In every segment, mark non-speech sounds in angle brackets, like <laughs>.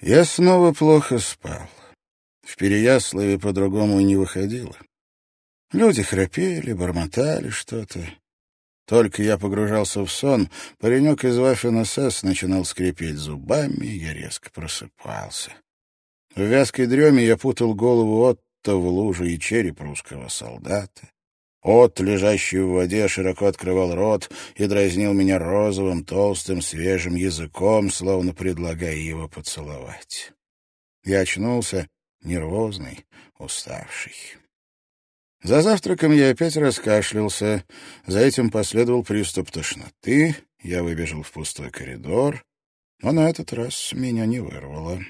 Я снова плохо спал. В Переяславе по-другому не выходило. Люди храпели, бормотали что-то. Только я погружался в сон, паренек из Ваффен-СС начинал скрипеть зубами, я резко просыпался. В вязкой дреме я путал голову Отто в луже и череп русского солдата. От, лежащий в воде, широко открывал рот и дразнил меня розовым, толстым, свежим языком, словно предлагая его поцеловать. Я очнулся, нервозный, уставший. За завтраком я опять раскашлялся, за этим последовал приступ тошноты, я выбежал в пустой коридор, но на этот раз меня не вырвало.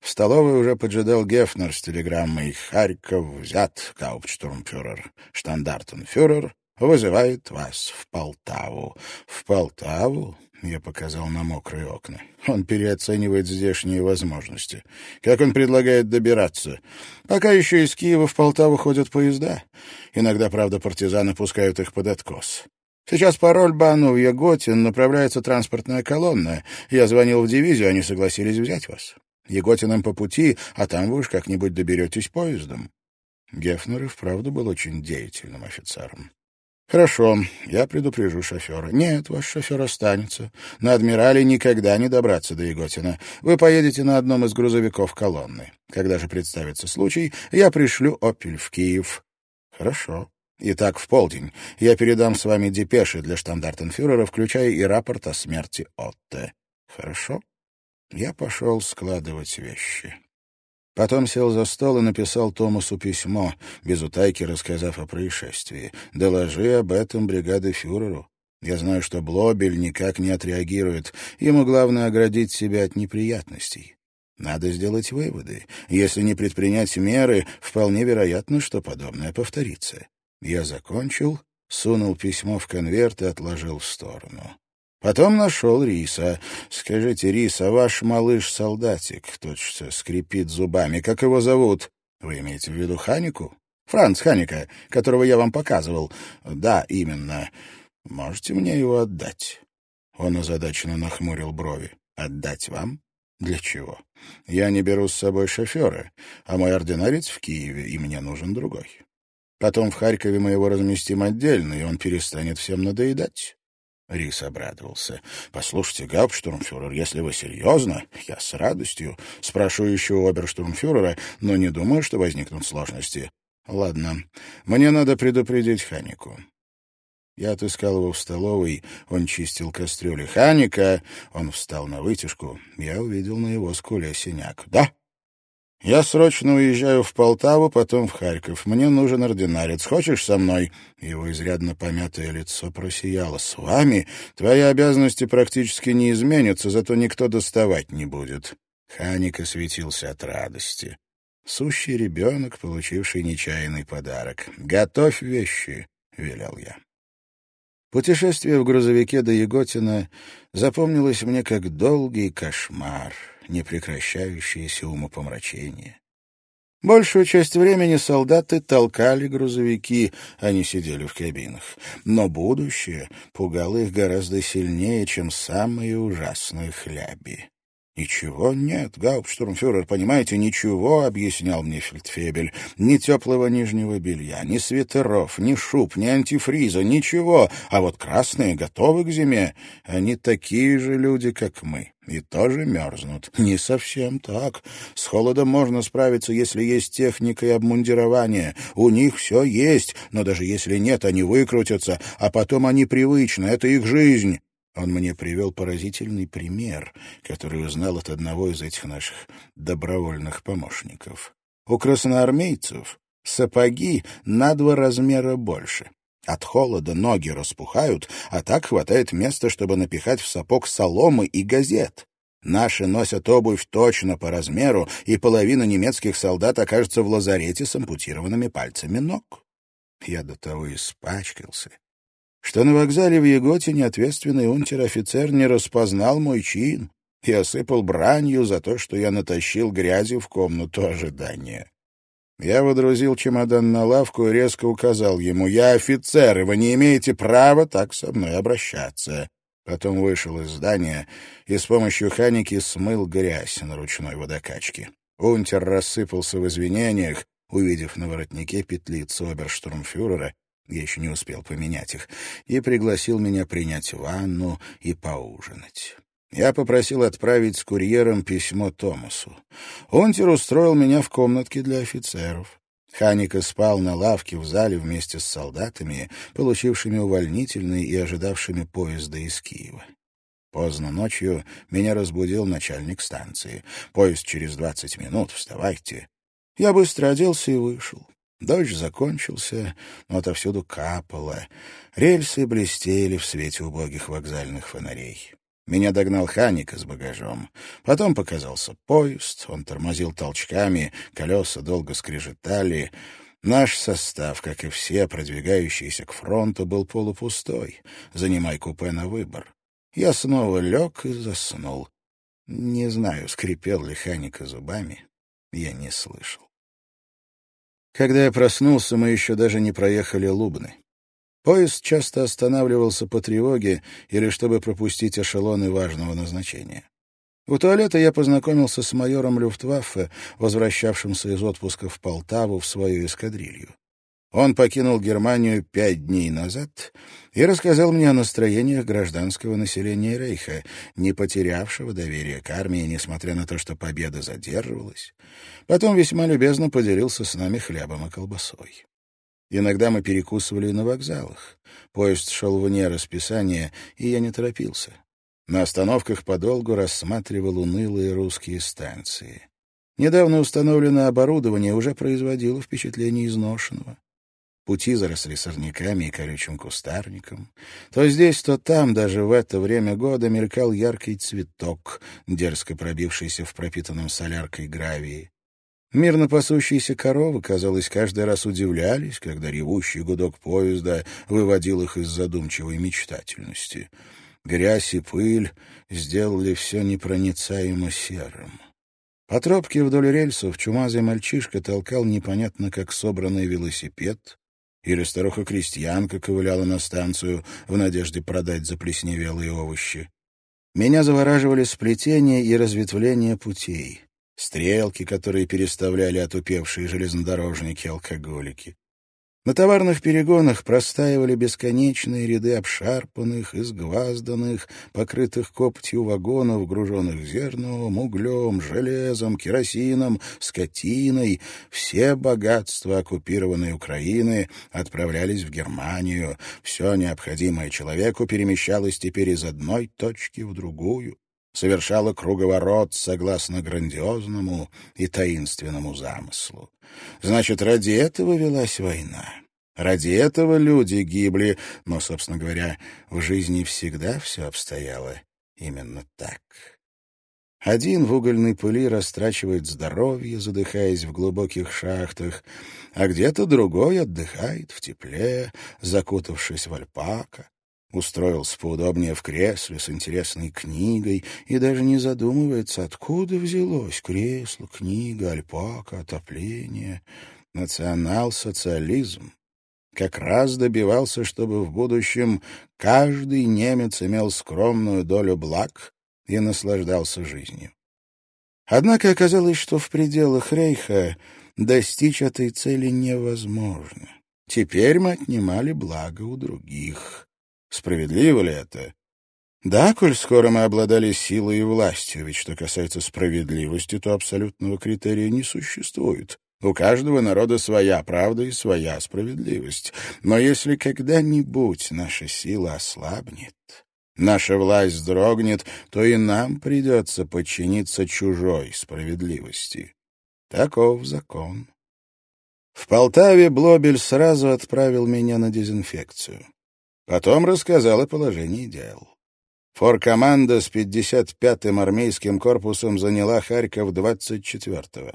В столовой уже поджидал Гефнер с телеграммой «Харьков взят, гауптштурмфюрер, штандартенфюрер вызывает вас в Полтаву». «В Полтаву?» — я показал на мокрые окна. «Он переоценивает здешние возможности. Как он предлагает добираться? Пока еще из Киева в Полтаву ходят поезда. Иногда, правда, партизаны пускают их под откос». Сейчас по Рольбану в Яготин направляется транспортная колонна. Я звонил в дивизию, они согласились взять вас. Еготиным по пути, а там вы уж как-нибудь доберетесь поездом». Гефнер и вправду был очень деятельным офицером. «Хорошо, я предупрежу шофера. Нет, ваш шофер останется. На «Адмирале» никогда не добраться до Еготина. Вы поедете на одном из грузовиков колонны. Когда же представится случай, я пришлю «Опель» в Киев». «Хорошо. Итак, в полдень я передам с вами депеши для штандартенфюрера, включая и рапорт о смерти Отте. Хорошо?» Я пошел складывать вещи. Потом сел за стол и написал Томасу письмо, без утайки рассказав о происшествии. «Доложи об этом бригаде фюреру. Я знаю, что Блобель никак не отреагирует. Ему главное оградить себя от неприятностей. Надо сделать выводы. Если не предпринять меры, вполне вероятно, что подобное повторится». Я закончил, сунул письмо в конверт и отложил в сторону. Потом нашел Риса. Скажите, Риса, ваш малыш-солдатик, точно скрипит зубами. Как его зовут? Вы имеете в виду Ханику? Франц Ханика, которого я вам показывал. Да, именно. Можете мне его отдать? Он озадаченно нахмурил брови. Отдать вам? Для чего? Я не беру с собой шофера, а мой ординарец в Киеве, и мне нужен другой. Потом в Харькове мы его разместим отдельно, и он перестанет всем надоедать. Рис обрадовался. «Послушайте, гауптштурмфюрер, если вы серьезно, я с радостью спрошу еще у оберштурмфюрера, но не думаю, что возникнут сложности. Ладно, мне надо предупредить Ханику». Я отыскал его в столовой, он чистил кастрюли. «Ханика!» Он встал на вытяжку. Я увидел на его скуле синяк. «Да?» Я срочно уезжаю в Полтаву, потом в Харьков. Мне нужен ординарец. Хочешь со мной?» Его изрядно помятое лицо просияло. «С вами? Твои обязанности практически не изменятся, зато никто доставать не будет». Ханик осветился от радости. Сущий ребенок, получивший нечаянный подарок. «Готовь вещи», — велел я. Путешествие в грузовике до Еготина запомнилось мне как долгий кошмар непрекращающееся умопомрачение. Большую часть времени солдаты толкали грузовики, они сидели в кабинах. Но будущее пугало их гораздо сильнее, чем самые ужасные хляби. «Ничего нет, гауптштурмфюрер, понимаете, ничего», — объяснял мне фельдфебель. «Ни теплого нижнего белья, ни свитеров, ни шуб, ни антифриза, ничего. А вот красные готовы к зиме. Они такие же люди, как мы, и тоже мерзнут. Не совсем так. С холодом можно справиться, если есть техника и обмундирование. У них все есть, но даже если нет, они выкрутятся, а потом они привычны, это их жизнь». Он мне привел поразительный пример, который узнал от одного из этих наших добровольных помощников. У красноармейцев сапоги на два размера больше. От холода ноги распухают, а так хватает места, чтобы напихать в сапог соломы и газет. Наши носят обувь точно по размеру, и половина немецких солдат окажется в лазарете с ампутированными пальцами ног. Я до того испачкался, что на вокзале в Еготине ответственный унтер-офицер не распознал мой чин и осыпал бранью за то, что я натащил грязи в комнату ожидания. Я водрузил чемодан на лавку и резко указал ему, «Я офицер, и вы не имеете права так со мной обращаться». Потом вышел из здания и с помощью ханики смыл грязь на ручной водокачке. Унтер рассыпался в извинениях, увидев на воротнике петлицу оберштурмфюрера, я еще не успел поменять их, и пригласил меня принять ванну и поужинать. Я попросил отправить с курьером письмо Томасу. Унтер устроил меня в комнатке для офицеров. Ханика спал на лавке в зале вместе с солдатами, получившими увольнительные и ожидавшими поезда из Киева. Поздно ночью меня разбудил начальник станции. «Поезд через двадцать минут, вставайте». Я быстро оделся и вышел. Дождь закончился, но отовсюду капало. Рельсы блестели в свете убогих вокзальных фонарей. Меня догнал Ханика с багажом. Потом показался поезд, он тормозил толчками, колеса долго скрежетали. Наш состав, как и все продвигающиеся к фронту, был полупустой. Занимай купе на выбор. Я снова лег и заснул. Не знаю, скрипел ли Ханика зубами. Я не слышал. Когда я проснулся, мы еще даже не проехали Лубны. Поезд часто останавливался по тревоге или чтобы пропустить эшелоны важного назначения. У туалета я познакомился с майором Люфтваффе, возвращавшимся из отпуска в Полтаву в свою эскадрилью. Он покинул Германию пять дней назад и рассказал мне о настроениях гражданского населения Рейха, не потерявшего доверия к армии, несмотря на то, что победа задерживалась. Потом весьма любезно поделился с нами хлебом и колбасой. Иногда мы перекусывали на вокзалах. Поезд шел вне расписания, и я не торопился. На остановках подолгу рассматривал унылые русские станции. Недавно установленное оборудование уже производило впечатление изношенного. Пути заросли сорняками и колючим кустарником. То здесь, то там, даже в это время года, мелькал яркий цветок, дерзко пробившийся в пропитанном соляркой гравии. Мирно пасущиеся коровы, казалось, каждый раз удивлялись, когда ревущий гудок поезда выводил их из задумчивой мечтательности. Грязь и пыль сделали все непроницаемо серым. По тропке вдоль рельсов чумазый мальчишка толкал непонятно как собранный велосипед, или старуха-крестьянка ковыляла на станцию в надежде продать заплесневелые овощи. Меня завораживали сплетения и разветвления путей стрелки, которые переставляли отупевшие железнодорожники-алкоголики. На товарных перегонах простаивали бесконечные ряды обшарпанных, изгвазданных, покрытых коптью вагонов, груженных зерном, углем, железом, керосином, скотиной. Все богатства оккупированной Украины отправлялись в Германию. Все необходимое человеку перемещалось теперь из одной точки в другую совершала круговорот согласно грандиозному и таинственному замыслу. Значит, ради этого велась война. Ради этого люди гибли, но, собственно говоря, в жизни всегда все обстояло именно так. Один в угольной пыли растрачивает здоровье, задыхаясь в глубоких шахтах, а где-то другой отдыхает в тепле, закутавшись в альпака, устроился поудобнее в кресле с интересной книгой и даже не задумывается, откуда взялось кресло, книга, альпака, отопление. Национал-социализм как раз добивался, чтобы в будущем каждый немец имел скромную долю благ и наслаждался жизнью. Однако оказалось, что в пределах Рейха достичь этой цели невозможно. Теперь мы отнимали благо у других. Справедливо ли это? Да, коль скоро мы обладали силой и властью, ведь что касается справедливости, то абсолютного критерия не существует. У каждого народа своя правда и своя справедливость. Но если когда-нибудь наша сила ослабнет, наша власть дрогнет, то и нам придется подчиниться чужой справедливости. Таков закон. В Полтаве Блобель сразу отправил меня на дезинфекцию. Потом рассказал о положении дел. Форкоманда с 55-м армейским корпусом заняла Харьков 24-го.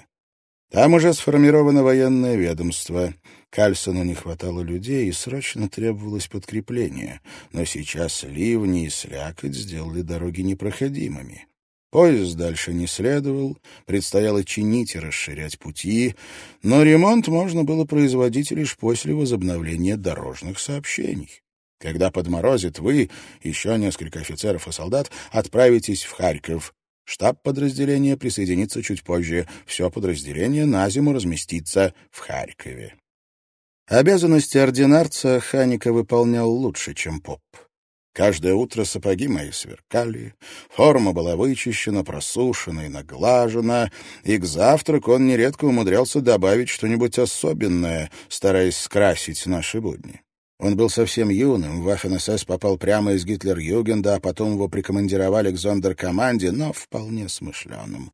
Там уже сформировано военное ведомство. Кальсону не хватало людей, и срочно требовалось подкрепление. Но сейчас ливни и слякоть сделали дороги непроходимыми. Поезд дальше не следовал, предстояло чинить и расширять пути, но ремонт можно было производить лишь после возобновления дорожных сообщений. Когда подморозит, вы, еще несколько офицеров и солдат, отправитесь в Харьков. Штаб подразделения присоединится чуть позже. Все подразделение на зиму разместится в Харькове. Обязанности ординарца Ханика выполнял лучше, чем поп. Каждое утро сапоги мои сверкали, форма была вычищена, просушена и наглажена, и к завтраку он нередко умудрялся добавить что-нибудь особенное, стараясь скрасить наши будни. Он был совсем юным, в Waffen-СС попал прямо из Гитлер-Югенда, а потом его прикомандировали к зондеркоманде, но вполне смышленым.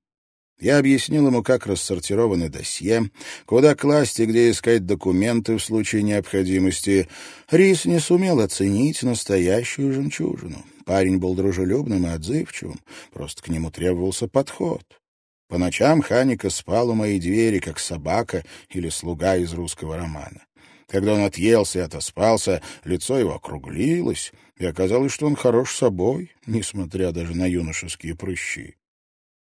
Я объяснил ему, как рассортированы досье, куда класть и где искать документы в случае необходимости. Рис не сумел оценить настоящую жемчужину. Парень был дружелюбным и отзывчивым, просто к нему требовался подход. По ночам Ханика спал у моей двери, как собака или слуга из русского романа. Когда он отъелся и отоспался, лицо его округлилось, и оказалось, что он хорош собой, несмотря даже на юношеские прыщи.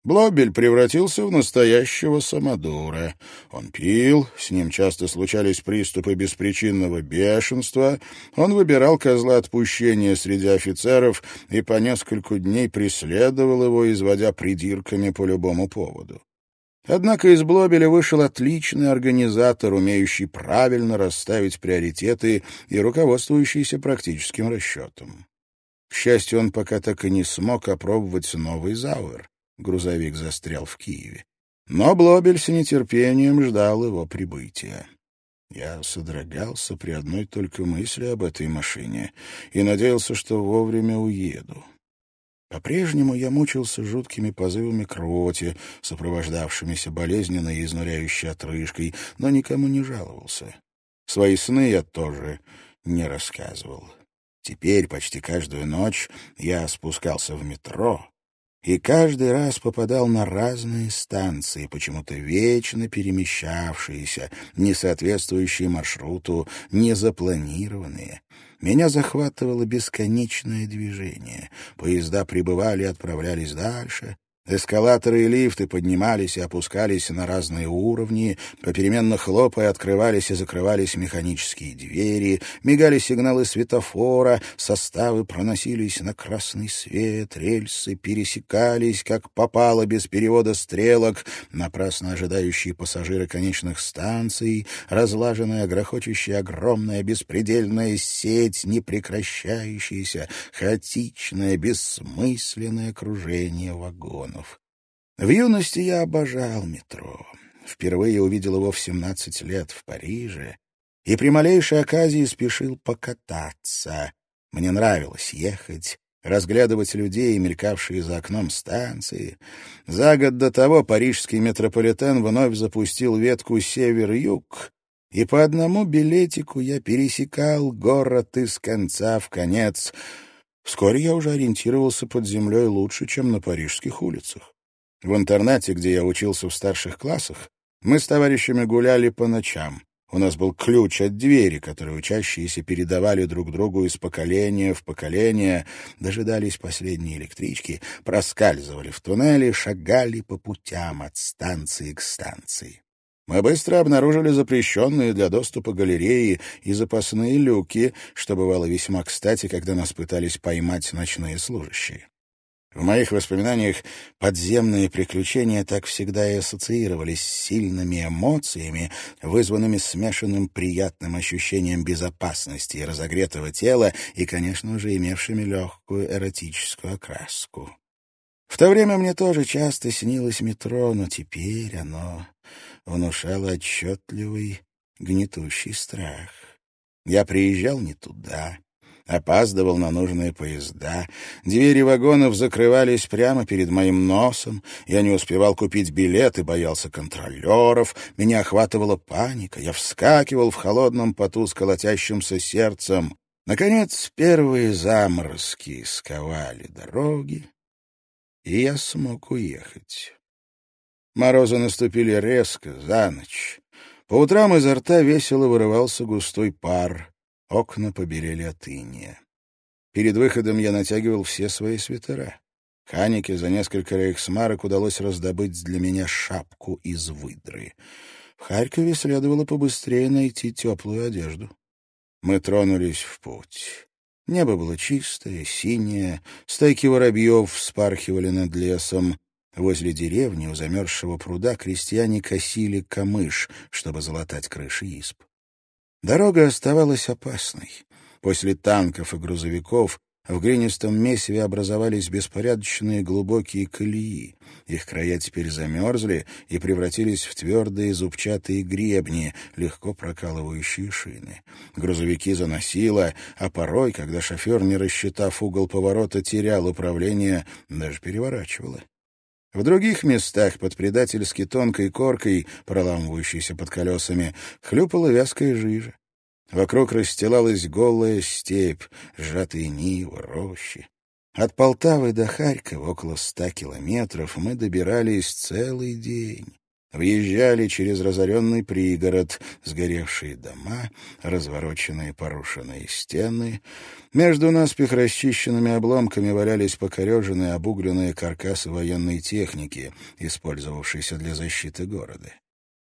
Блобель превратился в настоящего самодура. Он пил, с ним часто случались приступы беспричинного бешенства, он выбирал козла отпущения среди офицеров и по нескольку дней преследовал его, изводя придирками по любому поводу. Однако из Блобеля вышел отличный организатор, умеющий правильно расставить приоритеты и руководствующийся практическим расчетом. К счастью, он пока так и не смог опробовать новый Зауэр. Грузовик застрял в Киеве. Но Блобель с нетерпением ждал его прибытия. Я содрогался при одной только мысли об этой машине и надеялся, что вовремя уеду. По-прежнему я мучился жуткими позывами к рвоте, сопровождавшимися болезненной и изнуряющей отрыжкой, но никому не жаловался. Свои сны я тоже не рассказывал. Теперь почти каждую ночь я спускался в метро и каждый раз попадал на разные станции, почему-то вечно перемещавшиеся, не соответствующие маршруту, не запланированные. Меня захватывало бесконечное движение. Поезда прибывали и отправлялись дальше. Эскалаторы и лифты поднимались и опускались на разные уровни, попеременно хлопая открывались и закрывались механические двери, мигали сигналы светофора, составы проносились на красный свет, рельсы пересекались, как попало без перевода стрелок, напрасно ожидающие пассажиры конечных станций, разлаженная, грохочущая огромная беспредельная сеть, непрекращающаяся, хаотичное, бессмысленное окружение вагонов. В юности я обожал метро. Впервые увидел его в 17 лет в Париже и при малейшей оказии спешил покататься. Мне нравилось ехать, разглядывать людей, мелькавшие за окном станции. За год до того парижский метрополитен вновь запустил ветку «Север-Юг», и по одному билетику я пересекал город из конца в конец. Вскоре я уже ориентировался под землей лучше, чем на парижских улицах. В интернате, где я учился в старших классах, мы с товарищами гуляли по ночам. У нас был ключ от двери, который учащиеся передавали друг другу из поколения в поколение, дожидались последней электрички, проскальзывали в туннели, шагали по путям от станции к станции. Мы быстро обнаружили запрещенные для доступа галереи и запасные люки, что бывало весьма кстати, когда нас пытались поймать ночные служащие. В моих воспоминаниях подземные приключения так всегда и ассоциировались с сильными эмоциями, вызванными смешанным приятным ощущением безопасности и разогретого тела и, конечно же, имевшими легкую эротическую окраску. В то время мне тоже часто снилось метро, но теперь оно внушало отчетливый, гнетущий страх. Я приезжал не туда, опаздывал на нужные поезда. Двери вагонов закрывались прямо перед моим носом. Я не успевал купить билет и боялся контролеров. Меня охватывала паника. Я вскакивал в холодном поту с колотящимся сердцем. Наконец, первые заморозки сковали дороги, и я смог уехать. Морозы наступили резко, за ночь. По утрам изо рта весело вырывался густой пар. Окна побелели от иния. Перед выходом я натягивал все свои свитера. Ханике за несколько рейхсмарок удалось раздобыть для меня шапку из выдры. В Харькове следовало побыстрее найти теплую одежду. Мы тронулись в путь. Небо было чистое, синее, стайки воробьев вспархивали над лесом. Возле деревни у замерзшего пруда крестьяне косили камыш, чтобы залатать крыши изб. Дорога оставалась опасной. После танков и грузовиков в глинистом месиве образовались беспорядочные глубокие колеи. Их края теперь замерзли и превратились в твердые зубчатые гребни, легко прокалывающие шины. Грузовики заносило, а порой, когда шофер, не рассчитав угол поворота, терял управление, даже переворачивало. В других местах под предательски тонкой коркой, проламывающейся под колесами, хлюпала вязкая жижа. Вокруг расстилалась голая степь, сжатые нивы, рощи. От Полтавы до Харькова, около ста километров, мы добирались целый день. Въезжали через разоренный пригород, сгоревшие дома, развороченные порушенные стены. Между наспех расчищенными обломками валялись покореженные обугленные каркасы военной техники, использовавшейся для защиты города.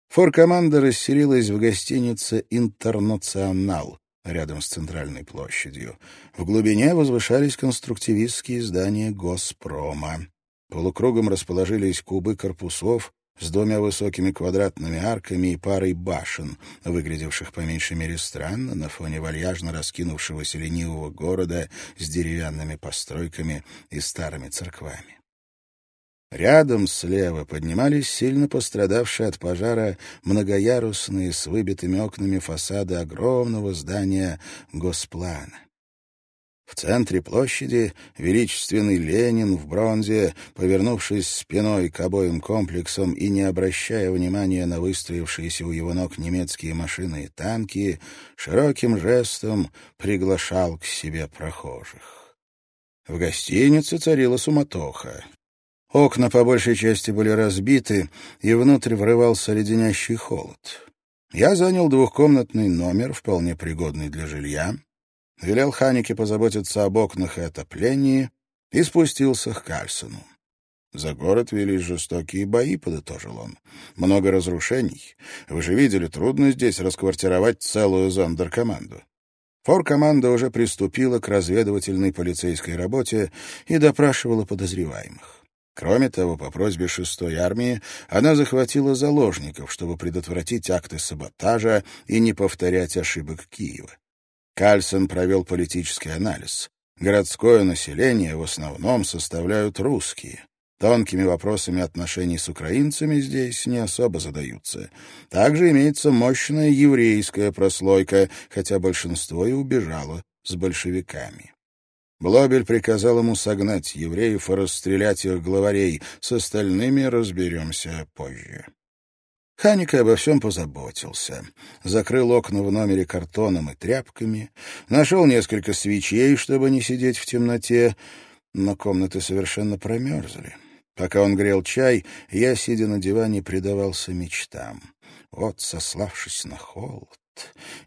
Форкоманда расселилась в гостинице «Интернационал» рядом с центральной площадью. В глубине возвышались конструктивистские здания «Госпрома». Полукругом расположились кубы корпусов с двумя высокими квадратными арками и парой башен, выглядевших по меньшей мере странно на фоне вальяжно раскинувшегося ленивого города с деревянными постройками и старыми церквами. Рядом слева поднимались сильно пострадавшие от пожара многоярусные с выбитыми окнами фасады огромного здания Госплана. В центре площади величественный Ленин в бронзе, повернувшись спиной к обоим комплексам и не обращая внимания на выстроившиеся у его ног немецкие машины и танки, широким жестом приглашал к себе прохожих. В гостинице царила суматоха. Окна по большей части были разбиты, и внутрь врывался леденящий холод. Я занял двухкомнатный номер, вполне пригодный для жилья, велел Ханике позаботиться об окнах и отоплении и спустился к Кальсону. За город велись жестокие бои, подытожил он. Много разрушений. Вы же видели, трудно здесь расквартировать целую зондеркоманду. Форкоманда уже приступила к разведывательной полицейской работе и допрашивала подозреваемых. Кроме того, по просьбе шестой армии она захватила заложников, чтобы предотвратить акты саботажа и не повторять ошибок Киева. Кальсон провел политический анализ. Городское население в основном составляют русские. Тонкими вопросами отношений с украинцами здесь не особо задаются. Также имеется мощная еврейская прослойка, хотя большинство и убежало с большевиками. Блобель приказал ему согнать евреев и расстрелять их главарей. С остальными разберемся позже. Ханика обо всем позаботился. Закрыл окна в номере картоном и тряпками, нашел несколько свечей, чтобы не сидеть в темноте, но комнаты совершенно промерзли. Пока он грел чай, я, сидя на диване, предавался мечтам. Вот, сославшись на холод,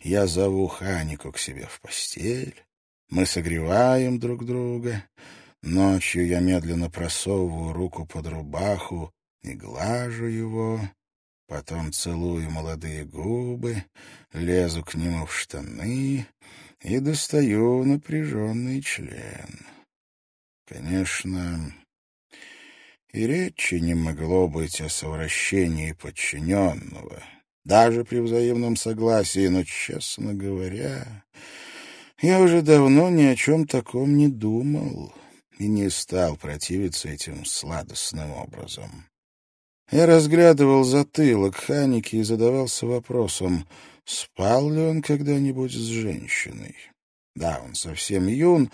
я зову Ханику к себе в постель, мы согреваем друг друга. Ночью я медленно просовываю руку под рубаху и глажу его. Потом целую молодые губы, лезу к нему в штаны и достаю напряженный член. Конечно, и речи не могло быть о совращении подчиненного, даже при взаимном согласии, но, честно говоря, я уже давно ни о чем таком не думал и не стал противиться этим сладостным образом. Я разглядывал затылок Ханики и задавался вопросом, спал ли он когда-нибудь с женщиной. Да, он совсем юн,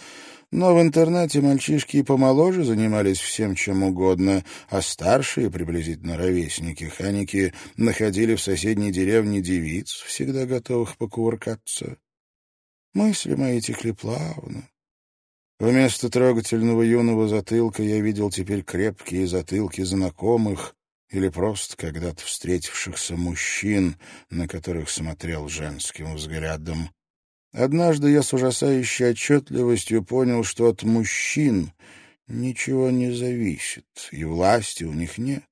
но в интернате мальчишки и помоложе занимались всем чем угодно, а старшие, приблизительно ровесники Ханики, находили в соседней деревне девиц, всегда готовых покувыркаться. Мысли мои текли плавно. Вместо трогательного юного затылка я видел теперь крепкие затылки знакомых или просто когда-то встретившихся мужчин, на которых смотрел женским взглядом. Однажды я с ужасающей отчетливостью понял, что от мужчин ничего не зависит, и власти у них нет.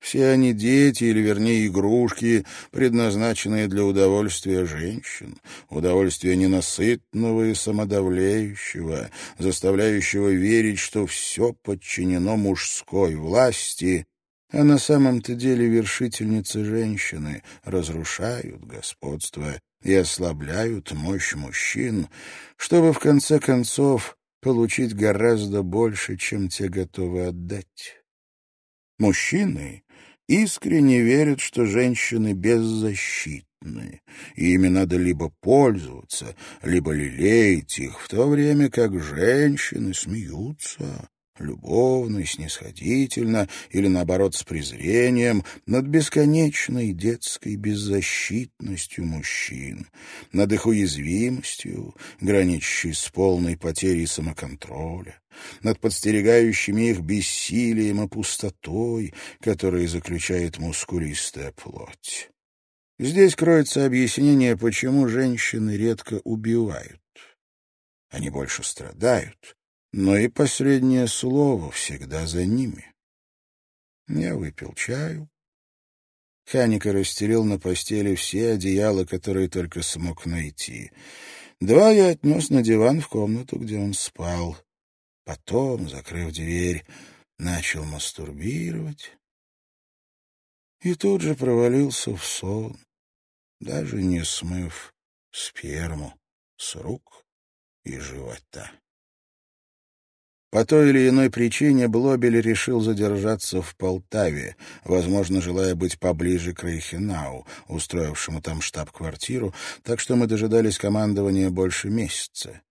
Все они дети, или вернее игрушки, предназначенные для удовольствия женщин, удовольствия ненасытного и самодавляющего, заставляющего верить, что все подчинено мужской власти, а на самом-то деле вершительницы женщины разрушают господство и ослабляют мощь мужчин, чтобы в конце концов получить гораздо больше, чем те готовы отдать. Мужчины искренне верят, что женщины беззащитны, и ими надо либо пользоваться, либо лелеять их, в то время как женщины смеются любовно и снисходительно, или, наоборот, с презрением, над бесконечной детской беззащитностью мужчин, над их уязвимостью, граничащей с полной потерей самоконтроля, над подстерегающими их бессилием и пустотой, которая заключает мускулистая плоть. Здесь кроется объяснение, почему женщины редко убивают. Они больше страдают, но и последнее слово всегда за ними. Я выпил чаю. Ханика расстелил на постели все одеяла, которые только смог найти. Два я отнес на диван в комнату, где он спал. Потом, закрыв дверь, начал мастурбировать и тут же провалился в сон, даже не смыв сперму с рук и живота. По той или иной причине Блобель решил задержаться в Полтаве, возможно, желая быть поближе к Рейхенау, устроившему там штаб-квартиру, так что мы дожидались командования больше месяца.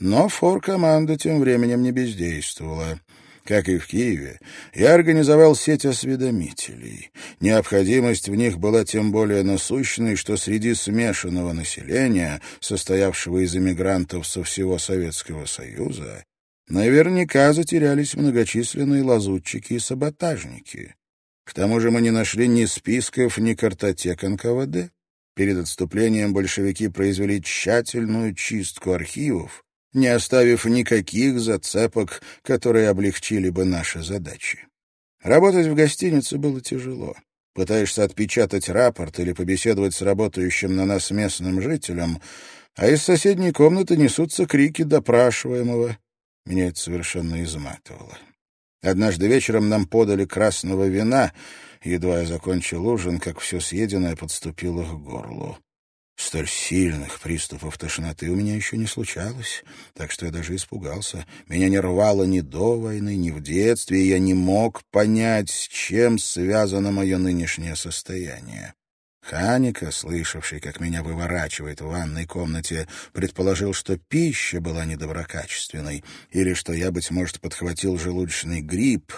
Но фор-команда тем временем не бездействовала. Как и в Киеве, я организовал сеть осведомителей. Необходимость в них была тем более насущной, что среди смешанного населения, состоявшего из эмигрантов со всего Советского Союза, Наверняка затерялись многочисленные лазутчики и саботажники. К тому же мы не нашли ни списков, ни картотек НКВД. Перед отступлением большевики произвели тщательную чистку архивов, не оставив никаких зацепок, которые облегчили бы наши задачи. Работать в гостинице было тяжело. Пытаешься отпечатать рапорт или побеседовать с работающим на нас местным жителем, а из соседней комнаты несутся крики допрашиваемого. Меня это совершенно изматывало. Однажды вечером нам подали красного вина. Едва я закончил ужин, как все съеденное подступило к горлу. Столь сильных приступов тошноты у меня еще не случалось, так что я даже испугался. Меня не рвало ни до войны, ни в детстве, и я не мог понять, с чем связано мое нынешнее состояние. Ханика, слышавший, как меня выворачивает в ванной комнате, предположил, что пища была недоброкачественной или что я, быть может, подхватил желудочный грипп.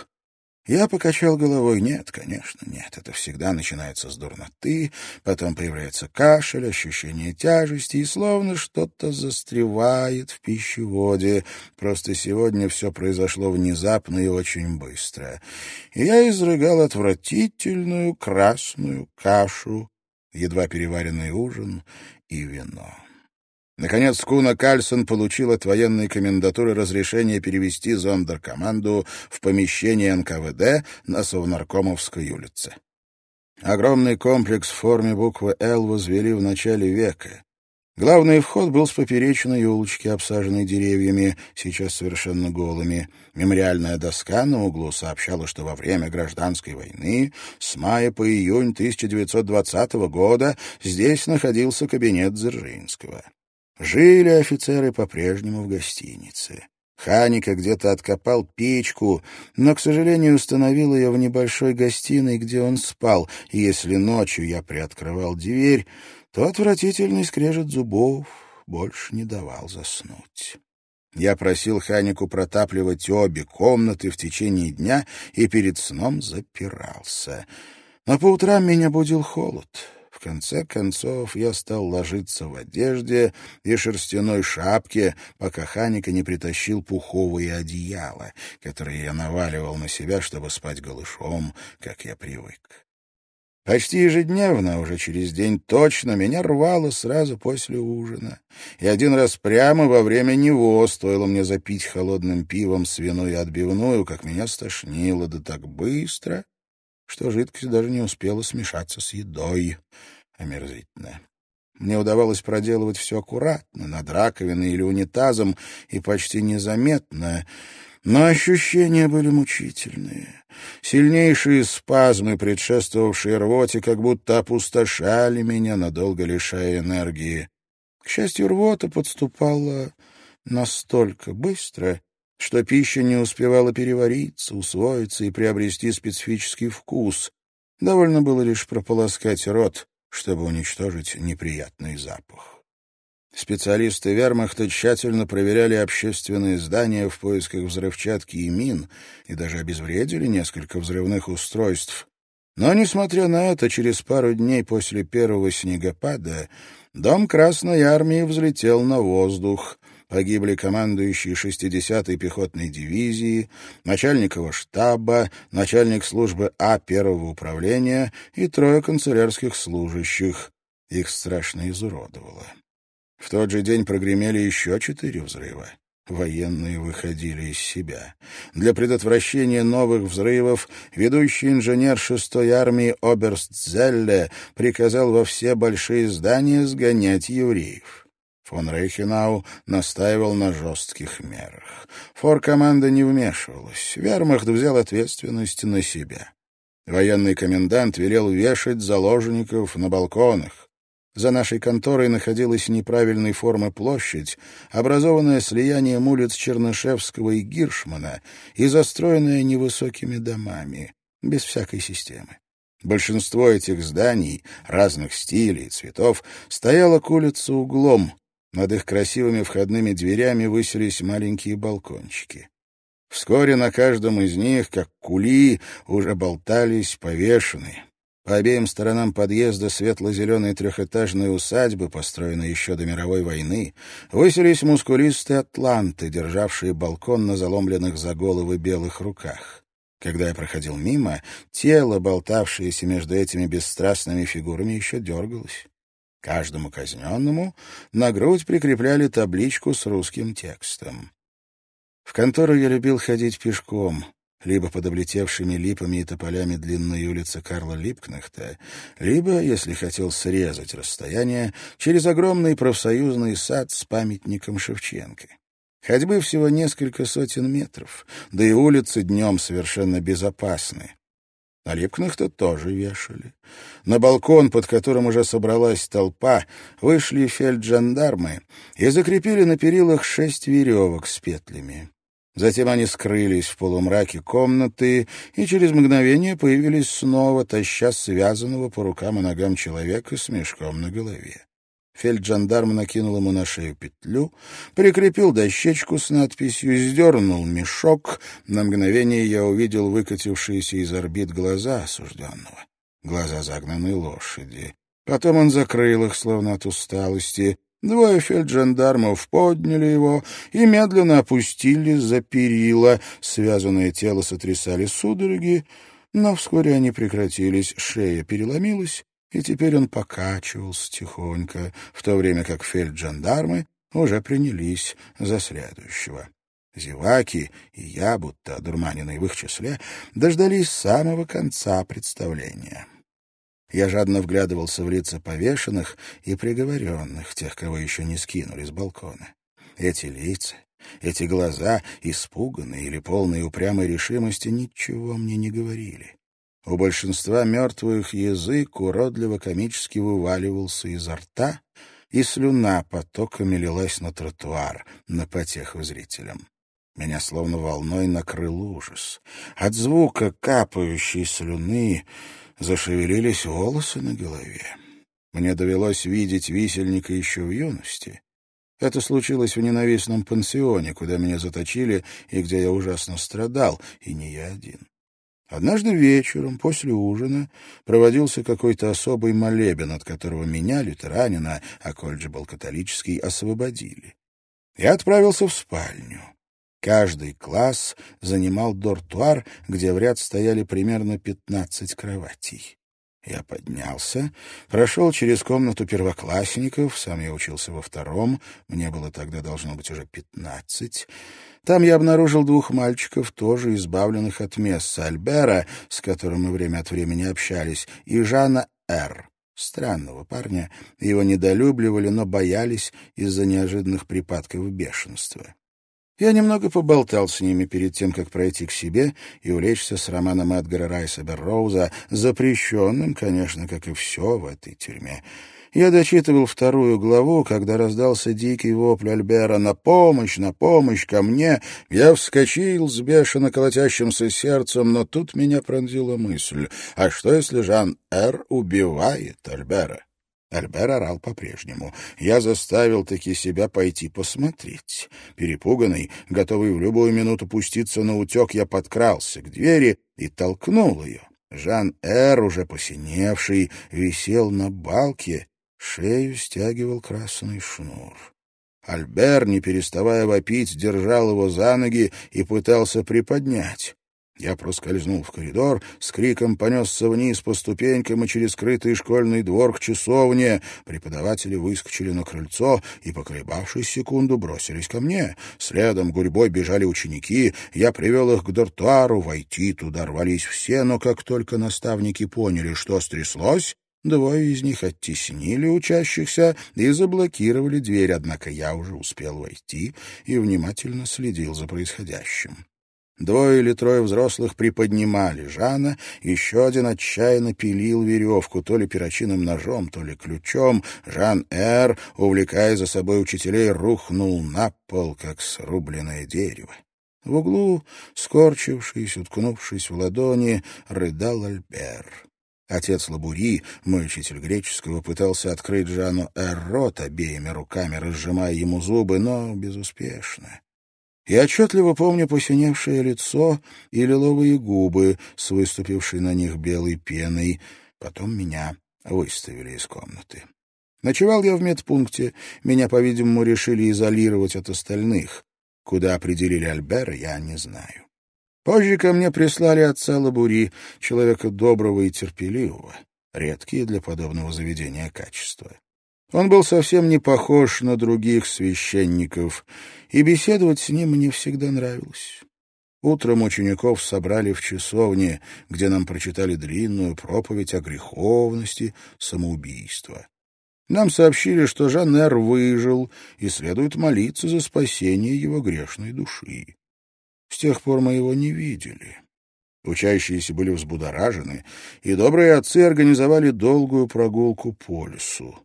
Я покачал головой. Нет, конечно, нет. Это всегда начинается с дурноты, потом появляется кашель, ощущение тяжести, и словно что-то застревает в пищеводе. Просто сегодня все произошло внезапно и очень быстро. И я изрыгал отвратительную красную кашу едва переваренный ужин и вино. Наконец, Куна Кальсон получил от военной комендатуры разрешение перевести зондеркоманду в помещение НКВД на Совнаркомовской улице. Огромный комплекс в форме буквы «Л» возвели в начале века. Главный вход был с поперечной улочки, обсаженной деревьями, сейчас совершенно голыми. Мемориальная доска на углу сообщала, что во время гражданской войны с мая по июнь 1920 года здесь находился кабинет Дзержинского. Жили офицеры по-прежнему в гостинице. Ханика где-то откопал печку, но, к сожалению, установил ее в небольшой гостиной, где он спал, и если ночью я приоткрывал дверь, то отвратительный скрежет зубов больше не давал заснуть. Я просил Ханику протапливать обе комнаты в течение дня и перед сном запирался. Но по утрам меня будил холод. В конце концов я стал ложиться в одежде и шерстяной шапке, пока Ханика не притащил пуховые одеяла, которые я наваливал на себя, чтобы спать голышом, как я привык. Почти ежедневно, уже через день точно, меня рвало сразу после ужина. И один раз прямо во время него стоило мне запить холодным пивом свиную отбивную, как меня стошнило, да так быстро, что жидкость даже не успела смешаться с едой. Омерзительно. Мне удавалось проделывать все аккуратно, над раковиной или унитазом, и почти незаметно, но ощущения были мучительные. Сильнейшие спазмы, предшествовавшие рвоте, как будто опустошали меня, надолго лишая энергии. К счастью, рвота подступала настолько быстро, что пища не успевала перевариться, усвоиться и приобрести специфический вкус. Довольно было лишь прополоскать рот, чтобы уничтожить неприятный запах. Специалисты вермахта тщательно проверяли общественные здания в поисках взрывчатки и мин и даже обезвредили несколько взрывных устройств. Но, несмотря на это, через пару дней после первого снегопада дом Красной Армии взлетел на воздух. Погибли командующий 60-й пехотной дивизии, начальник его штаба, начальник службы А первого управления и трое канцелярских служащих. Их страшно изуродовало. В тот же день прогремели еще четыре взрыва. Военные выходили из себя. Для предотвращения новых взрывов ведущий инженер 6-й армии Оберст Зелле приказал во все большие здания сгонять евреев. Фон Рейхенау настаивал на жестких мерах. Форкоманда не вмешивалась. Вермахт взял ответственность на себя. Военный комендант велел вешать заложников на балконах. За нашей конторой находилась неправильной формы площадь, образованная слиянием улиц Чернышевского и Гиршмана и застроенная невысокими домами, без всякой системы. Большинство этих зданий, разных стилей и цветов, стояло к улице углом. Над их красивыми входными дверями высились маленькие балкончики. Вскоре на каждом из них, как кули, уже болтались повешенные. По обеим сторонам подъезда светло-зеленой трехэтажной усадьбы, построенной еще до мировой войны, выселись мускулистые атланты, державшие балкон на заломленных за головы белых руках. Когда я проходил мимо, тело, болтавшееся между этими бесстрастными фигурами, еще дергалось. Каждому казненному на грудь прикрепляли табличку с русским текстом. В контору я любил ходить пешком — либо под облетевшими липами и тополями длинной улицы Карла Липкнехта, либо, если хотел срезать расстояние, через огромный профсоюзный сад с памятником Шевченко. Ходьбы всего несколько сотен метров, да и улицы днем совершенно безопасны. На Липкнехта тоже вешали. На балкон, под которым уже собралась толпа, вышли фельджандармы и закрепили на перилах шесть веревок с петлями. Затем они скрылись в полумраке комнаты и через мгновение появились снова, таща связанного по рукам и ногам человека с мешком на голове. Фельджандарм накинул ему на шею петлю, прикрепил дощечку с надписью, сдернул мешок. На мгновение я увидел выкатившиеся из орбит глаза осужденного. Глаза загнанной лошади. Потом он закрыл их, словно от усталости, Двое фельджандармов подняли его и медленно опустили за перила. Связанное тело сотрясали судороги, но вскоре они прекратились, шея переломилась, и теперь он покачивался тихонько, в то время как фельджандармы уже принялись за следующего. Зеваки и я, будто одурманенные в их числе, дождались самого конца представления. Я жадно вглядывался в лица повешенных и приговоренных, тех, кого еще не скинули с балкона. Эти лица, эти глаза, испуганные или полные упрямой решимости, ничего мне не говорили. У большинства мертвых язык уродливо-комически вываливался изо рта, и слюна потоками лилась на тротуар, на потеху зрителям. Меня словно волной накрыл ужас. От звука капающей слюны зашевелились волосы на голове. Мне довелось видеть висельника еще в юности. Это случилось в ненавистном пансионе, куда меня заточили и где я ужасно страдал, и не я один. Однажды вечером, после ужина, проводился какой-то особый молебен, от которого меня, лютеранина, а колледж был католический, освободили. Я отправился в спальню. Каждый класс занимал дортуар, где в ряд стояли примерно пятнадцать кроватей. Я поднялся, прошел через комнату первоклассников, сам я учился во втором, мне было тогда должно быть уже пятнадцать. Там я обнаружил двух мальчиков, тоже избавленных от места, Альбера, с которым мы время от времени общались, и Жана Р., странного парня. Его недолюбливали, но боялись из-за неожиданных припадков бешенства. Я немного поболтал с ними перед тем, как пройти к себе и улечься с романом Эдгара Райса Берроуза, запрещенным, конечно, как и все в этой тюрьме. Я дочитывал вторую главу, когда раздался дикий вопль Альбера «На помощь! На помощь! Ко мне!» Я вскочил с бешено колотящимся сердцем, но тут меня пронзила мысль. А что, если Жан Р. убивает Альбера? Альбер орал по-прежнему. Я заставил таки себя пойти посмотреть. Перепуганный, готовый в любую минуту пуститься на утек, я подкрался к двери и толкнул ее. Жан-Эр, уже посиневший, висел на балке, шею стягивал красный шнур. Альбер, не переставая вопить, держал его за ноги и пытался приподнять. Я проскользнул в коридор, с криком понесся вниз по ступенькам и через скрытый школьный двор к часовне. Преподаватели выскочили на крыльцо и, поколебавшись секунду, бросились ко мне. Следом гурьбой бежали ученики. Я привел их к дортуару. Войти туда рвались все, но как только наставники поняли, что стряслось, Двое из них оттеснили учащихся и заблокировали дверь, однако я уже успел войти и внимательно следил за происходящим. Двое или трое взрослых приподнимали Жана, еще один отчаянно пилил веревку, то ли перочинным ножом, то ли ключом. Жан-Эр, увлекая за собой учителей, рухнул на пол, как срубленное дерево. В углу, скорчившись, уткнувшись в ладони, рыдал Альбер. Отец Лабури, мой учитель греческого, пытался открыть Жану Эр рот обеими руками, разжимая ему зубы, но безуспешно. Я отчетливо помню посиневшее лицо и лиловые губы с выступившей на них белой пеной. Потом меня выставили из комнаты. Ночевал я в медпункте. Меня, по-видимому, решили изолировать от остальных. Куда определили Альбера, я не знаю. Позже ко мне прислали отца Лабури, человека доброго и терпеливого, редкие для подобного заведения качества. Он был совсем не похож на других священников, и беседовать с ним мне всегда нравилось. Утром учеников собрали в часовне, где нам прочитали длинную проповедь о греховности самоубийства. Нам сообщили, что Жаннер выжил, и следует молиться за спасение его грешной души. С тех пор мы его не видели. Учащиеся были взбудоражены, и добрые отцы организовали долгую прогулку по лесу.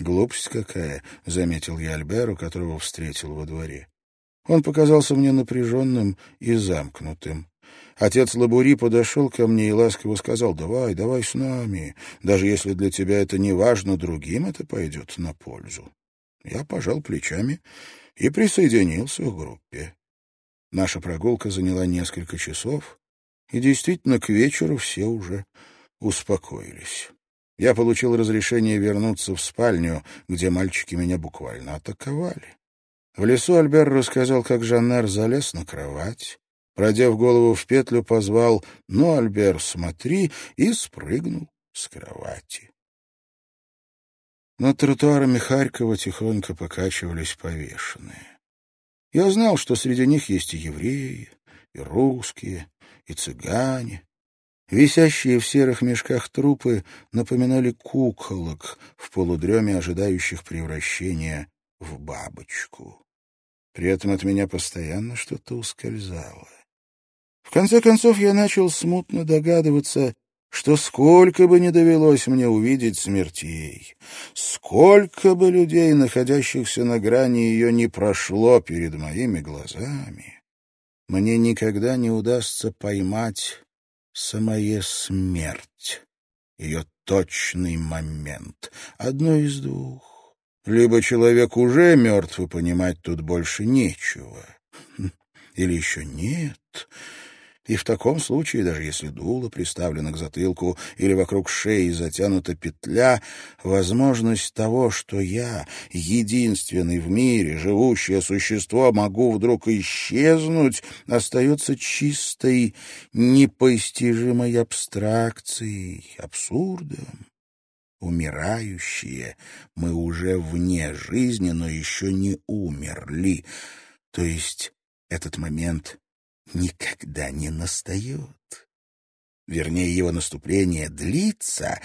«Глупость какая», — заметил я Альберу, которого встретил во дворе. Он показался мне напряженным и замкнутым. Отец Лабури подошел ко мне и ласково сказал, «Давай, давай с нами. Даже если для тебя это не важно, другим это пойдет на пользу». Я пожал плечами и присоединился к группе. Наша прогулка заняла несколько часов, и действительно к вечеру все уже успокоились я получил разрешение вернуться в спальню, где мальчики меня буквально атаковали. В лесу Альбер рассказал, как Жаннер залез на кровать, продев голову в петлю, позвал «Ну, Альбер, смотри!» и спрыгнул с кровати. Над тротуарами Харькова тихонько покачивались повешенные. Я знал, что среди них есть и евреи, и русские, и цыгане, Висящие в серых мешках трупы напоминали куколок в полудреме, ожидающих превращения в бабочку. При этом от меня постоянно что-то ускользало. В конце концов, я начал смутно догадываться, что сколько бы ни довелось мне увидеть смертей, сколько бы людей, находящихся на грани ее, не прошло перед моими глазами, мне никогда не удастся поймать самая смерть, ее точный момент. Одно из двух. Либо человек уже мертв, и понимать тут больше нечего. <laughs> Или еще нет. И в таком случае, даже если дуло приставлено к затылку или вокруг шеи затянута петля, возможность того, что я, единственный в мире живущее существо, могу вдруг исчезнуть, остается чистой, непостижимой абстракцией, абсурдом. Умирающие мы уже вне жизни, но еще не умерли. То есть этот момент никогда не настает. Вернее, его наступление длится,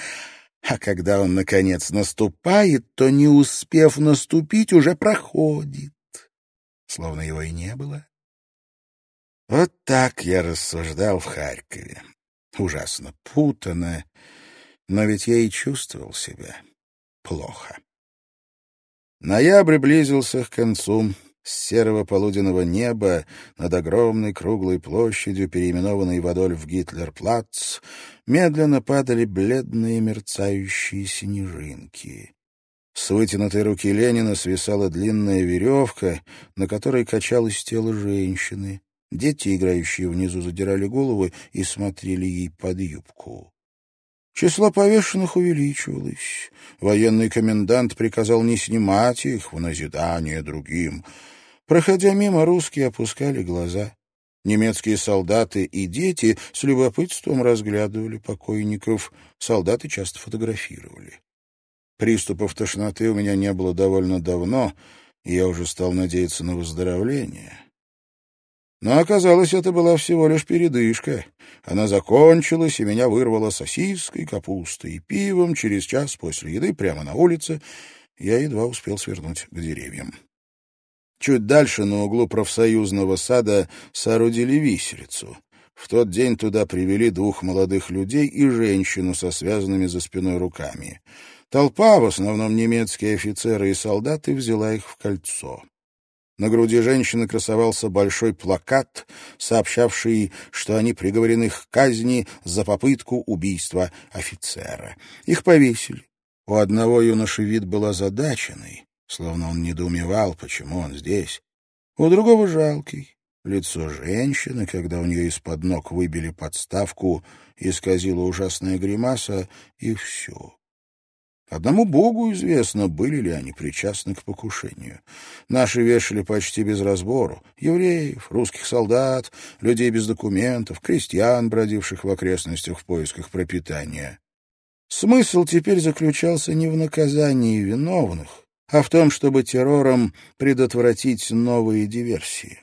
а когда он, наконец, наступает, то, не успев наступить, уже проходит. Словно его и не было. Вот так я рассуждал в Харькове. Ужасно путано, но ведь я и чувствовал себя плохо. Ноябрь близился к концу. С серого полуденного неба над огромной круглой площадью, переименованной в Адольф Гитлер-Плац, медленно падали бледные мерцающие снежинки. С вытянутой руки Ленина свисала длинная веревка, на которой качалось тело женщины. Дети, играющие внизу, задирали головы и смотрели ей под юбку. Число повешенных увеличивалось. Военный комендант приказал не снимать их в назидание другим. Проходя мимо, русские опускали глаза. Немецкие солдаты и дети с любопытством разглядывали покойников. Солдаты часто фотографировали. Приступов тошноты у меня не было довольно давно, и я уже стал надеяться на выздоровление. Но оказалось, это была всего лишь передышка. Она закончилась, и меня вырвало сосиской, капустой и пивом. Через час после еды, прямо на улице, я едва успел свернуть к деревьям. Чуть дальше, на углу профсоюзного сада, соорудили виселицу. В тот день туда привели двух молодых людей и женщину со связанными за спиной руками. Толпа, в основном немецкие офицеры и солдаты, взяла их в кольцо. На груди женщины красовался большой плакат, сообщавший, что они приговорены к казни за попытку убийства офицера. Их повесили. У одного юноши вид был озадаченный, словно он недоумевал, почему он здесь. У другого жалкий. Лицо женщины, когда у нее из-под ног выбили подставку, исказила ужасная гримаса, и все. Одному Богу известно, были ли они причастны к покушению. Наши вешали почти без разбору. Евреев, русских солдат, людей без документов, крестьян, бродивших в окрестностях в поисках пропитания. Смысл теперь заключался не в наказании виновных, а в том, чтобы террором предотвратить новые диверсии.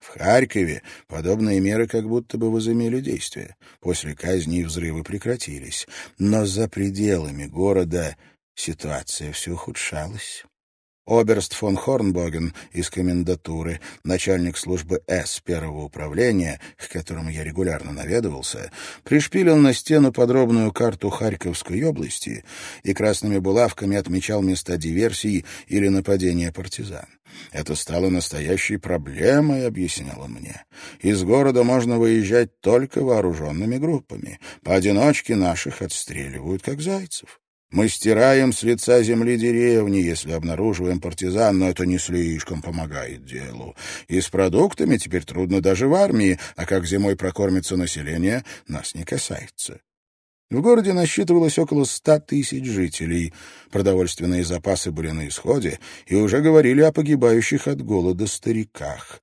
В Харькове подобные меры как будто бы возымели действие. После казни взрывы прекратились. Но за пределами города ситуация все ухудшалась. Оберст фон Хорнбоген из комендатуры, начальник службы С первого управления, к которому я регулярно наведывался, пришпилил на стену подробную карту Харьковской области и красными булавками отмечал места диверсий или нападения партизан. Это стало настоящей проблемой, объяснял он мне. Из города можно выезжать только вооруженными группами. Поодиночке наших отстреливают, как зайцев. Мы стираем с лица земли деревни, если обнаруживаем партизан, но это не слишком помогает делу. И с продуктами теперь трудно даже в армии, а как зимой прокормится население, нас не касается. В городе насчитывалось около ста тысяч жителей. Продовольственные запасы были на исходе, и уже говорили о погибающих от голода стариках.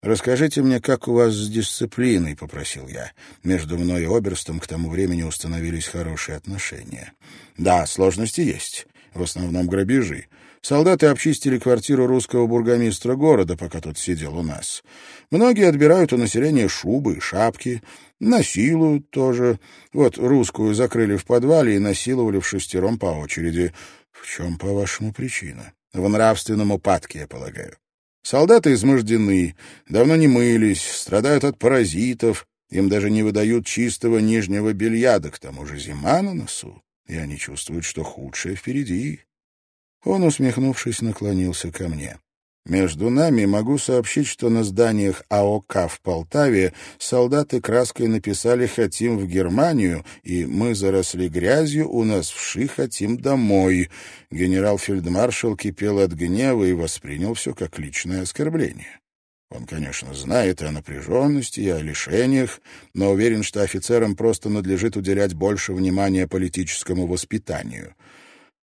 «Расскажите мне, как у вас с дисциплиной?» — попросил я. Между мной и Оберстом к тому времени установились хорошие отношения. «Да, сложности есть. В основном грабежи. Солдаты обчистили квартиру русского бургомистра города, пока тот сидел у нас. Многие отбирают у населения шубы шапки, насилуют тоже. Вот русскую закрыли в подвале и насиловали в шестером по очереди. В чем, по-вашему, причина? В нравственном упадке, я полагаю. Солдаты измождены, давно не мылись, страдают от паразитов, им даже не выдают чистого нижнего белья, да к тому же зима на носу, и они чувствуют, что худшее впереди. Он, усмехнувшись, наклонился ко мне. Между нами могу сообщить, что на зданиях АОК в Полтаве солдаты краской написали «Хотим в Германию», и «Мы заросли грязью, у нас вши, хотим домой». Генерал-фельдмаршал кипел от гнева и воспринял все как личное оскорбление. Он, конечно, знает и о напряженности, и о лишениях, но уверен, что офицерам просто надлежит уделять больше внимания политическому воспитанию.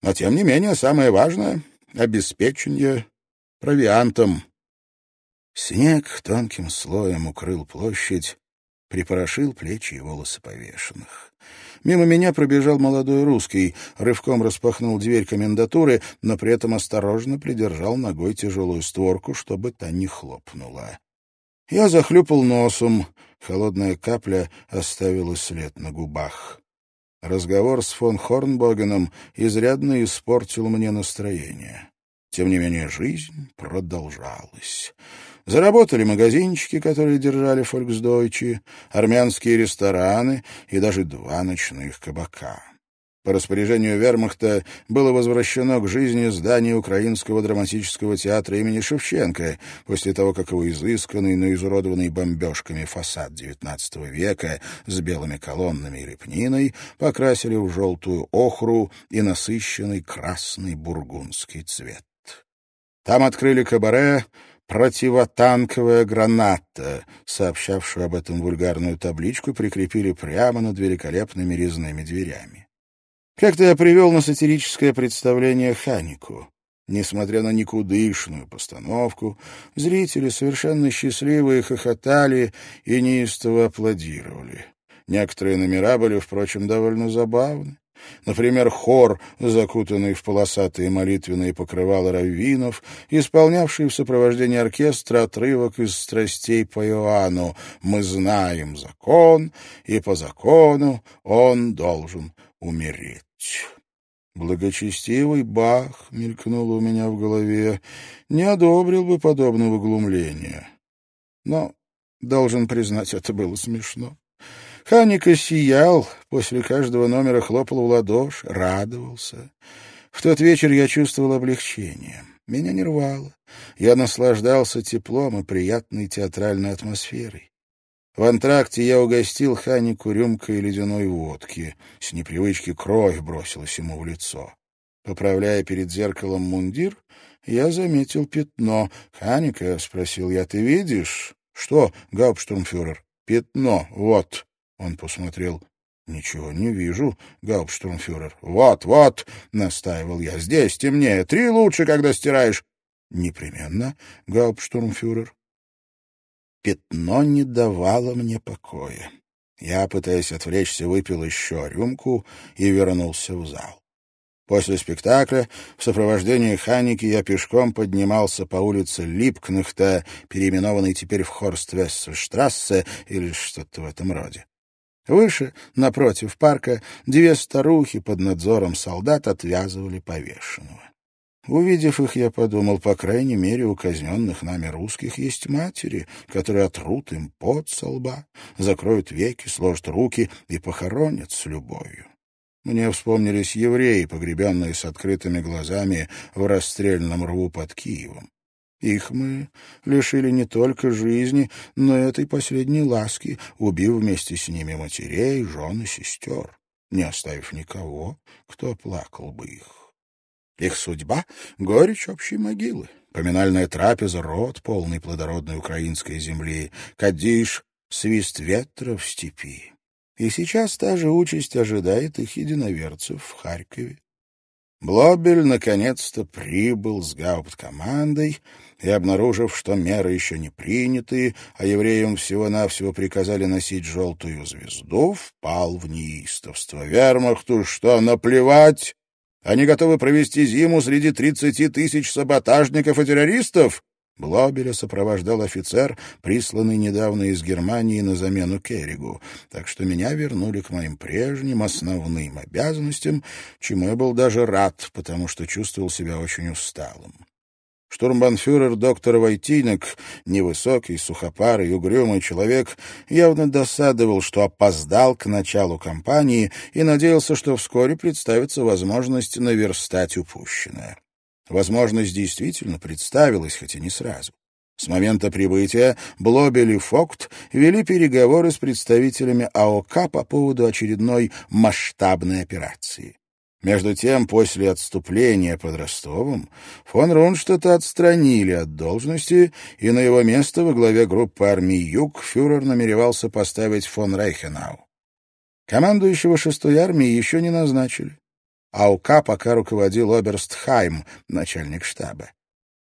Но, тем не менее, самое важное — обеспечение провиантом. Снег тонким слоем укрыл площадь, припорошил плечи и волосы повешенных. Мимо меня пробежал молодой русский, рывком распахнул дверь комендатуры, но при этом осторожно придержал ногой тяжелую створку, чтобы та не хлопнула. Я захлюпал носом, холодная капля оставила след на губах. Разговор с фон Хорнбогеном изрядно испортил мне настроение. Тем не менее, жизнь продолжалась. Заработали магазинчики, которые держали фольксдойчи, армянские рестораны и даже два ночных кабака. По распоряжению вермахта было возвращено к жизни здание Украинского драматического театра имени Шевченко после того, как его изысканный, но изуродованный бомбежками фасад XIX века с белыми колоннами и лепниной покрасили в желтую охру и насыщенный красный бургундский цвет. Там открыли кабаре, противотанковая граната, сообщавшую об этом вульгарную табличку, прикрепили прямо над великолепными резными дверями. Как-то я привел на сатирическое представление Ханику. Несмотря на никудышную постановку, зрители совершенно счастливые хохотали и неистово аплодировали. Некоторые номера были, впрочем, довольно забавны. Например, хор, закутанный в полосатые молитвенные покрывала раввинов, исполнявший в сопровождении оркестра отрывок из страстей по Иоанну «Мы знаем закон, и по закону он должен умереть». Благочестивый Бах мелькнул у меня в голове, не одобрил бы подобного глумления. Но, должен признать, это было смешно. Ханика сиял, после каждого номера хлопал в ладошь, радовался. В тот вечер я чувствовал облегчение. Меня не рвало. Я наслаждался теплом и приятной театральной атмосферой. В антракте я угостил Ханику рюмкой ледяной водки. С непривычки кровь бросилась ему в лицо. Поправляя перед зеркалом мундир, я заметил пятно. «Ханика?» — спросил я. «Ты видишь?» «Что, гауптштурмфюрер?» «Пятно, вот». Он посмотрел. «Ничего не вижу, гауптштурмфюрер». «Вот, вот», — настаивал я, — «здесь темнее. Три лучше, когда стираешь». «Непременно, гауптштурмфюрер». Пятно не давало мне покоя. Я, пытаясь отвлечься, выпил еще рюмку и вернулся в зал. После спектакля в сопровождении Ханики я пешком поднимался по улице Липкнахта, переименованной теперь в Хорствессштрассе или что-то в этом роде. Выше, напротив парка, две старухи под надзором солдат отвязывали повешенного. Увидев их, я подумал, по крайней мере, у казненных нами русских есть матери, которые отрут им пот со лба, закроют веки, сложат руки и похоронят с любовью. Мне вспомнились евреи, погребенные с открытыми глазами в расстрельном рву под Киевом. Их мы лишили не только жизни, но и этой последней ласки, убив вместе с ними матерей, жен и сестер, не оставив никого, кто плакал бы их. Их судьба — горечь общей могилы, поминальная трапеза — род, полный плодородной украинской земли, кадиш — свист ветра в степи. И сейчас та же участь ожидает их единоверцев в Харькове. Блобель наконец-то прибыл с гаупткомандой и, обнаружив, что меры еще не приняты, а евреям всего-навсего приказали носить желтую звезду, впал в неистовство. Вермахту что, наплевать? Они готовы провести зиму среди тридцати тысяч саботажников и террористов? Блобеля сопровождал офицер, присланный недавно из Германии на замену Керригу, так что меня вернули к моим прежним основным обязанностям, чему я был даже рад, потому что чувствовал себя очень усталым. Штурмбанфюрер доктор Войтинок, невысокий, сухопарый, угрюмый человек, явно досадовал, что опоздал к началу кампании и надеялся, что вскоре представится возможность наверстать упущенное. Возможность действительно представилась, хотя не сразу. С момента прибытия Блобель и Фокт вели переговоры с представителями АОК по поводу очередной масштабной операции. Между тем, после отступления под Ростовом, фон Рунштадта отстранили от должности, и на его место во главе группы армий «Юг» фюрер намеревался поставить фон Рейхенау. Командующего шестой армией еще не назначили. А УК пока руководил Оберст Хайм, начальник штаба.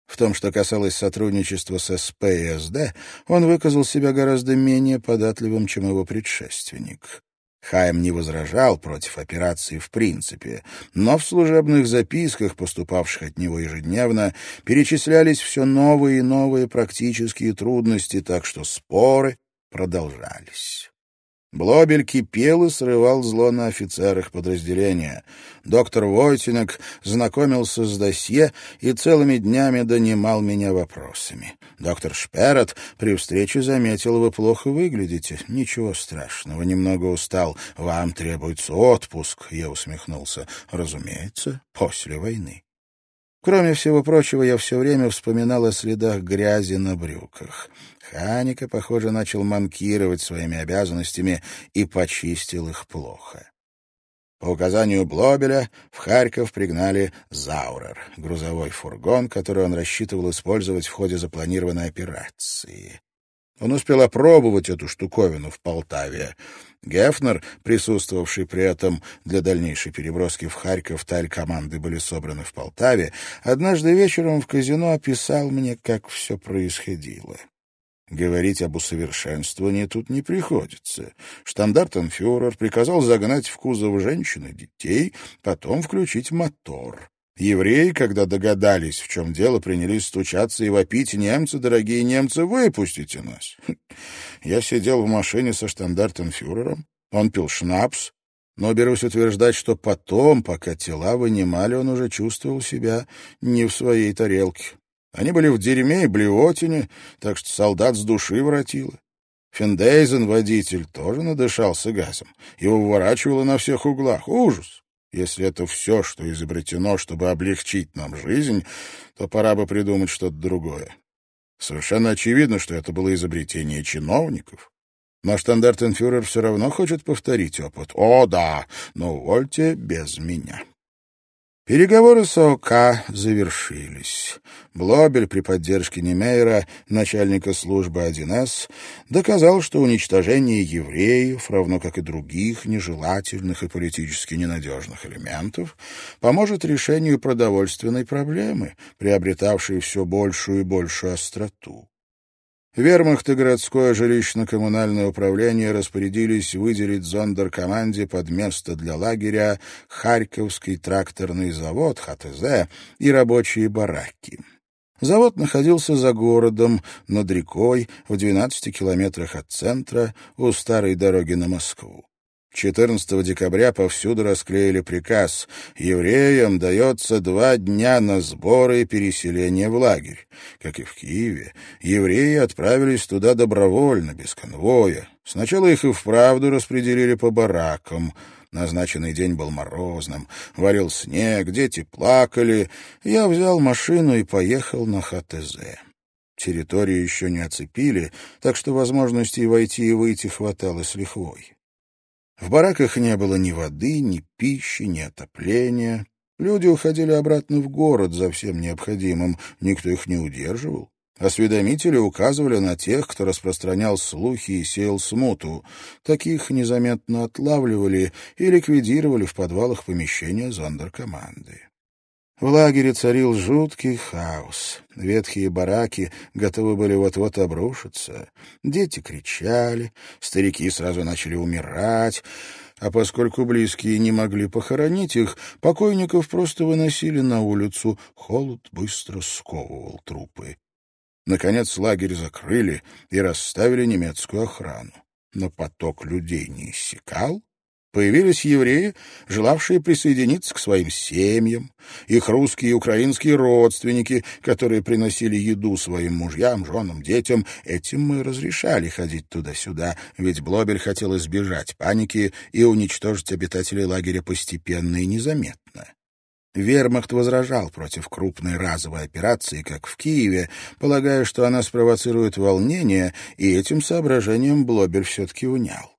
В том, что касалось сотрудничества с СП и СД, он выказал себя гораздо менее податливым, чем его предшественник. Хайм не возражал против операции в принципе, но в служебных записках, поступавших от него ежедневно, перечислялись все новые и новые практические трудности, так что споры продолжались. Блобель кипел и срывал зло на офицерах подразделения. Доктор Войтинек знакомился с досье и целыми днями донимал меня вопросами. Доктор Шперот при встрече заметил, вы плохо выглядите. Ничего страшного, немного устал. Вам требуется отпуск, я усмехнулся. Разумеется, после войны. Кроме всего прочего, я все время вспоминал о следах грязи на брюках. Ханика, похоже, начал манкировать своими обязанностями и почистил их плохо. По указанию Блобеля в Харьков пригнали «Заурер» — грузовой фургон, который он рассчитывал использовать в ходе запланированной операции. Он успел опробовать эту штуковину в Полтаве. Гефнер, присутствовавший при этом для дальнейшей переброски в Харьков, таль команды были собраны в Полтаве, однажды вечером в казино описал мне, как все происходило. Говорить об усовершенствовании тут не приходится. Штандартенфюрер приказал загнать в кузов женщин и детей, потом включить мотор. Евреи, когда догадались, в чем дело, принялись стучаться и вопить «Немцы, дорогие немцы, выпустите нас!» <laughs> Я сидел в машине со штандартенфюрером, он пил шнапс, но берусь утверждать, что потом, пока тела вынимали, он уже чувствовал себя не в своей тарелке. Они были в дерьме и блевотине, так что солдат с души воротило. Финдейзен, водитель, тоже надышался газом. Его выворачивало на всех углах. Ужас! Если это все, что изобретено, чтобы облегчить нам жизнь, то пора бы придумать что-то другое. Совершенно очевидно, что это было изобретение чиновников. Но штандартенфюрер все равно хочет повторить опыт. О, да, но увольте без меня. Переговоры с ОК завершились. Блобель при поддержке Немейра, начальника службы 1С, доказал, что уничтожение евреев, равно как и других нежелательных и политически ненадежных элементов, поможет решению продовольственной проблемы, приобретавшей все большую и большую остроту. Вермахт и городское жилищно-коммунальное управление распорядились выделить зондеркоманде под место для лагеря Харьковский тракторный завод ХТЗ и рабочие бараки. Завод находился за городом, над рекой, в 12 километрах от центра, у старой дороги на Москву. 14 декабря повсюду расклеили приказ. Евреям дается два дня на сборы и переселение в лагерь. Как и в Киеве, евреи отправились туда добровольно, без конвоя. Сначала их и вправду распределили по баракам. Назначенный день был морозным, валил снег, дети плакали. Я взял машину и поехал на ХТЗ. Территорию еще не оцепили, так что возможностей войти и выйти хватало с лихвой. В бараках не было ни воды, ни пищи, ни отопления. Люди уходили обратно в город за всем необходимым, никто их не удерживал. Осведомители указывали на тех, кто распространял слухи и сеял смуту. Таких незаметно отлавливали и ликвидировали в подвалах помещения зондеркоманды. В лагере царил жуткий хаос. Ветхие бараки готовы были вот-вот обрушиться. Дети кричали, старики сразу начали умирать, а поскольку близкие не могли похоронить их, покойников просто выносили на улицу. Холод быстро сковывал трупы. Наконец лагерь закрыли и расставили немецкую охрану. Но поток людей не иссякал, Появились евреи, желавшие присоединиться к своим семьям, их русские и украинские родственники, которые приносили еду своим мужьям, женам, детям. Этим мы разрешали ходить туда-сюда, ведь Блобель хотел избежать паники и уничтожить обитателей лагеря постепенно и незаметно. Вермахт возражал против крупной разовой операции, как в Киеве, полагая, что она спровоцирует волнение, и этим соображением Блобель все-таки унял.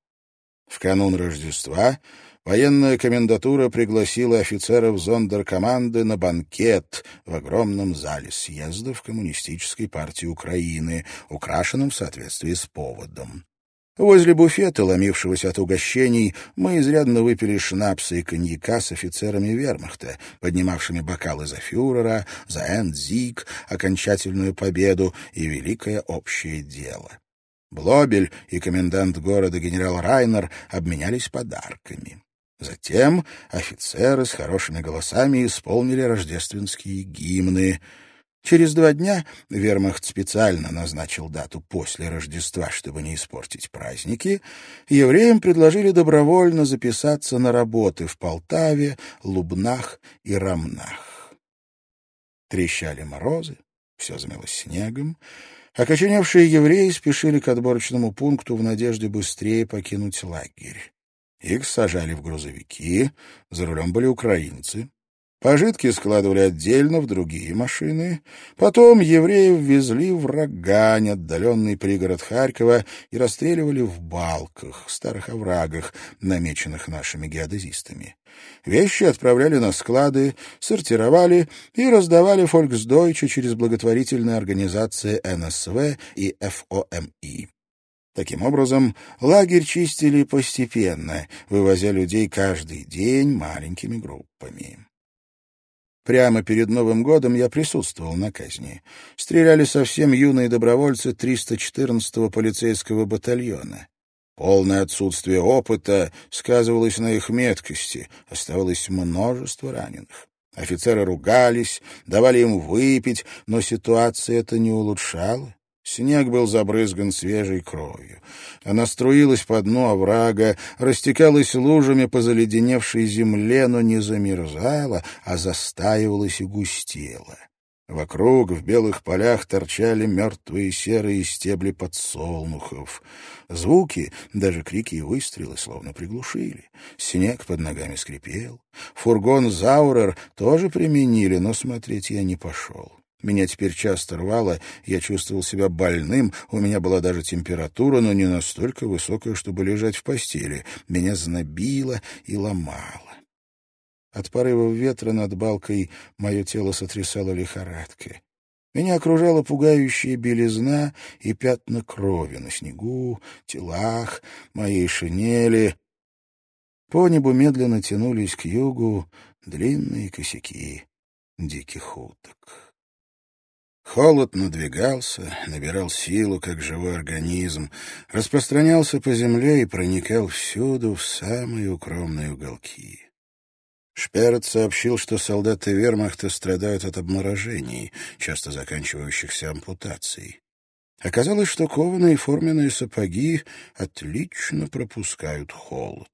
В канун Рождества военная комендатура пригласила офицеров зондеркоманды на банкет в огромном зале съездов Коммунистической партии Украины, украшенном в соответствии с поводом. Возле буфета, ломившегося от угощений, мы изрядно выпили шнапса и коньяка с офицерами вермахта, поднимавшими бокалы за фюрера, за Эндзик, окончательную победу и великое общее дело. Блобель и комендант города генерал Райнер обменялись подарками. Затем офицеры с хорошими голосами исполнили рождественские гимны — Через два дня вермахт специально назначил дату после Рождества, чтобы не испортить праздники. Евреям предложили добровольно записаться на работы в Полтаве, Лубнах и Рамнах. Трещали морозы, все замелось снегом. Окоченевшие евреи спешили к отборочному пункту в надежде быстрее покинуть лагерь. Их сажали в грузовики, за рулем были украинцы. Пожитки складывали отдельно в другие машины. Потом евреев везли в Рогань, отдаленный пригород Харькова, и расстреливали в балках, старых оврагах, намеченных нашими геодезистами. Вещи отправляли на склады, сортировали и раздавали фольксдойче через благотворительные организации НСВ и ФОМИ. Таким образом, лагерь чистили постепенно, вывозя людей каждый день маленькими группами. Прямо перед Новым годом я присутствовал на казни. Стреляли совсем юные добровольцы 314-го полицейского батальона. Полное отсутствие опыта сказывалось на их меткости, оставалось множество раненых. Офицеры ругались, давали им выпить, но ситуация это не улучшала. Снег был забрызган свежей кровью. Она струилась по дну оврага, растекалась лужами по заледеневшей земле, но не замерзала, а застаивалась и густела. Вокруг в белых полях торчали мертвые серые стебли подсолнухов. Звуки, даже крики и выстрелы, словно приглушили. Снег под ногами скрипел. Фургон «Заурер» тоже применили, но смотреть я не пошел. Меня теперь часто рвало, я чувствовал себя больным, у меня была даже температура, но не настолько высокая, чтобы лежать в постели. Меня знобило и ломало. От порывов ветра над балкой мое тело сотрясало лихорадкой. Меня окружала пугающая белизна и пятна крови на снегу, телах, моей шинели. По небу медленно тянулись к югу длинные косяки диких уток. Холод надвигался, набирал силу, как живой организм, распространялся по земле и проникал всюду, в самые укромные уголки. Шперет сообщил, что солдаты вермахта страдают от обморожений, часто заканчивающихся ампутацией. Оказалось, что кованые форменные сапоги отлично пропускают холод.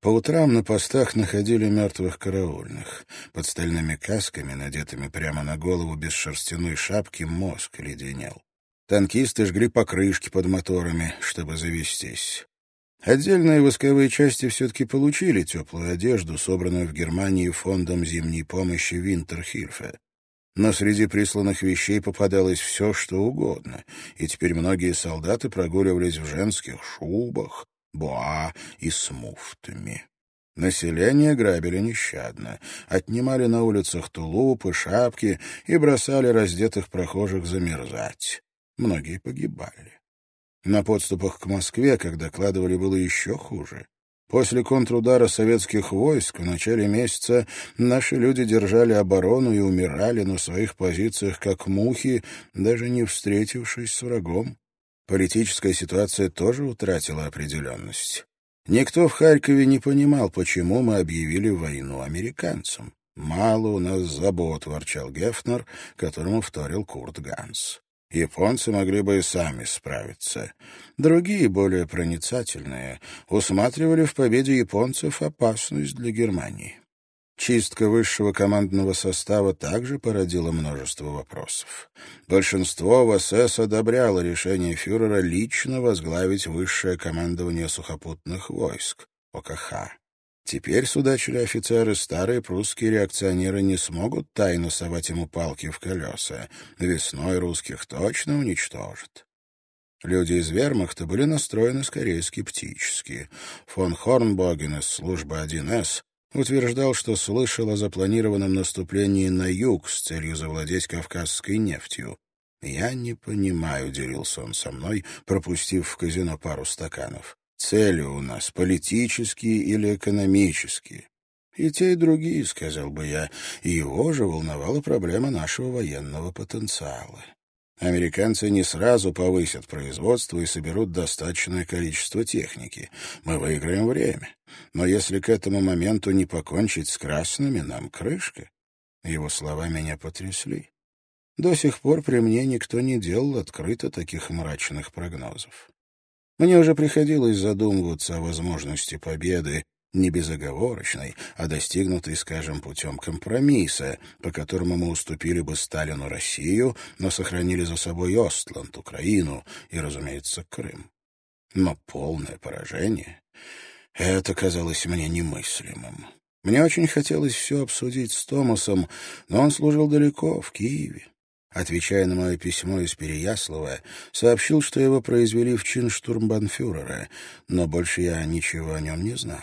По утрам на постах находили мертвых караульных. Под стальными касками, надетыми прямо на голову без шерстяной шапки, мозг леденел. Танкисты жгли покрышки под моторами, чтобы завестись. Отдельные восковые части все-таки получили теплую одежду, собранную в Германии фондом зимней помощи Винтерхильфе. Но среди присланных вещей попадалось все, что угодно, и теперь многие солдаты прогуливались в женских шубах, боа и с муфтами. Население грабили нещадно, отнимали на улицах тулупы, шапки и бросали раздетых прохожих замерзать. Многие погибали. На подступах к Москве, как докладывали, было еще хуже. После контрудара советских войск в начале месяца наши люди держали оборону и умирали на своих позициях, как мухи, даже не встретившись с врагом. Политическая ситуация тоже утратила определенность. Никто в Харькове не понимал, почему мы объявили войну американцам. «Мало у нас забот», — ворчал Гефнер, которому вторил Курт Ганс. Японцы могли бы и сами справиться. Другие, более проницательные, усматривали в победе японцев опасность для Германии. Чистка высшего командного состава также породила множество вопросов. Большинство в СС одобряло решение фюрера лично возглавить высшее командование сухопутных войск, ОКХ. Теперь, судачили офицеры, старые прусские реакционеры не смогут тайно совать ему палки в колеса. Весной русских точно уничтожат. Люди из вермахта были настроены скорее скептически. Фон Хорнбоген из службы 1С утверждал, что слышал о запланированном наступлении на юг с целью завладеть кавказской нефтью. «Я не понимаю», — делился он со мной, пропустив в казино пару стаканов. «Цели у нас политические или экономические?» «И те, и другие», — сказал бы я, его же волновала проблема нашего военного потенциала. Американцы не сразу повысят производство и соберут достаточное количество техники. Мы выиграем время. Но если к этому моменту не покончить с красными, нам крышка. Его слова меня потрясли. До сих пор при мне никто не делал открыто таких мрачных прогнозов. Мне уже приходилось задумываться о возможности победы не безоговорочной, а достигнутой, скажем, путем компромисса, по которому мы уступили бы Сталину Россию, но сохранили за собой Остланд, Украину и, разумеется, Крым. Но полное поражение — это казалось мне немыслимым. Мне очень хотелось все обсудить с Томасом, но он служил далеко, в Киеве. Отвечая на мое письмо из Переяслава, сообщил, что его произвели в чин штурмбанфюрера, но больше я ничего о нем не знал.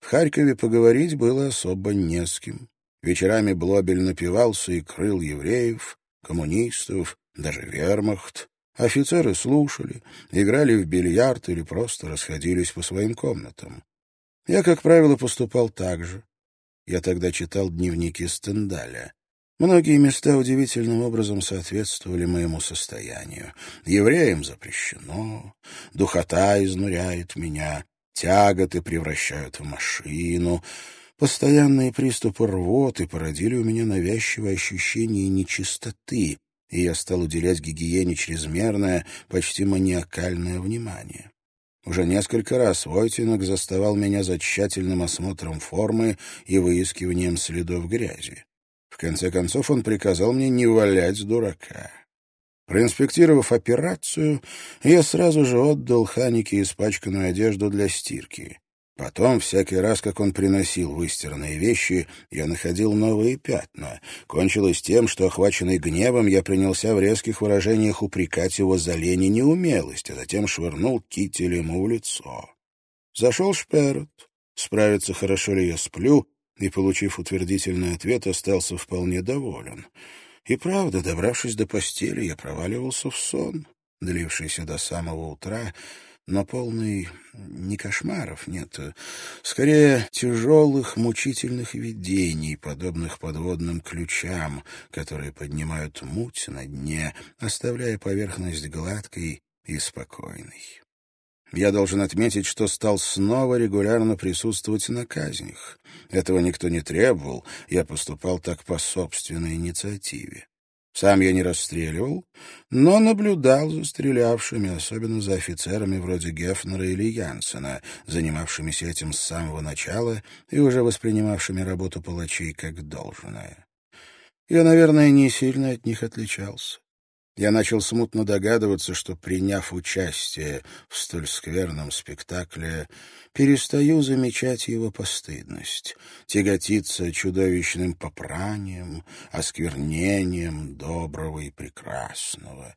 В Харькове поговорить было особо не с кем. Вечерами Блобель напивался и крыл евреев, коммунистов, даже вермахт. Офицеры слушали, играли в бильярд или просто расходились по своим комнатам. Я, как правило, поступал так же. Я тогда читал дневники Стендаля. Многие места удивительным образом соответствовали моему состоянию. Евреям запрещено, духота изнуряет меня, тяготы превращают в машину. Постоянные приступы рвоты породили у меня навязчивое ощущение нечистоты, и я стал уделять гигиене чрезмерное, почти маниакальное внимание. Уже несколько раз Войтинок заставал меня за тщательным осмотром формы и выискиванием следов грязи. В конце концов он приказал мне не валять дурака. Проинспектировав операцию, я сразу же отдал Ханике испачканную одежду для стирки. Потом, всякий раз, как он приносил выстиранные вещи, я находил новые пятна. Кончилось тем, что, охваченный гневом, я принялся в резких выражениях упрекать его за лень и неумелость, а затем швырнул китель ему в лицо. Зашел Шперот. Справиться, хорошо ли я сплю, и, получив утвердительный ответ, остался вполне доволен. И правда, добравшись до постели, я проваливался в сон, длившийся до самого утра, но полный не кошмаров, нет, скорее тяжелых, мучительных видений, подобных подводным ключам, которые поднимают муть на дне, оставляя поверхность гладкой и спокойной. Я должен отметить, что стал снова регулярно присутствовать на казнях. Этого никто не требовал, я поступал так по собственной инициативе. Сам я не расстреливал, но наблюдал за стрелявшими, особенно за офицерами вроде Гефнера или Янсена, занимавшимися этим с самого начала и уже воспринимавшими работу палачей как должное. Я, наверное, не сильно от них отличался. Я начал смутно догадываться, что, приняв участие в столь скверном спектакле, перестаю замечать его постыдность, тяготиться чудовищным попранием, осквернением доброго и прекрасного.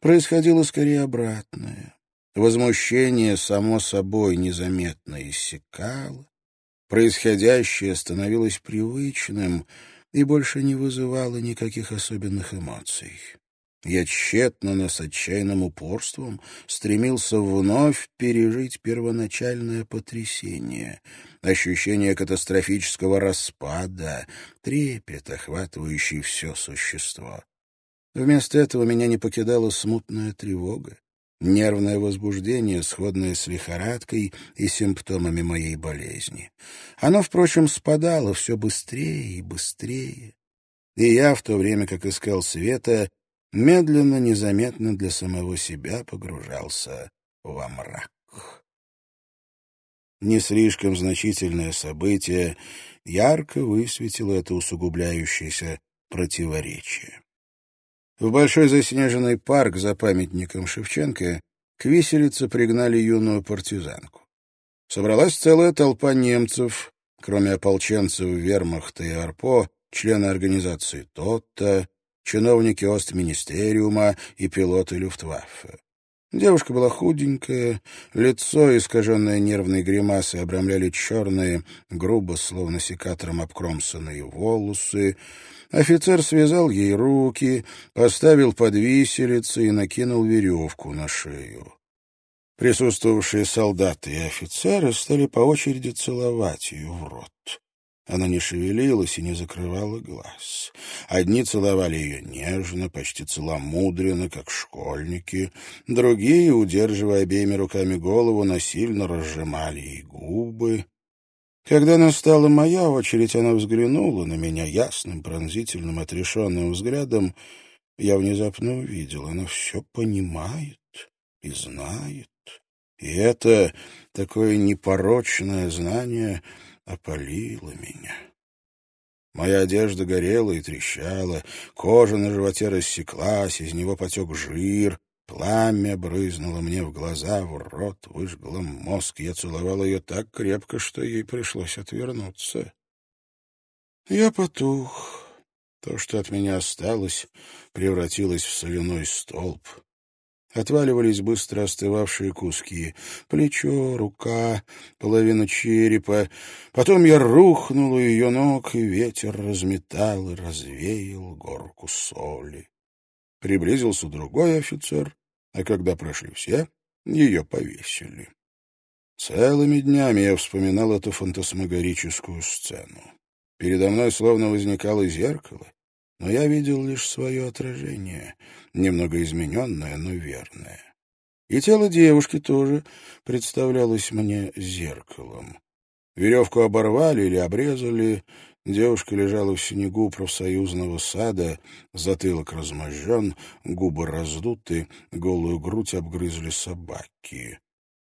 Происходило скорее обратное. Возмущение, само собой, незаметно иссякало. Происходящее становилось привычным и больше не вызывало никаких особенных эмоций. Я тщетно, но с отчаянным упорством стремился вновь пережить первоначальное потрясение, ощущение катастрофического распада, трепет, охватывающий все существо. Вместо этого меня не покидала смутная тревога, нервное возбуждение, сходное с лихорадкой и симптомами моей болезни. Оно, впрочем, спадало все быстрее и быстрее. И я, в то время как искал света, медленно, незаметно для самого себя погружался во мрак. Не слишком значительное событие ярко высветило это усугубляющееся противоречие. В большой заснеженный парк за памятником Шевченко к виселице пригнали юную партизанку. Собралась целая толпа немцев, кроме ополченцев вермахта и арпо, члены организации «Тотта», чиновники Остминистериума и пилоты Люфтваффе. Девушка была худенькая, лицо, искаженное нервной гримасой, обрамляли черные, грубо, словно секатором обкромсанные волосы. Офицер связал ей руки, поставил под виселицы и накинул веревку на шею. Присутствовавшие солдаты и офицеры стали по очереди целовать ее в рот. Она не шевелилась и не закрывала глаз. Одни целовали ее нежно, почти целомудренно, как школьники. Другие, удерживая обеими руками голову, насильно разжимали ей губы. Когда настала моя очередь, она взглянула на меня ясным, пронзительным, отрешенным взглядом. Я внезапно увидел, она все понимает и знает. И это такое непорочное знание — опалило меня. Моя одежда горела и трещала, кожа на животе рассеклась, из него потек жир, пламя брызнуло мне в глаза, в рот, выжгло мозг. Я целовал ее так крепко, что ей пришлось отвернуться. Я потух. То, что от меня осталось, превратилось в соляной столб. Отваливались быстро остывавшие куски. Плечо, рука, половина черепа. Потом я рухнул у ее ног, и ветер разметал и развеял горку соли. Приблизился другой офицер, а когда прошли все, ее повесили. Целыми днями я вспоминал эту фантасмагорическую сцену. Передо мной словно возникало зеркало, но я видел лишь свое отражение, немного измененное, но верное. И тело девушки тоже представлялось мне зеркалом. Веревку оборвали или обрезали, девушка лежала в снегу профсоюзного сада, затылок размозжен, губы раздуты, голую грудь обгрызли собаки.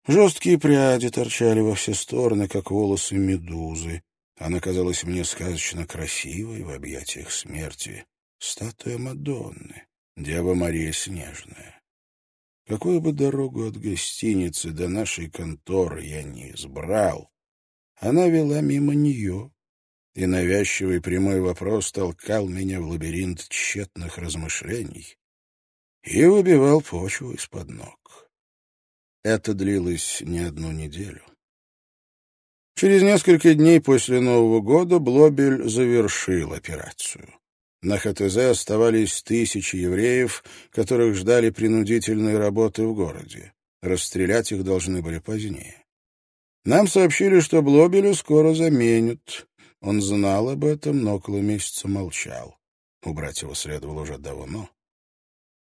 Жесткие пряди торчали во все стороны, как волосы медузы. Она казалась мне сказочно красивой в объятиях смерти. Статуя Мадонны, Дева Мария Снежная. Какую бы дорогу от гостиницы до нашей конторы я не избрал, она вела мимо нее, и навязчивый прямой вопрос толкал меня в лабиринт тщетных размышлений и выбивал почву из-под ног. Это длилось не одну неделю. Через несколько дней после Нового года Блобель завершил операцию. На ХТЗ оставались тысячи евреев, которых ждали принудительные работы в городе. Расстрелять их должны были позднее. Нам сообщили, что Блобеля скоро заменят. Он знал об этом, но около месяца молчал. Убрать его следовало уже давно.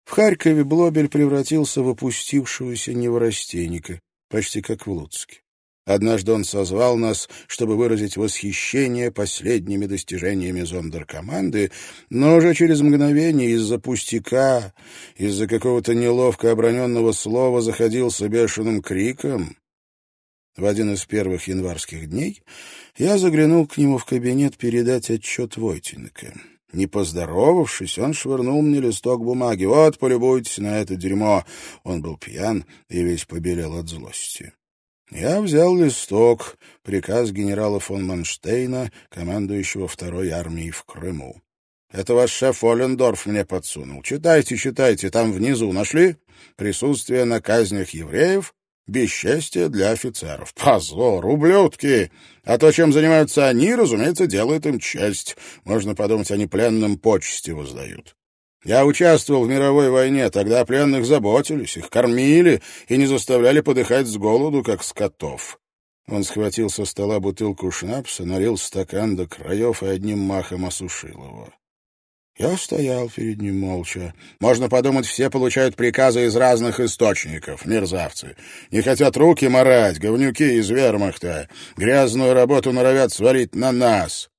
В Харькове Блобель превратился в опустившегося неврастенника, почти как в Луцке. Однажды он созвал нас, чтобы выразить восхищение последними достижениями зондеркоманды, но уже через мгновение из-за пустяка, из-за какого-то неловко оброненного слова заходился бешеным криком. В один из первых январских дней я заглянул к нему в кабинет передать отчет Войтенко. Не поздоровавшись, он швырнул мне листок бумаги. «Вот, полюбуйтесь на это дерьмо!» Он был пьян и весь побелел от злости. Я взял листок, приказ генерала фон Манштейна, командующего второй армией в Крыму. Это ваш шеф Олендорф мне подсунул. Читайте, читайте, там внизу нашли? Присутствие на казнях евреев, бесчестие для офицеров. Позор, ублюдки! А то, чем занимаются они, разумеется, делает им честь. Можно подумать, они пленным почести воздают. Я участвовал в мировой войне, тогда пленных заботились, их кормили и не заставляли подыхать с голоду, как скотов. Он схватил со стола бутылку шнапса, налил стакан до краев и одним махом осушил его. Я стоял перед ним молча. Можно подумать, все получают приказы из разных источников, мерзавцы. Не хотят руки морать, говнюки из вермахта. Грязную работу норовят свалить на нас.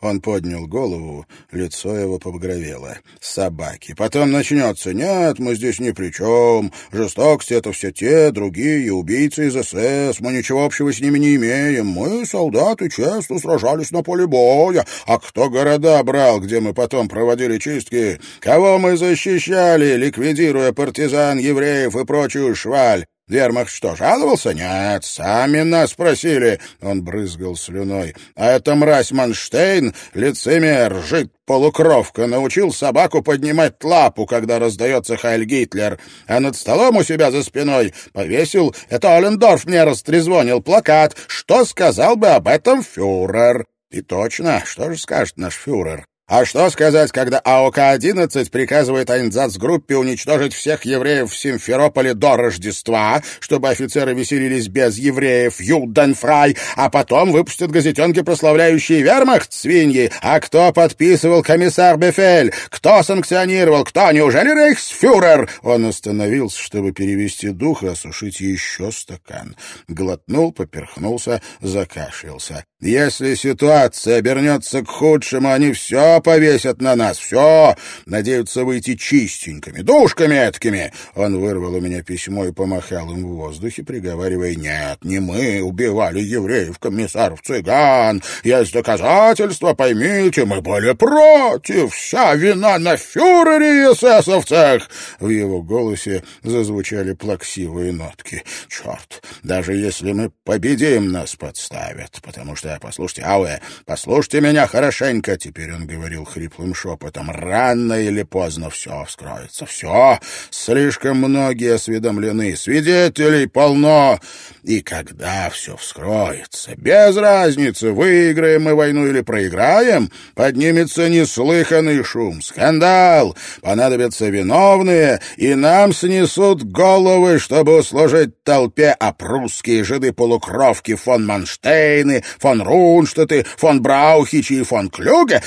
Он поднял голову, лицо его побагровело. «Собаки. Потом начнется. Нет, мы здесь ни при чем. Жестокости — это все те, другие, убийцы из СС. Мы ничего общего с ними не имеем. Мы, солдаты, честно сражались на поле боя. А кто города брал, где мы потом проводили чистки? Кого мы защищали, ликвидируя партизан, евреев и прочую шваль? Вермахт что, жаловался? Нет, сами нас просили. Он брызгал слюной. А это мразь Манштейн, лицемер, жид полукровка, научил собаку поднимать лапу, когда раздается Хайль Гитлер. А над столом у себя за спиной повесил, это Олендорф мне растрезвонил, плакат. Что сказал бы об этом фюрер? И точно, что же скажет наш фюрер? А что сказать, когда АОК-11 приказывает Айнзац-группе уничтожить всех евреев в Симферополе до Рождества, чтобы офицеры веселились без евреев, Юденфрай, а потом выпустят газетенки, прославляющие вермахт, свиньи? А кто подписывал комиссар Бефель? Кто санкционировал? Кто? Неужели рейхсфюрер? Он остановился, чтобы перевести дух и осушить еще стакан. Глотнул, поперхнулся, закашлялся. Если ситуация обернется к худшему, они все повесят на нас, все. Надеются выйти чистенькими, душками эткими. Он вырвал у меня письмо и помахал им в воздухе, приговаривая, нет, не мы убивали евреев, комиссаров, цыган. Есть доказательства, поймите, мы были против. Вся вина на фюрере и эсэсовцах. В его голосе зазвучали плаксивые нотки. Черт, даже если мы победим, нас подставят, потому что послушайте, Ауэ, послушайте меня хорошенько!» Теперь он говорил хриплым шепотом. «Рано или поздно все вскроется, все. Слишком многие осведомлены, свидетелей полно. И когда все вскроется, без разницы, выиграем мы войну или проиграем, поднимется неслыханный шум, скандал, понадобятся виновные, и нам снесут головы, чтобы услужить толпе, а прусские жиды-полукровки фон Манштейны, фон Рунштадты, фон Браухичи и фон Клюге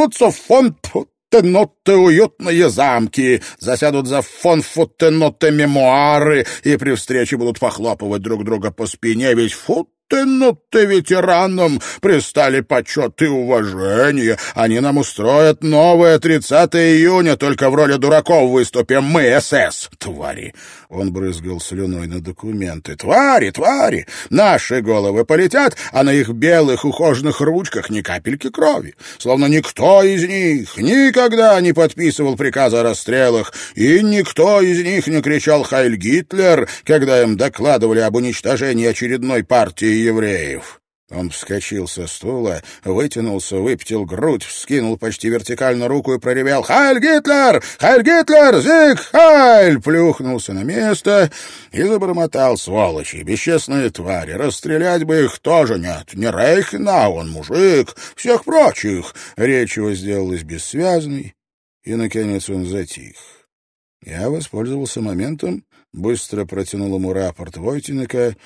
вернутся в фон Футтеноте уютные замки, засядут за фон Футтеноте мемуары и при встрече будут похлопывать друг друга по спине, весь фут ты ветеранам пристали почет и уважение. Они нам устроят новое 30 июня, только в роли дураков выступим мы, СС. Твари!» Он брызгал слюной на документы. «Твари, твари! Наши головы полетят, а на их белых ухоженных ручках ни капельки крови. Словно никто из них никогда не подписывал приказа о расстрелах, и никто из них не кричал «Хайль Гитлер», когда им докладывали об уничтожении очередной партии евреев. Он вскочил со стула, вытянулся, выпятил грудь, вскинул почти вертикально руку и проревел «Хайль Гитлер! Хайль Гитлер! Зиг! Хайль!» Плюхнулся на место и забормотал сволочи, бесчестные твари. Расстрелять бы их тоже нет. Не Рейхна, он мужик, всех прочих. Речь его сделалась бессвязной, и, наконец, он затих. Я воспользовался моментом, быстро протянул ему рапорт Войтинека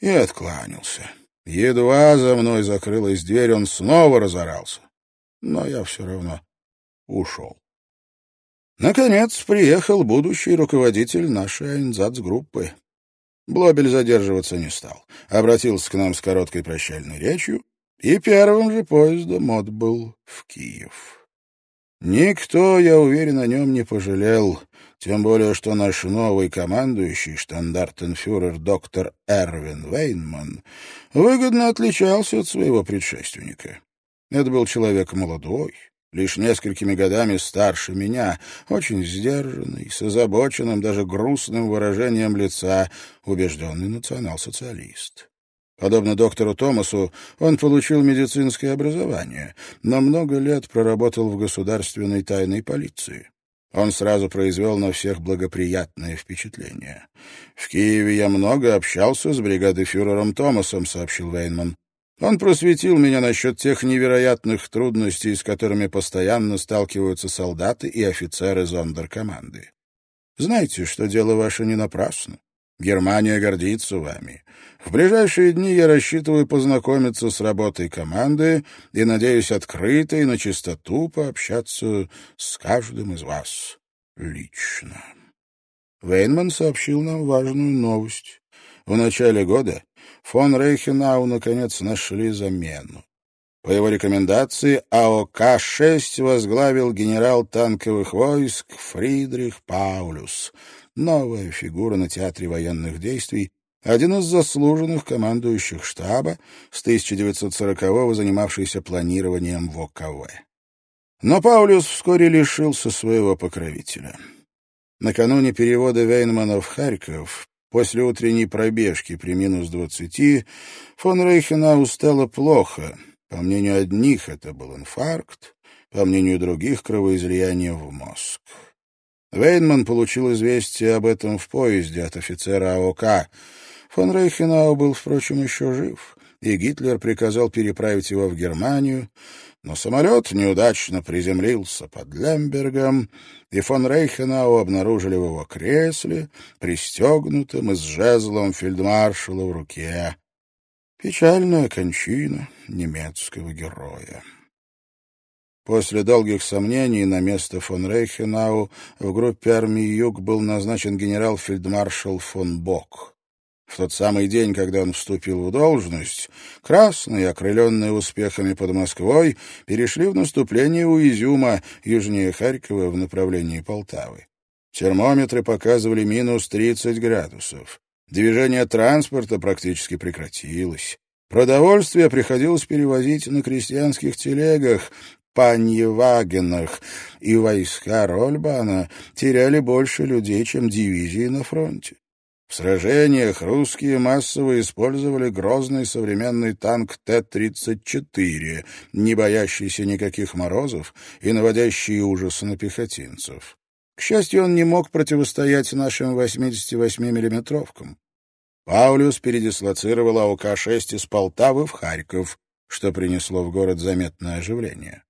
и откланялся. Едва за мной закрылась дверь, он снова разорался. Но я все равно ушел. Наконец приехал будущий руководитель нашей Айнзац-группы. Блобель задерживаться не стал. Обратился к нам с короткой прощальной речью, и первым же поездом отбыл в Киев. Никто, я уверен, о нем не пожалел. Тем более, что наш новый командующий, штандартенфюрер доктор Эрвин Вейнман, выгодно отличался от своего предшественника. Это был человек молодой, лишь несколькими годами старше меня, очень сдержанный, с озабоченным, даже грустным выражением лица, убежденный национал-социалист. Подобно доктору Томасу, он получил медицинское образование, но много лет проработал в государственной тайной полиции. Он сразу произвел на всех благоприятное впечатление. «В Киеве я много общался с бригадой-фюрером Томасом», — сообщил Вейнман. «Он просветил меня насчет тех невероятных трудностей, с которыми постоянно сталкиваются солдаты и офицеры зондеркоманды. Знаете, что дело ваше не напрасно. Германия гордится вами. В ближайшие дни я рассчитываю познакомиться с работой команды и надеюсь открыто и на чистоту пообщаться с каждым из вас лично. Вейнман сообщил нам важную новость. В начале года фон Рейхенау наконец нашли замену. По его рекомендации АОК-6 возглавил генерал танковых войск Фридрих Паулюс — новая фигура на театре военных действий, один из заслуженных командующих штаба, с 1940-го занимавшийся планированием ВОКВ. Но Паулюс вскоре лишился своего покровителя. Накануне перевода Вейнмана в Харьков После утренней пробежки при минус двадцати фон Рейхенау стало плохо. По мнению одних, это был инфаркт, по мнению других — кровоизлияние в мозг. Вейнман получил известие об этом в поезде от офицера АОК. Фон Рейхенау был, впрочем, еще жив, и Гитлер приказал переправить его в Германию, но самолет неудачно приземлился под Лембергом, и фон Рейхенау обнаружили в его кресле, пристегнутым и с жезлом фельдмаршала в руке. Печальная кончина немецкого героя. После долгих сомнений на место фон Рейхенау в группе армии «Юг» был назначен генерал-фельдмаршал фон Бок. В тот самый день, когда он вступил в должность, красные, окрыленные успехами под Москвой, перешли в наступление у Изюма, южнее Харькова, в направлении Полтавы. Термометры показывали минус 30 градусов. Движение транспорта практически прекратилось. Продовольствие приходилось перевозить на крестьянских телегах, паньевагенах, и войска Рольбана теряли больше людей, чем дивизии на фронте. В сражениях русские массово использовали грозный современный танк Т-34, не боящийся никаких морозов и наводящий ужас на пехотинцев. К счастью, он не мог противостоять нашим 88-миллиметровкам. Паулюс передислоцировал АУК-6 из Полтавы в Харьков, что принесло в город заметное оживление.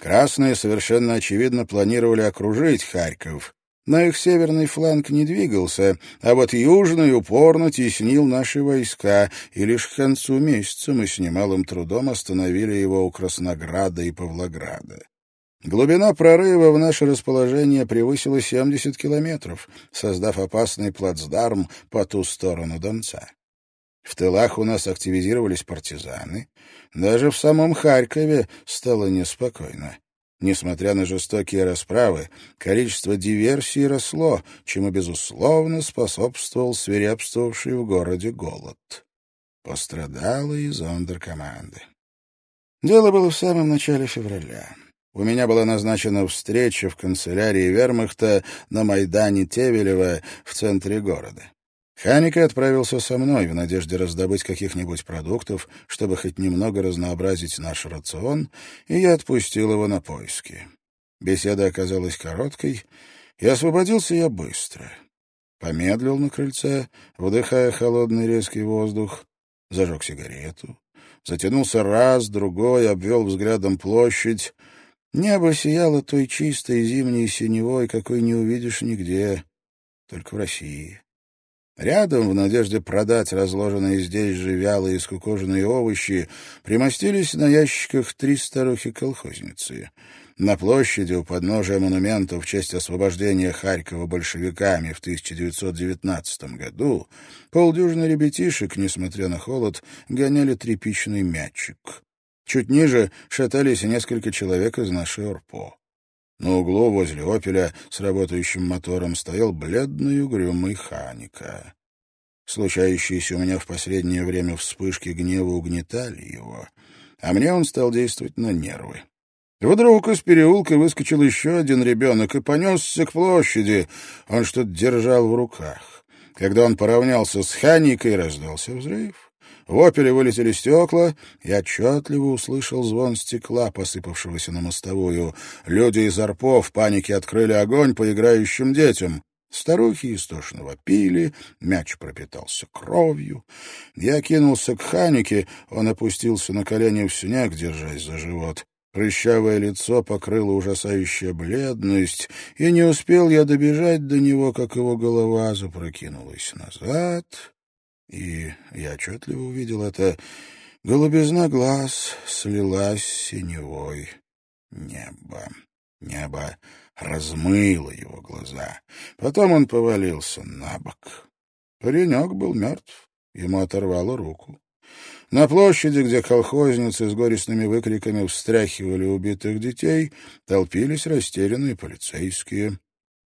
Красные совершенно очевидно планировали окружить Харьков, но их северный фланг не двигался, а вот южный упорно теснил наши войска, и лишь к концу месяца мы с немалым трудом остановили его у Краснограда и Павлограда. Глубина прорыва в наше расположение превысила 70 километров, создав опасный плацдарм по ту сторону Донца. В тылах у нас активизировались партизаны. Даже в самом Харькове стало неспокойно. Несмотря на жестокие расправы, количество диверсий росло, чему, безусловно, способствовал свирепствовавший в городе голод. Пострадала и зондеркоманды. Дело было в самом начале февраля. У меня была назначена встреча в канцелярии вермахта на Майдане Тевелева в центре города. Ханика отправился со мной в надежде раздобыть каких-нибудь продуктов, чтобы хоть немного разнообразить наш рацион, и я отпустил его на поиски. Беседа оказалась короткой, и освободился я быстро. Помедлил на крыльце, вдыхая холодный резкий воздух, зажег сигарету, затянулся раз, другой, обвел взглядом площадь. Небо сияло той чистой зимней синевой, какой не увидишь нигде, только в России. Рядом, в надежде продать разложенные здесь же вялые и скукоженные овощи, примостились на ящиках три старухи-колхозницы. На площади у подножия монумента в честь освобождения Харькова большевиками в 1919 году полдюжины ребятишек, несмотря на холод, гоняли тряпичный мячик. Чуть ниже шатались несколько человек из нашей ОРПО. На углу возле «Опеля» с работающим мотором стоял бледный угрюмый Ханика. Случающиеся у меня в последнее время вспышки гнева угнетали его, а мне он стал действовать на нервы. Вдруг из переулка выскочил еще один ребенок и понесся к площади. Он что-то держал в руках. Когда он поравнялся с Ханикой, раздался взрыв. В опере вылетели стекла, и отчетливо услышал звон стекла, посыпавшегося на мостовую. Люди из арпов в панике открыли огонь по играющим детям. Старухи истошно вопили, мяч пропитался кровью. Я кинулся к Ханике, он опустился на колени в синяк, держась за живот. Прыщавое лицо покрыло ужасающая бледность, и не успел я добежать до него, как его голова запрокинулась назад, и я отчетливо увидел это. Голубизна глаз слилась с синевой небо. Небо размыло его глаза. Потом он повалился на бок. Паренек был мертв. Ему оторвало руку. На площади, где колхозницы с горестными выкриками встряхивали убитых детей, толпились растерянные полицейские.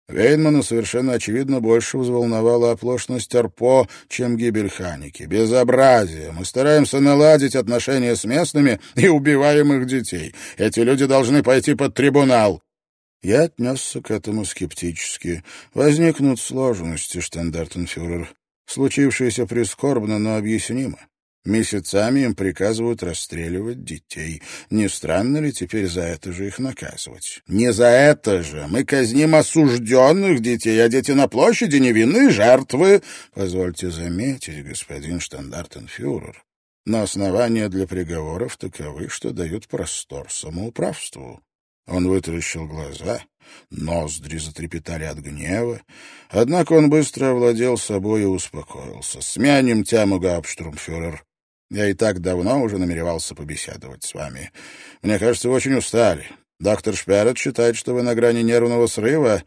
Вейнмана совершенно очевидно больше взволновала оплошность Арпо, чем гибель Ханики. Безобразие! Мы стараемся наладить отношения с местными и убиваем их детей. Эти люди должны пойти под трибунал. Я отнесся к этому скептически. Возникнут сложности, штандартенфюрер. Случившееся прискорбно, но объяснимо. Месяцами им приказывают расстреливать детей. Не странно ли теперь за это же их наказывать? Не за это же. Мы казним осужденных детей, а дети на площади невинные жертвы. Позвольте заметить, господин штандартенфюрер, но основания для приговоров таковы, что дают простор самоуправству. Он вытаращил глаза, ноздри затрепетали от гнева. Однако он быстро овладел собой и успокоился. «Смянем тему, гауптштурмфюрер. Я и так давно уже намеревался побеседовать с вами. Мне кажется, вы очень устали. Доктор Шперет считает, что вы на грани нервного срыва.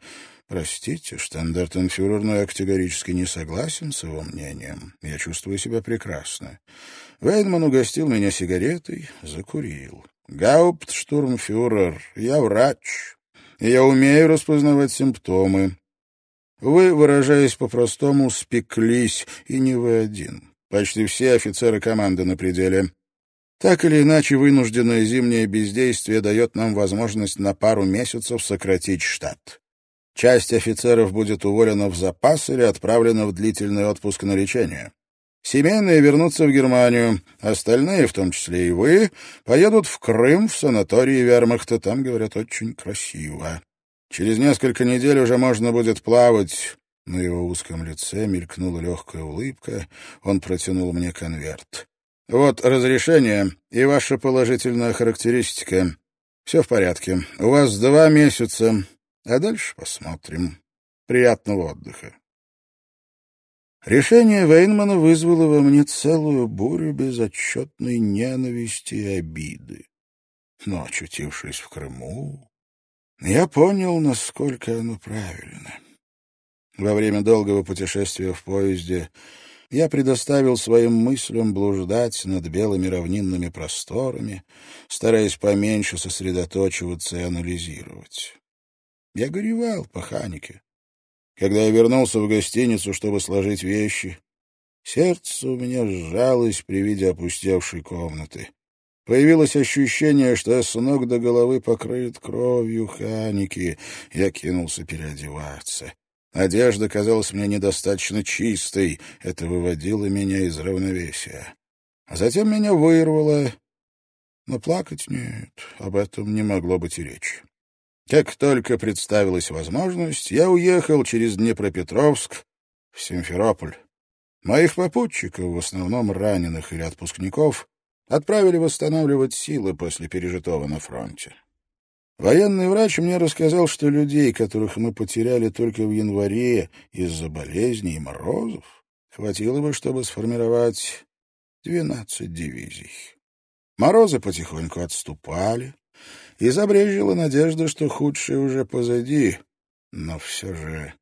Простите, штандартенфюрер, но я категорически не согласен с его мнением. Я чувствую себя прекрасно. Вейнман угостил меня сигаретой, закурил. Гауптштурмфюрер, я врач, и я умею распознавать симптомы. Вы, выражаясь по-простому, спеклись, и не вы один. Почти все офицеры команды на пределе. Так или иначе, вынужденное зимнее бездействие дает нам возможность на пару месяцев сократить штат. Часть офицеров будет уволена в запас или отправлена в длительный отпуск на лечение. Семейные вернутся в Германию, остальные, в том числе и вы, поедут в Крым, в санатории вермахта, там, говорят, очень красиво. Через несколько недель уже можно будет плавать, на его узком лице мелькнула легкая улыбка. Он протянул мне конверт. «Вот разрешение и ваша положительная характеристика. Все в порядке. У вас два месяца, а дальше посмотрим. Приятного отдыха». Решение Вейнмана вызвало во мне целую бурю безотчетной ненависти и обиды. Но, очутившись в Крыму, я понял, насколько оно правильно. Во время долгого путешествия в поезде я предоставил своим мыслям блуждать над белыми равнинными просторами, стараясь поменьше сосредоточиваться и анализировать. Я горевал по Ханике. Когда я вернулся в гостиницу, чтобы сложить вещи, сердце у меня сжалось при виде опустевшей комнаты. Появилось ощущение, что я с ног до головы покрыт кровью Ханики. Я кинулся переодеваться. Одежда казалась мне недостаточно чистой, это выводило меня из равновесия. А затем меня вырвало, но плакать нет, об этом не могло быть и речи. Как только представилась возможность, я уехал через Днепропетровск в Симферополь. Моих попутчиков, в основном раненых или отпускников, отправили восстанавливать силы после пережитого на фронте. Военный врач мне рассказал, что людей, которых мы потеряли только в январе из-за болезней и морозов, хватило бы, чтобы сформировать двенадцать дивизий. Морозы потихоньку отступали, и забрежила надежда, что худшее уже позади. Но все же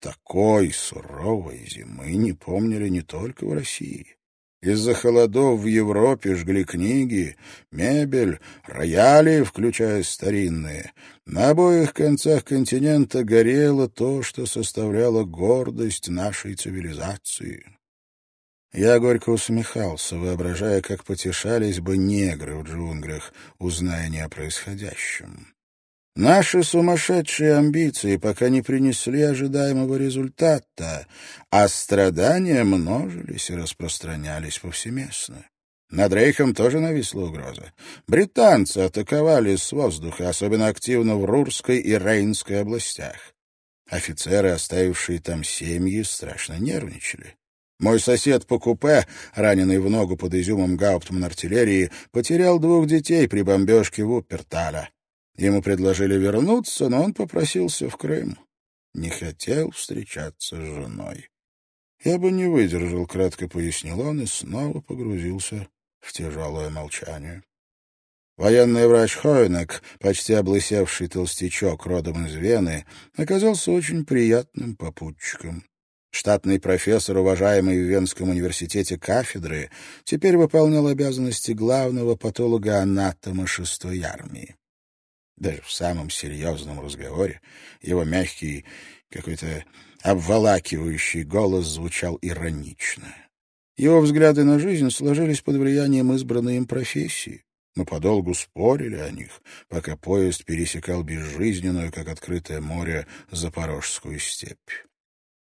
такой суровой зимы не помнили не только в России. Из-за холодов в Европе жгли книги, мебель, рояли, включая старинные. На обоих концах континента горело то, что составляло гордость нашей цивилизации. Я горько усмехался, воображая, как потешались бы негры в джунглях, узная о происходящем. Наши сумасшедшие амбиции пока не принесли ожидаемого результата, а страдания множились и распространялись повсеместно. Над Рейхом тоже нависла угроза. Британцы атаковали с воздуха, особенно активно в Рурской и Рейнской областях. Офицеры, оставившие там семьи, страшно нервничали. Мой сосед по купе, раненый в ногу под изюмом гауптман артиллерии, потерял двух детей при бомбежке Вупперталя. Ему предложили вернуться, но он попросился в Крым. Не хотел встречаться с женой. Я бы не выдержал, кратко пояснил он, и снова погрузился в тяжелое молчание. Военный врач Хойнек, почти облысевший толстячок родом из Вены, оказался очень приятным попутчиком. Штатный профессор, уважаемый в Венском университете кафедры, теперь выполнял обязанности главного патолога-анатома шестой армии. Даже в самом серьезном разговоре его мягкий, какой-то обволакивающий голос звучал иронично. Его взгляды на жизнь сложились под влиянием избранной им профессии. Мы подолгу спорили о них, пока поезд пересекал безжизненную, как открытое море, Запорожскую степь.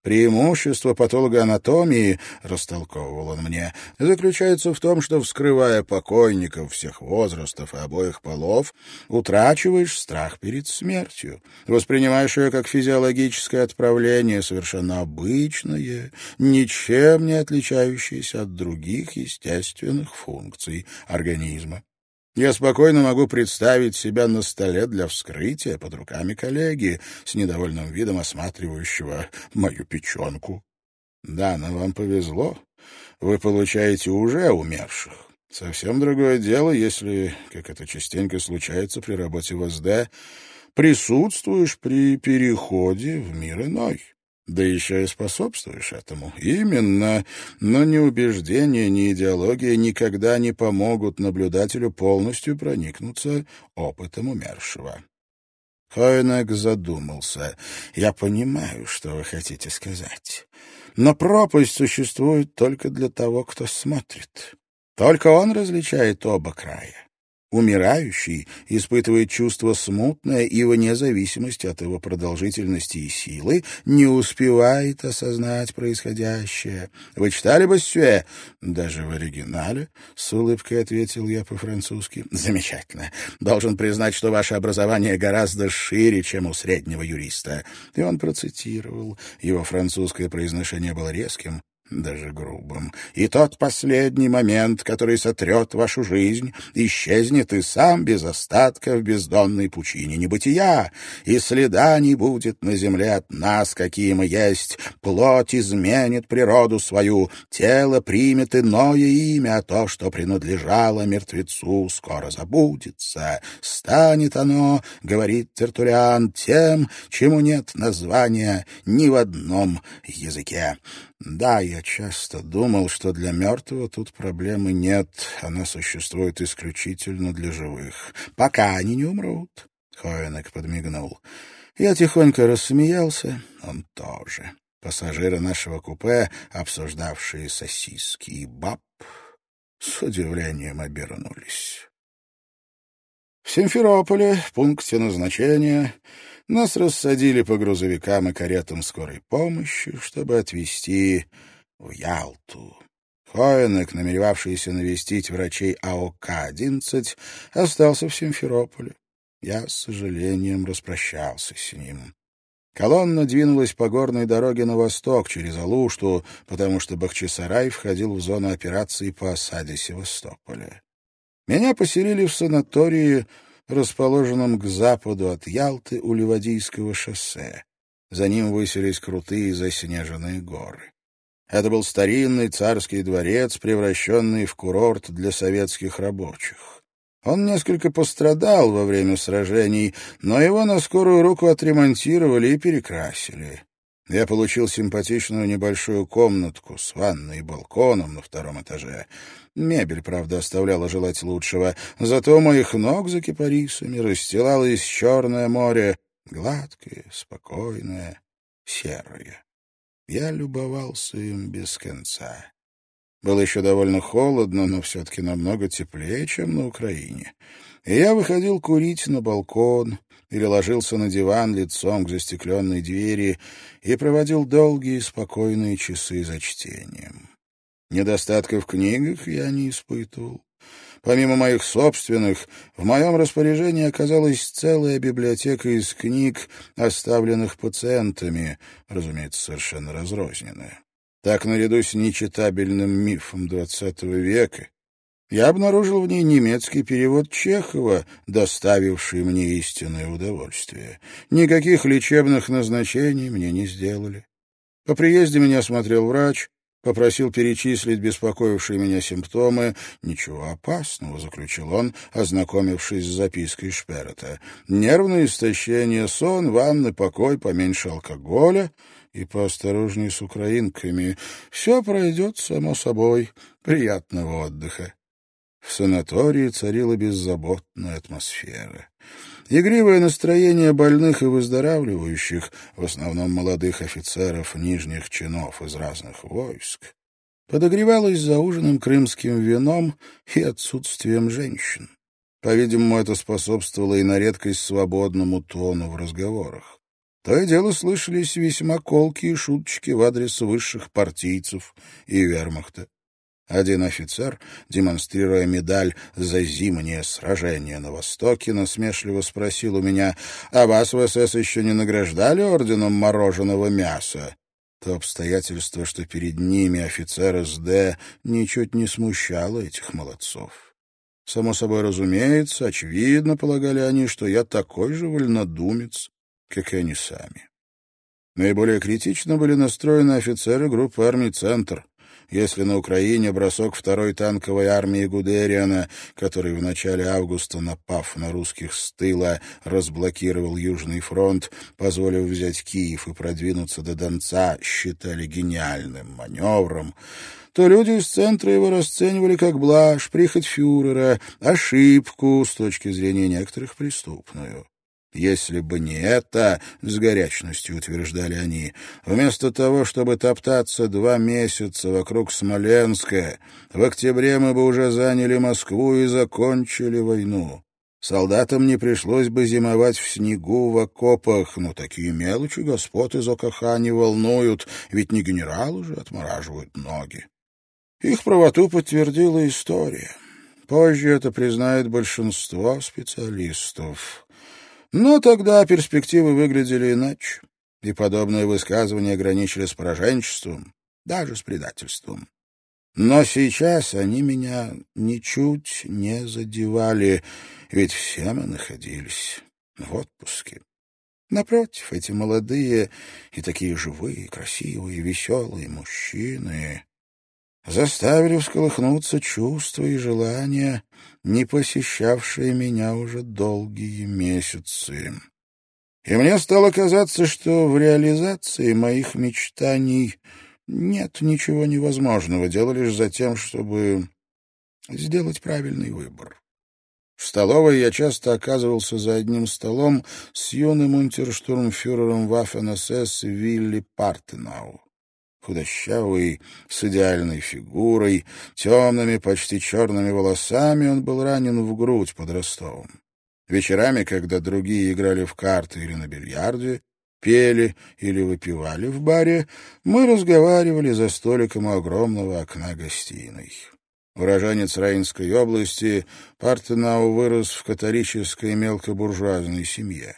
Преимущество патологоанатомии, растолковывал он мне, заключается в том, что, вскрывая покойников всех возрастов и обоих полов, утрачиваешь страх перед смертью, воспринимаешь ее как физиологическое отправление, совершенно обычное, ничем не отличающееся от других естественных функций организма. Я спокойно могу представить себя на столе для вскрытия под руками коллеги, с недовольным видом осматривающего мою печенку. Да, но вам повезло. Вы получаете уже умерших. Совсем другое дело, если, как это частенько случается при работе в СД, присутствуешь при переходе в мир иной. Да еще и способствуешь этому. Именно. Но ни убеждения, ни идеология никогда не помогут наблюдателю полностью проникнуться опытом умершего. Хойнек задумался. «Я понимаю, что вы хотите сказать. Но пропасть существует только для того, кто смотрит. Только он различает оба края. Умирающий испытывает чувство смутное и, вне зависимости от его продолжительности и силы, не успевает осознать происходящее. «Вы читали Боссюэ?» «Даже в оригинале», — с улыбкой ответил я по-французски. «Замечательно. Должен признать, что ваше образование гораздо шире, чем у среднего юриста». И он процитировал. Его французское произношение было резким, даже грубым. И тот последний момент, который сотрет вашу жизнь, исчезнет и сам без остатка в бездонной пучине небытия, и следа не будет на земле от нас, какие мы есть. Плоть изменит природу свою, тело примет иное имя, а то, что принадлежало мертвецу, скоро забудется. Станет оно, говорит Тертулиан, тем, чему нет названия ни в одном языке. Да, я часто думал, что для мертвого тут проблемы нет, она существует исключительно для живых. Пока они не умрут. Хоенек подмигнул. Я тихонько рассмеялся, он тоже. Пассажиры нашего купе, обсуждавшие сосиски и баб, с удивлением обернулись. В Симферополе, пункте назначения, нас рассадили по грузовикам и каретам скорой помощи, чтобы отвезти в Ялту. Хоенек, намеревавшийся навестить врачей АОК-11, остался в Симферополе. Я, с сожалением, распрощался с ним. Колонна двинулась по горной дороге на восток, через Алушту, потому что Бахчисарай входил в зону операции по осаде Севастополя. Меня поселили в санатории расположенном к западу от Ялты у Ливадийского шоссе. За ним высились крутые заснеженные горы. Это был старинный царский дворец, превращенный в курорт для советских рабочих. Он несколько пострадал во время сражений, но его на скорую руку отремонтировали и перекрасили. Я получил симпатичную небольшую комнатку с ванной и балконом на втором этаже. Мебель, правда, оставляла желать лучшего. Зато моих ног за кипарисами расстилалось черное море, гладкое, спокойное, серое. Я любовался им без конца. Было еще довольно холодно, но все-таки намного теплее, чем на Украине. И я выходил курить на балкон, или ложился на диван лицом к застекленной двери и проводил долгие спокойные часы за чтением. Недостатка в книгах я не испытывал. Помимо моих собственных, в моем распоряжении оказалась целая библиотека из книг, оставленных пациентами, разумеется, совершенно разрозненная. Так, наряду с нечитабельным мифом XX века, я обнаружил в ней немецкий перевод Чехова, доставивший мне истинное удовольствие. Никаких лечебных назначений мне не сделали. По приезде меня осмотрел врач, попросил перечислить беспокоившие меня симптомы. «Ничего опасного», — заключил он, ознакомившись с запиской Шперета. «Нервное истощение, сон, ванны, покой, поменьше алкоголя» и поосторожней с украинками. Все пройдет само собой. Приятного отдыха. В санатории царила беззаботная атмосфера. Игривое настроение больных и выздоравливающих, в основном молодых офицеров нижних чинов из разных войск, подогревалось за ужином крымским вином и отсутствием женщин. По-видимому, это способствовало и на редкость свободному тону в разговорах. То и дело слышались весьма колкие шуточки в адрес высших партийцев и вермахта. Один офицер, демонстрируя медаль за зимнее сражение на Востоке, насмешливо спросил у меня, «А вас в СС еще не награждали орденом мороженого мяса?» То обстоятельство, что перед ними офицер СД, ничуть не смущало этих молодцов. Само собой разумеется, очевидно, полагали они, что я такой же вольнодумец, как и они сами. Наиболее критично были настроены офицеры группы армий «Центр». Если на Украине бросок второй танковой армии Гудериана, который в начале августа, напав на русских с тыла, разблокировал Южный фронт, позволив взять Киев и продвинуться до Донца, считали гениальным маневром, то люди из центра его расценивали как блажь, прихоть фюрера, ошибку с точки зрения некоторых преступную. Если бы не это, с горячностью утверждали они, вместо того, чтобы топтаться два месяца вокруг Смоленска, в октябре мы бы уже заняли Москву и закончили войну. Солдатам не пришлось бы зимовать в снегу в окопах, но такие мелочи господ из ОКХ не волнуют, ведь не генералы же отмораживают ноги. Их правоту подтвердила история. Позже это признает большинство специалистов. Но тогда перспективы выглядели иначе, и подобные высказывания ограничили с пораженчеством, даже с предательством. Но сейчас они меня ничуть не задевали, ведь все мы находились в отпуске. Напротив, эти молодые и такие живые, красивые, веселые мужчины заставили всколыхнуться чувства и желания, не посещавшие меня уже долгие месяцы. И мне стало казаться, что в реализации моих мечтаний нет ничего невозможного, дело лишь за тем, чтобы сделать правильный выбор. В столовой я часто оказывался за одним столом с юным унтерштурмфюрером Waffen-СС Вилли Партенау худощавый, с идеальной фигурой, темными, почти черными волосами, он был ранен в грудь под Ростовом. Вечерами, когда другие играли в карты или на бильярде, пели или выпивали в баре, мы разговаривали за столиком у огромного окна гостиной. Уроженец Раинской области, Партенау вырос в католической мелкобуржуазной семье.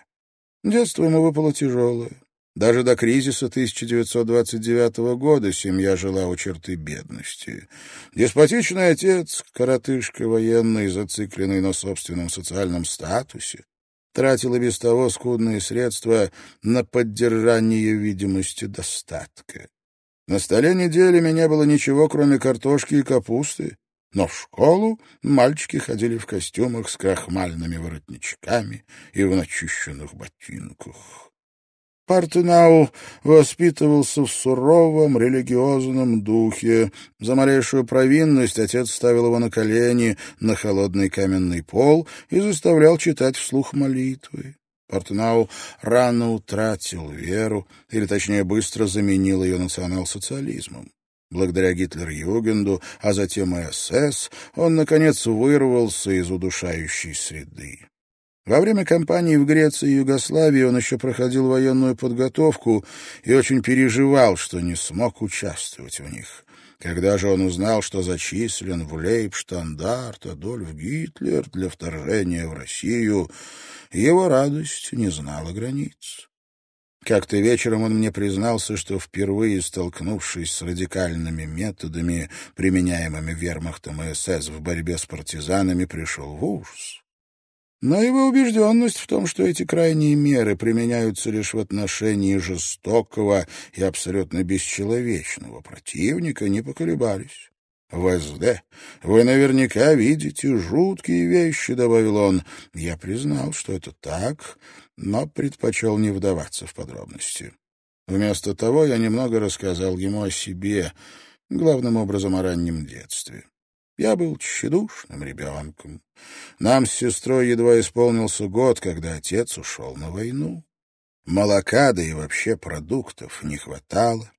Детство ему выпало тяжелое. Даже до кризиса 1929 года семья жила у черты бедности. Деспотичный отец, коротышка военный, зацикленный на собственном социальном статусе, тратил и без того скудные средства на поддержание видимости достатка. На столе неделями не было ничего, кроме картошки и капусты, но в школу мальчики ходили в костюмах с крахмальными воротничками и в начищенных ботинках. Партенау воспитывался в суровом религиозном духе. За малейшую провинность отец ставил его на колени на холодный каменный пол и заставлял читать вслух молитвы. Партенау рано утратил веру, или точнее быстро заменил ее национал-социализмом. Благодаря Гитлер-Югенду, а затем и СС, он, наконец, вырвался из удушающей среды. Во время кампании в Греции и Югославии он еще проходил военную подготовку и очень переживал, что не смог участвовать в них. Когда же он узнал, что зачислен в Лейбштандарт Адольф Гитлер для вторжения в Россию, его радость не знала границ. Как-то вечером он мне признался, что впервые столкнувшись с радикальными методами, применяемыми вермахтом и СС в борьбе с партизанами, пришел в ужас. Но его убежденность в том, что эти крайние меры применяются лишь в отношении жестокого и абсолютно бесчеловечного противника, не поколебались. «В СД вы наверняка видите жуткие вещи», — добавил он. Я признал, что это так, но предпочел не вдаваться в подробности. Вместо того я немного рассказал ему о себе, главным образом о раннем детстве. Я был тщедушным ребенком. Нам с сестрой едва исполнился год, когда отец ушел на войну. Молока, да и вообще продуктов не хватало.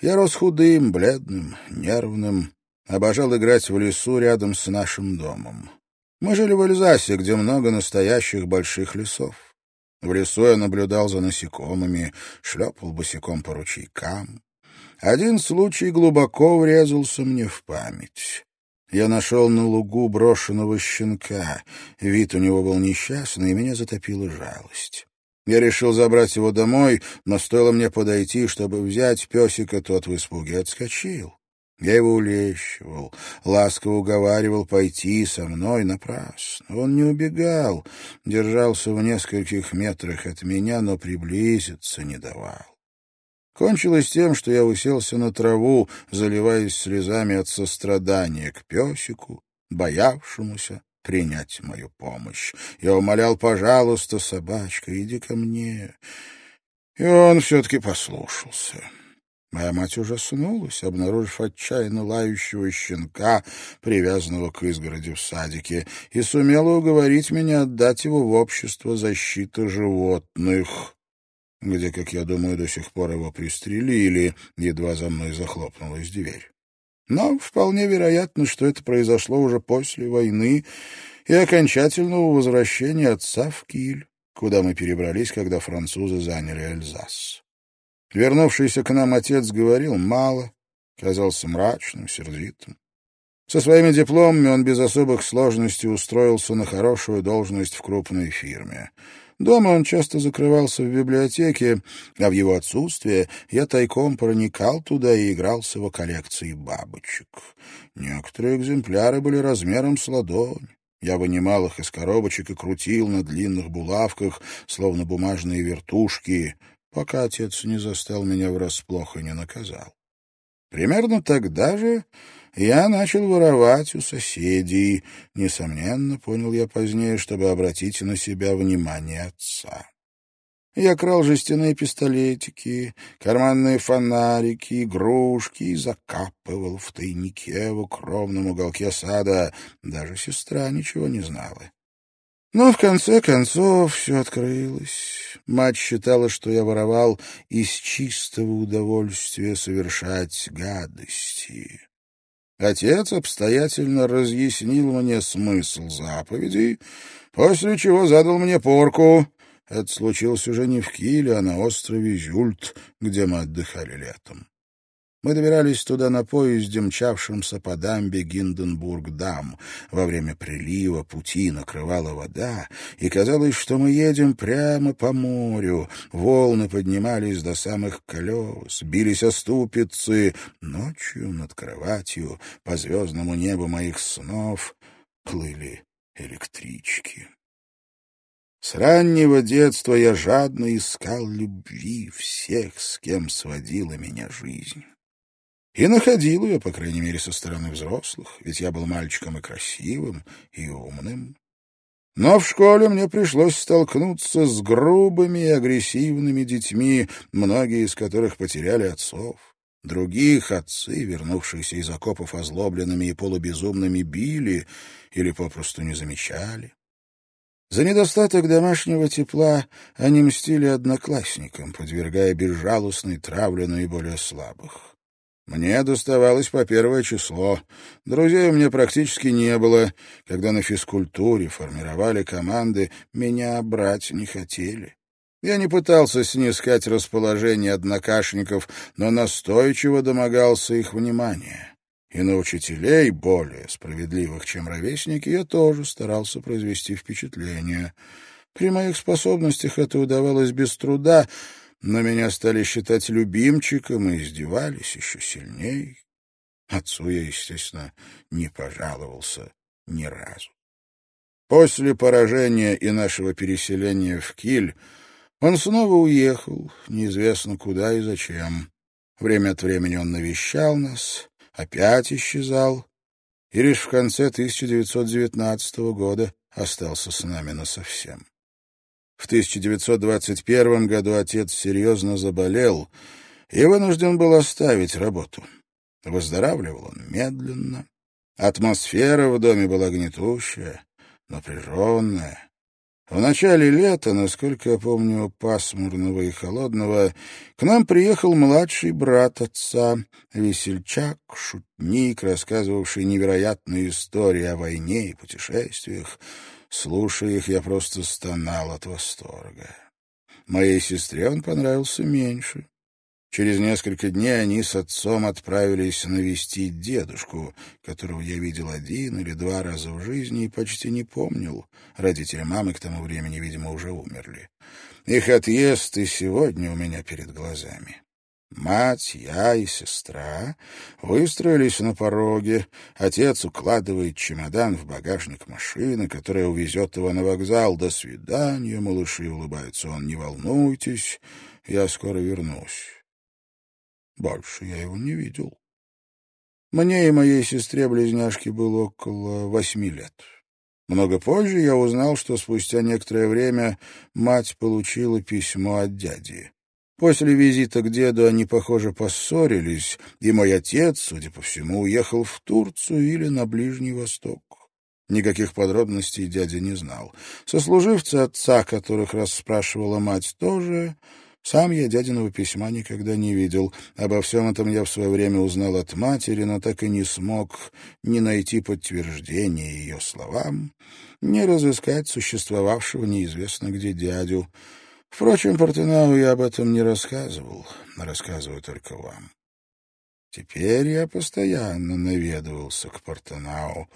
Я рос худым, бледным, нервным, обожал играть в лесу рядом с нашим домом. Мы жили в Эльзасе, где много настоящих больших лесов. В лесу я наблюдал за насекомыми, шлепал босиком по ручейкам. Один случай глубоко врезался мне в память. Я нашел на лугу брошенного щенка. Вид у него был несчастный, и меня затопила жалость. Я решил забрать его домой, но стоило мне подойти, чтобы взять песика, тот в испуге отскочил. Я его улещивал, ласково уговаривал пойти со мной напрасно. Он не убегал, держался в нескольких метрах от меня, но приблизиться не давал. Кончилось тем, что я уселся на траву, заливаясь слезами от сострадания к песику, боявшемуся принять мою помощь. Я умолял, пожалуйста, собачка, иди ко мне. И он все-таки послушался. Моя мать ужаснулась, обнаружив отчаянно лающего щенка, привязанного к изгороди в садике, и сумела уговорить меня отдать его в общество защиты животных, где, как я думаю, до сих пор его пристрелили, едва за мной захлопнулась дверь. Но вполне вероятно, что это произошло уже после войны и окончательного возвращения отца в Киль, куда мы перебрались, когда французы заняли Эльзас. Вернувшийся к нам отец говорил мало, казался мрачным, сердитым. Со своими дипломами он без особых сложностей устроился на хорошую должность в крупной фирме — Дома он часто закрывался в библиотеке, а в его отсутствие я тайком проникал туда и играл с его коллекцией бабочек. Некоторые экземпляры были размером с ладонь. Я вынимал их из коробочек и крутил на длинных булавках, словно бумажные вертушки, пока отец не застал меня врасплох и не наказал. Примерно тогда же я начал воровать у соседей. Несомненно, понял я позднее, чтобы обратить на себя внимание отца. Я крал жестяные пистолетики, карманные фонарики, игрушки и закапывал в тайнике в укромном уголке сада. Даже сестра ничего не знала. Но в конце концов все открылось. Мать считала, что я воровал из чистого удовольствия совершать гадости. Отец обстоятельно разъяснил мне смысл заповедей, после чего задал мне порку. Это случилось уже не в Киле, а на острове Зюльт, где мы отдыхали летом. Мы добирались туда на поезде, мчавшемся по дамбе Гинденбург-дам. Во время прилива пути накрывала вода, и казалось, что мы едем прямо по морю. Волны поднимались до самых колес, бились о ступицы. Ночью над кроватью, по звездному небу моих снов, плыли электрички. С раннего детства я жадно искал любви всех, с кем сводила меня жизнь. И находил ее, по крайней мере, со стороны взрослых, ведь я был мальчиком и красивым, и умным. Но в школе мне пришлось столкнуться с грубыми и агрессивными детьми, многие из которых потеряли отцов. Других отцы, вернувшиеся из окопов озлобленными и полубезумными, били или попросту не замечали. За недостаток домашнего тепла они мстили одноклассникам, подвергая безжалостной травле наиболее слабых. Мне доставалось по первое число. Друзей у меня практически не было. Когда на физкультуре формировали команды, меня брать не хотели. Я не пытался снискать расположение однокашников, но настойчиво домогался их внимания. И на учителей, более справедливых, чем ровесники, я тоже старался произвести впечатление. При моих способностях это удавалось без труда, но меня стали считать любимчиком и издевались еще сильнее. Отцу я, естественно, не пожаловался ни разу. После поражения и нашего переселения в Киль он снова уехал, неизвестно куда и зачем. Время от времени он навещал нас, опять исчезал, и лишь в конце 1919 года остался с нами насовсем. В 1921 году отец серьезно заболел и вынужден был оставить работу. Выздоравливал он медленно. Атмосфера в доме была гнетущая, напряженная. В начале лета, насколько я помню, пасмурного и холодного, к нам приехал младший брат отца, весельчак, шутник, рассказывавший невероятные истории о войне и путешествиях. Слушая их, я просто стонал от восторга. Моей сестре он понравился меньше. Через несколько дней они с отцом отправились навестить дедушку, которого я видел один или два раза в жизни и почти не помнил. Родители мамы к тому времени, видимо, уже умерли. Их отъезд и сегодня у меня перед глазами. Мать, я и сестра выстроились на пороге. Отец укладывает чемодан в багажник машины, которая увезет его на вокзал. «До свидания, малыши!» — улыбается он. «Не волнуйтесь, я скоро вернусь». Больше я его не видел. Мне и моей сестре-близняшке было около восьми лет. Много позже я узнал, что спустя некоторое время мать получила письмо от дяди. После визита к деду они, похоже, поссорились, и мой отец, судя по всему, уехал в Турцию или на Ближний Восток. Никаких подробностей дядя не знал. Сослуживцы отца, которых расспрашивала мать, тоже сам я дядиного письма никогда не видел. Обо всем этом я в свое время узнал от матери, но так и не смог ни найти подтверждения ее словам, ни разыскать существовавшего неизвестно где дядю. Впрочем, Портенау я об этом не рассказывал, рассказываю только вам. Теперь я постоянно наведывался к Портенау.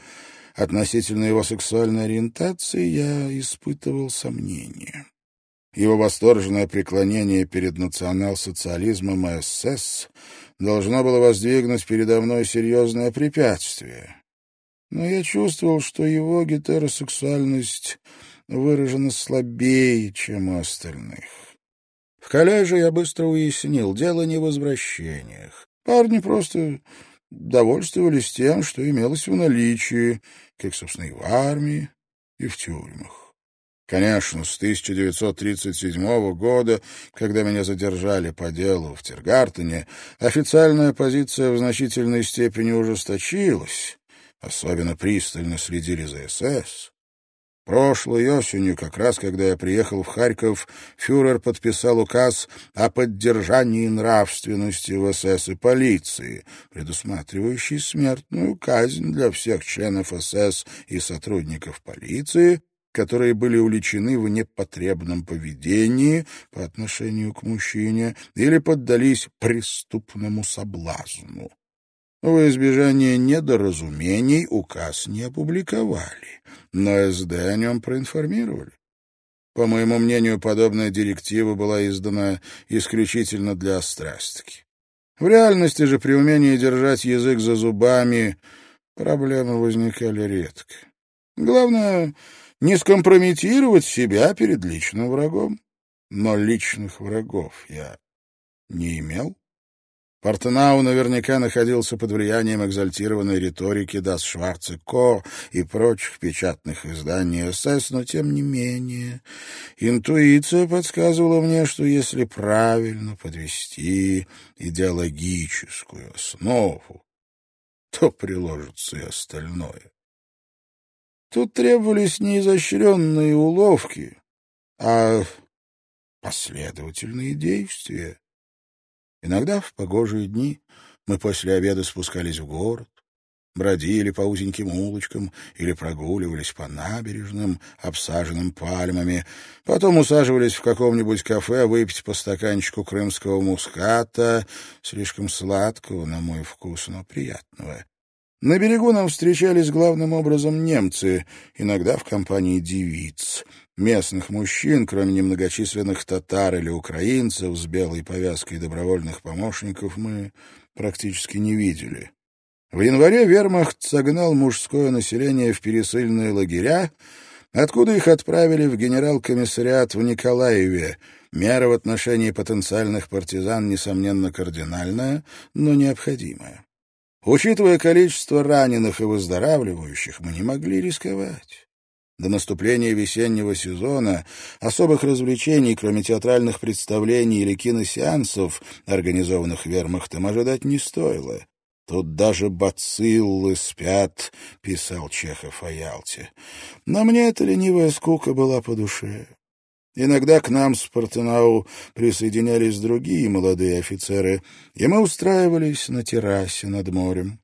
Относительно его сексуальной ориентации я испытывал сомнения. Его восторженное преклонение перед национал-социализмом и СС должно было воздвигнуть передо мной серьезное препятствие. Но я чувствовал, что его гетеросексуальность выражена слабее, чем у остальных. В коллеже я быстро уяснил, дело не в возвращениях. Парни просто довольствовались тем, что имелось в наличии, как, собственно, и в армии, и в тюрьмах. Конечно, с 1937 года, когда меня задержали по делу в Тиргартене, официальная позиция в значительной степени ужесточилась. Особенно пристально следили за СС. Прошлой осенью, как раз когда я приехал в Харьков, фюрер подписал указ о поддержании нравственности в СС и полиции, предусматривающий смертную казнь для всех членов СС и сотрудников полиции, которые были уличены в непотребном поведении по отношению к мужчине или поддались преступному соблазну. В избежание недоразумений указ не опубликовали, но СД о нем проинформировали. По моему мнению, подобная директива была издана исключительно для острастки. В реальности же при умении держать язык за зубами проблемы возникали редко. Главное не скомпрометировать себя перед личным врагом. Но личных врагов я не имел. Портенау наверняка находился под влиянием экзальтированной риторики Дас Шварце Ко и прочих печатных изданий СС, но тем не менее интуиция подсказывала мне, что если правильно подвести идеологическую основу, то приложится и остальное. Тут требовались не изощренные уловки, а последовательные действия. Иногда в погожие дни мы после обеда спускались в город, бродили по узеньким улочкам или прогуливались по набережным, обсаженным пальмами, потом усаживались в каком-нибудь кафе выпить по стаканчику крымского муската, слишком сладкого, на мой вкус, но приятного. На берегу нам встречались главным образом немцы, иногда в компании девиц. Местных мужчин, кроме немногочисленных татар или украинцев с белой повязкой добровольных помощников, мы практически не видели. В январе вермахт согнал мужское население в пересыльные лагеря, откуда их отправили в генерал-комиссариат в Николаеве. Мера в отношении потенциальных партизан, несомненно, кардинальная, но необходимая. Учитывая количество раненых и выздоравливающих, мы не могли рисковать. До наступления весеннего сезона особых развлечений, кроме театральных представлений или киносеансов, организованных вермахтом, ожидать не стоило. Тут даже бациллы спят, — писал Чехов о Ялте. Но мне эта ленивая скука была по душе. Иногда к нам с Портенау присоединялись другие молодые офицеры, и мы устраивались на террасе над морем.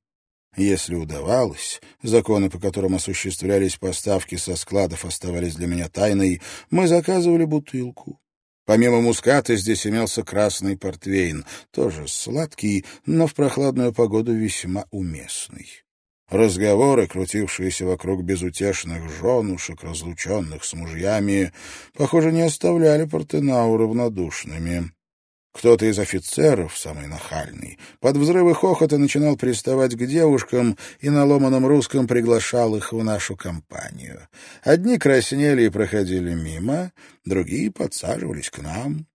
Если удавалось, законы, по которым осуществлялись поставки со складов, оставались для меня тайной, мы заказывали бутылку. Помимо муската здесь имелся красный портвейн, тоже сладкий, но в прохладную погоду весьма уместный. Разговоры, крутившиеся вокруг безутешных женушек, разлученных с мужьями, похоже, не оставляли Портенау равнодушными. Кто-то из офицеров, самый нахальный, под взрывы хохота начинал приставать к девушкам и на ломаном русском приглашал их в нашу компанию. Одни краснели и проходили мимо, другие подсаживались к нам.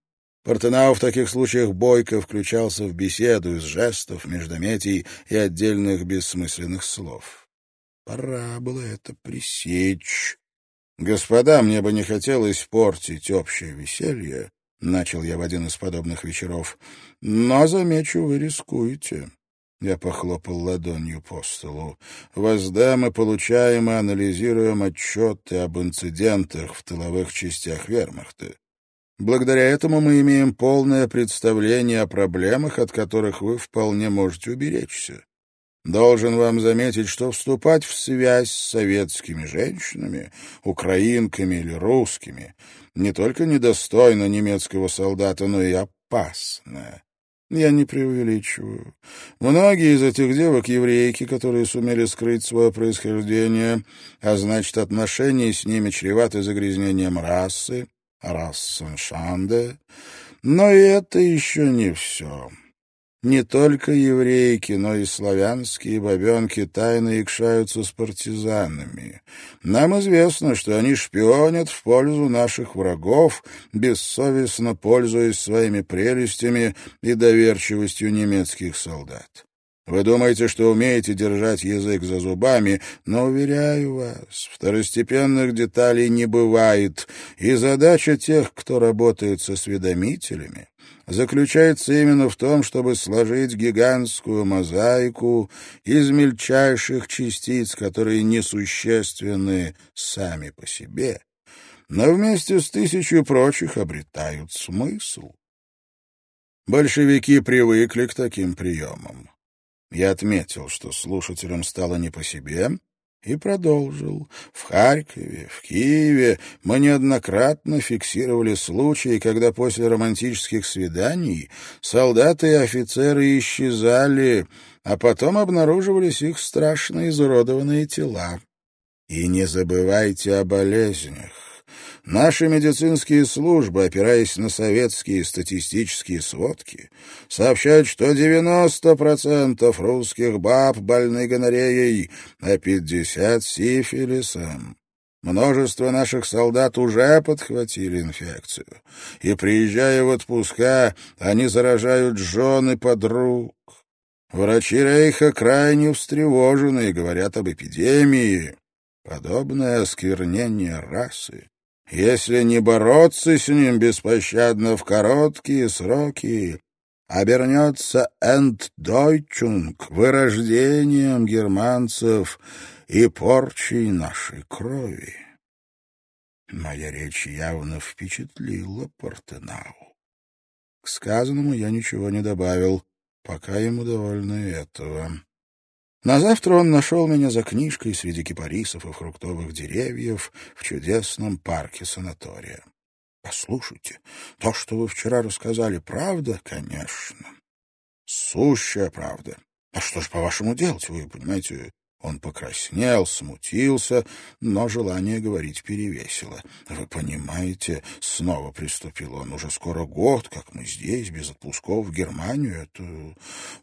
Портенау в таких случаях бойко включался в беседу из жестов, междометий и отдельных бессмысленных слов. Пора было это пресечь. Господа, мне бы не хотелось портить общее веселье, — начал я в один из подобных вечеров. — Но, замечу, вы рискуете. Я похлопал ладонью по столу. «Возда мы получаем и анализируем отчеты об инцидентах в тыловых частях вермахта. Благодаря этому мы имеем полное представление о проблемах, от которых вы вполне можете уберечься. Должен вам заметить, что вступать в связь с советскими женщинами, украинками или русскими не только недостойно немецкого солдата, но и опасно. Я не преувеличиваю. Многие из этих девок — еврейки, которые сумели скрыть свое происхождение, а значит, отношения с ними чреваты загрязнением расы, рассеншанде. Но и это еще не все. Не только еврейки, но и славянские бабенки тайно икшаются с партизанами. Нам известно, что они шпионят в пользу наших врагов, бессовестно пользуясь своими прелестями и доверчивостью немецких солдат. Вы думаете, что умеете держать язык за зубами, но, уверяю вас, второстепенных деталей не бывает, и задача тех, кто работает со осведомителями, заключается именно в том, чтобы сложить гигантскую мозаику из мельчайших частиц, которые несущественны сами по себе, но вместе с тысячей прочих обретают смысл. Большевики привыкли к таким приемам. Я отметил, что слушателям стало не по себе, и продолжил. В Харькове, в Киеве мы неоднократно фиксировали случаи, когда после романтических свиданий солдаты и офицеры исчезали, а потом обнаруживались их страшно изуродованные тела. И не забывайте о болезнях. Наши медицинские службы, опираясь на советские статистические сводки, сообщают, что 90% русских баб больны гонореей, а 50% — сифилисом. Множество наших солдат уже подхватили инфекцию, и, приезжая в отпуска, они заражают жен и подруг. Врачи Рейха крайне встревожены и говорят об эпидемии. Подобное осквернение расы если не бороться с ним беспощадно в короткие сроки, обернется «энтдойчунг» вырождением германцев и порчей нашей крови. Моя речь явно впечатлила Портенау. К сказанному я ничего не добавил, пока ему довольно этого. На завтра он нашел меня за книжкой среди кипарисов и фруктовых деревьев в чудесном парке санатория. «Послушайте, то, что вы вчера рассказали, правда, конечно?» «Сущая правда. А что ж, по-вашему, делать? Вы понимаете, он покраснел, смутился, но желание говорить перевесило. «Вы понимаете, — снова приступил он, — уже скоро год, как мы здесь, без отпусков в Германию. Это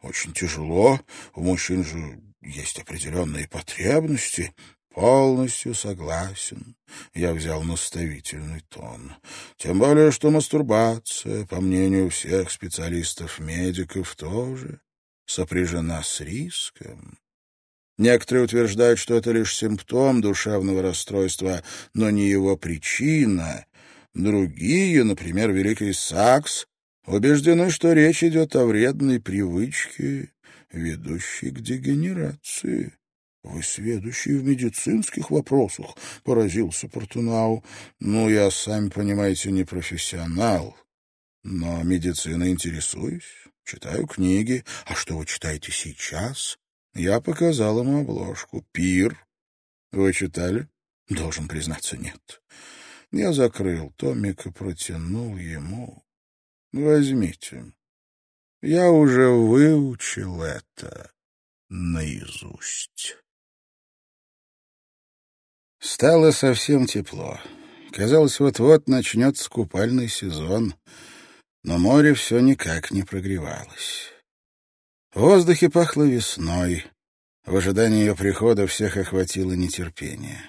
очень тяжело. У мужчин же есть определенные потребности». «Полностью согласен», — я взял наставительный тон. «Тем более, что мастурбация, по мнению всех специалистов-медиков, тоже сопряжена с риском». Некоторые утверждают, что это лишь симптом душевного расстройства, но не его причина. Другие, например, Великий Сакс, убеждены, что речь идет о вредной привычке, ведущий к дегенерации. «Вы сведущий в медицинских вопросах», — поразился Портунау. «Ну, я, сами понимаете, не профессионал, но медициной интересуюсь, читаю книги. А что вы читаете сейчас?» Я показал ему обложку. «Пир». Вы читали? Должен признаться, нет. Я закрыл томик и протянул ему. Возьмите. Я уже выучил это наизусть. Стало совсем тепло. Казалось, вот-вот начнется купальный сезон, но море все никак не прогревалось. В воздухе пахло весной. В ожидании ее прихода всех охватило нетерпение.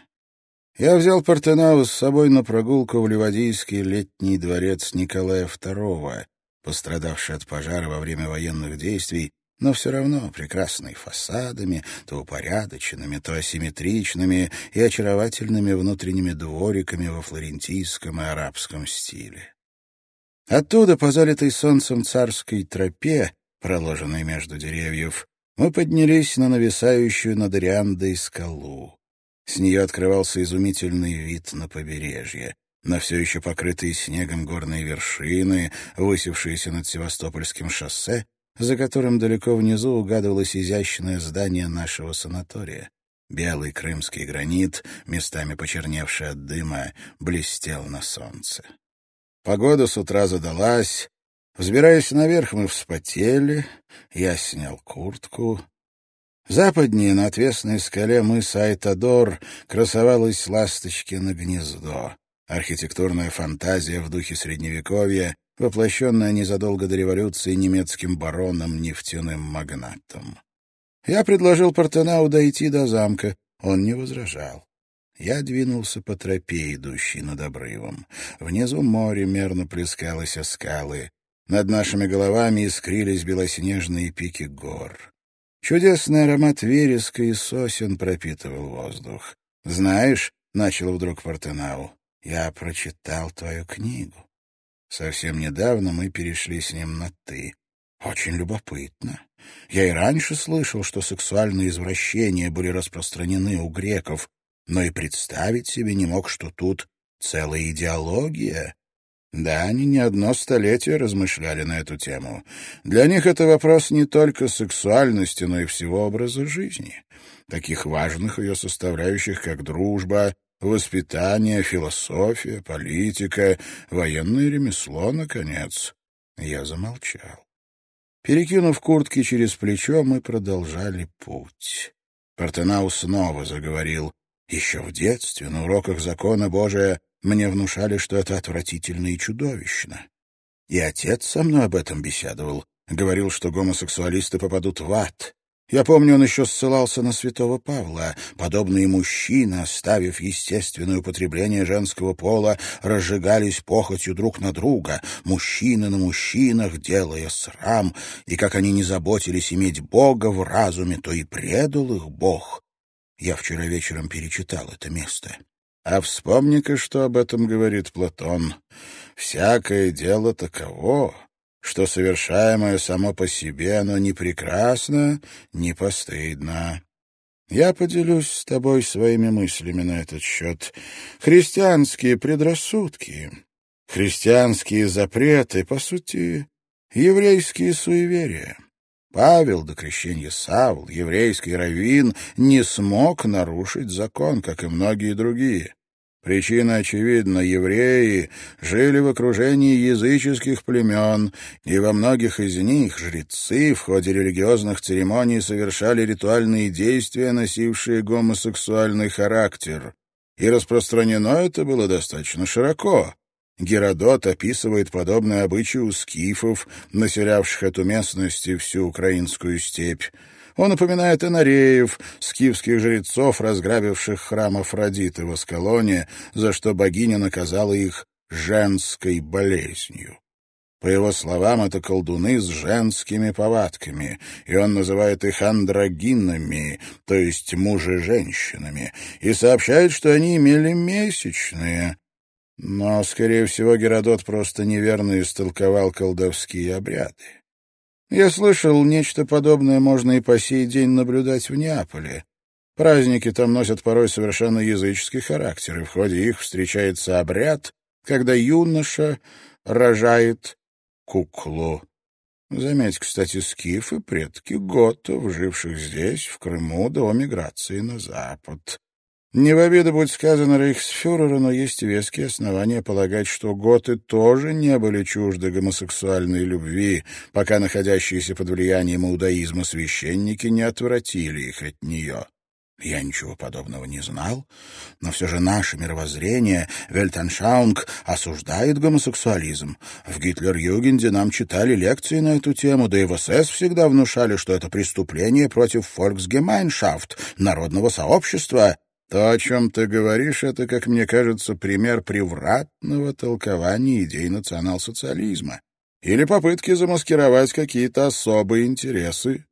Я взял Портенау с собой на прогулку в Ливадийский летний дворец Николая II, пострадавший от пожара во время военных действий но все равно прекрасный фасадами, то упорядоченными, то асимметричными и очаровательными внутренними двориками во флорентийском и арабском стиле. Оттуда, по залитой солнцем царской тропе, проложенной между деревьев, мы поднялись на нависающую над Риандой скалу. С нее открывался изумительный вид на побережье, на все еще покрытые снегом горные вершины, высевшиеся над Севастопольским шоссе за которым далеко внизу угадывалось изящное здание нашего санатория. Белый крымский гранит, местами почерневший от дыма, блестел на солнце. Погода с утра задалась. Взбираясь наверх, мы вспотели. Я снял куртку. Западнее, на отвесной скале мыса Айтадор, красовалось ласточкино гнездо. Архитектурная фантазия в духе Средневековья, воплощенная незадолго до революции немецким бароном, нефтяным магнатом. Я предложил Портенау дойти до замка. Он не возражал. Я двинулся по тропе, идущей над обрывом. Внизу море мерно плескалось о скалы. Над нашими головами искрились белоснежные пики гор. Чудесный аромат вереска и сосен пропитывал воздух. «Знаешь», — начал вдруг Портенау, — «я прочитал твою книгу. Совсем недавно мы перешли с ним на «ты». Очень любопытно. Я и раньше слышал, что сексуальные извращения были распространены у греков, но и представить себе не мог, что тут целая идеология. Да, они не одно столетие размышляли на эту тему. Для них это вопрос не только сексуальности, но и всего образа жизни, таких важных ее составляющих, как дружба, Воспитание, философия, политика, военное ремесло, наконец. Я замолчал. Перекинув куртки через плечо, мы продолжали путь. Партенау снова заговорил. Еще в детстве на уроках закона Божия мне внушали, что это отвратительно и чудовищно. И отец со мной об этом беседовал. Говорил, что гомосексуалисты попадут в ад, я помню, он еще ссылался на святого Павла. Подобные мужчины, оставив естественное употребление женского пола, разжигались похотью друг на друга, мужчины на мужчинах, делая срам, и как они не заботились иметь Бога в разуме, то и предал их Бог. Я вчера вечером перечитал это место. А вспомни-ка, что об этом говорит Платон. «Всякое дело таково, что совершаемое само по себе оно не прекрасно, не постыдно. Я поделюсь с тобой своими мыслями на этот счет. Христианские предрассудки, христианские запреты, по сути, еврейские суеверия. Павел до крещения Савл, еврейский раввин, не смог нарушить закон, как и многие другие. Причина очевидна. Евреи жили в окружении языческих племен, и во многих из них жрецы в ходе религиозных церемоний совершали ритуальные действия, носившие гомосексуальный характер. И распространено это было достаточно широко. Геродот описывает подобные обычаи у скифов, населявших эту местность и всю украинскую степь. Он упоминает Инареев, скифских жрецов, разграбивших храм Афродиты в Аскалоне, за что богиня наказала их женской болезнью. По его словам, это колдуны с женскими повадками, и он называет их андрогинами, то есть мужи-женщинами, и сообщает, что они имели месячные. Но, скорее всего, Геродот просто неверно истолковал колдовские обряды. Я слышал, нечто подобное можно и по сей день наблюдать в Неаполе. Праздники там носят порой совершенно языческий характер, и в ходе их встречается обряд, когда юноша рожает куклу. Заметь, кстати, скифы — предки готов, живших здесь, в Крыму, до миграции на запад. Не в обиду будет сказано рейхсфюреру, но есть веские основания полагать, что готы тоже не были чужды гомосексуальной любви, пока находящиеся под влиянием иудаизма священники не отвратили их от нее. Я ничего подобного не знал, но все же наше мировоззрение, Вельтаншаунг, осуждает гомосексуализм. В Гитлер-Югенде нам читали лекции на эту тему, да и в СС всегда внушали, что это преступление против Volksgemeinschaft, народного сообщества. То, о чем ты говоришь, это, как мне кажется, пример превратного толкования идей национал-социализма или попытки замаскировать какие-то особые интересы.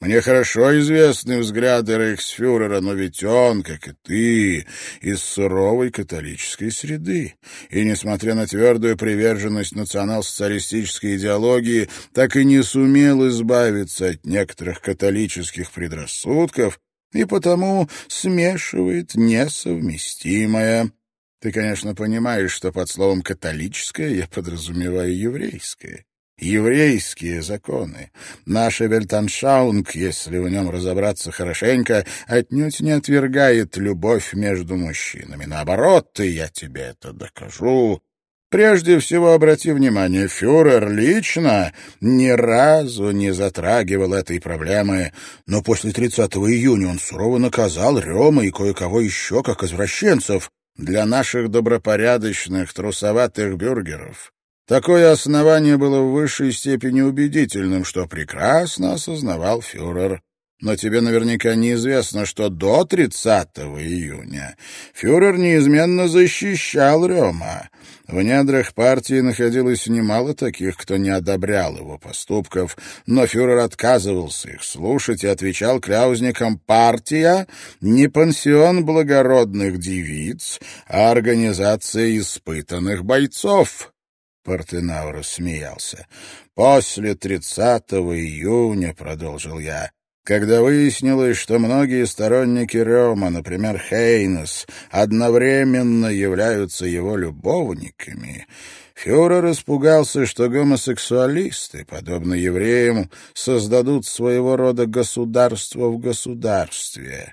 Мне хорошо известны взгляды рейхсфюрера, но ведь он, как и ты, из суровой католической среды. И, несмотря на твердую приверженность национал-социалистической идеологии, так и не сумел избавиться от некоторых католических предрассудков, и потому смешивает несовместимое. Ты, конечно, понимаешь, что под словом «католическое» я подразумеваю еврейское. Еврейские законы. Наша Вельтаншаунг, если в нем разобраться хорошенько, отнюдь не отвергает любовь между мужчинами. Наоборот, и я тебе это докажу. Прежде всего, обрати внимание, фюрер лично ни разу не затрагивал этой проблемы, но после 30 июня он сурово наказал Рема и кое-кого еще как извращенцев для наших добропорядочных трусоватых бюргеров. Такое основание было в высшей степени убедительным, что прекрасно осознавал фюрер. Но тебе наверняка неизвестно, что до 30 июня фюрер неизменно защищал Рема. В недрах партии находилось немало таких, кто не одобрял его поступков, но фюрер отказывался их слушать и отвечал кляузникам «Партия — не пансион благородных девиц, а организация испытанных бойцов». Портенау смеялся. «После 30 июня, — продолжил я, когда выяснилось, что многие сторонники Рема, например, Хейнес, одновременно являются его любовниками, фюрер испугался, что гомосексуалисты, подобно евреям, создадут своего рода государство в государстве,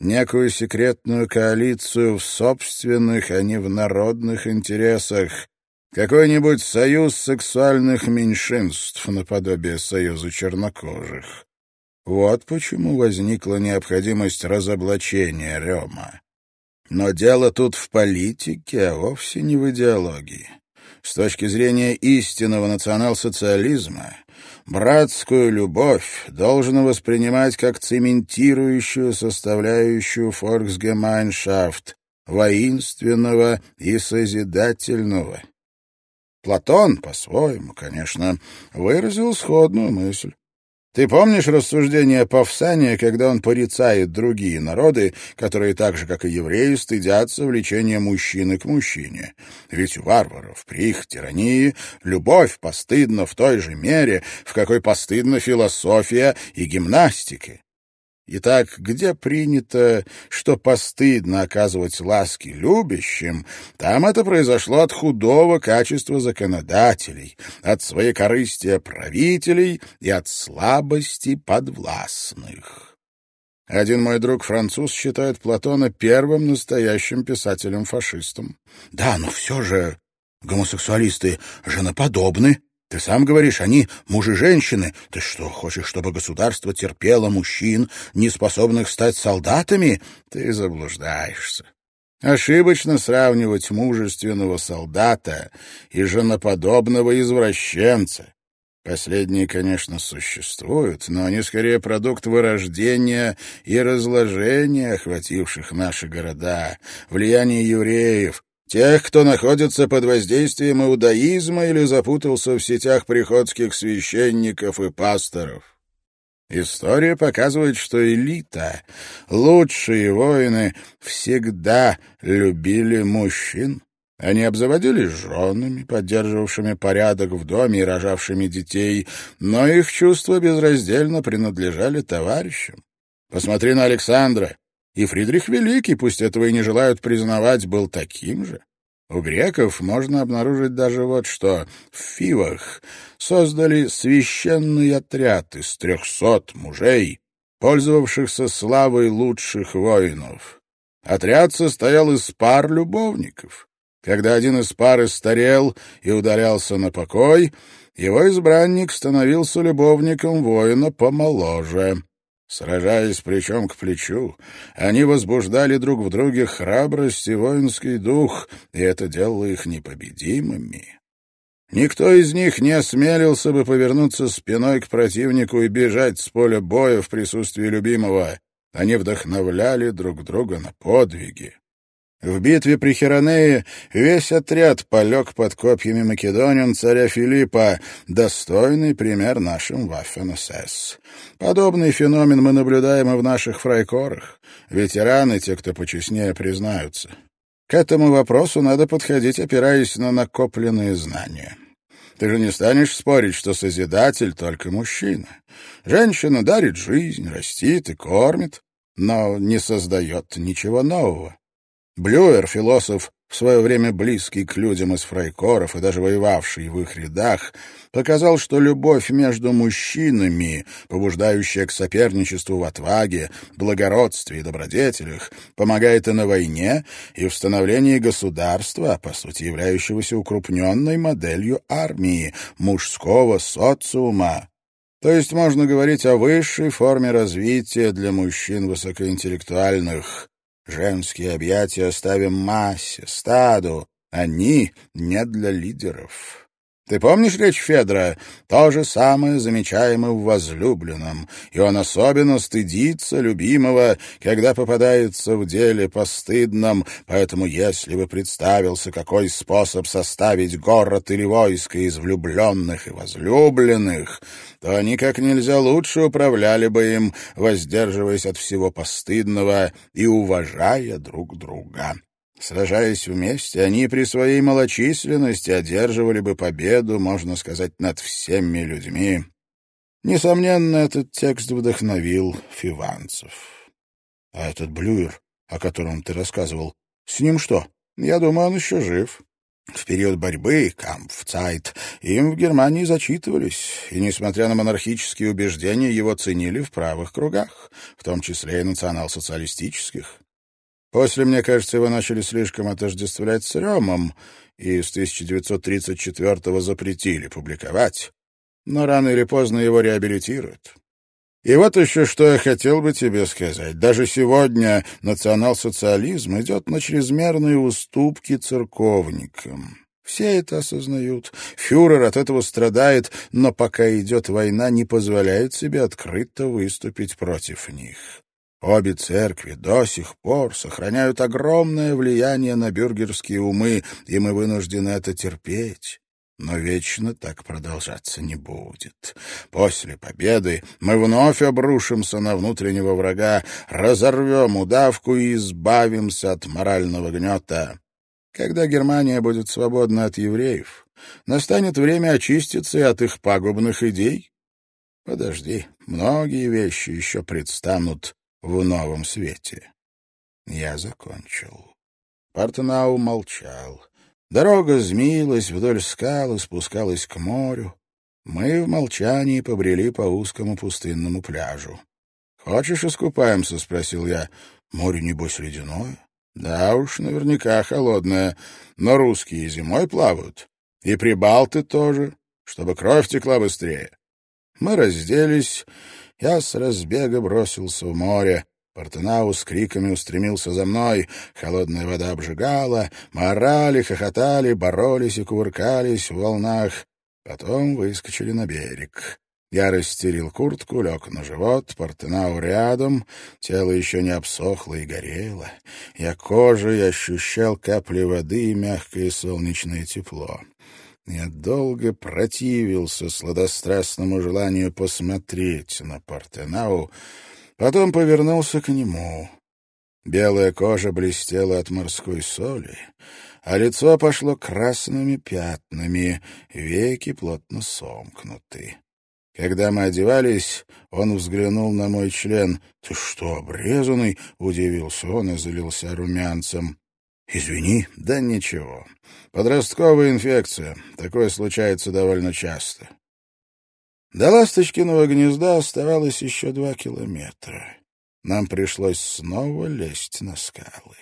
некую секретную коалицию в собственных, а не в народных интересах, какой-нибудь союз сексуальных меньшинств наподобие союза чернокожих. Вот почему возникла необходимость разоблачения Рема. Но дело тут в политике, а вовсе не в идеологии. С точки зрения истинного национал-социализма, братскую любовь должно воспринимать как цементирующую составляющую фольксгемайншафт, воинственного и созидательного. Платон, по-своему, конечно, выразил сходную мысль. Ты помнишь рассуждение Павсания, когда он порицает другие народы, которые так же, как и евреи, стыдятся влечения мужчины к мужчине? Ведь у варваров при их тирании любовь постыдна в той же мере, в какой постыдна философия и гимнастика. Итак, где принято, что постыдно оказывать ласки любящим, там это произошло от худого качества законодателей, от своекорыстия правителей и от слабости подвластных. Один мой друг француз считает Платона первым настоящим писателем-фашистом. Да, но все же гомосексуалисты женоподобны, ты сам говоришь, они мужи-женщины. Ты что, хочешь, чтобы государство терпело мужчин, не способных стать солдатами? Ты заблуждаешься. Ошибочно сравнивать мужественного солдата и женоподобного извращенца. Последние, конечно, существуют, но они скорее продукт вырождения и разложения, охвативших наши города, влияние евреев, Тех, кто находится под воздействием иудаизма или запутался в сетях приходских священников и пасторов. История показывает, что элита, лучшие воины, всегда любили мужчин. Они обзаводились женами, поддерживавшими порядок в доме и рожавшими детей, но их чувства безраздельно принадлежали товарищам. Посмотри на Александра. И Фридрих Великий, пусть этого и не желают признавать, был таким же. У греков можно обнаружить даже вот что. В Фивах создали священный отряд из трехсот мужей, пользовавшихся славой лучших воинов. Отряд состоял из пар любовников. Когда один из пары старел и удалялся на покой, его избранник становился любовником воина помоложе. Сражаясь плечом к плечу, они возбуждали друг в друге храбрость и воинский дух, и это делало их непобедимыми. Никто из них не осмелился бы повернуться спиной к противнику и бежать с поля боя в присутствии любимого. Они вдохновляли друг друга на подвиги. В битве при Херонее весь отряд полег под копьями македонян царя Филиппа, достойный пример нашим Ваффен-СС. Подобный феномен мы наблюдаем и в наших фрайкорах. Ветераны, те, кто почестнее, признаются. К этому вопросу надо подходить, опираясь на накопленные знания. Ты же не станешь спорить, что Созидатель только мужчина. Женщина дарит жизнь, растит и кормит, но не создает ничего нового. Блюер, философ, в свое время близкий к людям из фрайкоров и даже воевавший в их рядах, показал, что любовь между мужчинами, побуждающая к соперничеству в отваге, благородстве и добродетелях, помогает и на войне, и в становлении государства, по сути являющегося укрупненной моделью армии, мужского социума. То есть можно говорить о высшей форме развития для мужчин высокоинтеллектуальных, Женские объятия оставим массе, стаду. Они не для лидеров. Ты помнишь речь Федора? То же самое замечаем и в возлюбленном, и он особенно стыдится любимого, когда попадается в деле постыдном, поэтому если бы представился какой способ составить город или войско из влюбленных и возлюбленных, то они как нельзя лучше управляли бы им, воздерживаясь от всего постыдного и уважая друг друга. Сражаясь вместе, они при своей малочисленности одерживали бы победу, можно сказать, над всеми людьми. Несомненно, этот текст вдохновил фиванцев. А этот Блюер, о котором ты рассказывал, с ним что? Я думаю, он еще жив. В период борьбы, Кампфцайт, им в Германии зачитывались, и, несмотря на монархические убеждения, его ценили в правых кругах, в том числе и национал-социалистических. После, мне кажется, его начали слишком отождествлять с Ремом, и с 1934-го запретили публиковать. Но рано или поздно его реабилитируют. И вот еще что я хотел бы тебе сказать. Даже сегодня национал-социализм идет на чрезмерные уступки церковникам. Все это осознают. Фюрер от этого страдает, но пока идет война, не позволяет себе открыто выступить против них. Обе церкви до сих пор сохраняют огромное влияние на бюргерские умы, и мы вынуждены это терпеть. Но вечно так продолжаться не будет. После победы мы вновь обрушимся на внутреннего врага, разорвем удавку и избавимся от морального гнета. Когда Германия будет свободна от евреев, настанет время очиститься от их пагубных идей. Подожди, многие вещи еще предстанут в новом свете. Я закончил. Партенау молчал. Дорога змеилась вдоль скал и спускалась к морю. Мы в молчании побрели по узкому пустынному пляжу. «Хочешь, искупаемся?» — спросил я. «Море, небось, ледяное?» «Да уж, наверняка холодное. Но русские зимой плавают. И прибалты тоже, чтобы кровь текла быстрее». Мы разделись, я с разбега бросился в море. Портенау с криками устремился за мной. Холодная вода обжигала. Мы орали, хохотали, боролись и кувыркались в волнах. Потом выскочили на берег. Я расстелил куртку, лег на живот, Портенау рядом, тело еще не обсохло и горело. Я кожей ощущал капли воды и мягкое солнечное тепло. Я долго противился сладострастному желанию посмотреть на Портенау, потом повернулся к нему. Белая кожа блестела от морской соли, а лицо пошло красными пятнами, веки плотно сомкнуты. Когда мы одевались, он взглянул на мой член. «Ты что, обрезанный?» — удивился он и залился румянцем. «Извини». «Да ничего. Подростковая инфекция. Такое случается довольно часто». До Ласточкиного гнезда оставалось еще два километра. Нам пришлось снова лезть на скалы.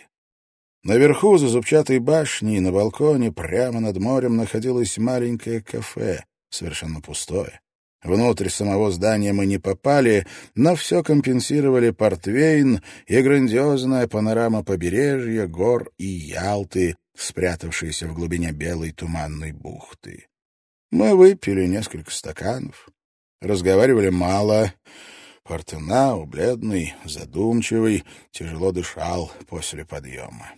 Наверху, за зубчатой башней, на балконе, прямо над морем, находилось маленькое кафе, совершенно пустое. Внутрь самого здания мы не попали, но все компенсировали портвейн и грандиозная панорама побережья, гор и Ялты, спрятавшиеся в глубине белой туманной бухты. Мы выпили несколько стаканов, разговаривали мало. Портенау, бледный, задумчивый, тяжело дышал после подъема.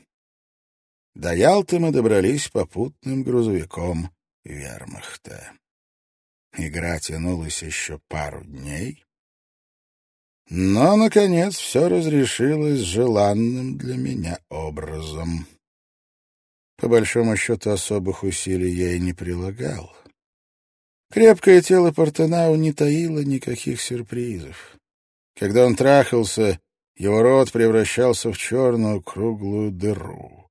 До Ялты мы добрались попутным грузовиком вермахта. Игра тянулась еще пару дней. Но, наконец, все разрешилось желанным для меня образом. По большому счету, особых усилий я и не прилагал. Крепкое тело Портенау не таило никаких сюрпризов. Когда он трахался, его рот превращался в черную круглую дыру.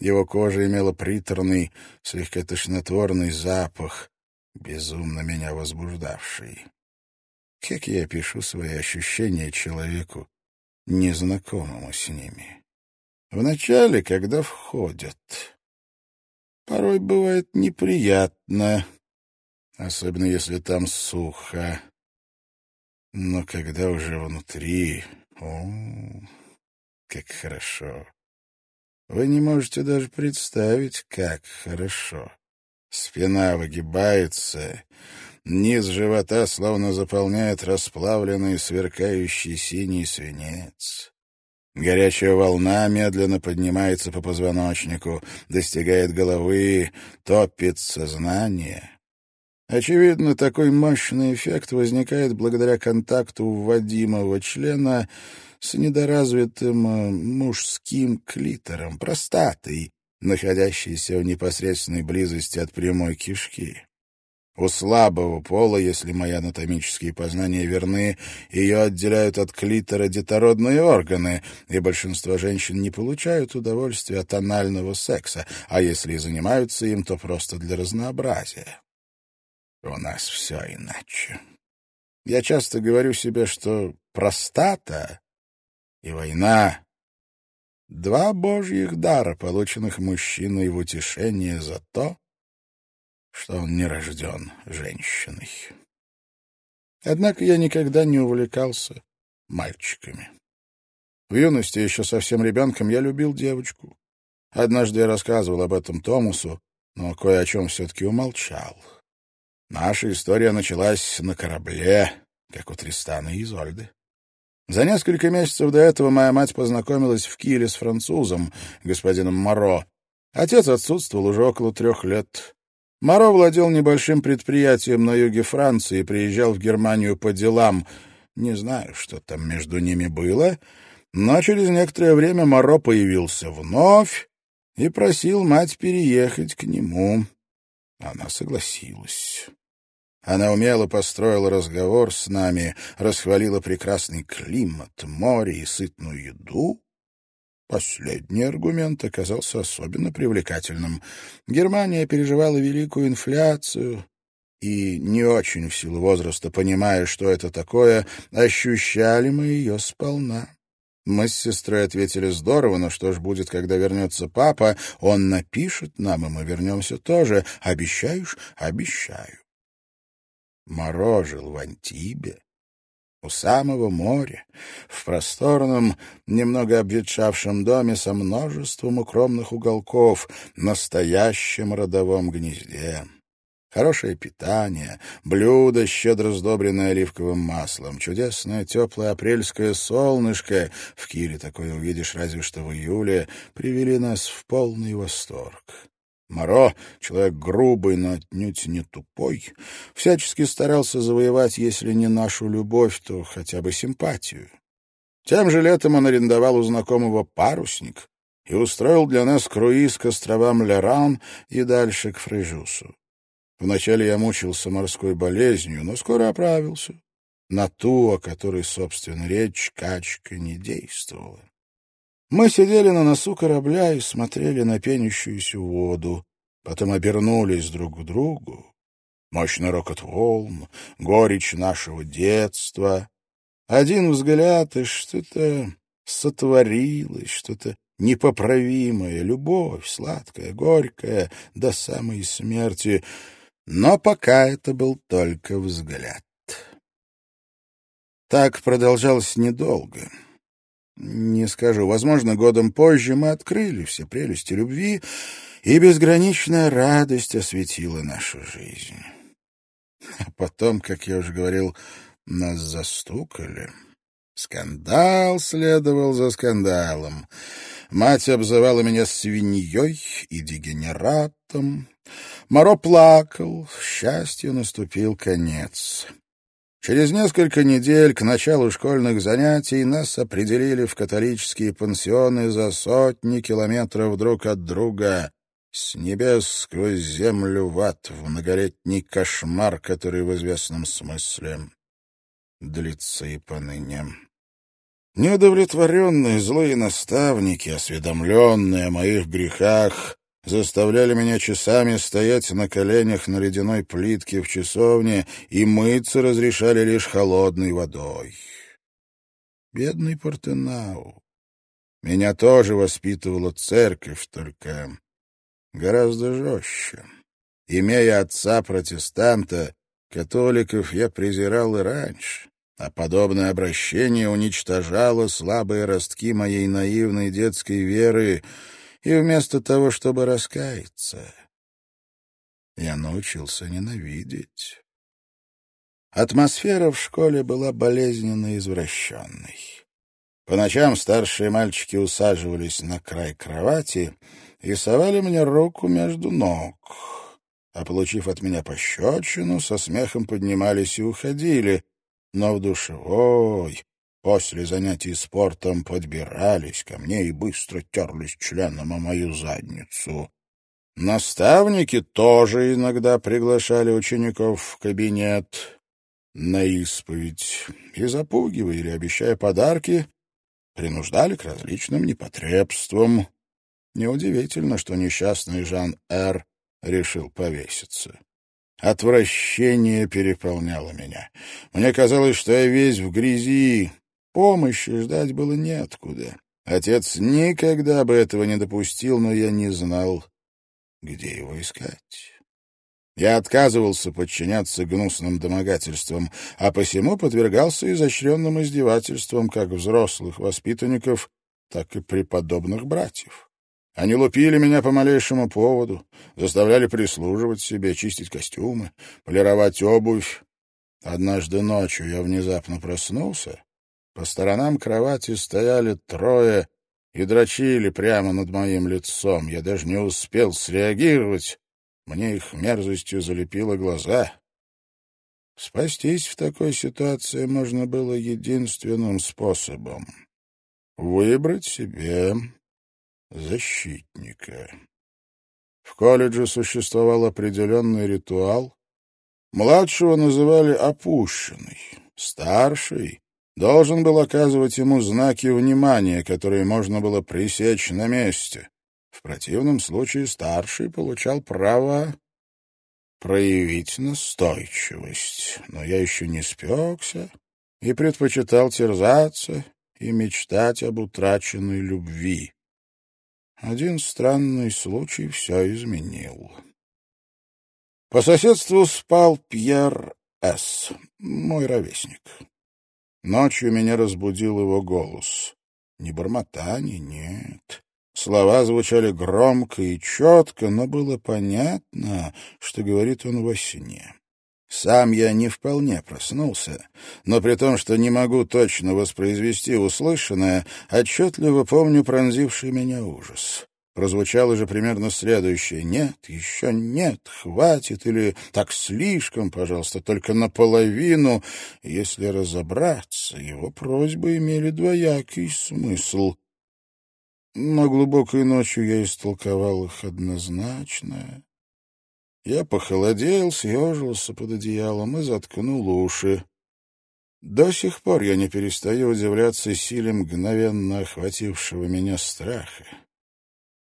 Его кожа имела приторный, слегка тошнотворный запах, безумно меня возбуждавший. Как я пишу свои ощущения человеку, незнакомому с ними? Вначале, когда входят. Порой бывает неприятно, особенно если там сухо. Но когда уже внутри... О, как хорошо! Вы не можете даже представить, как хорошо. Спина выгибается, низ живота словно заполняет расплавленный сверкающий синий свинец. Горячая волна медленно поднимается по позвоночнику, достигает головы, топит сознание. Очевидно, такой мощный эффект возникает благодаря контакту вводимого члена с недоразвитым э, мужским клитором, простатой, находящейся в непосредственной близости от прямой кишки. У слабого пола, если мои анатомические познания верны, ее отделяют от клитора детородные органы, и большинство женщин не получают удовольствия от анального секса, а если и занимаются им, то просто для разнообразия. У нас все иначе. Я часто говорю себе, что простата и война Два божьих дара, полученных мужчиной в утешение за то, что он не рожден женщиной. Однако я никогда не увлекался мальчиками. В юности, еще совсем ребенком, я любил девочку. Однажды я рассказывал об этом Томусу, но кое о чем все-таки умолчал. Наша история началась на корабле, как у Тристана и Изольды. За несколько месяцев до этого моя мать познакомилась в Киле с французом, господином Моро. Отец отсутствовал уже около трех лет. Моро владел небольшим предприятием на юге Франции и приезжал в Германию по делам. Не знаю, что там между ними было, но через некоторое время Моро появился вновь и просил мать переехать к нему. Она согласилась. Она умело построила разговор с нами, расхвалила прекрасный климат, море и сытную еду. Последний аргумент оказался особенно привлекательным. Германия переживала великую инфляцию, и не очень в силу возраста, понимая, что это такое, ощущали мы ее сполна. Мы с сестрой ответили здорово, но что ж будет, когда вернется папа? Он напишет нам, и мы вернемся тоже. Обещаешь? Обещаю. Моро жил в Антибе, у самого моря, в просторном, немного обветшавшем доме со множеством укромных уголков, настоящем родовом гнезде. Хорошее питание, блюдо, щедро сдобренное оливковым маслом, чудесное теплое апрельское солнышко, в Кире такое увидишь разве что в июле, привели нас в полный восторг. Моро, человек грубый, но отнюдь не тупой, всячески старался завоевать, если не нашу любовь, то хотя бы симпатию. Тем же летом он арендовал у знакомого парусник и устроил для нас круиз к островам Леран и дальше к Фрежусу. Вначале я мучился морской болезнью, но скоро оправился. На ту, о которой, собственно, речь, качка не действовала. Мы сидели на носу корабля и смотрели на пенящуюся воду, потом обернулись друг к другу. Мощный рокот волн, горечь нашего детства. Один взгляд, и что-то сотворилось, что-то непоправимое, любовь, сладкая, горькая, до самой смерти — но пока это был только взгляд. Так продолжалось недолго. Не скажу, возможно, годом позже мы открыли все прелести любви, и безграничная радость осветила нашу жизнь. А потом, как я уже говорил, нас застукали. Скандал следовал за скандалом. Мать обзывала меня свиньей и дегенератом. Моро плакал, счастью наступил конец. Через несколько недель к началу школьных занятий нас определили в католические пансионы за сотни километров друг от друга, с небес сквозь землю в ад, в многолетний кошмар, который в известном смысле длится и поныне. Неудовлетворенные злые наставники, осведомленные о моих грехах, заставляли меня часами стоять на коленях на ледяной плитке в часовне и мыться разрешали лишь холодной водой. Бедный Портенау. Меня тоже воспитывала церковь, только гораздо жестче. Имея отца-протестанта, католиков я презирал и раньше, а подобное обращение уничтожало слабые ростки моей наивной детской веры — и вместо того, чтобы раскаяться, я научился ненавидеть. Атмосфера в школе была болезненно извращенной. По ночам старшие мальчики усаживались на край кровати и совали мне руку между ног, а, получив от меня пощечину, со смехом поднимались и уходили, но в душевой, После занятий спортом подбирались ко мне и быстро терлись членом о мою задницу. Наставники тоже иногда приглашали учеников в кабинет на исповедь и, запугивая или обещая подарки, принуждали к различным непотребствам. Неудивительно, что несчастный Жан Р. решил повеситься. Отвращение переполняло меня. Мне казалось, что я весь в грязи, Помощи ждать было неоткуда. Отец никогда бы этого не допустил, но я не знал, где его искать. Я отказывался подчиняться гнусным домогательствам, а посему подвергался изощренным издевательствам как взрослых воспитанников, так и преподобных братьев. Они лупили меня по малейшему поводу, заставляли прислуживать себе, чистить костюмы, полировать обувь. Однажды ночью я внезапно проснулся по сторонам кровати стояли трое и дрочили прямо над моим лицом. Я даже не успел среагировать. Мне их мерзостью залепило глаза. Спастись в такой ситуации можно было единственным способом — выбрать себе защитника. В колледже существовал определенный ритуал. Младшего называли опущенный, старший должен был оказывать ему знаки внимания, которые можно было пресечь на месте. В противном случае старший получал право проявить настойчивость. Но я еще не спекся и предпочитал терзаться и мечтать об утраченной любви. Один странный случай все изменил. По соседству спал Пьер С., мой ровесник. Ночью меня разбудил его голос. Не бормотание, нет. Слова звучали громко и четко, но было понятно, что говорит он во сне. Сам я не вполне проснулся, но при том, что не могу точно воспроизвести услышанное, отчетливо помню пронзивший меня ужас. Прозвучало же примерно следующее. «Нет, еще нет, хватит» или «так слишком, пожалуйста, только наполовину». Если разобраться, его просьбы имели двоякий смысл. Но глубокой ночью я истолковал их однозначно. Я похолодел, съежился под одеялом и заткнул уши. До сих пор я не перестаю удивляться силе мгновенно охватившего меня страха.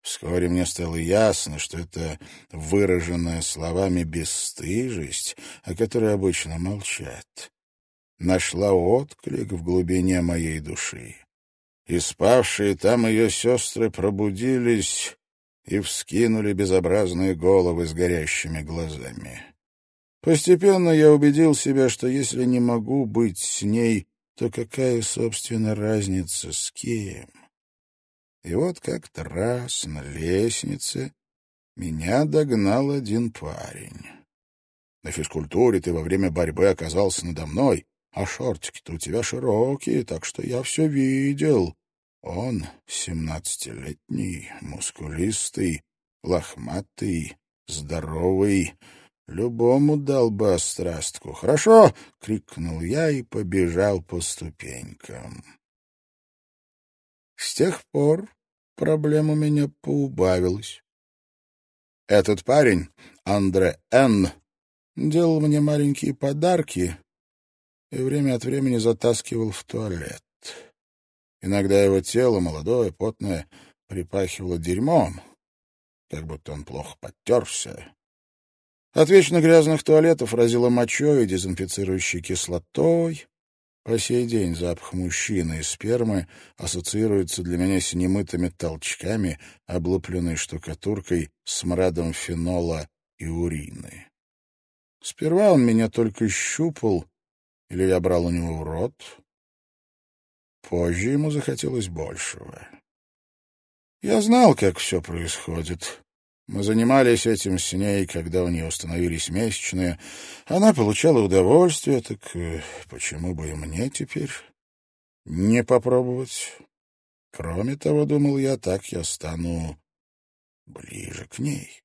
Вскоре мне стало ясно, что это выраженная словами бесстыжесть, о которой обычно молчат, нашла отклик в глубине моей души. И спавшие там ее сестры пробудились и вскинули безобразные головы с горящими глазами. Постепенно я убедил себя, что если не могу быть с ней, то какая, собственно, разница с кем? И вот как-то раз на лестнице меня догнал один парень. На физкультуре ты во время борьбы оказался надо мной, а шортики-то у тебя широкие, так что я все видел. Он семнадцатилетний, мускулистый, лохматый, здоровый, любому дал бы острастку. «Хорошо!» — крикнул я и побежал по ступенькам. С тех пор проблем у меня поубавилось. Этот парень, Андре Н., делал мне маленькие подарки и время от времени затаскивал в туалет. Иногда его тело, молодое, потное, припахивало дерьмом, как будто он плохо подтерся. От вечно грязных туалетов разило мочой и дезинфицирующей кислотой. По сей день запах мужчины и спермы ассоциируется для меня с немытыми толчками, облупленной штукатуркой, смрадом фенола и урины. Сперва он меня только щупал, или я брал у него в рот. Позже ему захотелось большего. Я знал, как все происходит. Мы занимались этим с ней, когда у нее установились месячные. Она получала удовольствие, так э, почему бы и мне теперь не попробовать? Кроме того, думал я, так я стану ближе к ней.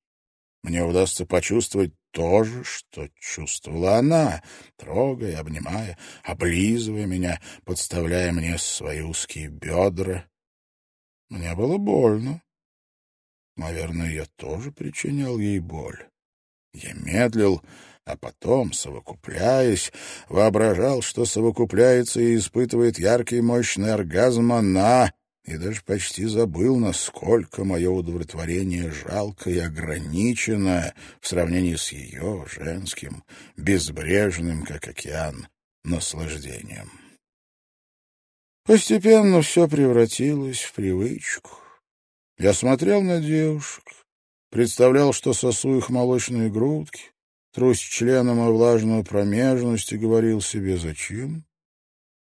Мне удастся почувствовать то же, что чувствовала она, трогая, обнимая, облизывая меня, подставляя мне свои узкие бедра. Мне было больно. Наверное, я тоже причинял ей боль. Я медлил, а потом, совокупляясь, воображал, что совокупляется и испытывает яркий мощный оргазм она, и даже почти забыл, насколько мое удовлетворение жалко и ограничено в сравнении с ее женским, безбрежным, как океан, наслаждением. Постепенно все превратилось в привычку. Я смотрел на девушек, представлял, что сосу их молочные грудки, трусь членом о влажную промежность и говорил себе, зачем?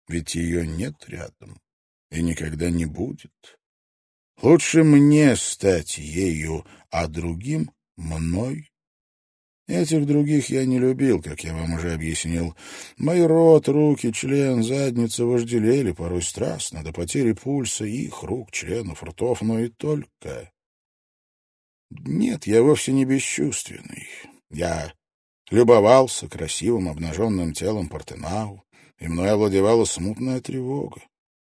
Ведь ее нет рядом и никогда не будет. Лучше мне стать ею, а другим — мной. Этих других я не любил, как я вам уже объяснил. Мой рот, руки, член, задница вожделели порой страстно, до потери пульса их рук, членов, ртов, но и только. Нет, я вовсе не бесчувственный. Я любовался красивым обнаженным телом Портенау, и мной овладевала смутная тревога.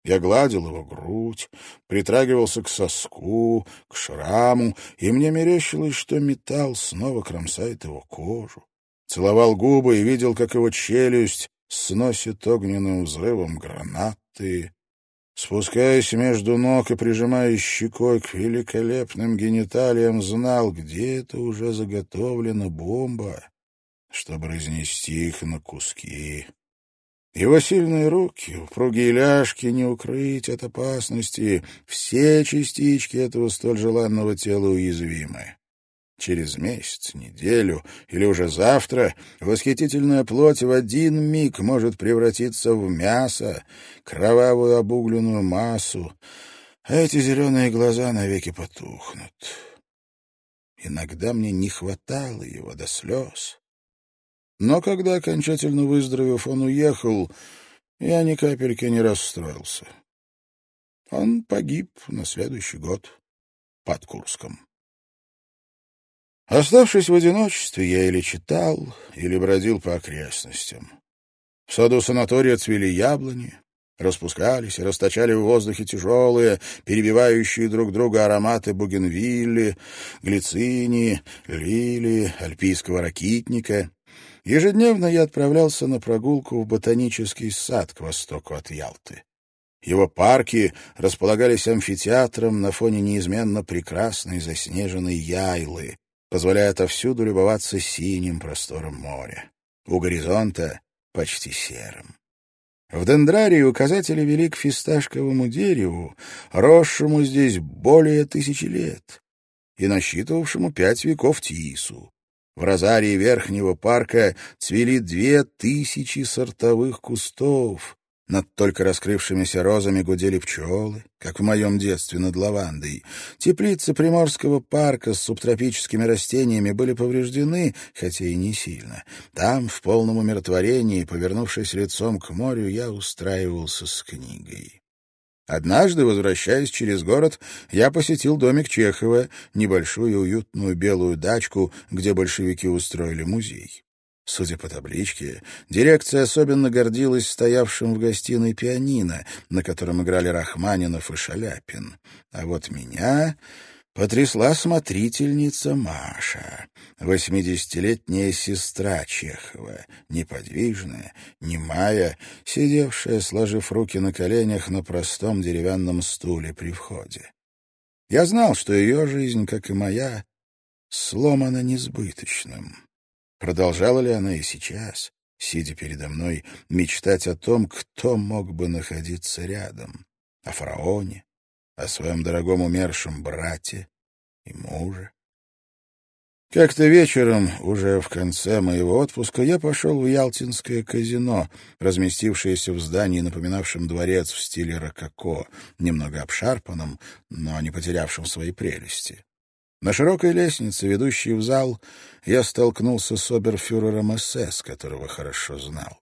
Я гладил его грудь, притрагивался к соску, к шраму, и мне мерещилось, что металл снова кромсает его кожу. Целовал губы и видел, как его челюсть сносит огненным взрывом гранаты. Спускаясь между ног и прижимая щекой к великолепным гениталиям, знал, где это уже заготовлена бомба, чтобы разнести их на куски. Его сильные руки, упругие ляжки не укрыть от опасности. Все частички этого столь желанного тела уязвимы. Через месяц, неделю или уже завтра восхитительная плоть в один миг может превратиться в мясо, кровавую обугленную массу, а эти зеленые глаза навеки потухнут. Иногда мне не хватало его до слез. Но когда, окончательно выздоровев, он уехал, я ни капельки не расстроился. Он погиб на следующий год. под Курском. Оставшись в одиночестве, я или читал, или бродил по окрестностям. В саду санатория цвели яблони, распускались и расточали в воздухе тяжелые, перебивающие друг друга ароматы бугенвилли, глицинии, лилии, альпийского ракитника. Ежедневно я отправлялся на прогулку в ботанический сад к востоку от Ялты. Его парки располагались амфитеатром на фоне неизменно прекрасной заснеженной Яйлы, позволяя отовсюду любоваться синим простором моря. У горизонта почти серым. В дендрарии указатели вели к фисташковому дереву, росшему здесь более тысячи лет и насчитывавшему пять веков тису. В розарии Верхнего парка цвели две тысячи сортовых кустов, над только раскрывшимися розами гудели пчелы, как в моем детстве над лавандой. Теплицы Приморского парка с субтропическими растениями были повреждены, хотя и не сильно. Там, в полном умиротворении, повернувшись лицом к морю, я устраивался с книгой. Однажды, возвращаясь через город, я посетил домик Чехова, небольшую уютную белую дачку, где большевики устроили музей. Судя по табличке, дирекция особенно гордилась стоявшим в гостиной пианино, на котором играли Рахманинов и Шаляпин. А вот меня потрясла смотрительница Маша, восьмидесятилетняя сестра Чехова, неподвижная, немая, сидевшая, сложив руки на коленях на простом деревянном стуле при входе. Я знал, что ее жизнь, как и моя, сломана несбыточным. Продолжала ли она и сейчас, сидя передо мной, мечтать о том, кто мог бы находиться рядом? О фараоне, о своем дорогом умершем брате и муже? Как-то вечером, уже в конце моего отпуска, я пошел в Ялтинское казино, разместившееся в здании, напоминавшем дворец в стиле рококо, немного обшарпанном, но не потерявшем своей прелести. На широкой лестнице, ведущей в зал, я столкнулся с оберфюрером СС, которого хорошо знал.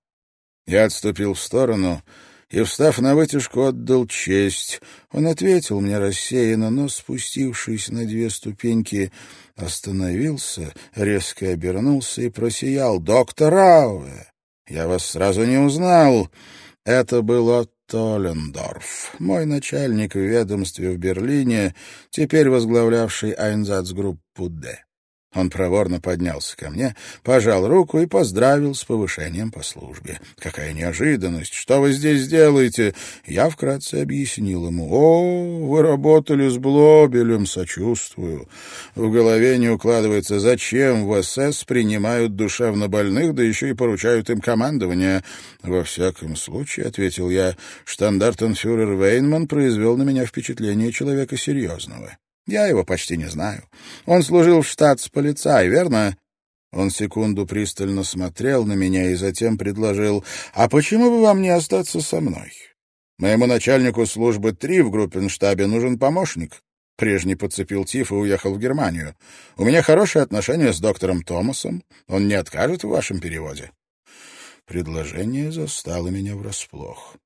Я отступил в сторону и, встав на вытяжку, отдал честь. Он ответил мне рассеянно, но, спустившись на две ступеньки, остановился, резко обернулся и просиял. «Доктор Ауэ! Я вас сразу не узнал!» Это было Толлендорф, мой начальник в ведомстве в Берлине, теперь возглавлявший Айнзацгруппу «Д». Он проворно поднялся ко мне, пожал руку и поздравил с повышением по службе. «Какая неожиданность! Что вы здесь делаете?» Я вкратце объяснил ему. «О, вы работали с Блобелем, сочувствую». В голове не укладывается, зачем в СС принимают душевнобольных, да еще и поручают им командование. «Во всяком случае», — ответил я, — «штандартенфюрер Вейнман произвел на меня впечатление человека серьезного». Я его почти не знаю. Он служил в штатс-полицай, верно? Он секунду пристально смотрел на меня и затем предложил, «А почему бы вам не остаться со мной? Моему начальнику службы три в группенштабе нужен помощник». Прежний подцепил тиф и уехал в Германию. У меня хорошие отношения с доктором Томасом. Он не откажет в вашем переводе. Предложение застало меня врасплох.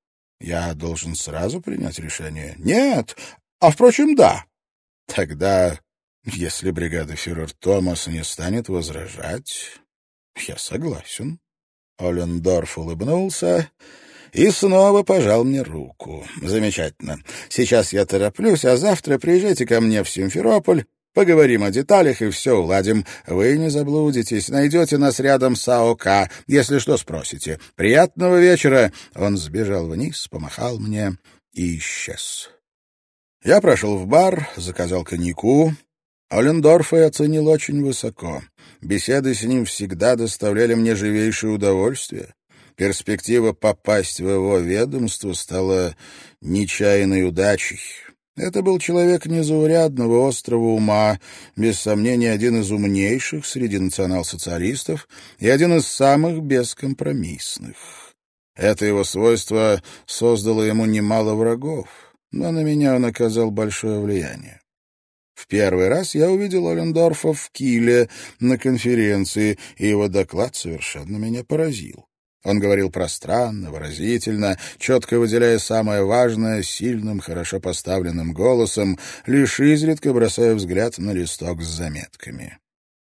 Я должен сразу принять решение? Нет. А, впрочем, да. Тогда, если бригада фюрер Томас не станет возражать, я согласен. Олендорф улыбнулся и снова пожал мне руку. Замечательно. Сейчас я тороплюсь, а завтра приезжайте ко мне в Симферополь, Поговорим о деталях и все уладим. Вы не заблудитесь, найдете нас рядом с АОК, если что спросите. Приятного вечера!» Он сбежал вниз, помахал мне и исчез. Я прошел в бар, заказал коньяку. Олендорфа я оценил очень высоко. Беседы с ним всегда доставляли мне живейшее удовольствие. Перспектива попасть в его ведомство стала нечаянной удачей. Это был человек незаурядного острого ума, без сомнения один из умнейших среди национал-социалистов и один из самых бескомпромиссных. Это его свойство создало ему немало врагов но на меня он оказал большое влияние. В первый раз я увидел Олендорфа в Киле на конференции, и его доклад совершенно меня поразил. Он говорил пространно, выразительно, четко выделяя самое важное, сильным, хорошо поставленным голосом, лишь изредка бросая взгляд на листок с заметками.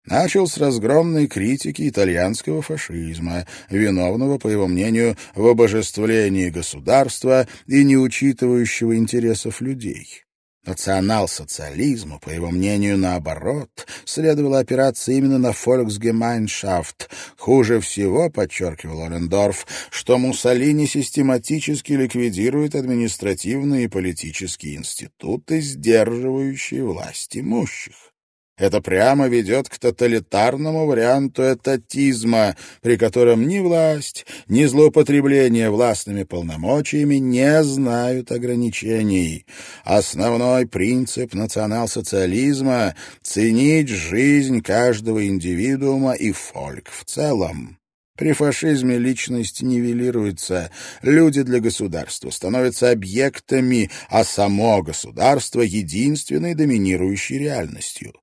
Начал с разгромной критики итальянского фашизма, виновного, по его мнению, в обожествлении государства и не учитывающего интересов людей. Национал-социализму, по его мнению, наоборот, следовало опираться именно на «Volksgemeinschaft». Хуже всего, подчеркивал Олендорф, что Муссолини систематически ликвидирует административные и политические институты, сдерживающие власть имущих. Это прямо ведет к тоталитарному варианту этатизма, при котором ни власть, ни злоупотребление властными полномочиями не знают ограничений. Основной принцип национал-социализма — ценить жизнь каждого индивидуума и фольк в целом. При фашизме личность нивелируется, люди для государства становятся объектами, а само государство — единственной доминирующей реальностью.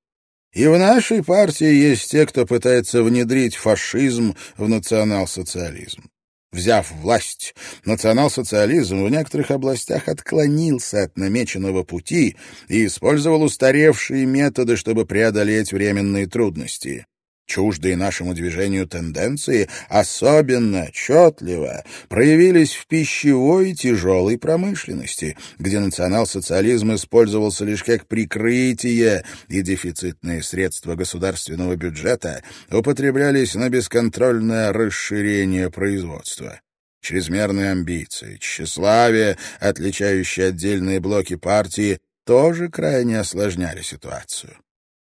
И в нашей партии есть те, кто пытается внедрить фашизм в национал-социализм. Взяв власть, национал-социализм в некоторых областях отклонился от намеченного пути и использовал устаревшие методы, чтобы преодолеть временные трудности. Чуждые нашему движению тенденции особенно отчетливо проявились в пищевой и тяжелой промышленности, где национал-социализм использовался лишь как прикрытие, и дефицитные средства государственного бюджета употреблялись на бесконтрольное расширение производства. Чрезмерные амбиции, тщеславие, отличающие отдельные блоки партии, тоже крайне осложняли ситуацию.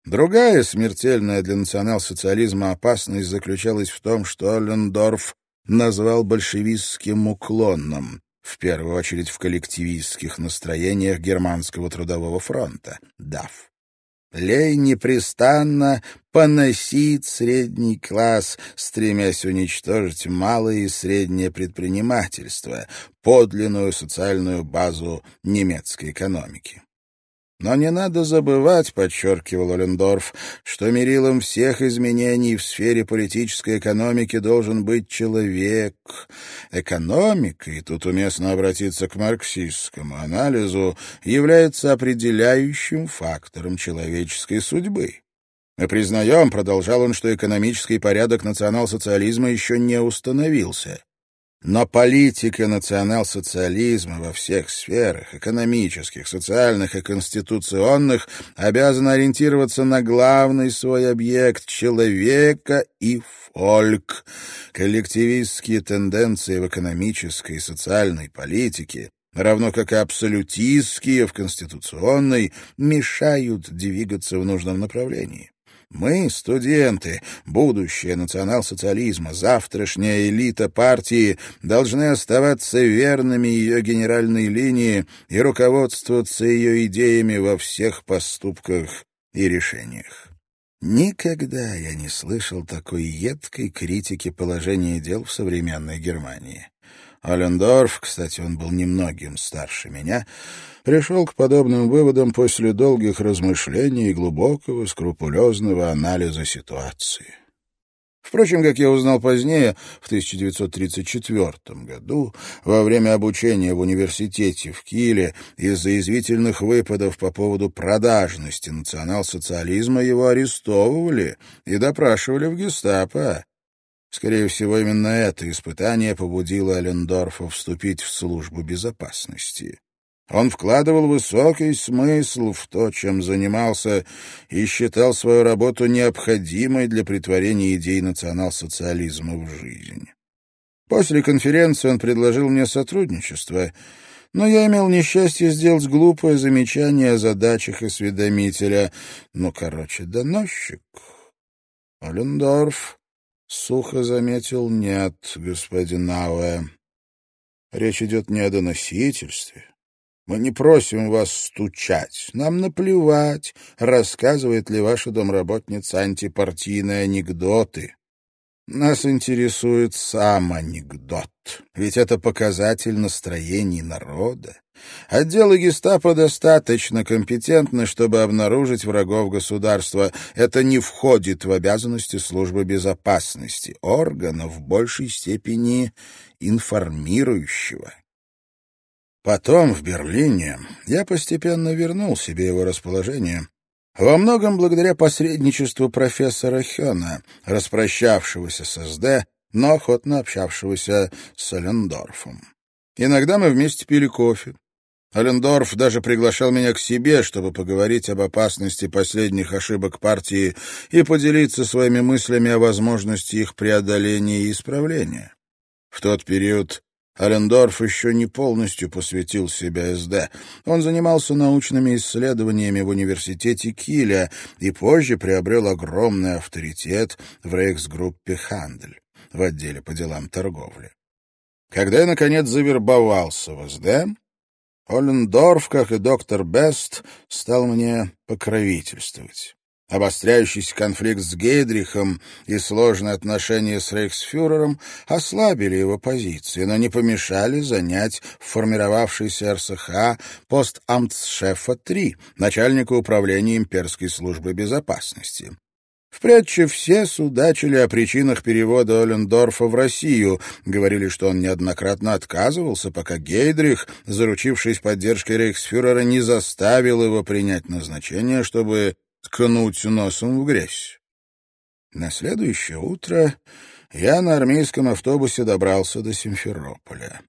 Другая смертельная для национал-социализма опасность заключалась в том, что Оллендорф назвал большевистским уклоном, в первую очередь в коллективистских настроениях Германского трудового фронта, ДАФ. Лей непрестанно поносит средний класс, стремясь уничтожить малое и среднее предпринимательство, подлинную социальную базу немецкой экономики. Но не надо забывать, подчеркивал Олендорф, что мерилом всех изменений в сфере политической экономики должен быть человек. Экономика, и тут уместно обратиться к марксистскому анализу, является определяющим фактором человеческой судьбы. Мы признаем, продолжал он, что экономический порядок национал-социализма еще не установился. Но политика национал-социализма во всех сферах, экономических, социальных и конституционных, обязана ориентироваться на главный свой объект — человека и фольк. Коллективистские тенденции в экономической и социальной политике равно как и абсолютистские в конституционной, мешают двигаться в нужном направлении. Мы, студенты, будущее национал-социализма, завтрашняя элита партии, должны оставаться верными ее генеральной линии и руководствоваться ее идеями во всех поступках и решениях. Никогда я не слышал такой едкой критики положения дел в современной Германии. Алендорф, кстати, он был немногим старше меня, пришел к подобным выводам после долгих размышлений и глубокого, скрупулезного анализа ситуации. Впрочем, как я узнал позднее, в 1934 году, во время обучения в университете в Киле, из-за извительных выпадов по поводу продажности национал-социализма его арестовывали и допрашивали в гестапо. Скорее всего, именно это испытание побудило Алендорфа вступить в службу безопасности. Он вкладывал высокий смысл в то, чем занимался, и считал свою работу необходимой для притворения идей национал-социализма в жизнь. После конференции он предложил мне сотрудничество, но я имел несчастье сделать глупое замечание о задачах осведомителя. Ну, короче, доносчик. Олендорф сухо заметил «нет, господин Науэ». Речь идет не о доносительстве, мы не просим вас стучать. Нам наплевать, рассказывает ли ваша домработница антипартийные анекдоты. Нас интересует сам анекдот, ведь это показатель настроений народа. Отделы гестапо достаточно компетентны, чтобы обнаружить врагов государства. Это не входит в обязанности службы безопасности, органа в большей степени информирующего. Потом, в Берлине, я постепенно вернул себе его расположение, во многом благодаря посредничеству профессора Хёна, распрощавшегося с СД, но охотно общавшегося с Алендорфом. Иногда мы вместе пили кофе. Алендорф даже приглашал меня к себе, чтобы поговорить об опасности последних ошибок партии и поделиться своими мыслями о возможности их преодоления и исправления. В тот период Алендорф еще не полностью посвятил себя СД. Он занимался научными исследованиями в университете Киля и позже приобрел огромный авторитет в рейхсгруппе «Хандель» в отделе по делам торговли. Когда я, наконец, завербовался в СД, Оллендорф, как и доктор Бест, стал мне покровительствовать. Обостряющийся конфликт с Гейдрихом и сложные отношения с рейхсфюрером ослабили его позиции, но не помешали занять в формировавшейся РСХ пост Амтсшефа-3, начальника управления имперской службы безопасности. Впредь все судачили о причинах перевода Олендорфа в Россию, говорили, что он неоднократно отказывался, пока Гейдрих, заручившись поддержкой рейхсфюрера, не заставил его принять назначение, чтобы ткнуть носом в грязь. На следующее утро я на армейском автобусе добрался до Симферополя.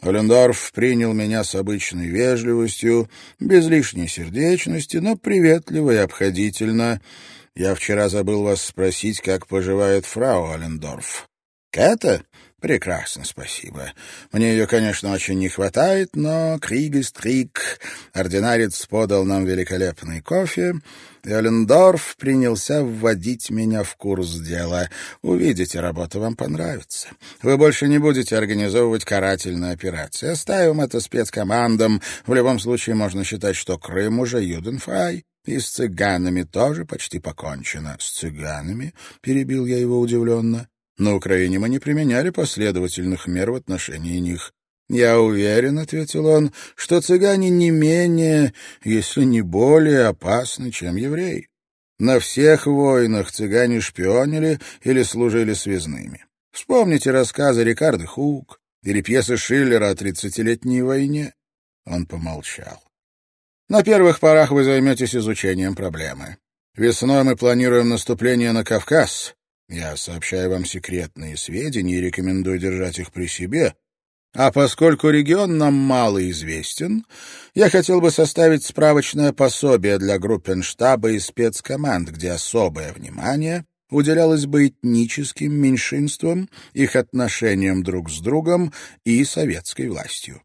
Олендорф принял меня с обычной вежливостью, без лишней сердечности, но приветливо и обходительно. Я вчера забыл вас спросить, как поживает фрау Олендорф. Кэта? Прекрасно, спасибо. Мне ее, конечно, очень не хватает, но Криг ist Криг. Ординарец подал нам великолепный кофе, и Олендорф принялся вводить меня в курс дела. Увидите, работа вам понравится. Вы больше не будете организовывать карательные операции. Оставим это спецкомандам. В любом случае можно считать, что Крым уже Юденфрай. И с цыганами тоже почти покончено. — С цыганами? — перебил я его удивленно. На Украине мы не применяли последовательных мер в отношении них. «Я уверен», — ответил он, — «что цыгане не менее, если не более опасны, чем евреи. На всех войнах цыгане шпионили или служили связными. Вспомните рассказы Рикардо Хук или пьесы Шиллера о тридцатилетней войне». Он помолчал. «На первых порах вы займетесь изучением проблемы. Весной мы планируем наступление на Кавказ, я сообщаю вам секретные сведения и рекомендую держать их при себе. А поскольку регион нам мало известен, я хотел бы составить справочное пособие для группенштаба и спецкоманд, где особое внимание уделялось бы этническим меньшинствам, их отношениям друг с другом и советской властью.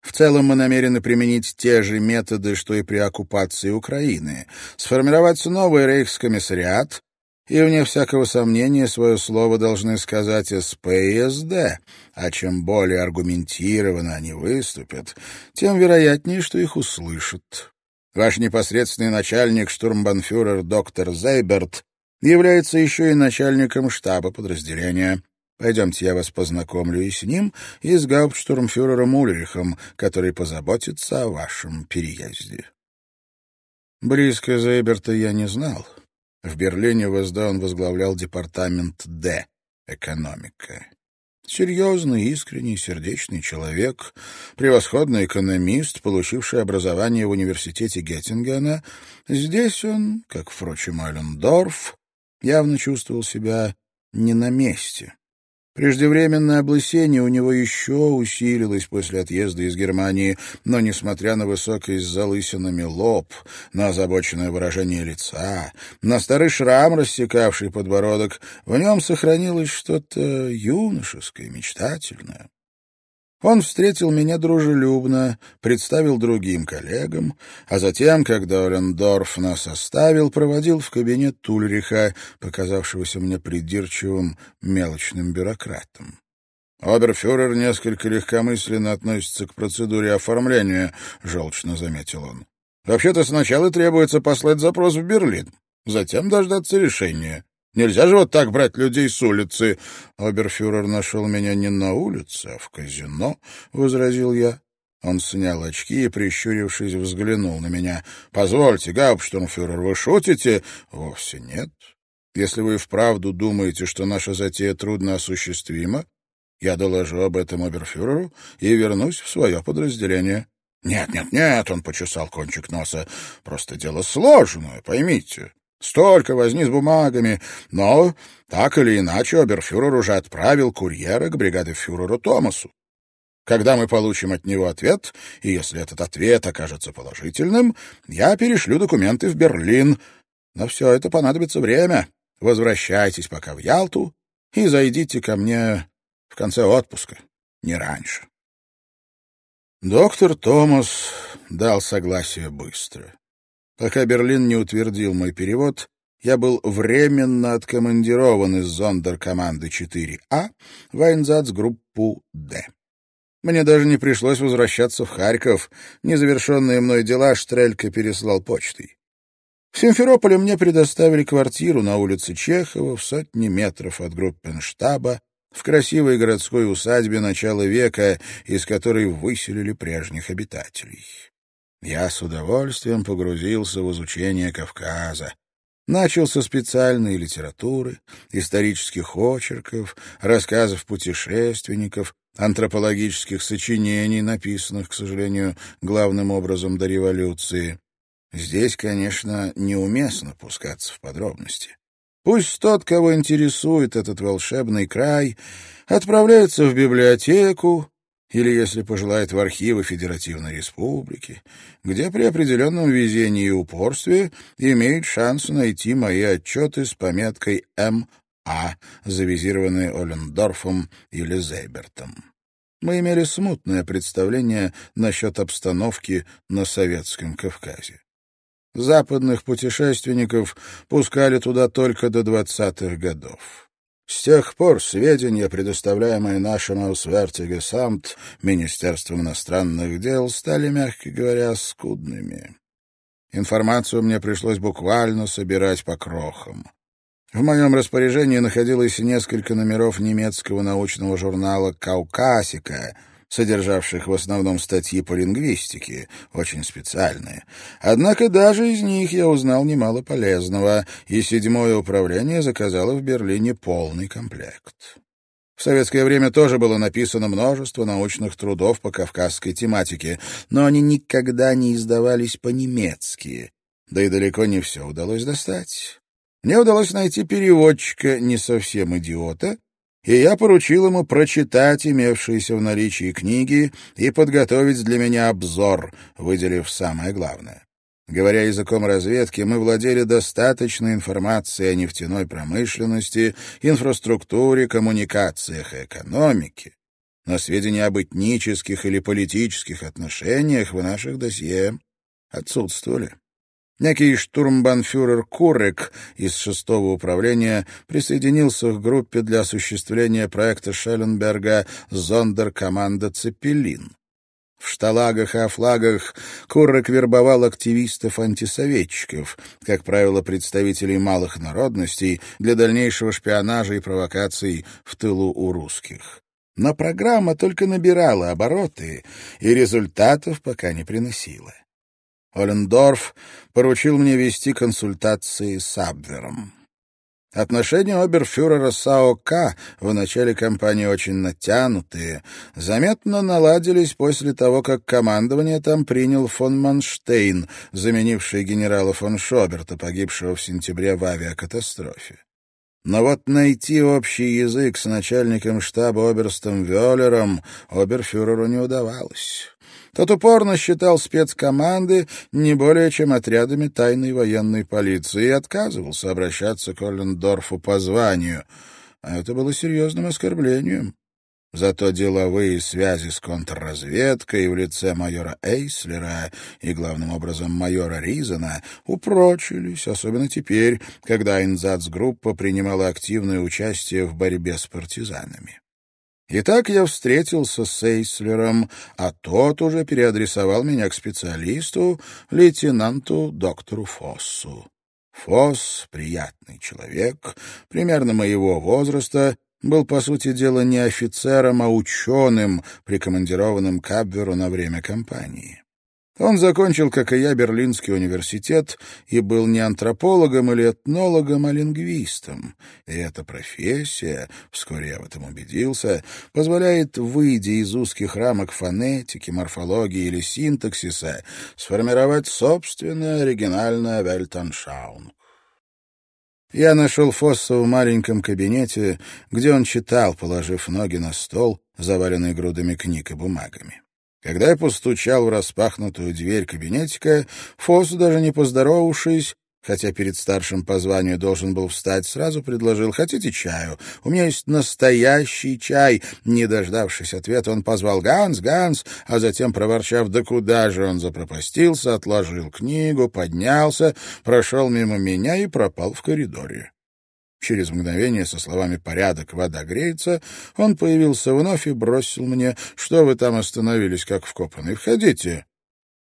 В целом мы намерены применить те же методы, что и при оккупации Украины, сформировать новый рейхскомиссариат, и, вне всякого сомнения, свое слово должны сказать СП и СД, а чем более аргументированно они выступят, тем вероятнее, что их услышат. Ваш непосредственный начальник, штурмбанфюрер доктор Зейберт, является еще и начальником штаба подразделения. Пойдемте, я вас познакомлю и с ним, и с гауптштурмфюрером Ульрихом, который позаботится о вашем переезде. Близко Зейберта я не знал. В Берлине в СД он возглавлял департамент Д «Экономика». Серьезный, искренний, сердечный человек, превосходный экономист, получивший образование в университете Геттингена, здесь он, как, впрочем, Алендорф, явно чувствовал себя не на месте. Преждевременное облысение у него еще усилилось после отъезда из Германии, но, несмотря на высокий с залысинами лоб, на озабоченное выражение лица, на старый шрам, рассекавший подбородок, в нем сохранилось что-то юношеское, мечтательное. Он встретил меня дружелюбно, представил другим коллегам, а затем, когда Олендорф нас оставил, проводил в кабинет Тульриха, показавшегося мне придирчивым мелочным бюрократом. «Оберфюрер несколько легкомысленно относится к процедуре оформления», — желчно заметил он. «Вообще-то сначала требуется послать запрос в Берлин, затем дождаться решения. Нельзя же вот так брать людей с улицы. Оберфюрер нашел меня не на улице, а в казино, — возразил я. Он снял очки и, прищурившись, взглянул на меня. — Позвольте, гауптштурмфюрер, вы шутите? — Вовсе нет. Если вы вправду думаете, что наша затея трудно осуществима, я доложу об этом оберфюреру и вернусь в свое подразделение. — Нет, нет, нет, — он почесал кончик носа. — Просто дело сложное, поймите. Столько возни с бумагами, но так или иначе оберфюрер уже отправил курьера к бригадефюреру Томасу. Когда мы получим от него ответ, и если этот ответ окажется положительным, я перешлю документы в Берлин. Но все это понадобится время. Возвращайтесь пока в Ялту и зайдите ко мне в конце отпуска, не раньше. Доктор Томас дал согласие быстро. Пока Берлин не утвердил мой перевод, я был временно откомандирован из зондеркоманды 4А в Айнзацгруппу «Д». Мне даже не пришлось возвращаться в Харьков. Незавершенные мной дела Штрелька переслал почтой. В Симферополе мне предоставили квартиру на улице Чехова в сотни метров от группенштаба в красивой городской усадьбе начала века, из которой выселили прежних обитателей. Я с удовольствием погрузился в изучение Кавказа. Начал со специальной литературы, исторических очерков, рассказов путешественников, антропологических сочинений, написанных, к сожалению, главным образом до революции. Здесь, конечно, неуместно пускаться в подробности. Пусть тот, кого интересует этот волшебный край, отправляется в библиотеку или, если пожелает, в архивы Федеративной Республики, где при определенном везении и упорстве имеет шанс найти мои отчеты с пометкой «М.А», завизированные Олендорфом или Зейбертом. Мы имели смутное представление насчет обстановки на Советском Кавказе. Западных путешественников пускали туда только до двадцатых годов. С тех пор сведения, предоставляемые нашим Аусвертигесамт, Министерством иностранных дел, стали, мягко говоря, скудными. Информацию мне пришлось буквально собирать по крохам. В моем распоряжении находилось несколько номеров немецкого научного журнала «Каукасика», содержавших в основном статьи по лингвистике, очень специальные. Однако даже из них я узнал немало полезного, и седьмое управление заказало в Берлине полный комплект. В советское время тоже было написано множество научных трудов по кавказской тематике, но они никогда не издавались по-немецки, да и далеко не все удалось достать. Мне удалось найти переводчика не совсем идиота, и я поручил ему прочитать имевшиеся в наличии книги и подготовить для меня обзор, выделив самое главное. Говоря языком разведки, мы владели достаточной информацией о нефтяной промышленности, инфраструктуре, коммуникациях и экономике. Но сведения об этнических или политических отношениях в наших досье отсутствовали. Некий штурмбанфюрер Курек из шестого управления присоединился к группе для осуществления проекта Шелленберга «Зондеркоманда Цепелин». В шталагах и офлагах Куррек вербовал активистов-антисоветчиков, как правило, представителей малых народностей, для дальнейшего шпионажа и провокаций в тылу у русских. Но программа только набирала обороты и результатов пока не приносила. Олендорф поручил мне вести консультации с Абвером. Отношения оберфюрера с АОК в начале кампании очень натянутые, заметно наладились после того, как командование там принял фон Манштейн, заменивший генерала фон Шоберта, погибшего в сентябре в авиакатастрофе. Но вот найти общий язык с начальником штаба оберстом Вёллером оберфюреру не удавалось. Тот упорно считал спецкоманды не более чем отрядами тайной военной полиции и отказывался обращаться к Оллендорфу по званию. А это было серьезным оскорблением. Зато деловые связи с контрразведкой в лице майора Эйслера и, главным образом, майора Ризена упрочились, особенно теперь, когда Инзацгруппа принимала активное участие в борьбе с партизанами. Итак, я встретился с Эйслером, а тот уже переадресовал меня к специалисту, лейтенанту доктору Фоссу. Фос, приятный человек, примерно моего возраста, был, по сути дела, не офицером, а ученым, прикомандированным к Абверу на время кампании. Он закончил, как и я, Берлинский университет и был не антропологом или этнологом, а лингвистом. И эта профессия, вскоре я в этом убедился, позволяет, выйдя из узких рамок фонетики, морфологии или синтаксиса, сформировать собственное оригинальное Вельтаншаун. Я нашел Фосса в маленьком кабинете, где он читал, положив ноги на стол, заваленный грудами книг и бумагами. Когда я постучал в распахнутую дверь кабинетика, Фосс, даже не поздоровавшись, хотя перед старшим по званию должен был встать, сразу предложил «Хотите чаю? У меня есть настоящий чай». Не дождавшись ответа, он позвал «Ганс, Ганс», а затем, проворчав «Да куда же он запропастился?», отложил книгу, поднялся, прошел мимо меня и пропал в коридоре. Через мгновение со словами «порядок, вода греется» он появился вновь и бросил мне «Что вы там остановились, как вкопанный? Входите!»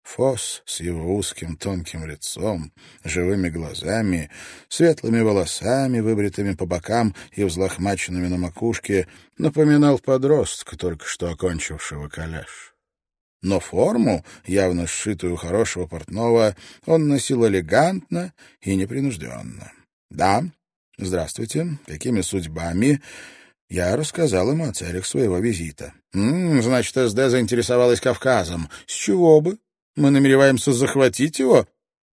Фос с его узким тонким лицом, живыми глазами, светлыми волосами, выбритыми по бокам и взлохмаченными на макушке, напоминал подростка, только что окончившего коллеж. Но форму, явно сшитую хорошего портного, он носил элегантно и непринужденно. «Да, «Здравствуйте. Какими судьбами?» Я рассказал ему о целях своего визита. «М -м, «Значит, СД заинтересовалась Кавказом. С чего бы? Мы намереваемся захватить его?»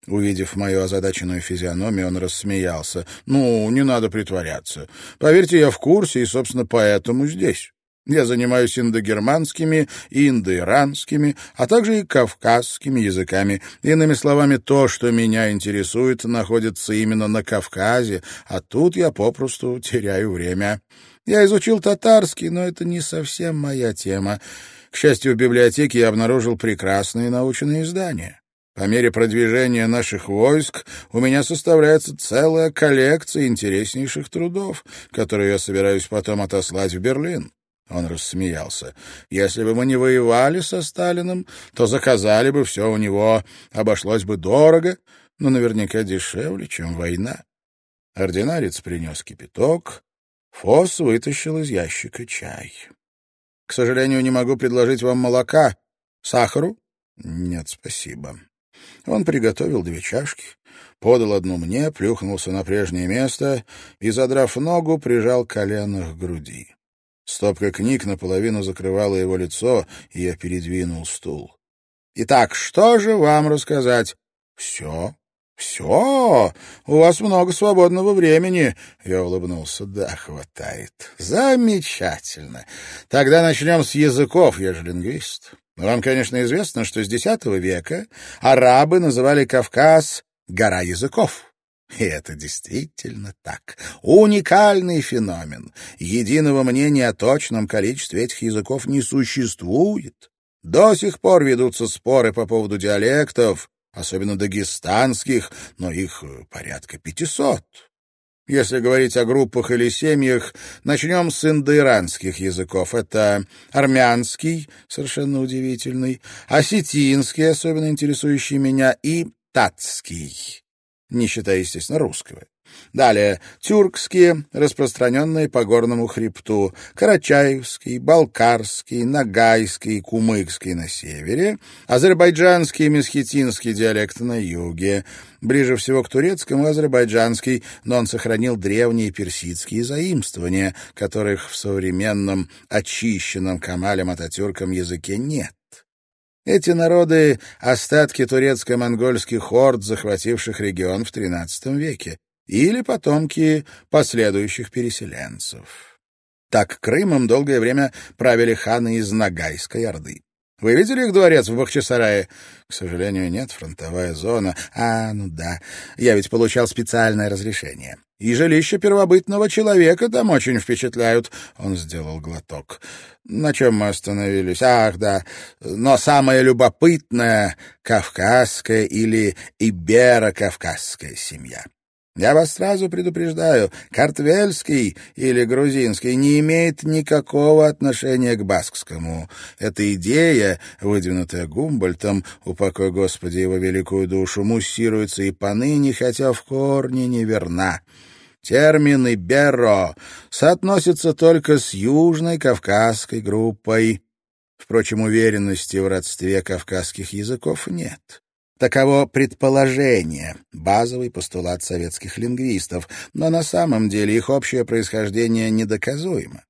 Увидев мою озадаченную физиономию, он рассмеялся. «Ну, не надо притворяться. Поверьте, я в курсе и, собственно, поэтому здесь. Я занимаюсь индогерманскими, индоиранскими, а также и кавказскими языками. Иными словами, то, что меня интересует, находится именно на Кавказе, а тут я попросту теряю время. Я изучил татарский, но это не совсем моя тема. К счастью, в библиотеке я обнаружил прекрасные научные издания. По мере продвижения наших войск у меня составляется целая коллекция интереснейших трудов, которые я собираюсь потом отослать в Берлин. Он рассмеялся. «Если бы мы не воевали со Сталиным, то заказали бы все у него. Обошлось бы дорого, но наверняка дешевле, чем война». Ординарец принес кипяток. Фосс вытащил из ящика чай. «К сожалению, не могу предложить вам молока. Сахару?» «Нет, спасибо». Он приготовил две чашки, подал одну мне, плюхнулся на прежнее место и, задрав ногу, прижал колено к груди. Стопка книг наполовину закрывала его лицо, и я передвинул стул. «Итак, что же вам рассказать?» «Все. Все. У вас много свободного времени». Я улыбнулся. «Да, хватает. Замечательно. Тогда начнем с языков, я же лингвист. Вам, конечно, известно, что с X века арабы называли Кавказ «гора языков». И это действительно так. Уникальный феномен. Единого мнения о точном количестве этих языков не существует. До сих пор ведутся споры по поводу диалектов, особенно дагестанских, но их э, порядка пятисот. Если говорить о группах или семьях, начнем с индоиранских языков. Это армянский, совершенно удивительный, осетинский, особенно интересующий меня, и татский не считая, естественно, русского. Далее, тюркские, распространенные по горному хребту, карачаевский, балкарский, нагайский, кумыкский на севере, азербайджанский и месхетинский диалект на юге, ближе всего к турецкому азербайджанский, но он сохранил древние персидские заимствования, которых в современном очищенном Камалем Ататюрком языке нет. Эти народы — остатки турецко-монгольских хорд, захвативших регион в XIII веке, или потомки последующих переселенцев. Так Крымом долгое время правили ханы из Нагайской Орды. Вы видели их дворец в Бахчисарае? К сожалению, нет, фронтовая зона. А, ну да, я ведь получал специальное разрешение. И жилища первобытного человека там очень впечатляют. Он сделал глоток. На чем мы остановились? Ах, да. Но самое любопытное — кавказская или иберо-кавказская семья. Я вас сразу предупреждаю, картвельский или грузинский не имеет никакого отношения к баскскому. Эта идея, выдвинутая Гумбольтом, упокой Господи его великую душу, муссируется и поныне, хотя в корне неверна. Термины «беро» соотносятся только с Южной Кавказской группой. Впрочем, уверенности в родстве кавказских языков нет. Таково предположение, базовый постулат советских лингвистов, но на самом деле их общее происхождение недоказуемо.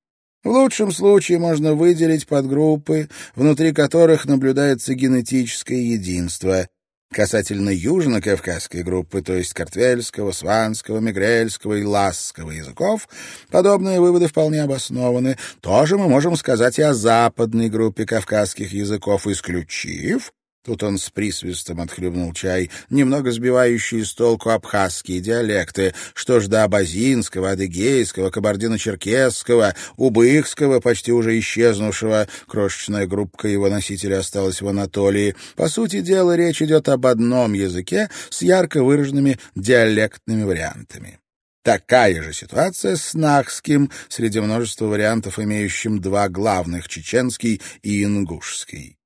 В лучшем случае можно выделить подгруппы, внутри которых наблюдается генетическое единство. Касательно южно-кавказской группы, то есть картвельского, сванского, мигрельского и ласского языков, подобные выводы вполне обоснованы. Тоже мы можем сказать и о западной группе кавказских языков, исключив Тут он с присвистом отхлебнул чай, немного сбивающий с толку абхазские диалекты. Что ж до абазинского, адыгейского, кабардино-черкесского, убыхского, почти уже исчезнувшего, крошечная группка его носителя осталась в Анатолии. По сути дела, речь идет об одном языке с ярко выраженными диалектными вариантами. Такая же ситуация с нахским, среди множества вариантов, имеющим два главных — чеченский и ингушский.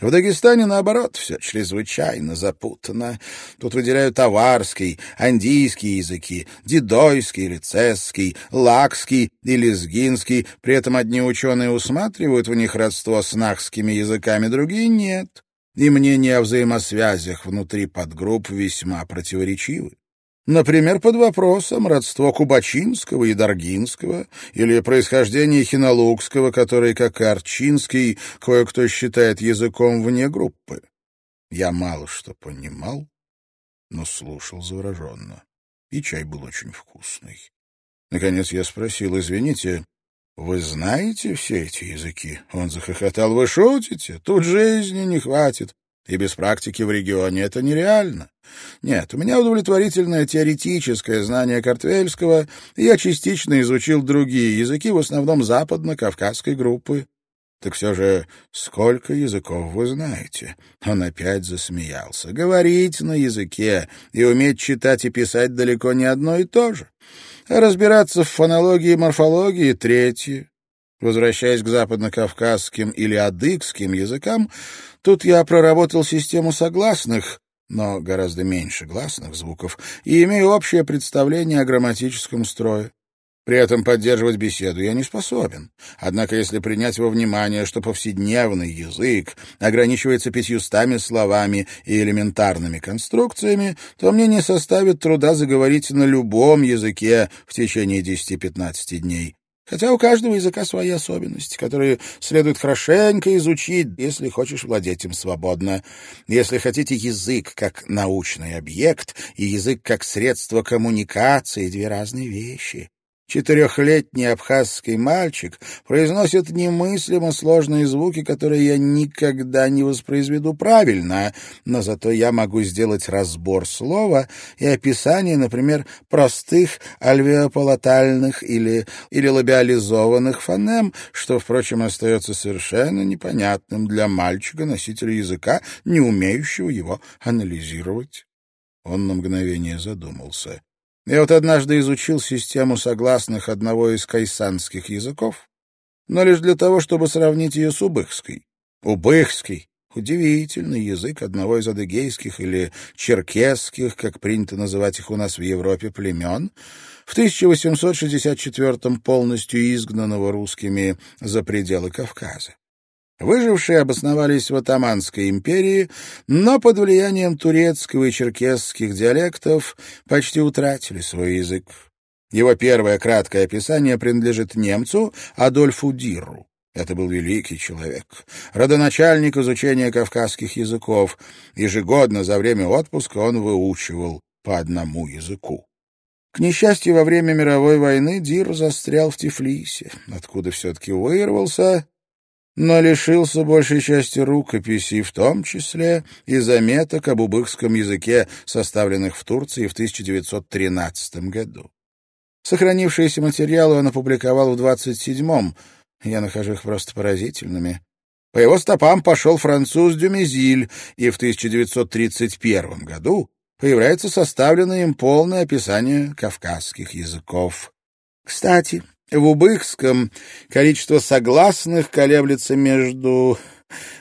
В Дагестане, наоборот, все чрезвычайно запутано. Тут выделяют аварский, андийский языки, дидойский, лицесский, лакский и лезгинский. При этом одни ученые усматривают в них родство с нахскими языками, другие — нет. И мнения о взаимосвязях внутри подгрупп весьма противоречивы. Например, под вопросом родство Кубачинского и Даргинского или происхождение Хинолукского, который, как и Арчинский, кое-кто считает языком вне группы. Я мало что понимал, но слушал завороженно. И чай был очень вкусный. Наконец я спросил, извините, вы знаете все эти языки? Он захохотал. Вы шутите? Тут жизни не хватит. И без практики в регионе это нереально. Нет, у меня удовлетворительное теоретическое знание картвельского, и я частично изучил другие языки, в основном западно-кавказской группы. Так все же, сколько языков вы знаете? Он опять засмеялся. Говорить на языке и уметь читать и писать далеко не одно и то же. А разбираться в фонологии и морфологии — третье. Возвращаясь к западно-кавказским или адыгским языкам, тут я проработал систему согласных, но гораздо меньше гласных звуков, и имею общее представление о грамматическом строе. При этом поддерживать беседу я не способен. Однако, если принять во внимание, что повседневный язык ограничивается пятьюстами словами и элементарными конструкциями, то мне не составит труда заговорить на любом языке в течение 10-15 дней. Хотя у каждого языка свои особенности, которые следует хорошенько изучить, если хочешь владеть им свободно. Если хотите язык как научный объект и язык как средство коммуникации — две разные вещи. Четырехлетний абхазский мальчик произносит немыслимо сложные звуки, которые я никогда не воспроизведу правильно, но зато я могу сделать разбор слова и описание, например, простых альвеополотальных или, или лабиализованных фонем, что, впрочем, остается совершенно непонятным для мальчика, носителя языка, не умеющего его анализировать. Он на мгновение задумался. Я вот однажды изучил систему согласных одного из кайсанских языков, но лишь для того, чтобы сравнить ее с убыхской. Убыхский — удивительный язык одного из адыгейских или черкесских, как принято называть их у нас в Европе, племен, в 1864-м полностью изгнанного русскими за пределы Кавказа. Выжившие обосновались в Отоманской империи, но под влиянием турецкого и черкесских диалектов почти утратили свой язык. Его первое краткое описание принадлежит немцу Адольфу Дирру. Это был великий человек, родоначальник изучения кавказских языков. Ежегодно за время отпуска он выучивал по одному языку. К несчастью, во время мировой войны Дир застрял в Тифлисе, откуда все-таки вырвался но лишился большей части рукописей, в том числе и заметок об убыхском языке, составленных в Турции в 1913 году. Сохранившиеся материалы он опубликовал в 27-м, я нахожу их просто поразительными. По его стопам пошел француз Дюмезиль, и в 1931 году появляется составленное им полное описание кавказских языков. Кстати, в убыхском количество согласных колеблется между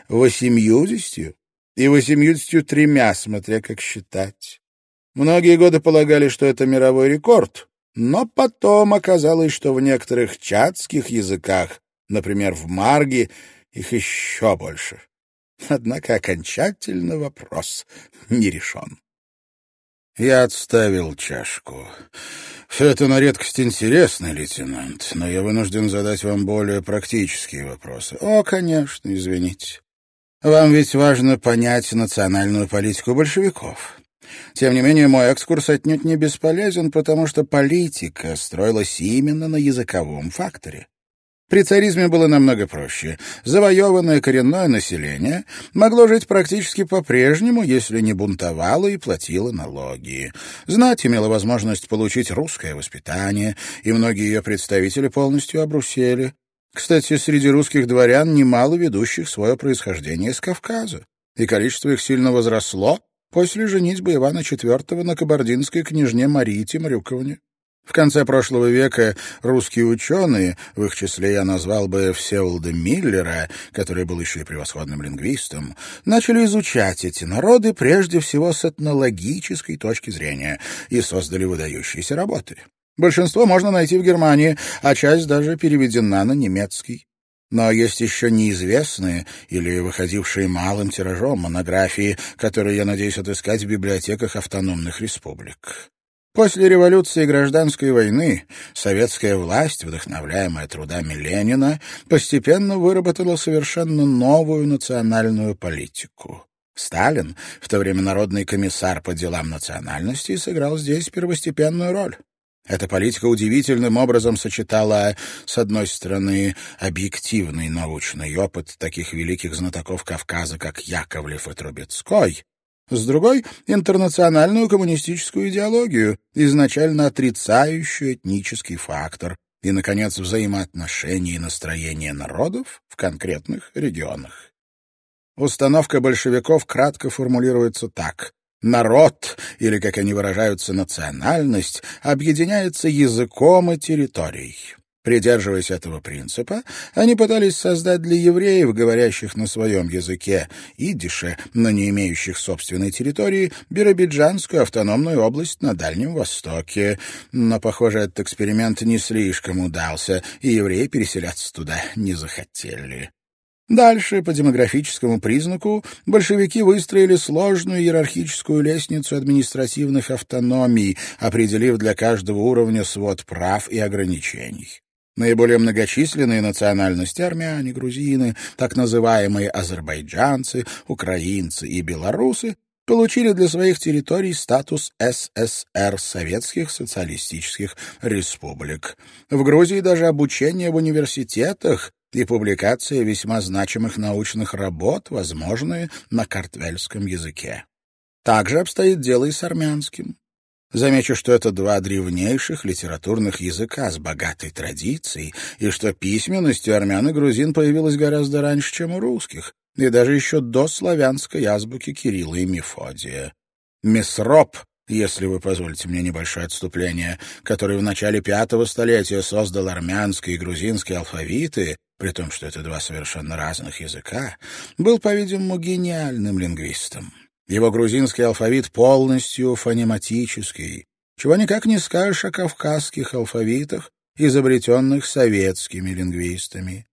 восемьюдесятью и восемьюдесятью тремя, смотря как считать. Многие годы полагали, что это мировой рекорд, но потом оказалось, что в некоторых чатских языках, например, в марге, их еще больше. Однако окончательно вопрос не решен. Я отставил чашку. Все это на редкость интересно, лейтенант, но я вынужден задать вам более практические вопросы. О, конечно, извините. Вам ведь важно понять национальную политику большевиков. Тем не менее, мой экскурс отнюдь не бесполезен, потому что политика строилась именно на языковом факторе. При царизме было намного проще. Завоеванное коренное население могло жить практически по-прежнему, если не бунтовало и платило налоги. Знать имела возможность получить русское воспитание, и многие ее представители полностью обрусели. Кстати, среди русских дворян немало ведущих свое происхождение с Кавказа, и количество их сильно возросло после женитьбы Ивана IV на кабардинской княжне Марии Тимрюковне. В конце прошлого века русские ученые, в их числе я назвал бы Всеволода Миллера, который был еще и превосходным лингвистом, начали изучать эти народы прежде всего с этнологической точки зрения и создали выдающиеся работы. Большинство можно найти в Германии, а часть даже переведена на немецкий. Но есть еще неизвестные или выходившие малым тиражом монографии, которые я надеюсь отыскать в библиотеках автономных республик. После революции и гражданской войны советская власть, вдохновляемая трудами Ленина, постепенно выработала совершенно новую национальную политику. Сталин, в то время народный комиссар по делам национальности, сыграл здесь первостепенную роль. Эта политика удивительным образом сочетала, с одной стороны, объективный научный опыт таких великих знатоков Кавказа, как Яковлев и Трубецкой, с другой — интернациональную коммунистическую идеологию, изначально отрицающую этнический фактор, и, наконец, взаимоотношения и настроения народов в конкретных регионах. Установка большевиков кратко формулируется так. Народ, или, как они выражаются, национальность, объединяется языком и территорией. Придерживаясь этого принципа, они пытались создать для евреев, говорящих на своем языке, идише, но не имеющих собственной территории, Биробиджанскую автономную область на Дальнем Востоке. Но, похоже, этот эксперимент не слишком удался, и евреи переселяться туда не захотели. Дальше, по демографическому признаку, большевики выстроили сложную иерархическую лестницу административных автономий, определив для каждого уровня свод прав и ограничений. Наиболее многочисленные национальности — армяне, грузины, так называемые азербайджанцы, украинцы и белорусы — получили для своих территорий статус ССР, Советских Социалистических Республик. В Грузии даже обучение в университетах и публикация весьма значимых научных работ, возможные на картвельском языке. Также обстоит дело и с армянским. Замечу, что это два древнейших литературных языка с богатой традицией, и что письменность у армян и грузин появилась гораздо раньше, чем у русских, и даже еще до славянской азбуки Кирилла и Мефодия. Месроп если вы позволите мне небольшое отступление, который в начале пятого столетия создал армянский и грузинский алфавиты, при том, что это два совершенно разных языка, был, по-видимому, гениальным лингвистом. Его грузинский алфавит полностью фонематический, чего никак не скажешь о кавказских алфавитах, изобретенных советскими лингвистами.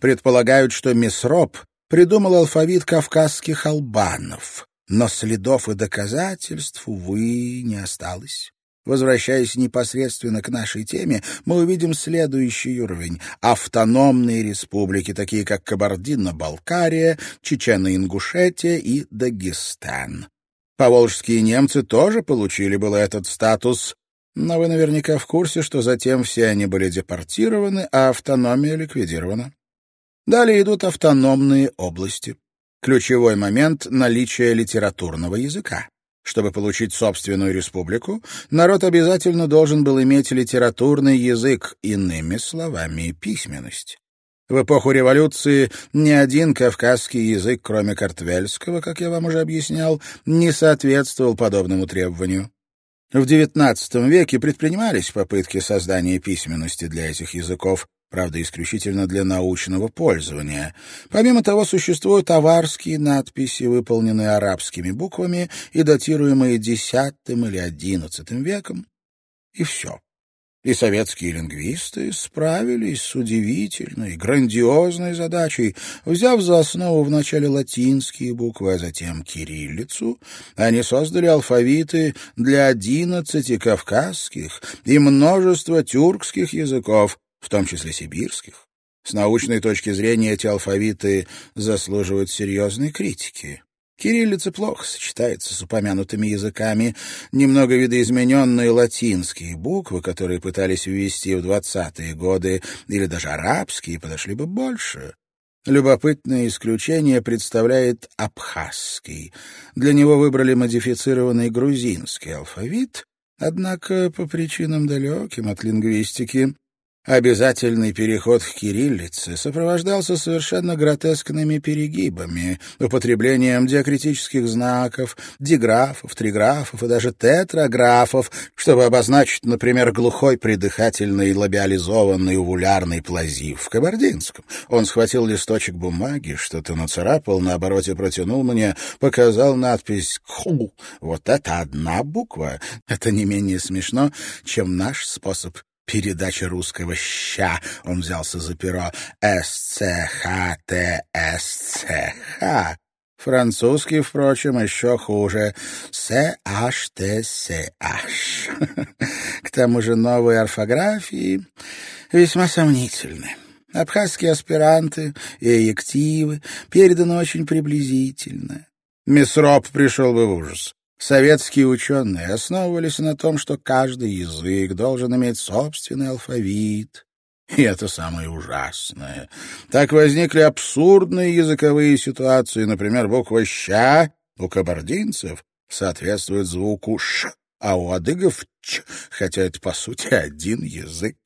Предполагают, что Месроп придумал алфавит кавказских албанов, но следов и доказательств, увы, не осталось. Возвращаясь непосредственно к нашей теме, мы увидим следующий уровень. Автономные республики, такие как Кабардино-Балкария, Чечено-Ингушетия и Дагестан. Поволжские немцы тоже получили было этот статус, но вы наверняка в курсе, что затем все они были депортированы, а автономия ликвидирована. Далее идут автономные области. Ключевой момент — наличие литературного языка. Чтобы получить собственную республику, народ обязательно должен был иметь литературный язык, иными словами, письменность. В эпоху революции ни один кавказский язык, кроме картвельского, как я вам уже объяснял, не соответствовал подобному требованию. В XIX веке предпринимались попытки создания письменности для этих языков, правда, исключительно для научного пользования. Помимо того, существуют аварские надписи, выполненные арабскими буквами и датируемые X или XI веком. И все. И советские лингвисты справились с удивительной, грандиозной задачей. Взяв за основу вначале латинские буквы, а затем кириллицу, они создали алфавиты для одиннадцати кавказских и множества тюркских языков, в том числе сибирских. С научной точки зрения эти алфавиты заслуживают серьезной критики. Кириллица плохо сочетается с упомянутыми языками. Немного видоизмененные латинские буквы, которые пытались ввести в двадцатые годы, или даже арабские, подошли бы больше. Любопытное исключение представляет абхазский. Для него выбрали модифицированный грузинский алфавит, однако по причинам далеким от лингвистики Обязательный переход к кириллице сопровождался совершенно гротескными перегибами, употреблением диакритических знаков, диграфов, триграфов и даже тетраграфов, чтобы обозначить, например, глухой придыхательный лабиализованный увулярный плазив в кабардинском. Он схватил листочек бумаги, что-то нацарапал, на обороте протянул мне, показал надпись «Ху». Вот это одна буква. Это не менее смешно, чем наш способ Передача русского «ща». Он взялся за перо. «СЦХТСЦХ». Французский, впрочем, еще хуже. «СHTCH». К тому же новые орфографии весьма сомнительны. Абхазские аспиранты и эективы переданы очень приблизительно. Месроп пришел бы в ужас. Советские ученые основывались на том, что каждый язык должен иметь собственный алфавит. И это самое ужасное. Так возникли абсурдные языковые ситуации. Например, буква «ща» у кабардинцев соответствует звуку «ш», а у адыгов «ч», хотя это, по сути, один язык.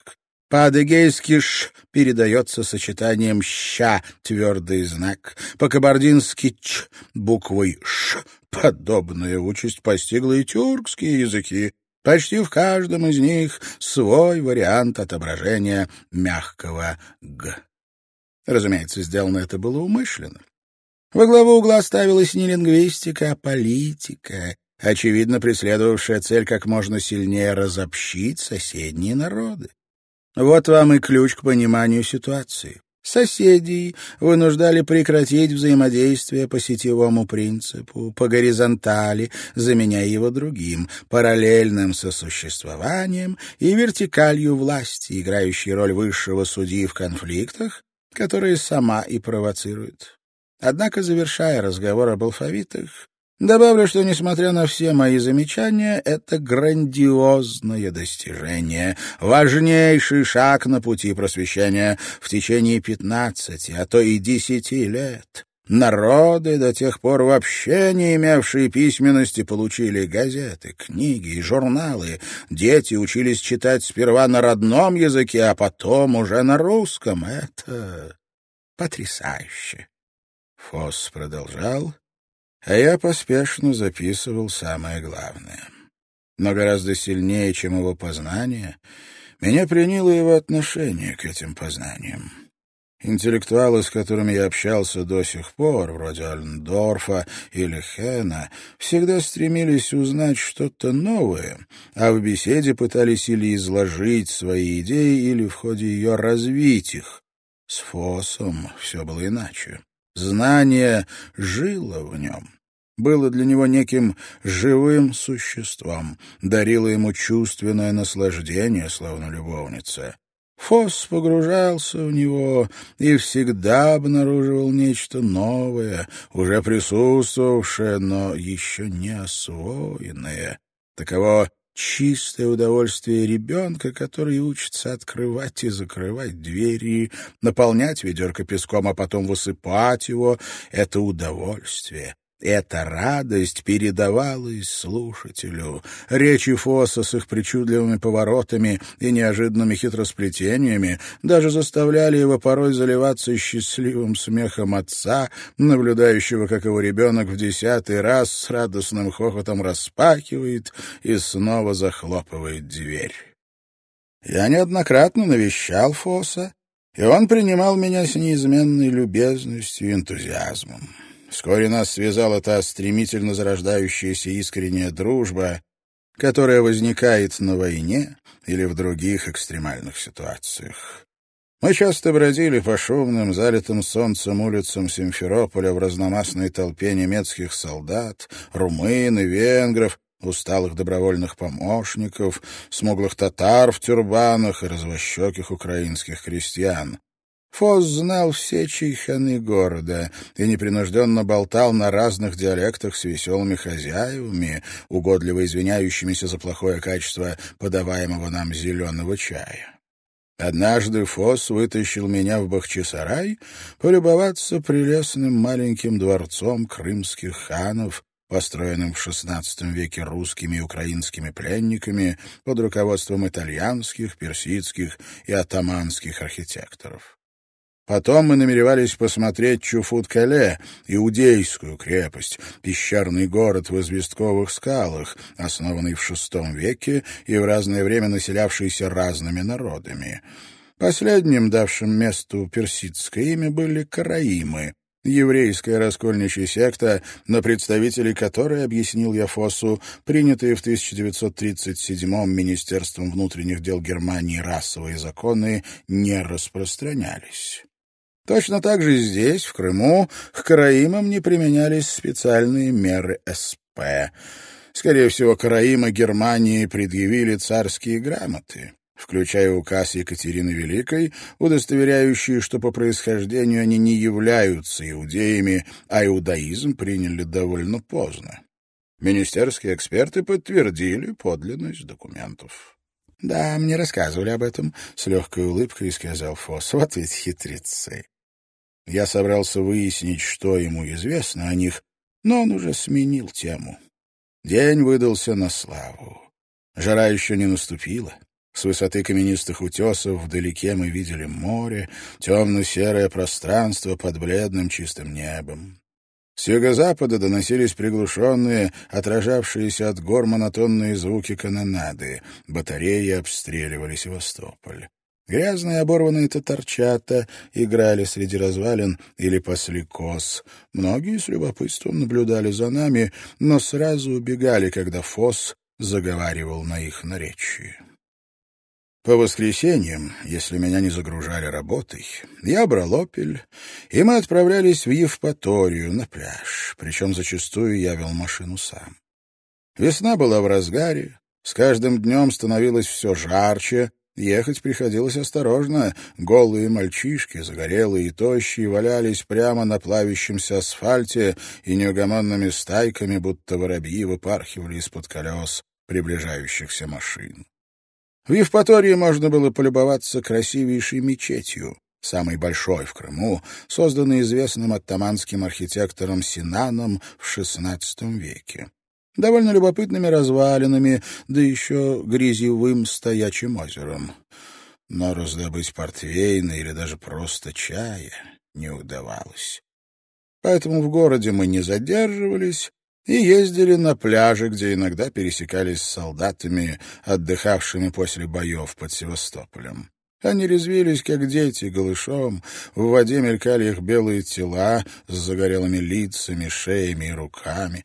По-адыгейски «ш» передается сочетанием «ща» — твердый знак. По-кабардински «ч» — буквой «ш». Подобная участь постигла и тюркские языки. Почти в каждом из них свой вариант отображения мягкого «г». Разумеется, сделано это было умышленно. Во главу угла ставилась не лингвистика, а политика, очевидно преследовавшая цель как можно сильнее разобщить соседние народы. Вот вам и ключ к пониманию ситуации. Соседей вынуждали прекратить взаимодействие по сетевому принципу, по горизонтали, заменяя его другим, параллельным сосуществованием и вертикалью власти, играющей роль высшего судьи в конфликтах, которые сама и провоцирует. Однако, завершая разговор об алфавитах, Добавлю, что, несмотря на все мои замечания, это грандиозное достижение, важнейший шаг на пути просвещения в течение пятнадцати, а то и десяти лет. Народы, до тех пор вообще не имевшие письменности, получили газеты, книги и журналы. Дети учились читать сперва на родном языке, а потом уже на русском. Это потрясающе. Фосс продолжал а я поспешно записывал самое главное. Но гораздо сильнее, чем его познание, меня приняло его отношение к этим познаниям. Интеллектуалы, с которыми я общался до сих пор, вроде Альндорфа или Хена, всегда стремились узнать что-то новое, а в беседе пытались или изложить свои идеи, или в ходе ее развить их. С Фосом все было иначе. Знание жило в нем было для него неким живым существом, дарило ему чувственное наслаждение, словно любовница. Фосс погружался в него и всегда обнаруживал нечто новое, уже присутствовавшее, но еще не освоенное. Таково чистое удовольствие ребенка, который учится открывать и закрывать двери, наполнять ведерко песком, а потом высыпать его — это удовольствие Эта радость передавалась слушателю. Речи Фоса с их причудливыми поворотами и неожиданными хитросплетениями даже заставляли его порой заливаться счастливым смехом отца, наблюдающего, как его ребенок в десятый раз с радостным хохотом распахивает и снова захлопывает дверь. Я неоднократно навещал Фоса, и он принимал меня с неизменной любезностью и энтузиазмом. Вскоре нас связала та стремительно зарождающаяся искренняя дружба, которая возникает на войне или в других экстремальных ситуациях. Мы часто бродили по шумным, залитым солнцем улицам Симферополя в разномастной толпе немецких солдат, румын и венгров, усталых добровольных помощников, смуглых татар в тюрбанах и развощеких украинских крестьян. Фос знал все чайханы города и непринужденно болтал на разных диалектах с веселыми хозяевами, угодливо извиняющимися за плохое качество подаваемого нам зеленого чая. Однажды Фос вытащил меня в Бахчисарай полюбоваться прелестным маленьким дворцом крымских ханов, построенным в XVI веке русскими и украинскими пленниками под руководством итальянских, персидских и атаманских архитекторов. Потом мы намеревались посмотреть Чуфут-Кале, иудейскую крепость, пещерный город в известковых скалах, основанный в VI веке и в разное время населявшийся разными народами. Последним, давшим месту персидское имя, были караимы, еврейская раскольничья секта, на представителей которой, объяснил я Фоссу, принятые в 1937-м Министерством внутренних дел Германии расовые законы не распространялись. Точно так же здесь, в Крыму, к караимам не применялись специальные меры СП. Скорее всего, караимы Германии предъявили царские грамоты, включая указ Екатерины Великой, удостоверяющие, что по происхождению они не являются иудеями, а иудаизм приняли довольно поздно. Министерские эксперты подтвердили подлинность документов. «Да, мне рассказывали об этом», — с легкой улыбкой сказал Фосс. «Вот ведь хитрецы». Я собрался выяснить, что ему известно о них, но он уже сменил тему. День выдался на славу. Жара еще не наступила. С высоты каменистых утесов вдалеке мы видели море, темно-серое пространство под бледным чистым небом. С юго-запада доносились приглушенные, отражавшиеся от гор монотонные звуки канонады. Батареи обстреливали Севастополь. Грязные оборванные татарчата играли среди развалин или пасли коз. Многие с любопытством наблюдали за нами, но сразу убегали, когда Фос заговаривал на их наречии. По воскресеньям, если меня не загружали работой, я брал «Опель», и мы отправлялись в Евпаторию на пляж, причем зачастую я вел машину сам. Весна была в разгаре, с каждым днем становилось все жарче, Ехать приходилось осторожно. Голые мальчишки, загорелые и тощие, валялись прямо на плавящемся асфальте и неугомонными стайками, будто воробьи, выпархивали из-под колес приближающихся машин. В Евпатории можно было полюбоваться красивейшей мечетью, самой большой в Крыму, созданной известным оттаманским архитектором Синаном в XVI веке довольно любопытными развалинами, да еще грязевым стоячим озером. Но раздобыть портвейна или даже просто чая не удавалось. Поэтому в городе мы не задерживались и ездили на пляже, где иногда пересекались с солдатами, отдыхавшими после боев под Севастополем. Они резвились, как дети, голышом. В воде мелькали их белые тела с загорелыми лицами, шеями и руками.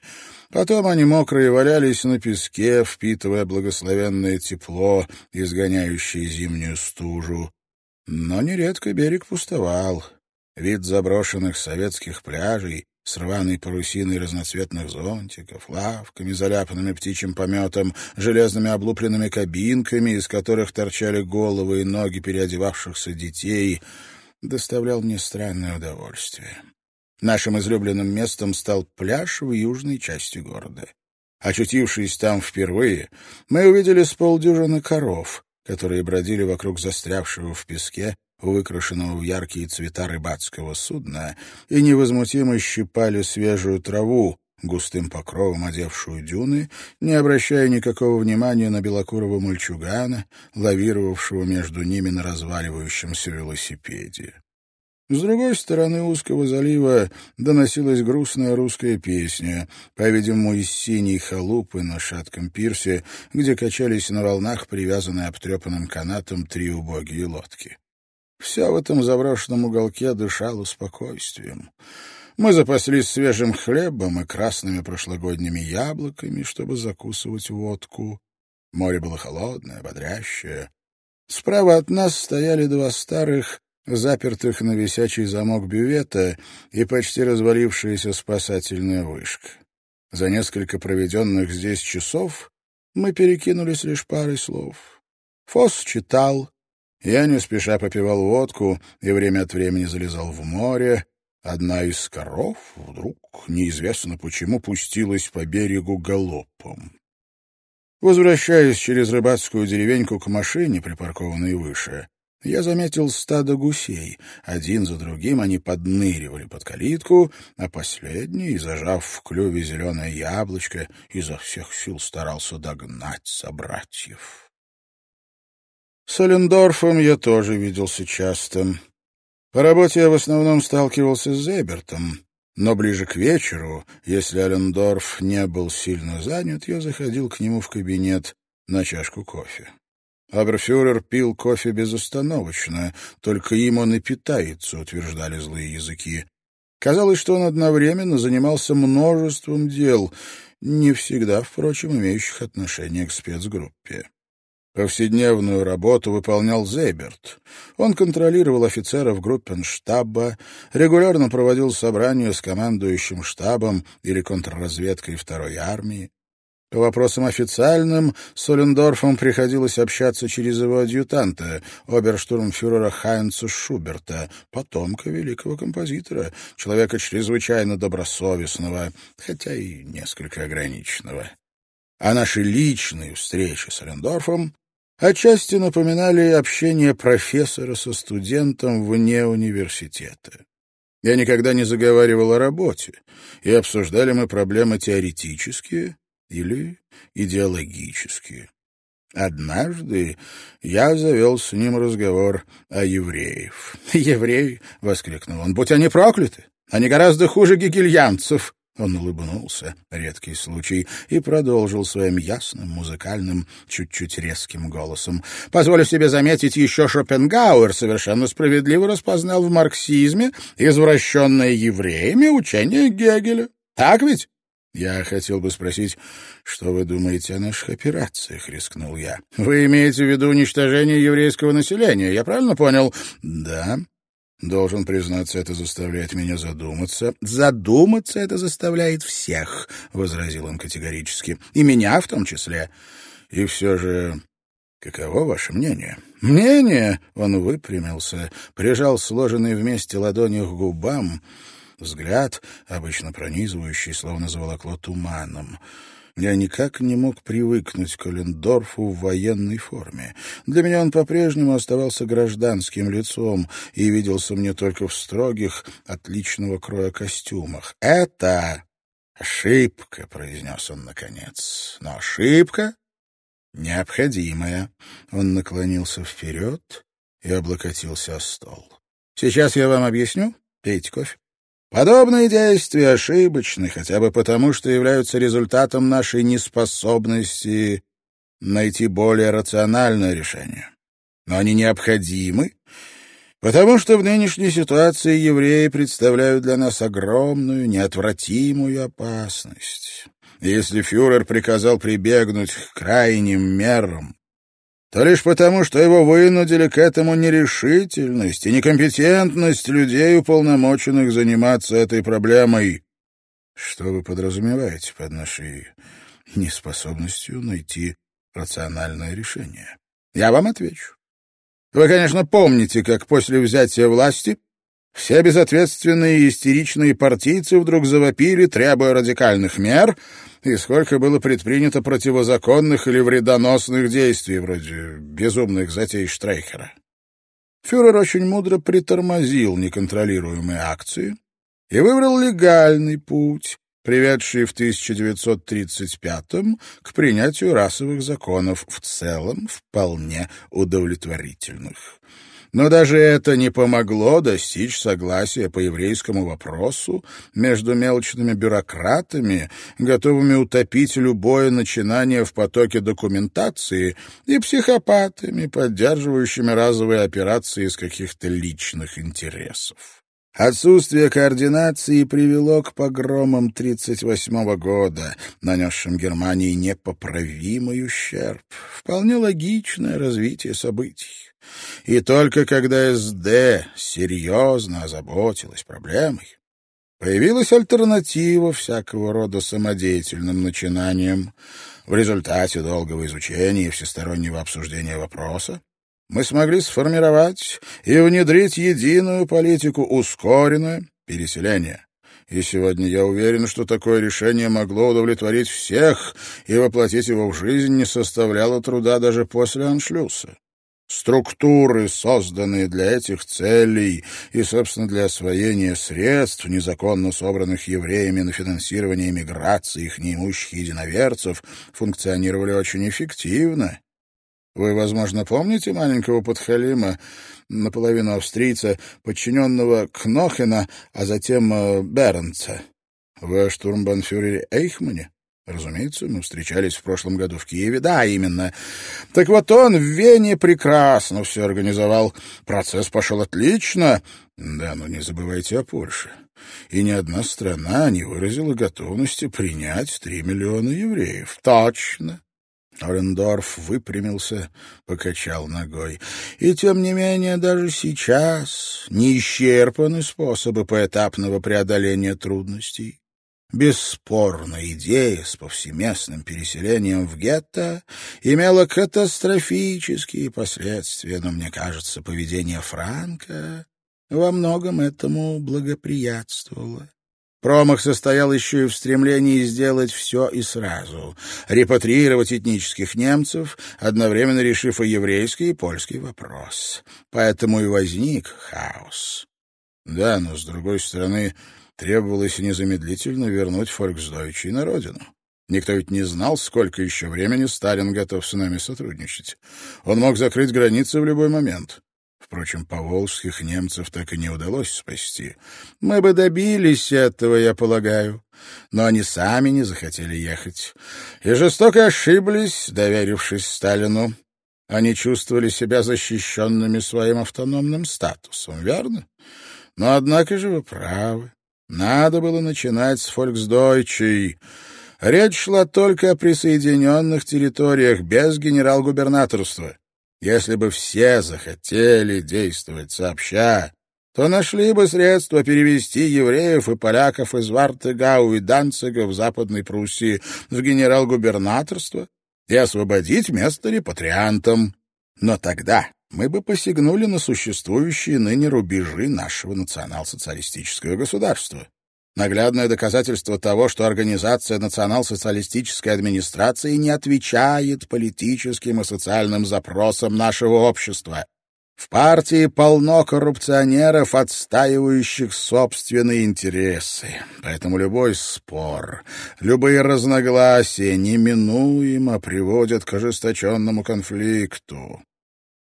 Потом они мокрые валялись на песке, впитывая благословенное тепло, изгоняющее зимнюю стужу. Но нередко берег пустовал. Вид заброшенных советских пляжей с рваной парусиной разноцветных зонтиков, лавками, заляпанными птичьим пометом, железными облупленными кабинками, из которых торчали головы и ноги переодевавшихся детей, доставлял мне странное удовольствие. Нашим излюбленным местом стал пляж в южной части города. Очутившись там впервые, мы увидели с полдюжины коров, которые бродили вокруг застрявшего в песке выкрашенного в яркие цвета рыбацкого судна, и невозмутимо щипали свежую траву, густым покровом одевшую дюны, не обращая никакого внимания на белокурого мальчугана, лавировавшего между ними на разваливающемся велосипеде. С другой стороны узкого залива доносилась грустная русская песня, по-видимому, из синей халупы на шатком пирсе, где качались на волнах привязанные обтрепанным канатом три убогие лодки. Все в этом заброшенном уголке дышало спокойствием. Мы запаслись свежим хлебом и красными прошлогодними яблоками, чтобы закусывать водку. Море было холодное, бодрящее. Справа от нас стояли два старых, запертых на висячий замок бювета и почти развалившаяся спасательная вышка. За несколько проведенных здесь часов мы перекинулись лишь парой слов. Фос читал, я не спеша попивал водку и время от времени залезал в море. Одна из коров вдруг, неизвестно почему, пустилась по берегу галопом. Возвращаясь через рыбацкую деревеньку к машине, припаркованной выше, я заметил стадо гусей. Один за другим они подныривали под калитку, а последний, зажав в клюве зеленое яблочко, изо всех сил старался догнать собратьев. С Олендорфом я тоже виделся часто. По работе я в основном сталкивался с Зебертом, но ближе к вечеру, если Олендорф не был сильно занят, я заходил к нему в кабинет на чашку кофе. Аберфюрер пил кофе безостановочно, только им он и питается, утверждали злые языки. Казалось, что он одновременно занимался множеством дел, не всегда, впрочем, имеющих отношение к спецгруппе. Повседневную работу выполнял Зейберт. Он контролировал офицеров группенштаба, регулярно проводил собрания с командующим штабом или контрразведкой второй армии. По вопросам официальным с Олендорфом приходилось общаться через его адъютанта, оберштурмфюрера Хайнца Шуберта, потомка великого композитора, человека чрезвычайно добросовестного, хотя и несколько ограниченного. А наши личные встречи с Олендорфом отчасти напоминали общение профессора со студентом вне университета. Я никогда не заговаривал о работе, и обсуждали мы проблемы теоретические или идеологические. Однажды я завел с ним разговор о евреев. <laughs> «Евреи!» — воскликнул он. «Будь они прокляты! Они гораздо хуже гигельянцев!» Он улыбнулся, редкий случай, и продолжил своим ясным, музыкальным, чуть-чуть резким голосом. «Позволю себе заметить, еще Шопенгауэр совершенно справедливо распознал в марксизме извращенное евреями учение Гегеля. Так ведь?» «Я хотел бы спросить, что вы думаете о наших операциях?» — рискнул я. «Вы имеете в виду уничтожение еврейского населения, я правильно понял?» «Да», Должен признаться, это заставляет меня задуматься. Задуматься это заставляет всех, возразил он категорически, и меня в том числе. И все же, каково ваше мнение? Мнение? Он выпрямился, прижал сложенные вместе ладони к губам, взгляд, обычно пронизывающий, словно заволокло туманом. Я никак не мог привыкнуть к Олендорфу в военной форме. Для меня он по-прежнему оставался гражданским лицом и виделся мне только в строгих, отличного кроя костюмах. «Это ошибка», — произнес он наконец. «Но ошибка необходимая». Он наклонился вперед и облокотился о стол. «Сейчас я вам объясню. Пейте кофе. Подобные действия ошибочны, хотя бы потому, что являются результатом нашей неспособности найти более рациональное решение. Но они необходимы, потому что в нынешней ситуации евреи представляют для нас огромную, неотвратимую опасность. Если фюрер приказал прибегнуть к крайним мерам, то лишь потому, что его вынудили к этому нерешительность и некомпетентность людей, уполномоченных заниматься этой проблемой. Что вы подразумеваете под нашей неспособностью найти рациональное решение? Я вам отвечу. Вы, конечно, помните, как после взятия власти все безответственные и истеричные партийцы вдруг завопили, требуя радикальных мер — и сколько было предпринято противозаконных или вредоносных действий, вроде безумных затей Штрейхера. Фюрер очень мудро притормозил неконтролируемые акции и выбрал легальный путь, приведший в 1935 к принятию расовых законов в целом вполне удовлетворительных. Но даже это не помогло достичь согласия по еврейскому вопросу между мелочными бюрократами, готовыми утопить любое начинание в потоке документации, и психопатами, поддерживающими разовые операции из каких-то личных интересов. Отсутствие координации привело к погромам 1938 года, нанесшим Германии непоправимый ущерб. Вполне логичное развитие событий. И только когда СД серьезно озаботилась проблемой, появилась альтернатива всякого рода самодеятельным начинаниям. В результате долгого изучения и всестороннего обсуждения вопроса мы смогли сформировать и внедрить единую политику ускоренное переселение. И сегодня я уверен, что такое решение могло удовлетворить всех, и воплотить его в жизнь не составляло труда даже после аншлюса. Структуры, созданные для этих целей и, собственно, для освоения средств, незаконно собранных евреями на финансирование эмиграции их неимущих единоверцев, функционировали очень эффективно вы, возможно, помните маленького подхалима, наполовину австрийца, подчиненного Кнохена, а затем э, Бернца? Вы о штурмбанфюрере Эйхмане? Разумеется, мы встречались в прошлом году в Киеве. Да, именно. Так вот он в Вене прекрасно все организовал. Процесс пошел отлично. Да, но не забывайте о Польше. И ни одна страна не выразила готовности принять три миллиона евреев. Точно. Орендорф выпрямился, покачал ногой. И тем не менее, даже сейчас не исчерпаны способы поэтапного преодоления трудностей. Бесспорно, идея с повсеместным переселением в гетто имела катастрофические последствия, но, мне кажется, поведение Франка во многом этому благоприятствовало. Промах состоял еще и в стремлении сделать все и сразу, репатриировать этнических немцев, одновременно решив и еврейский, и польский вопрос. Поэтому и возник хаос. Да, но, с другой стороны, требовалось незамедлительно вернуть фольксдойчей на родину. Никто ведь не знал, сколько еще времени Сталин готов с нами сотрудничать. Он мог закрыть границы в любой момент. Впрочем, поволжских немцев так и не удалось спасти. Мы бы добились этого, я полагаю. Но они сами не захотели ехать. И жестоко ошиблись, доверившись Сталину. Они чувствовали себя защищенными своим автономным статусом, верно? Но однако же вы правы. Надо было начинать с фольксдойчей. Речь шла только о присоединенных территориях, без генерал-губернаторства. Если бы все захотели действовать сообща, то нашли бы средства перевести евреев и поляков из Вартегау и Данцига в Западной Пруссии в генерал-губернаторство и освободить место репатриантам. Но тогда мы бы посягнули на существующие ныне рубежи нашего национал-социалистического государства. Наглядное доказательство того, что Организация национал-социалистической администрации не отвечает политическим и социальным запросам нашего общества. В партии полно коррупционеров, отстаивающих собственные интересы. Поэтому любой спор, любые разногласия неминуемо приводят к ожесточенному конфликту.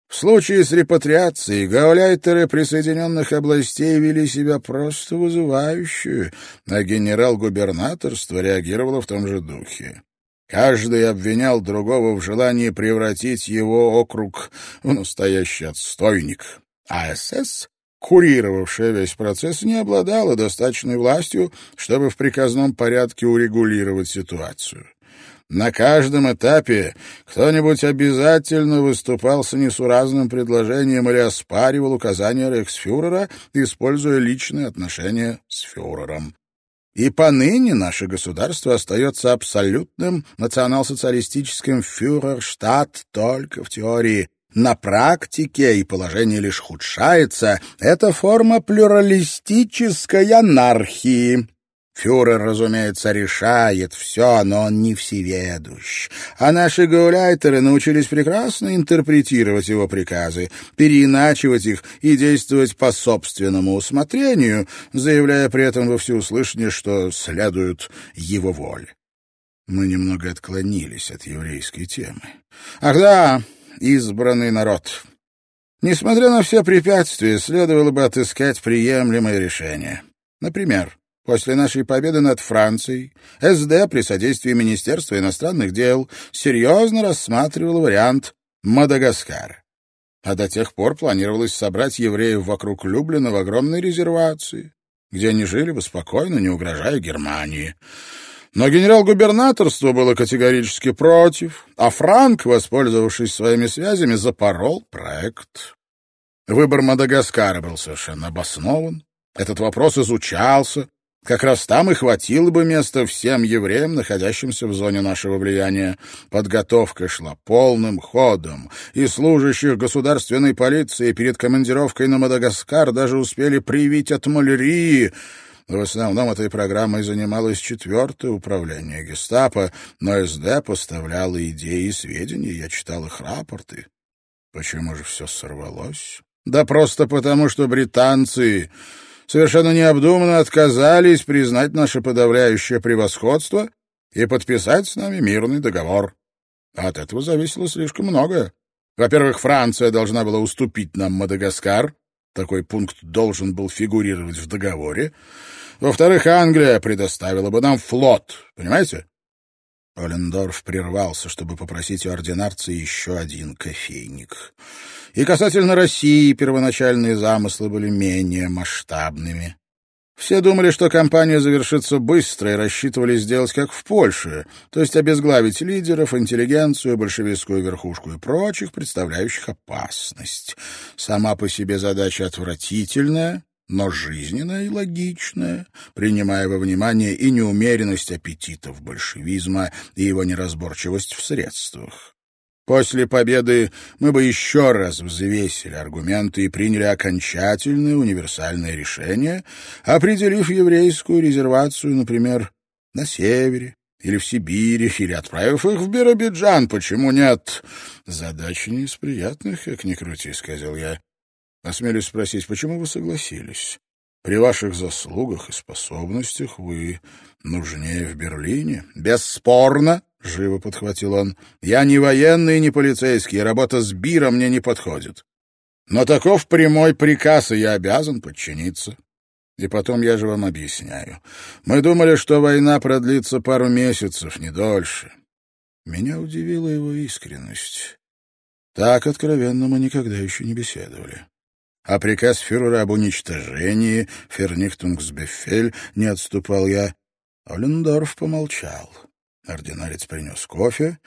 В случае с репатриацией гауляйтеры присоединенных областей вели себя просто вызывающе, а генерал-губернаторство реагировало в том же духе. Каждый обвинял другого в желании превратить его округ в настоящий отстойник. А СС, курировавшая весь процесс, не обладала достаточной властью, чтобы в приказном порядке урегулировать ситуацию. На каждом этапе кто-нибудь обязательно выступал с несуразным предложением или оспаривал указания рейхсфюрера, используя личные отношения с фюрером. И поныне наше государство остается абсолютным национал-социалистическим фюрерштадт только в теории. На практике и положение лишь худшается. Это форма плюралистической анархии. Фюрер, разумеется, решает все, но он не всеведущ. А наши гауляйтеры научились прекрасно интерпретировать его приказы, переиначивать их и действовать по собственному усмотрению, заявляя при этом во всеуслышание, что следуют его воле. Мы немного отклонились от еврейской темы. Ах да, избранный народ. Несмотря на все препятствия, следовало бы отыскать приемлемое решение. Например, После нашей победы над Францией СД при содействии Министерства иностранных дел серьезно рассматривал вариант Мадагаскара. А до тех пор планировалось собрать евреев вокруг Люблина в огромной резервации, где они жили бы спокойно, не угрожая Германии. Но генерал-губернаторство было категорически против, а Франк, воспользовавшись своими связями, запорол проект. Выбор Мадагаскара был совершенно обоснован. Этот вопрос изучался, как раз там и хватило бы места всем евреям, находящимся в зоне нашего влияния. Подготовка шла полным ходом, и служащих государственной полиции перед командировкой на Мадагаскар даже успели привить от малярии. В основном этой программой занималось четвертое управление гестапо, но СД поставляло идеи и сведения, я читал их рапорты. Почему же все сорвалось? Да просто потому, что британцы совершенно необдуманно отказались признать наше подавляющее превосходство и подписать с нами мирный договор. От этого зависело слишком многое. Во-первых, Франция должна была уступить нам Мадагаскар. Такой пункт должен был фигурировать в договоре. Во-вторых, Англия предоставила бы нам флот. Понимаете? Олендорф прервался, чтобы попросить у ординарца еще один кофейник. И касательно России первоначальные замыслы были менее масштабными. Все думали, что кампания завершится быстро и рассчитывали сделать как в Польше, то есть обезглавить лидеров, интеллигенцию, большевистскую верхушку и прочих, представляющих опасность. Сама по себе задача отвратительная, но жизненная и логичная, принимая во внимание и неумеренность аппетитов большевизма и его неразборчивость в средствах. После победы мы бы еще раз взвесили аргументы и приняли окончательное универсальное решение, определив еврейскую резервацию, например, на севере или в Сибири, или отправив их в Биробиджан. Почему нет? Задача не из приятных, как ни крути, — сказал я. Осмелюсь спросить, почему вы согласились? При ваших заслугах и способностях вы нужнее в Берлине. Бесспорно, — живо подхватил он, — я не военный, не полицейский, работа с Биром мне не подходит. Но таков прямой приказ, и я обязан подчиниться. И потом я же вам объясняю. Мы думали, что война продлится пару месяцев, не дольше. Меня удивила его искренность. Так откровенно мы никогда еще не беседовали а приказ фюрера об уничтожении Фернихтунгсбефель не отступал я. Олендорф помолчал. Ординарец принес кофе.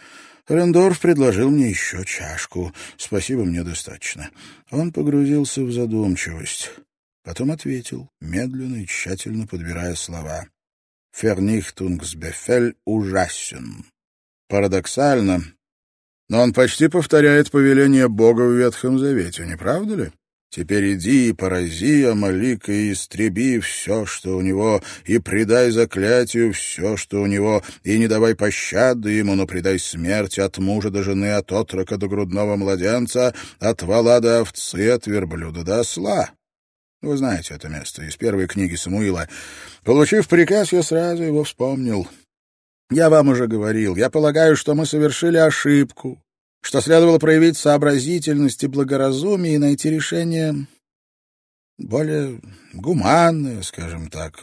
Олендорф предложил мне еще чашку. Спасибо, мне достаточно. Он погрузился в задумчивость. Потом ответил, медленно и тщательно подбирая слова. Фернихтунгсбефель ужасен. Парадоксально, но он почти повторяет повеление Бога в Ветхом Завете, не правда ли? Теперь иди и порази Амалика и истреби все, что у него, и предай заклятию все, что у него, и не давай пощады ему, но предай смерти от мужа до жены, от отрока до грудного младенца, от вала до овцы, от верблюда до осла. Вы знаете это место из первой книги Самуила. Получив приказ, я сразу его вспомнил. Я вам уже говорил, я полагаю, что мы совершили ошибку, что следовало проявить сообразительность и благоразумие и найти решение более гуманное, скажем так,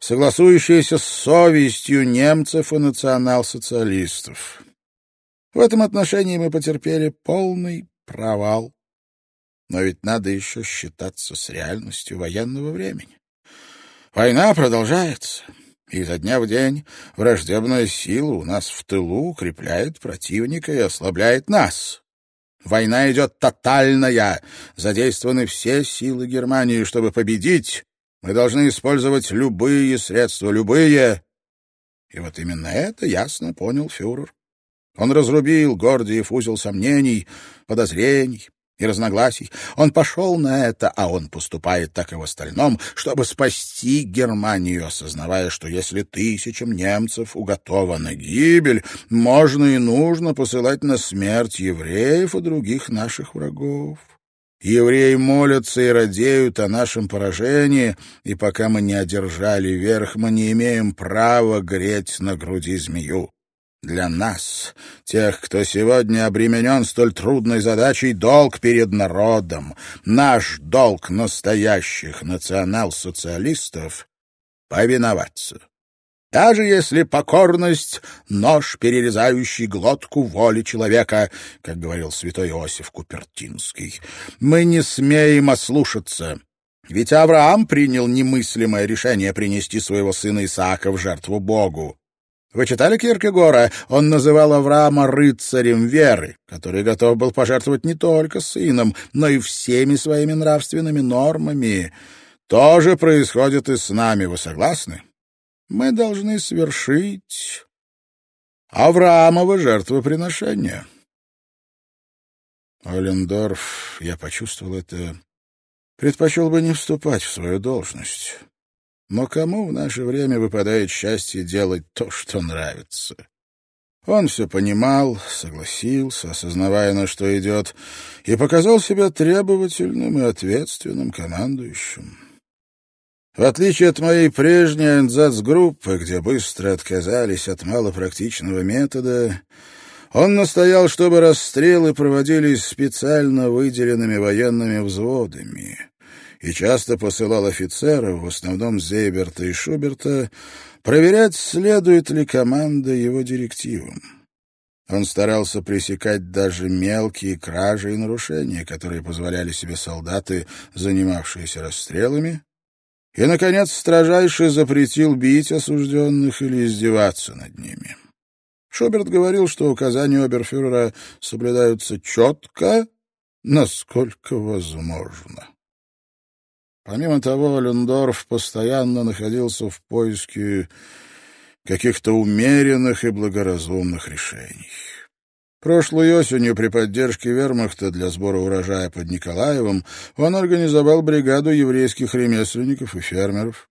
согласующееся с совестью немцев и национал-социалистов. В этом отношении мы потерпели полный провал. Но ведь надо еще считаться с реальностью военного времени. Война продолжается. Изо дня в день враждебная сила у нас в тылу укрепляет противника и ослабляет нас. Война идет тотальная. Задействованы все силы Германии, чтобы победить. Мы должны использовать любые средства, любые. И вот именно это ясно понял фюрер. Он разрубил Гордиев узел сомнений, подозрений, и разногласий. Он пошел на это, а он поступает так и в остальном, чтобы спасти Германию, осознавая, что если тысячам немцев уготована гибель, можно и нужно посылать на смерть евреев и других наших врагов. Евреи молятся и радеют о нашем поражении, и пока мы не одержали верх, мы не имеем права греть на груди змею. Для нас, тех, кто сегодня обременен столь трудной задачей, долг перед народом, наш долг настоящих национал-социалистов — повиноваться. Даже если покорность — нож, перерезающий глотку воли человека, как говорил святой Иосиф Купертинский, мы не смеем ослушаться. Ведь Авраам принял немыслимое решение принести своего сына Исаака в жертву Богу. Вы читали Киркегора? Он называл Авраама рыцарем веры, который готов был пожертвовать не только сыном, но и всеми своими нравственными нормами. То же происходит и с нами, вы согласны? Мы должны свершить Авраамово жертвоприношение. Олендорф, я почувствовал это, предпочел бы не вступать в свою должность. Но кому в наше время выпадает счастье делать то, что нравится? Он все понимал, согласился, осознавая, на что идет, и показал себя требовательным и ответственным командующим. В отличие от моей прежней Айнзац-группы, где быстро отказались от малопрактичного метода, он настоял, чтобы расстрелы проводились специально выделенными военными взводами и часто посылал офицеров, в основном Зейберта и Шуберта, проверять, следует ли команда его директивам. Он старался пресекать даже мелкие кражи и нарушения, которые позволяли себе солдаты, занимавшиеся расстрелами, и, наконец, строжайше запретил бить осужденных или издеваться над ними. Шуберт говорил, что указания оберфюрера соблюдаются четко, насколько возможно. Помимо того, Люндорф постоянно находился в поиске каких-то умеренных и благоразумных решений. Прошлой осенью при поддержке вермахта для сбора урожая под Николаевым он организовал бригаду еврейских ремесленников и фермеров.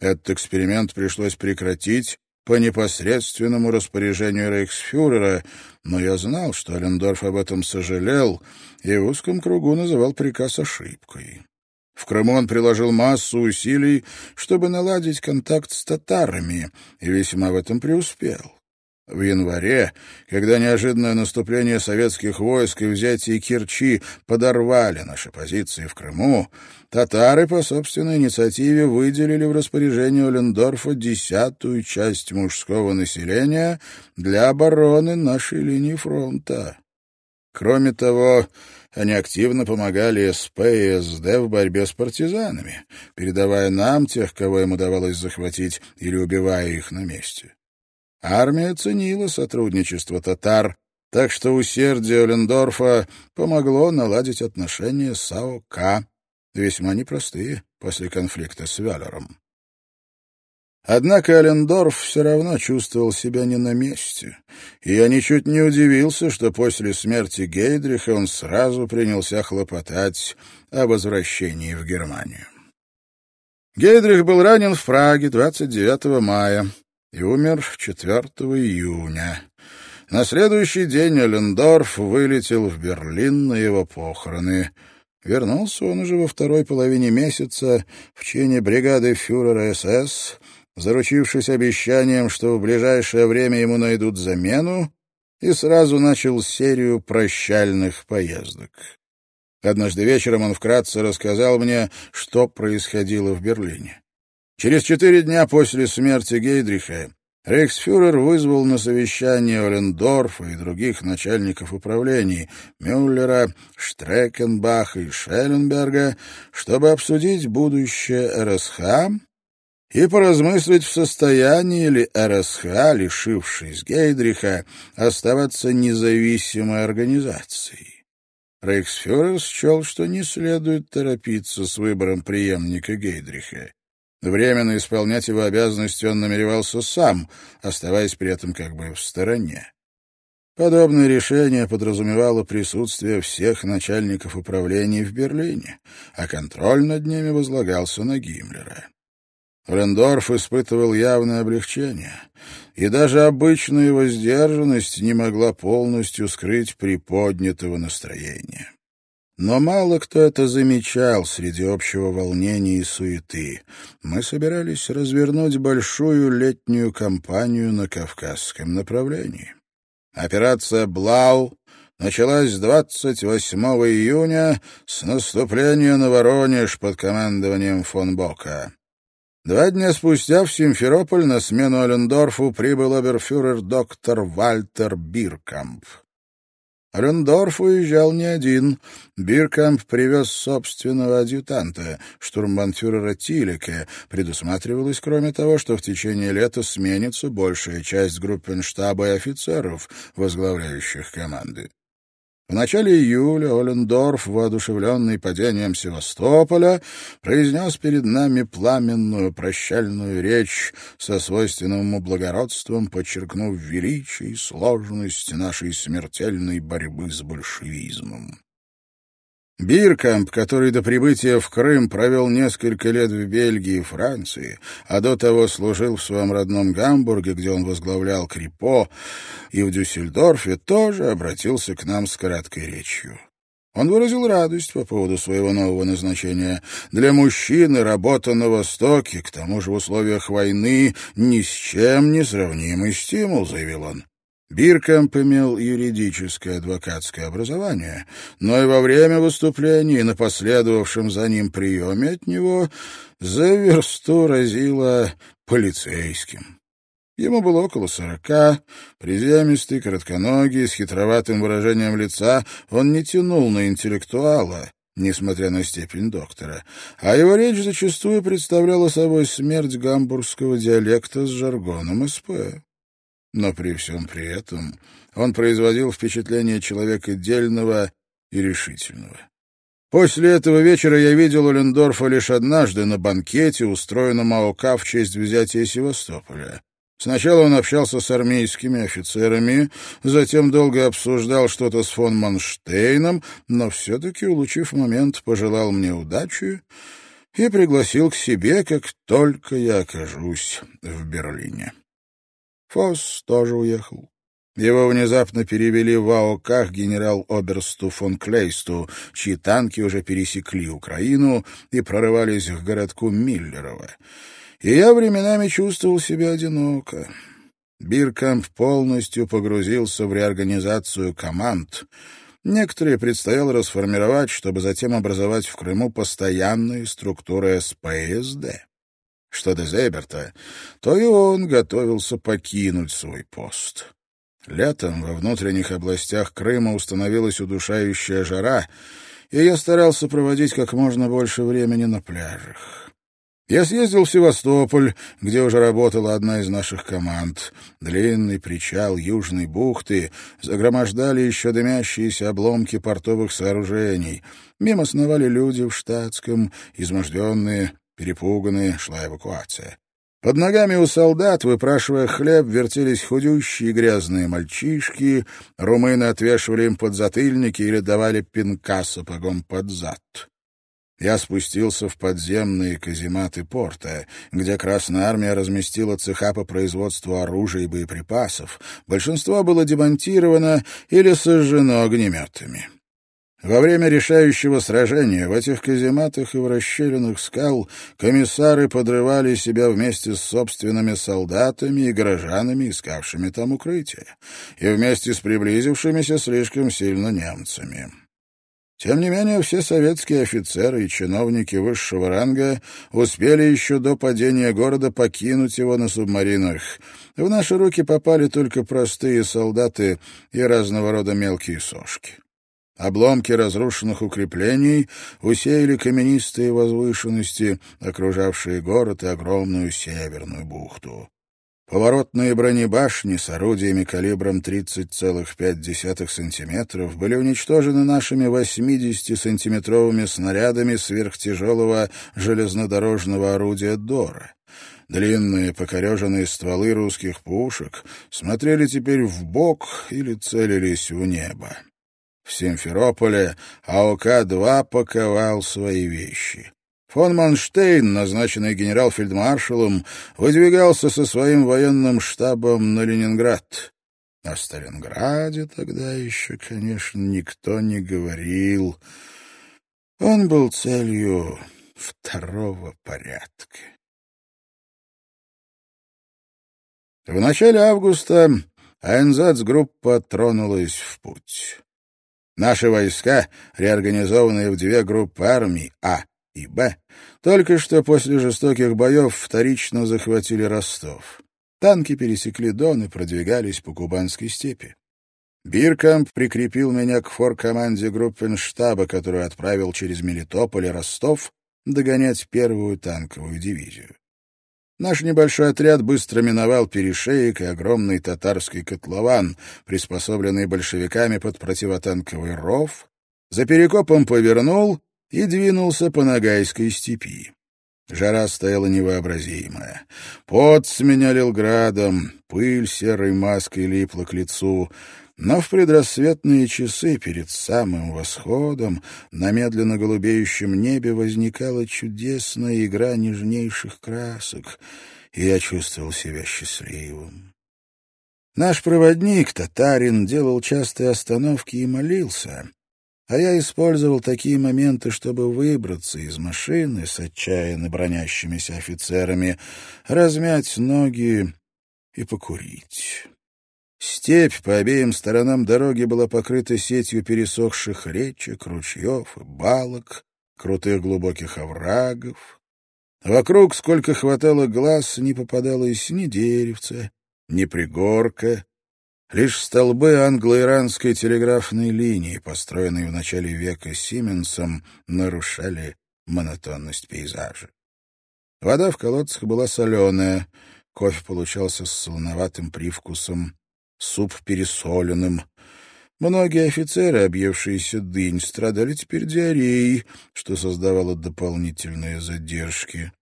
Этот эксперимент пришлось прекратить по непосредственному распоряжению рейхсфюрера, но я знал, что Лендорф об этом сожалел и в узком кругу называл приказ ошибкой. В Крыму он приложил массу усилий, чтобы наладить контакт с татарами, и весьма в этом преуспел. В январе, когда неожиданное наступление советских войск и взятие Кирчи подорвали наши позиции в Крыму, татары по собственной инициативе выделили в распоряжение Олендорфа десятую часть мужского населения для обороны нашей линии фронта. Кроме того, они активно помогали СП и СД в борьбе с партизанами, передавая нам тех, кого им удавалось захватить, или убивая их на месте. Армия ценила сотрудничество татар, так что усердие Олендорфа помогло наладить отношения с АОК, весьма непростые после конфликта с Вялером. Однако Алендорф все равно чувствовал себя не на месте, и я ничуть не удивился, что после смерти Гейдриха он сразу принялся хлопотать о возвращении в Германию. Гейдрих был ранен в Праге 29 мая и умер 4 июня. На следующий день Алендорф вылетел в Берлин на его похороны. Вернулся он уже во второй половине месяца в чине бригады фюрера СС, заручившись обещанием, что в ближайшее время ему найдут замену, и сразу начал серию прощальных поездок. Однажды вечером он вкратце рассказал мне, что происходило в Берлине. Через четыре дня после смерти Гейдриха рейхсфюрер вызвал на совещание Олендорфа и других начальников управлений Мюллера, Штрекенбаха и Шелленберга, чтобы обсудить будущее РСХ и поразмыслить, в состоянии ли РСХ, лишившись Гейдриха, оставаться независимой организацией. Рейхсфюрер счел, что не следует торопиться с выбором преемника Гейдриха. Временно исполнять его обязанности он намеревался сам, оставаясь при этом как бы в стороне. Подобное решение подразумевало присутствие всех начальников управлений в Берлине, а контроль над ними возлагался на Гиммлера. Рендорф испытывал явное облегчение, и даже обычная его сдержанность не могла полностью скрыть приподнятого настроения. Но мало кто это замечал среди общего волнения и суеты. Мы собирались развернуть большую летнюю кампанию на Кавказском направлении. Операция «Блау» началась 28 июня с наступления на Воронеж под командованием фон Бока. Два дня спустя в Симферополь на смену Олендорфу прибыл оберфюрер доктор Вальтер Биркамп. Рендорф уезжал не один. Биркамп привез собственного адъютанта, штурмбанфюрера Тилика. Предусматривалось, кроме того, что в течение лета сменится большая часть группенштаба и офицеров, возглавляющих команды. В начале июля Олендорф, воодушевленный падением Севастополя, произнес перед нами пламенную прощальную речь со свойственным ему благородством, подчеркнув величие и сложность нашей смертельной борьбы с большевизмом. Биркамп, который до прибытия в Крым провел несколько лет в Бельгии и Франции, а до того служил в своем родном Гамбурге, где он возглавлял Крипо, и в Дюссельдорфе, тоже обратился к нам с краткой речью. Он выразил радость по поводу своего нового назначения. Для мужчины работа на Востоке, к тому же в условиях войны, ни с чем не сравнимый стимул, заявил он. Биркамп имел юридическое адвокатское образование, но и во время выступления и на последовавшем за ним приеме от него за версту разило полицейским. Ему было около сорока, приземистый, коротконогий, с хитроватым выражением лица, он не тянул на интеллектуала, несмотря на степень доктора, а его речь зачастую представляла собой смерть гамбургского диалекта с жаргоном СП. Но при всем при этом он производил впечатление человека дельного и решительного. После этого вечера я видел Олендорфа лишь однажды на банкете, устроенном АОК в честь взятия Севастополя. Сначала он общался с армейскими офицерами, затем долго обсуждал что-то с фон Манштейном, но все-таки, улучив момент, пожелал мне удачи и пригласил к себе, как только я окажусь в Берлине. Фосс тоже уехал. Его внезапно перевели в АОК генерал-оберсту фон Клейсту, чьи танки уже пересекли Украину и прорывались к городку Миллерово. И я временами чувствовал себя одиноко. Биркамп полностью погрузился в реорганизацию команд. Некоторые предстояло расформировать, чтобы затем образовать в Крыму постоянные структуры СПСД. Что до Зейберта, то и он готовился покинуть свой пост. Летом во внутренних областях Крыма установилась удушающая жара, и я старался проводить как можно больше времени на пляжах. Я съездил в Севастополь, где уже работала одна из наших команд. Длинный причал Южной бухты загромождали еще дымящиеся обломки портовых сооружений. Мимо сновали люди в штатском, изможденные, Перепуганные, шла эвакуация. Под ногами у солдат, выпрашивая хлеб, вертелись худющие грязные мальчишки, румыны отвешивали им подзатыльники или давали пинка сапогом под зад. Я спустился в подземные казематы порта, где Красная Армия разместила цеха по производству оружия и боеприпасов. Большинство было демонтировано или сожжено огнеметами. Во время решающего сражения в этих казематах и в расщелинах скал комиссары подрывали себя вместе с собственными солдатами и горожанами, искавшими там укрытие, и вместе с приблизившимися слишком сильно немцами. Тем не менее, все советские офицеры и чиновники высшего ранга успели еще до падения города покинуть его на субмаринах. В наши руки попали только простые солдаты и разного рода мелкие сошки. Обломки разрушенных укреплений усеяли каменистые возвышенности, окружавшие город и огромную северную бухту. Поворотные бронебашни с орудиями калибром 30,5 сантиметров были уничтожены нашими 80-сантиметровыми снарядами сверхтяжелого железнодорожного орудия «Дора». Длинные покореженные стволы русских пушек смотрели теперь в бок или целились в небо. В Симферополе АОК-2 паковал свои вещи. Фон Манштейн, назначенный генерал-фельдмаршалом, выдвигался со своим военным штабом на Ленинград. О Сталинграде тогда еще, конечно, никто не говорил. Он был целью второго порядка. В начале августа АНЗ-группа тронулась в путь. Наши войска, реорганизованные в две группы армий А и Б, только что после жестоких боев вторично захватили Ростов. Танки пересекли Дон и продвигались по Кубанской степи. Биркамп прикрепил меня к форкоманде группенштаба, которую отправил через Мелитополь и Ростов догонять первую танковую дивизию. Наш небольшой отряд быстро миновал перешеек и огромный татарский котлован, приспособленный большевиками под противотанковый ров, за перекопом повернул и двинулся по Ногайской степи. Жара стояла невообразимая. Пот сменял градом, пыль серой маской липла к лицу, но в предрассветные часы перед самым восходом на медленно голубеющем небе возникала чудесная игра нежнейших красок, и я чувствовал себя счастливым. Наш проводник, татарин, делал частые остановки и молился, а я использовал такие моменты, чтобы выбраться из машины с отчаянно бронящимися офицерами, размять ноги и покурить. Степь по обеим сторонам дороги была покрыта сетью пересохших речек, ручьев и балок, крутых глубоких оврагов. Вокруг, сколько хватало глаз, не попадалось ни деревца, ни пригорка. Лишь столбы англо-иранской телеграфной линии, построенные в начале века Сименсом, нарушали монотонность пейзажа. Вода в колодцах была соленая, кофе получался с солоноватым привкусом суп пересоленным. Многие офицеры, объевшиеся дынь, страдали теперь диареей, что создавало дополнительные задержки.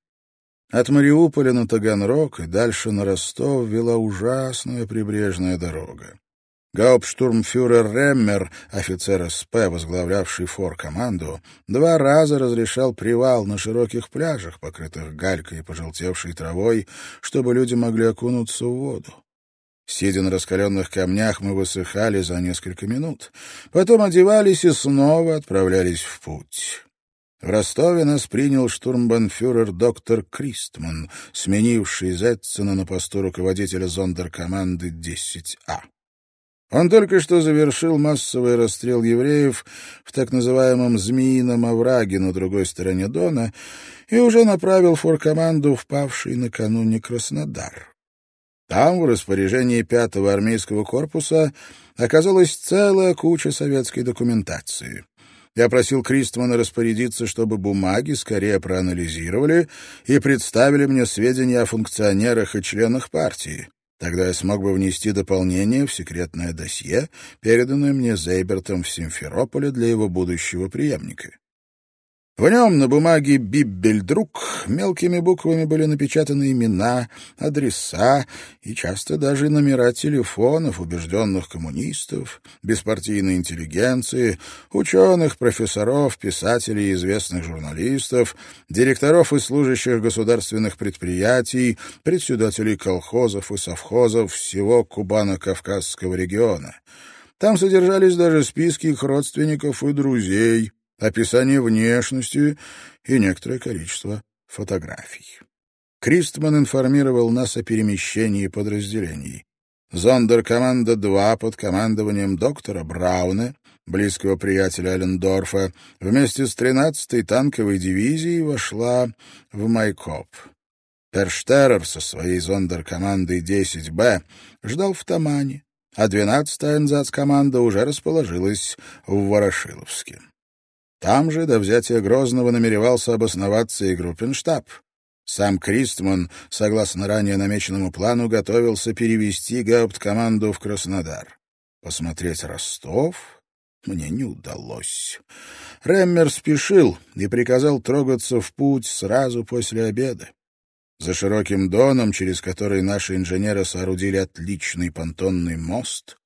От Мариуполя на Таганрог и дальше на Ростов вела ужасная прибрежная дорога. Гауптштурмфюрер Реммер, офицер СП, возглавлявший фор-команду, два раза разрешал привал на широких пляжах, покрытых галькой и пожелтевшей травой, чтобы люди могли окунуться в воду. Сидя на раскаленных камнях, мы высыхали за несколько минут. Потом одевались и снова отправлялись в путь. В Ростове нас принял штурмбанфюрер доктор Кристман, сменивший Зетцена на посту руководителя зондеркоманды 10А. Он только что завершил массовый расстрел евреев в так называемом «Змеином овраге» на другой стороне Дона и уже направил форкоманду в павший накануне Краснодар. Там, в распоряжении пятого армейского корпуса, оказалась целая куча советской документации. Я просил Кристмана распорядиться, чтобы бумаги скорее проанализировали и представили мне сведения о функционерах и членах партии. Тогда я смог бы внести дополнение в секретное досье, переданное мне Зейбертом в Симферополе для его будущего преемника. В нем на бумаге «Биббельдрук» мелкими буквами были напечатаны имена, адреса и часто даже номера телефонов убежденных коммунистов, беспартийной интеллигенции, ученых, профессоров, писателей известных журналистов, директоров и служащих государственных предприятий, председателей колхозов и совхозов всего Кубано-Кавказского региона. Там содержались даже списки их родственников и друзей, описание внешности и некоторое количество фотографий. Кристман информировал нас о перемещении подразделений. Зондеркоманда 2 под командованием доктора Брауна, близкого приятеля Аллендорфа, вместе с 13-й танковой дивизией вошла в Майкоп. Перштерер со своей зондеркомандой 10Б ждал в Тамане, а 12-я энзац-команда уже расположилась в Ворошиловске. Там же до взятия Грозного намеревался обосноваться и группенштаб. Сам Кристман, согласно ранее намеченному плану, готовился перевести гаупткоманду в Краснодар. Посмотреть Ростов мне не удалось. Реммер спешил и приказал трогаться в путь сразу после обеда. За широким доном, через который наши инженеры соорудили отличный понтонный мост,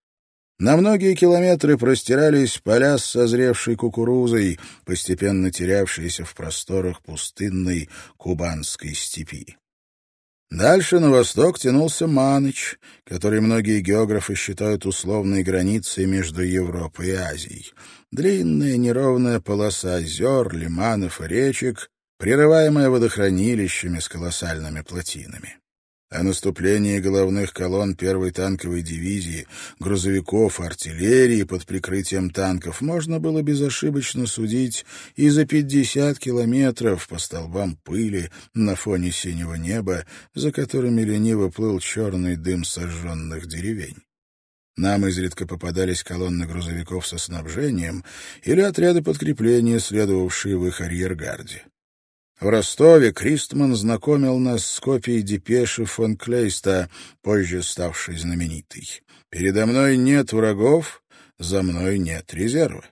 на многие километры простирались поля с созревшей кукурузой, постепенно терявшиеся в просторах пустынной кубанской степи. Дальше на восток тянулся Маныч, который многие географы считают условной границей между Европой и Азией. Длинная неровная полоса озер, лиманов и речек, прерываемая водохранилищами с колоссальными плотинами. О наступлении головных колонн первой танковой дивизии, грузовиков, артиллерии под прикрытием танков можно было безошибочно судить и за 50 километров по столбам пыли на фоне синего неба, за которыми лениво плыл черный дым сожженных деревень. Нам изредка попадались колонны грузовиков со снабжением или отряды подкрепления, следовавшие в их арьергарде. В Ростове Кристман знакомил нас с копией депеши фон Клейста, позже ставшей знаменитой. «Передо мной нет врагов, за мной нет резерва».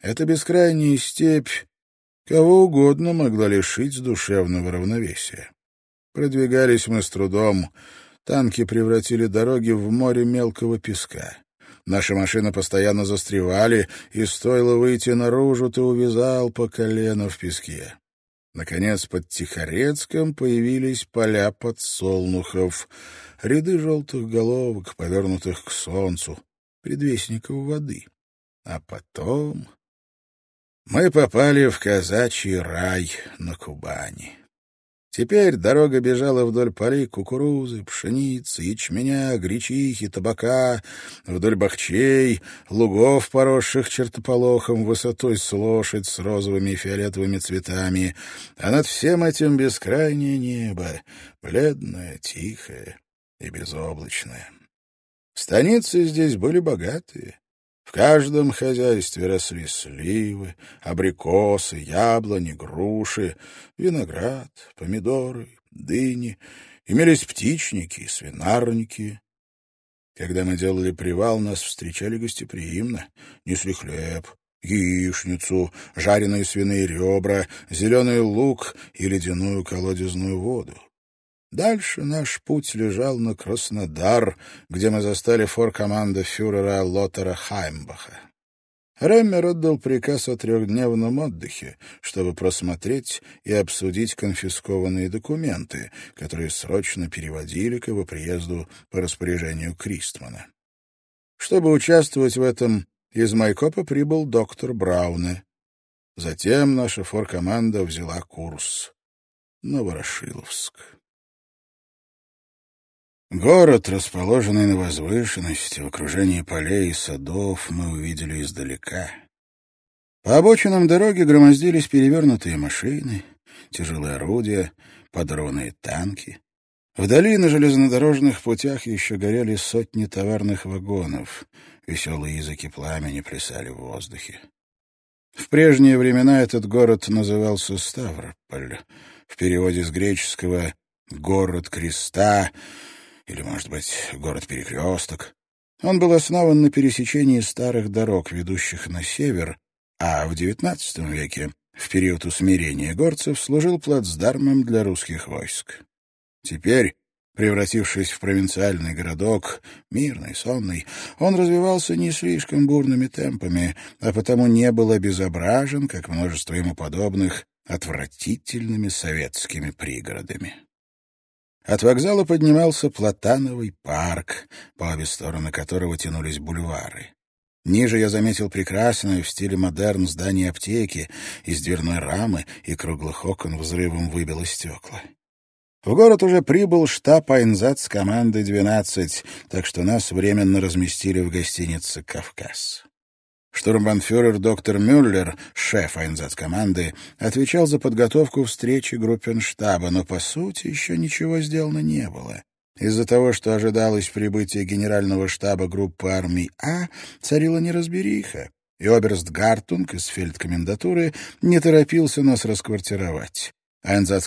Эта бескрайняя степь кого угодно могла лишить душевного равновесия. Продвигались мы с трудом. Танки превратили дороги в море мелкого песка. Наши машины постоянно застревали, и стоило выйти наружу, ты увязал по колено в песке. Наконец, под Тихорецком появились поля подсолнухов, ряды желтых головок, повернутых к солнцу, предвестников воды. А потом мы попали в казачий рай на Кубани. Теперь дорога бежала вдоль полей кукурузы, пшеницы, ячменя, гречихи, табака, вдоль бахчей, лугов, поросших чертополохом, высотой с лошадь с розовыми и фиолетовыми цветами, а над всем этим бескрайнее небо, бледное, тихое и безоблачное. Станицы здесь были богатые. В каждом хозяйстве росли сливы, абрикосы, яблони, груши, виноград, помидоры, дыни. Имелись птичники, свинарники. Когда мы делали привал, нас встречали гостеприимно, несли хлеб, яичницу, жареные свиные ребра, зеленый лук и ледяную колодезную воду. Дальше наш путь лежал на Краснодар, где мы застали форкоманда фюрера Лотера Хаймбаха. Реммер отдал приказ о трехдневном отдыхе, чтобы просмотреть и обсудить конфискованные документы, которые срочно переводили к его приезду по распоряжению Кристмана. Чтобы участвовать в этом, из Майкопа прибыл доктор Брауне. Затем наша форкоманда взяла курс на Ворошиловск. Город, расположенный на возвышенности, в окружении полей и садов, мы увидели издалека. По обочинам дороги громоздились перевернутые машины, тяжелые орудия, подорванные танки. Вдали на железнодорожных путях еще горели сотни товарных вагонов. Веселые языки пламени плясали в воздухе. В прежние времена этот город назывался Ставрополь. В переводе с греческого «город креста», или, может быть, город-перекресток. Он был основан на пересечении старых дорог, ведущих на север, а в XIX веке, в период усмирения горцев, служил плацдармом для русских войск. Теперь, превратившись в провинциальный городок, мирный, сонный, он развивался не слишком бурными темпами, а потому не был обезображен, как множество ему подобных, отвратительными советскими пригородами. От вокзала поднимался Платановый парк, по обе стороны которого тянулись бульвары. Ниже я заметил прекрасное в стиле модерн здание аптеки, из дверной рамы и круглых окон взрывом выбило стекла. В город уже прибыл штаб Айнзац команды 12, так что нас временно разместили в гостинице «Кавказ». Штурмбанфюрер доктор Мюллер, шеф команды, отвечал за подготовку встречи группенштаба, но, по сути, еще ничего сделано не было. Из-за того, что ожидалось прибытие генерального штаба группы армий А, царила неразбериха, и оберст Гартунг из фельдкомендатуры не торопился нас расквартировать.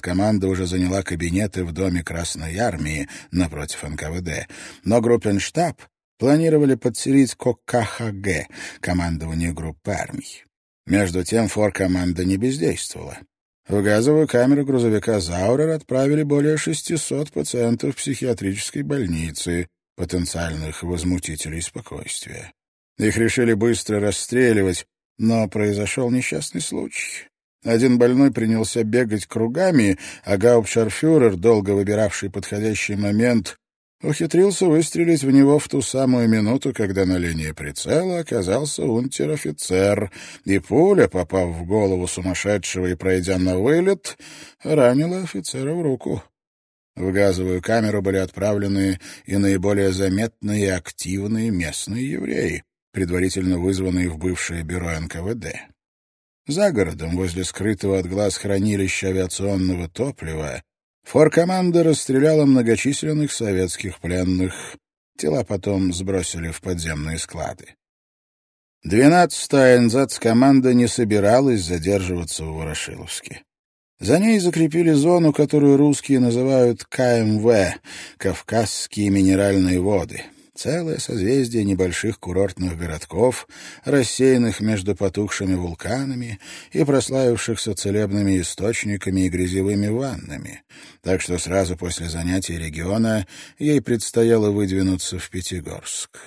команда уже заняла кабинеты в Доме Красной Армии напротив НКВД, но группенштаб планировали подселить к КХГ, командованию группы армий. Между тем форкоманда не бездействовала. В газовую камеру грузовика «Заурер» отправили более 600 пациентов психиатрической больницы, потенциальных возмутителей спокойствия. Их решили быстро расстреливать, но произошел несчастный случай. Один больной принялся бегать кругами, а гауптшарфюрер, долго выбиравший подходящий момент, ухитрился выстрелить в него в ту самую минуту, когда на линии прицела оказался унтер-офицер, и пуля, попав в голову сумасшедшего и пройдя на вылет, ранила офицера в руку. В газовую камеру были отправлены и наиболее заметные и активные местные евреи, предварительно вызванные в бывшее бюро НКВД. За городом, возле скрытого от глаз хранилища авиационного топлива, форкоманда расстреляла многочисленных советских пленных. Тела потом сбросили в подземные склады. Двенадцатая НЗАЦ-команда не собиралась задерживаться в Ворошиловске. За ней закрепили зону, которую русские называют КМВ — Кавказские минеральные воды — Целое созвездие небольших курортных городков, рассеянных между потухшими вулканами и прославившихся целебными источниками и грязевыми ваннами. Так что сразу после занятий региона ей предстояло выдвинуться в Пятигорск.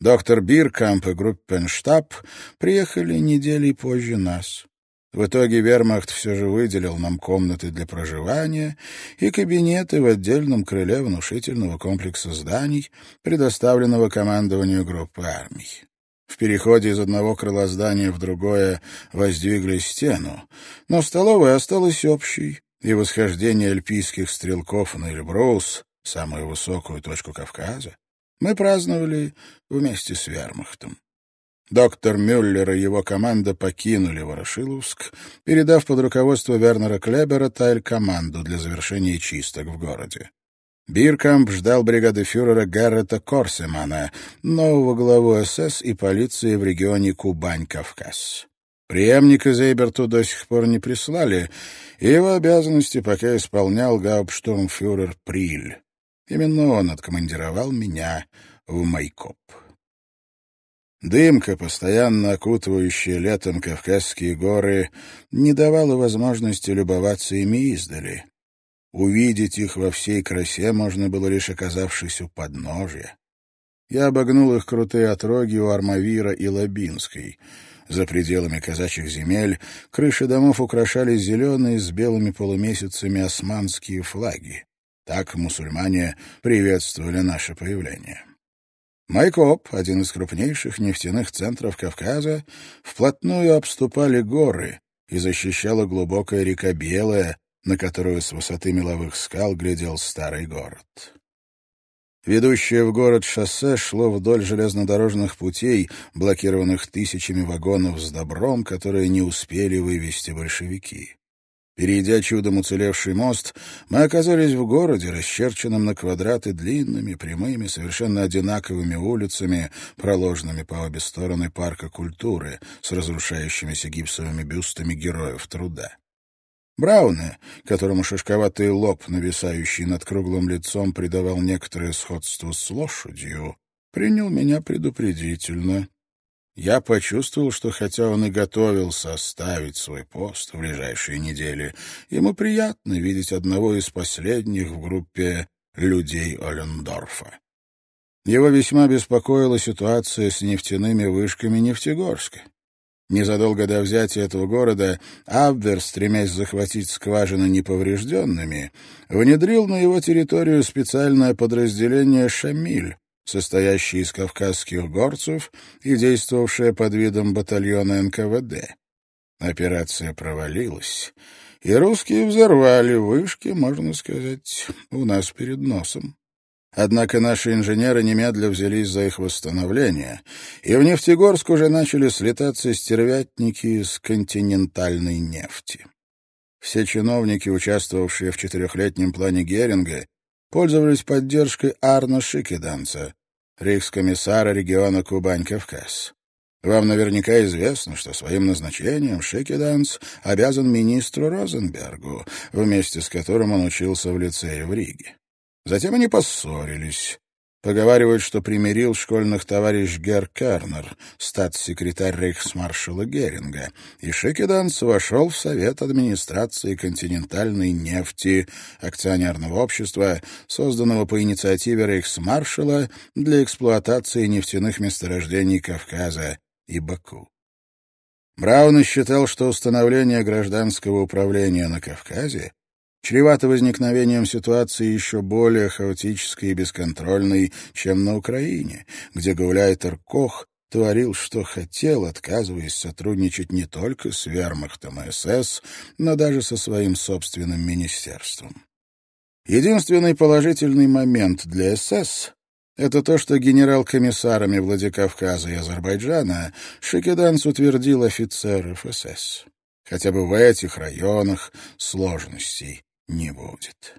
Доктор Биркамп и группенштаб приехали недели позже нас. В итоге вермахт все же выделил нам комнаты для проживания и кабинеты в отдельном крыле внушительного комплекса зданий, предоставленного командованию группы армий. В переходе из одного крыла здания в другое воздвигли стену, но столовая осталась общей, и восхождение альпийских стрелков на Эльброуз, самую высокую точку Кавказа, мы праздновали вместе с вермахтом. Доктор Мюллер и его команда покинули Ворошиловск, передав под руководство Вернера Клебера Тайль-команду для завершения чисток в городе. Биркамп ждал бригады фюрера Гаррета Корсемана, нового главу СС и полиции в регионе Кубань-Кавказ. Преемника Зейберту до сих пор не прислали, и его обязанности пока исполнял гауптштурмфюрер Приль. Именно он откомандировал меня в Майкоп. Дымка, постоянно окутывающая летом Кавказские горы, не давала возможности любоваться ими издали. Увидеть их во всей красе можно было лишь оказавшись у подножия. Я обогнул их крутые отроги у Армавира и Лабинской. За пределами казачьих земель крыши домов украшали зеленые с белыми полумесяцами османские флаги. Так мусульмане приветствовали наше появление. Майкоп, один из крупнейших нефтяных центров Кавказа, вплотную обступали горы и защищала глубокая река Белая, на которую с высоты меловых скал глядел старый город. Ведущее в город шоссе шло вдоль железнодорожных путей, блокированных тысячами вагонов с добром, которые не успели вывести большевики. Перейдя чудом уцелевший мост, мы оказались в городе, расчерченном на квадраты длинными, прямыми, совершенно одинаковыми улицами, проложенными по обе стороны парка культуры с разрушающимися гипсовыми бюстами героев труда. Брауне, которому шишковатый лоб, нависающий над круглым лицом, придавал некоторое сходство с лошадью, принял меня предупредительно я почувствовал, что хотя он и готовился оставить свой пост в ближайшие недели, ему приятно видеть одного из последних в группе людей Олендорфа. Его весьма беспокоила ситуация с нефтяными вышками Нефтегорска. Незадолго до взятия этого города Абвер, стремясь захватить скважины неповрежденными, внедрил на его территорию специальное подразделение «Шамиль», состоящая из кавказских горцев и действовавшая под видом батальона НКВД. Операция провалилась, и русские взорвали вышки, можно сказать, у нас перед носом. Однако наши инженеры немедля взялись за их восстановление, и в Нефтегорск уже начали слетаться стервятники из континентальной нефти. Все чиновники, участвовавшие в четырехлетнем плане Геринга, пользовались поддержкой Арна Шикеданца, рейхскомиссара региона Кубань-Кавказ. Вам наверняка известно, что своим назначением Шикиданс обязан министру Розенбергу, вместе с которым он учился в лицее в Риге. Затем они поссорились. Поговаривают, что примирил школьных товарищ Гер Кернер, статс-секретарь рейхсмаршала Геринга, и Шикиданс вошел в Совет администрации континентальной нефти, акционерного общества, созданного по инициативе рейхсмаршала для эксплуатации нефтяных месторождений Кавказа и Баку. Браун считал, что установление гражданского управления на Кавказе чревато возникновением ситуации еще более хаотической и бесконтрольной, чем на Украине, где Гауляйтер Кох творил, что хотел, отказываясь сотрудничать не только с вермахтом и СС, но даже со своим собственным министерством. Единственный положительный момент для СС — это то, что генерал-комиссарами Владикавказа и Азербайджана Шикиданс утвердил офицеров СС. Хотя бы в этих районах сложностей не будет.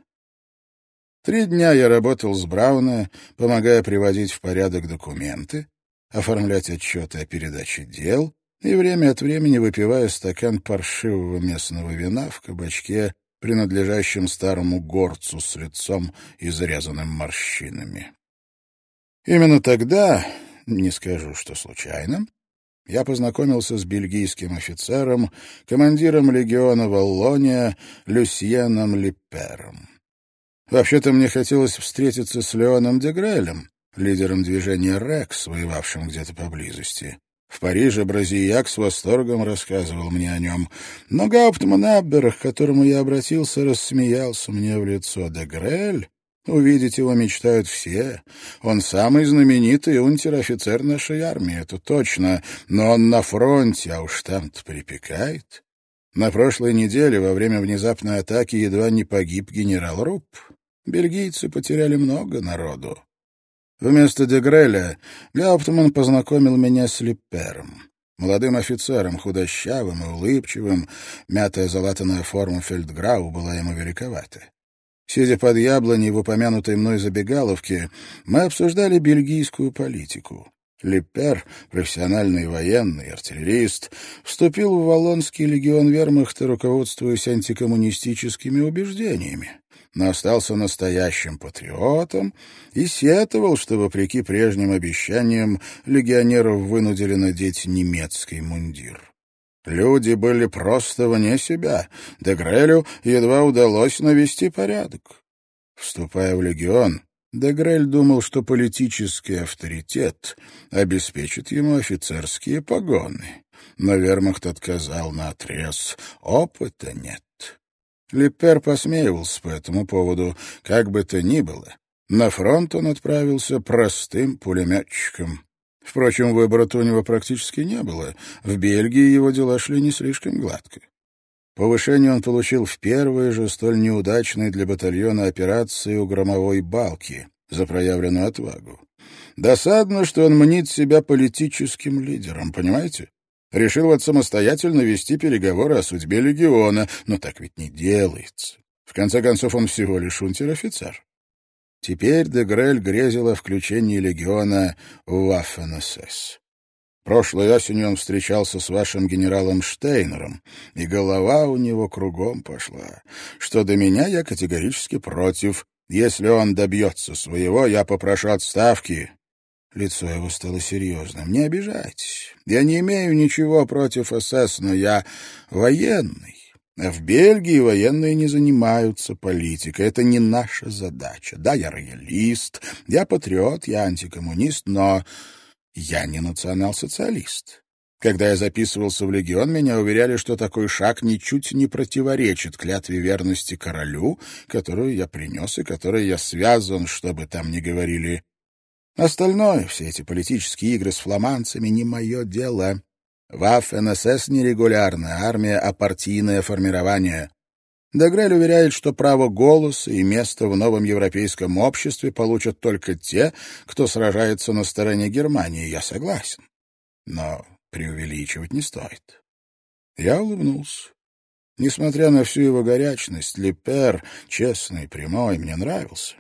Три дня я работал с Брауна, помогая приводить в порядок документы, оформлять отчеты о передаче дел и время от времени выпивая стакан паршивого местного вина в кабачке, принадлежащем старому горцу с лицом, изрезанным морщинами. Именно тогда, не скажу, что случайно, я познакомился с бельгийским офицером, командиром легиона Валлония Люсьеном Липером. Вообще-то мне хотелось встретиться с Леоном де Грелем, лидером движения «Рекс», воевавшим где-то поблизости. В Париже Бразияк с восторгом рассказывал мне о нем. Но Гауптман Аббер, к которому я обратился, рассмеялся мне в лицо. Де Грель Увидеть его мечтают все. Он самый знаменитый унтер-офицер нашей армии, это точно, но он на фронте, а уж там-то припекает. На прошлой неделе во время внезапной атаки едва не погиб генерал Рупп. Бельгийцы потеряли много народу. Вместо Дегреля Гауптман познакомил меня с Липпером. Молодым офицером, худощавым и улыбчивым, мятая залатанная форма фельдграу была ему великовата. Сидя под яблоней в упомянутой мной забегаловке, мы обсуждали бельгийскую политику. Лепер, профессиональный военный, артиллерист, вступил в Валлонский легион вермахта, руководствуясь антикоммунистическими убеждениями, но остался настоящим патриотом и сетовал, что, вопреки прежним обещаниям, легионеров вынудили надеть немецкий мундир. Люди были просто вне себя. Дегрелю едва удалось навести порядок. Вступая в легион, Дегрель думал, что политический авторитет обеспечит ему офицерские погоны. Но вермахт отказал на отрез. Опыта нет. Липпер посмеивался по этому поводу. Как бы то ни было, на фронт он отправился простым пулеметчиком. Впрочем, выбора-то у него практически не было. В Бельгии его дела шли не слишком гладко. Повышение он получил в первые же столь неудачные для батальона операции у громовой балки за проявленную отвагу. Досадно, что он мнит себя политическим лидером, понимаете? Решил вот самостоятельно вести переговоры о судьбе легиона, но так ведь не делается. В конце концов, он всего лишь унтер-офицер. Теперь Дегрель грезил о включении легиона в Ваффен-СС. Прошлой осенью он встречался с вашим генералом Штейнером, и голова у него кругом пошла. Что до меня, я категорически против. Если он добьется своего, я попрошу отставки. Лицо его стало серьезным. Не обижайтесь. Я не имею ничего против СС, но я военный. В Бельгии военные не занимаются политикой. Это не наша задача. Да, я роялист, я патриот, я антикоммунист, но я не национал-социалист. Когда я записывался в легион, меня уверяли, что такой шаг ничуть не противоречит клятве верности королю, которую я принес и которой я связан, чтобы там не говорили. Остальное, все эти политические игры с фламандцами, не мое дело. ВАФ-НСС не регулярная армия, а партийное формирование. Дегрель уверяет, что право голоса и место в новом европейском обществе получат только те, кто сражается на стороне Германии. Я согласен. Но преувеличивать не стоит. Я улыбнулся. Несмотря на всю его горячность, Лепер, честный, прямой, мне нравился.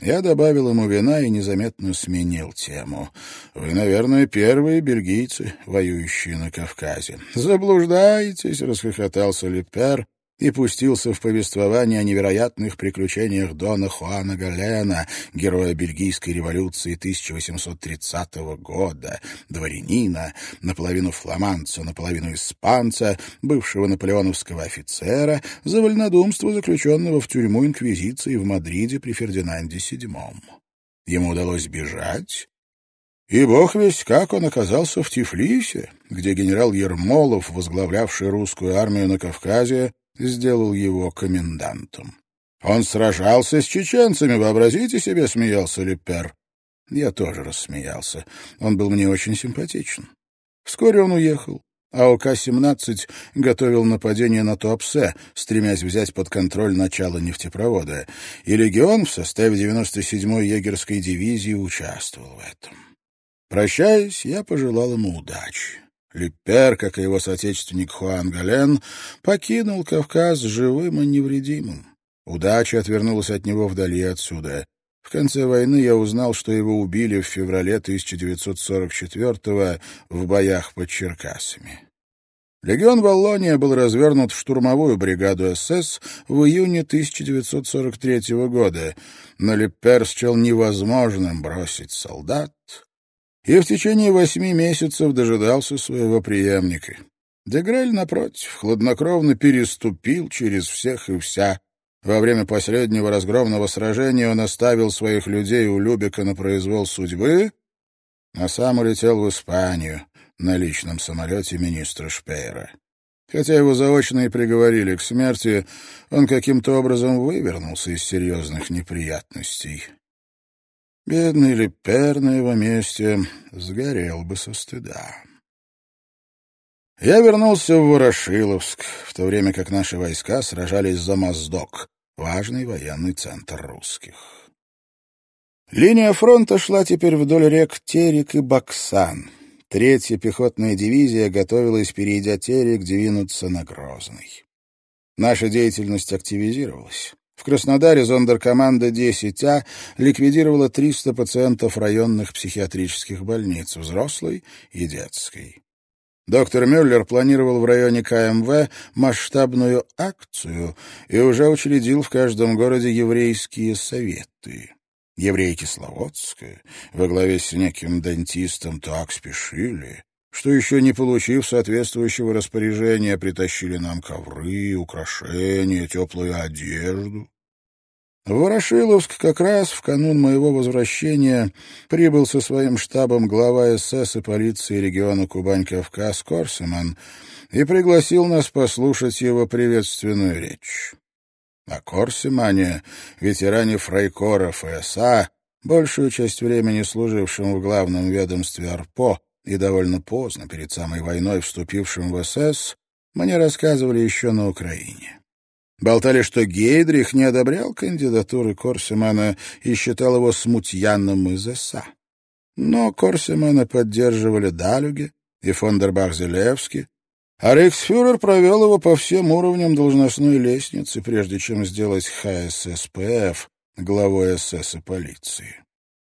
Я добавил ему вина и незаметно сменил тему. «Вы, наверное, первые бельгийцы, воюющие на Кавказе». «Заблуждаетесь», — расхохотался Лепер, и пустился в повествование о невероятных приключениях Дона Хуана Галена, героя бельгийской революции 1830 года, дворянина, наполовину фламандца, наполовину испанца, бывшего наполеоновского офицера, за вольнодумство, заключенного в тюрьму Инквизиции в Мадриде при Фердинанде VII. Ему удалось бежать, и бог весь как он оказался в Тифлисе, где генерал Ермолов, возглавлявший русскую армию на Кавказе, сделал его комендантом. Он сражался с чеченцами, вообразите себе, смеялся Лепер. Я тоже рассмеялся. Он был мне очень симпатичен. Вскоре он уехал. А ОК-17 готовил нападение на Туапсе, стремясь взять под контроль начало нефтепровода, и легион в составе 97-й егерской дивизии участвовал в этом. Прощаясь, я пожелал ему удачи. Липпер, как и его соотечественник Хуан Гален, покинул Кавказ живым и невредимым. Удача отвернулась от него вдали отсюда. В конце войны я узнал, что его убили в феврале 1944-го в боях под Черкасами. Легион Валлония был развернут в штурмовую бригаду СС в июне 1943 года, но Липпер счел невозможным бросить солдат и в течение восьми месяцев дожидался своего преемника. Дегрель, напротив, хладнокровно переступил через всех и вся. Во время последнего разгромного сражения он оставил своих людей у Любека на произвол судьбы, а сам улетел в Испанию на личном самолете министра Шпейера. Хотя его заочно и приговорили к смерти, он каким-то образом вывернулся из серьезных неприятностей. Бедный Лепер на его месте сгорел бы со стыда. Я вернулся в Ворошиловск, в то время как наши войска сражались за Моздок, важный военный центр русских. Линия фронта шла теперь вдоль рек Терек и Баксан. Третья пехотная дивизия готовилась, перейдя Терек, двинуться на Грозный. Наша деятельность активизировалась. В Краснодаре зондеркоманда 10А ликвидировала 300 пациентов районных психиатрических больниц, взрослой и детской. Доктор Мюллер планировал в районе КМВ масштабную акцию и уже учредил в каждом городе еврейские советы. Евреи Кисловодска во главе с неким дантистом так спешили, что еще не получив соответствующего распоряжения, притащили нам ковры, украшения, теплую одежду. В Ворошиловск как раз в канун моего возвращения прибыл со своим штабом глава СС и полиции региона Кубань-Кавказ Корсеман и пригласил нас послушать его приветственную речь. О Корсемане, ветеране фрайкоров и СА, большую часть времени служившем в главном ведомстве АРПО, и довольно поздно, перед самой войной, вступившим в СС, мне рассказывали еще на Украине. Болтали, что Гейдрих не одобрял кандидатуры Корсемана и считал его смутьяном из СА. Но Корсемана поддерживали Далюге и Фондербах-Зелевский, а рейхсфюрер провел его по всем уровням должностной лестницы, прежде чем сделать ХССПФ главой СС и полиции.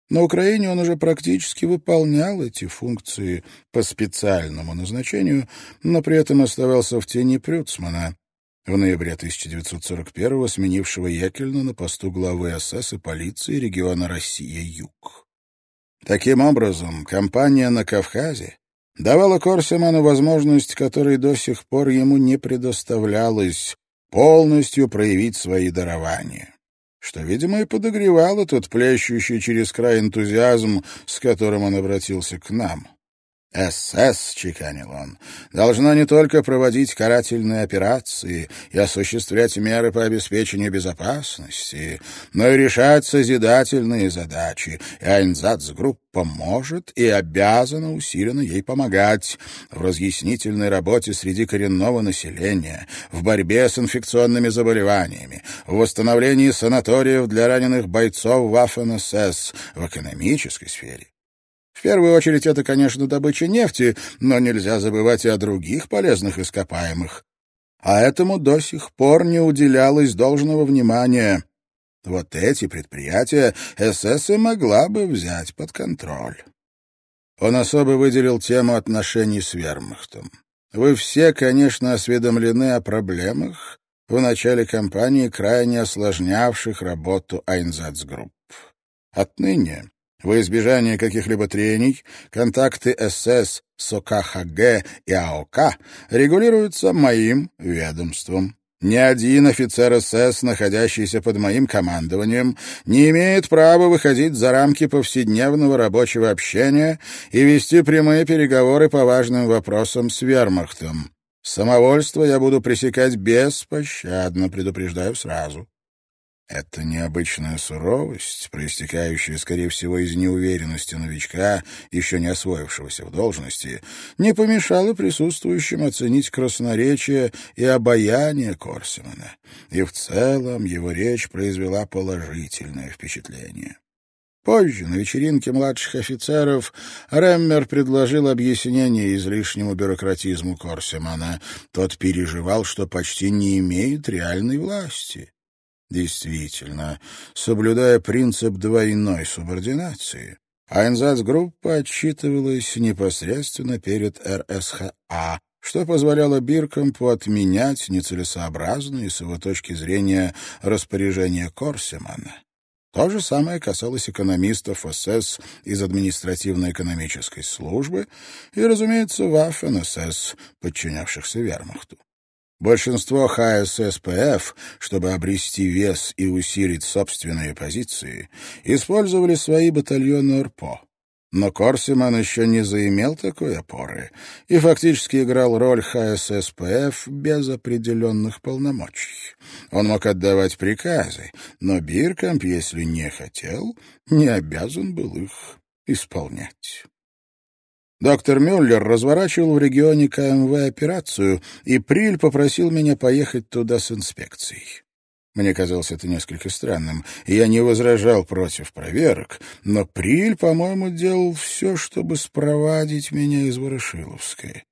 На Украине он уже практически выполнял эти функции по специальному назначению, но при этом оставался в тени Прюцмана, в ноябре 1941-го сменившего Екельна на посту главы СС и полиции региона Россия-Юг. Таким образом, кампания на Кавказе давала Корсеману возможность, которой до сих пор ему не предоставлялось, полностью проявить свои дарования что, видимо, и подогревало тот плещущий через край энтузиазм, с которым он обратился к нам. «СС», — чеканил он, — «должна не только проводить карательные операции и осуществлять меры по обеспечению безопасности, но и решать созидательные задачи, и Айнзацгруппа может и обязана усиленно ей помогать в разъяснительной работе среди коренного населения, в борьбе с инфекционными заболеваниями, в восстановлении санаториев для раненых бойцов ВАФНСС, в экономической сфере в первую очередь это, конечно, добыча нефти, но нельзя забывать и о других полезных ископаемых. А этому до сих пор не уделялось должного внимания. Вот эти предприятия СС и могла бы взять под контроль. Он особо выделил тему отношений с вермахтом. Вы все, конечно, осведомлены о проблемах в начале кампании, крайне осложнявших работу Айнзацгрупп. Отныне, во избежание каких-либо трений, контакты СС с ОКХГ и АОК регулируются моим ведомством. Ни один офицер СС, находящийся под моим командованием, не имеет права выходить за рамки повседневного рабочего общения и вести прямые переговоры по важным вопросам с вермахтом. Самовольство я буду пресекать беспощадно, предупреждаю сразу. Эта необычная суровость, проистекающая, скорее всего, из неуверенности новичка, еще не освоившегося в должности, не помешала присутствующим оценить красноречие и обаяние Корсимана. И в целом его речь произвела положительное впечатление. Позже, на вечеринке младших офицеров, Реммер предложил объяснение излишнему бюрократизму Корсимана. Тот переживал, что почти не имеет реальной власти. Действительно, соблюдая принцип двойной субординации, Айнзац-группа отчитывалась непосредственно перед РСХА, что позволяло Биркампу отменять нецелесообразные, с его точки зрения, распоряжения Корсемана. То же самое касалось экономистов СС из административно-экономической службы и, разумеется, Ваффен-СС, подчинявшихся вермахту. Большинство ХССПФ, чтобы обрести вес и усилить собственные позиции, использовали свои батальоны РПО. Но Корсиман еще не заимел такой опоры и фактически играл роль ХССПФ без определенных полномочий. Он мог отдавать приказы, но Биркамп, если не хотел, не обязан был их исполнять. Доктор Мюллер разворачивал в регионе КМВ операцию, и Приль попросил меня поехать туда с инспекцией. Мне казалось это несколько странным, и я не возражал против проверок, но Приль, по-моему, делал все, чтобы спровадить меня из Ворошиловской.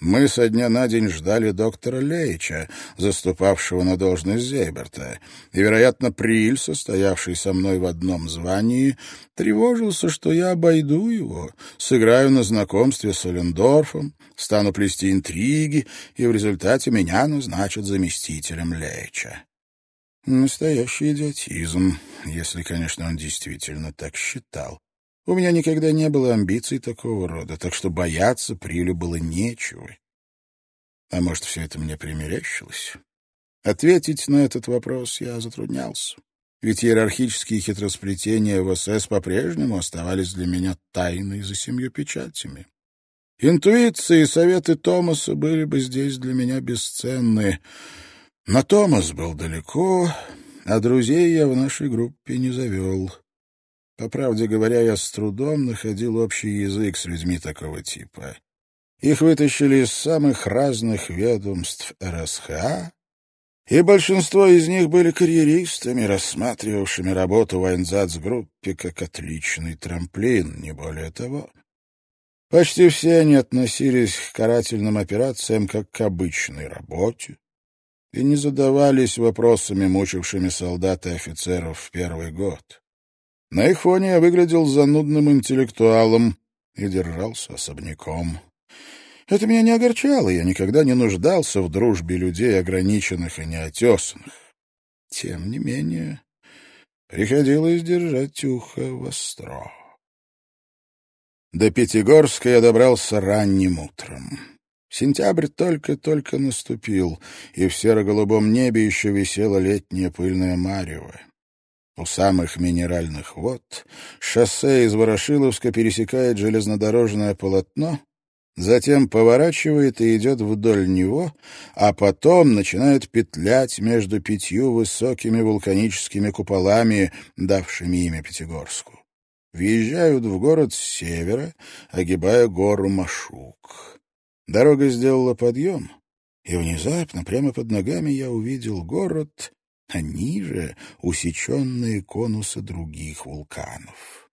Мы со дня на день ждали доктора Лейча, заступавшего на должность Зейберта, и, вероятно, Приль, состоявший со мной в одном звании, тревожился, что я обойду его, сыграю на знакомстве с Олендорфом, стану плести интриги, и в результате меня назначат заместителем Лейча. Настоящий идиотизм, если, конечно, он действительно так считал. У меня никогда не было амбиций такого рода, так что бояться Прилю было нечего. А может, все это мне примерещилось? Ответить на этот вопрос я затруднялся. Ведь иерархические хитросплетения в СС по-прежнему оставались для меня тайной за семью печатями. Интуиции и советы Томаса были бы здесь для меня бесценны. Но Томас был далеко, а друзей я в нашей группе не завел. По правде говоря, я с трудом находил общий язык с людьми такого типа. Их вытащили из самых разных ведомств РСХА, и большинство из них были карьеристами, рассматривавшими работу в Айнзац-группе как отличный трамплин, не более того. Почти все они относились к карательным операциям как к обычной работе и не задавались вопросами, мучившими солдат и офицеров в первый год. На их фоне я выглядел занудным интеллектуалом и держался особняком. Это меня не огорчало, я никогда не нуждался в дружбе людей, ограниченных и неотесанных. Тем не менее, приходилось держать ухо востро. До Пятигорска я добрался ранним утром. Сентябрь только-только наступил, и в серо-голубом небе еще висело летнее пыльное марево. У самых минеральных вод шоссе из Ворошиловска пересекает железнодорожное полотно, затем поворачивает и идет вдоль него, а потом начинает петлять между пятью высокими вулканическими куполами, давшими имя Пятигорску. Въезжают в город с севера, огибая гору Машук. Дорога сделала подъем, и внезапно прямо под ногами я увидел город а ниже — усеченные конусы других вулканов.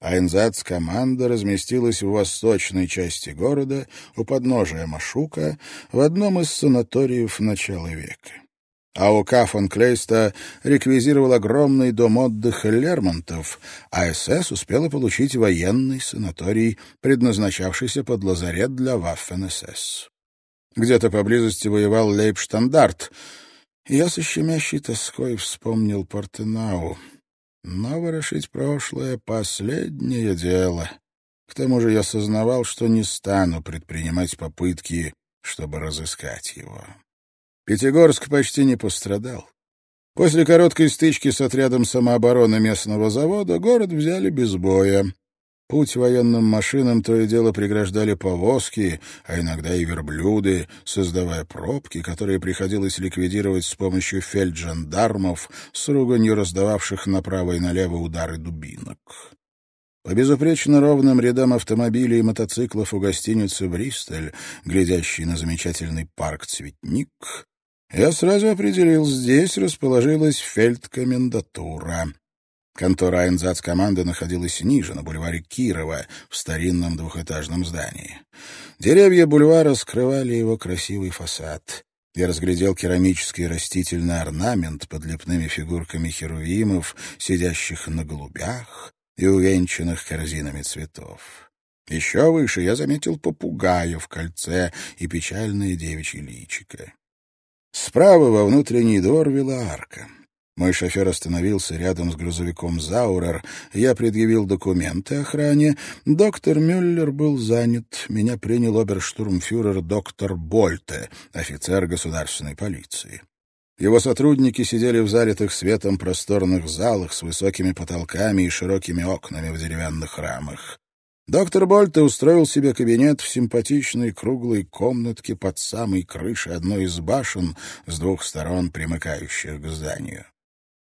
Айнзац-команда разместилась в восточной части города, у подножия Машука, в одном из санаториев начала века. АОК фон Клейста реквизировал огромный дом отдыха Лермонтов, а СС успела получить военный санаторий, предназначавшийся под лазарет для Ваффен-СС. Где-то поблизости воевал Лейбштандарт, я со щемящей тоской вспомнил Портенау. Но ворошить прошлое — последнее дело. К тому же я сознавал, что не стану предпринимать попытки, чтобы разыскать его. Пятигорск почти не пострадал. После короткой стычки с отрядом самообороны местного завода город взяли без боя. Путь военным машинам то и дело преграждали повозки, а иногда и верблюды, создавая пробки, которые приходилось ликвидировать с помощью фельджандармов, с руганью раздававших направо и налево удары дубинок. По безупречно ровным рядам автомобилей и мотоциклов у гостиницы «Бристоль», глядящей на замечательный парк «Цветник», я сразу определил, здесь расположилась фельдкомендатура. Контора команды находилась ниже, на бульваре Кирова, в старинном двухэтажном здании. Деревья бульвара скрывали его красивый фасад. Я разглядел керамический растительный орнамент под лепными фигурками херувимов, сидящих на голубях и увенчанных корзинами цветов. Еще выше я заметил попугая в кольце и печальное девичье личико. Справа во внутренний двор вела арка. Мой шофер остановился рядом с грузовиком «Заурер». Я предъявил документы охране. Доктор Мюллер был занят. Меня принял оберштурмфюрер доктор Больте, офицер государственной полиции. Его сотрудники сидели в залитых светом просторных залах с высокими потолками и широкими окнами в деревянных рамах. Доктор Больте устроил себе кабинет в симпатичной круглой комнатке под самой крышей одной из башен с двух сторон, примыкающих к зданию.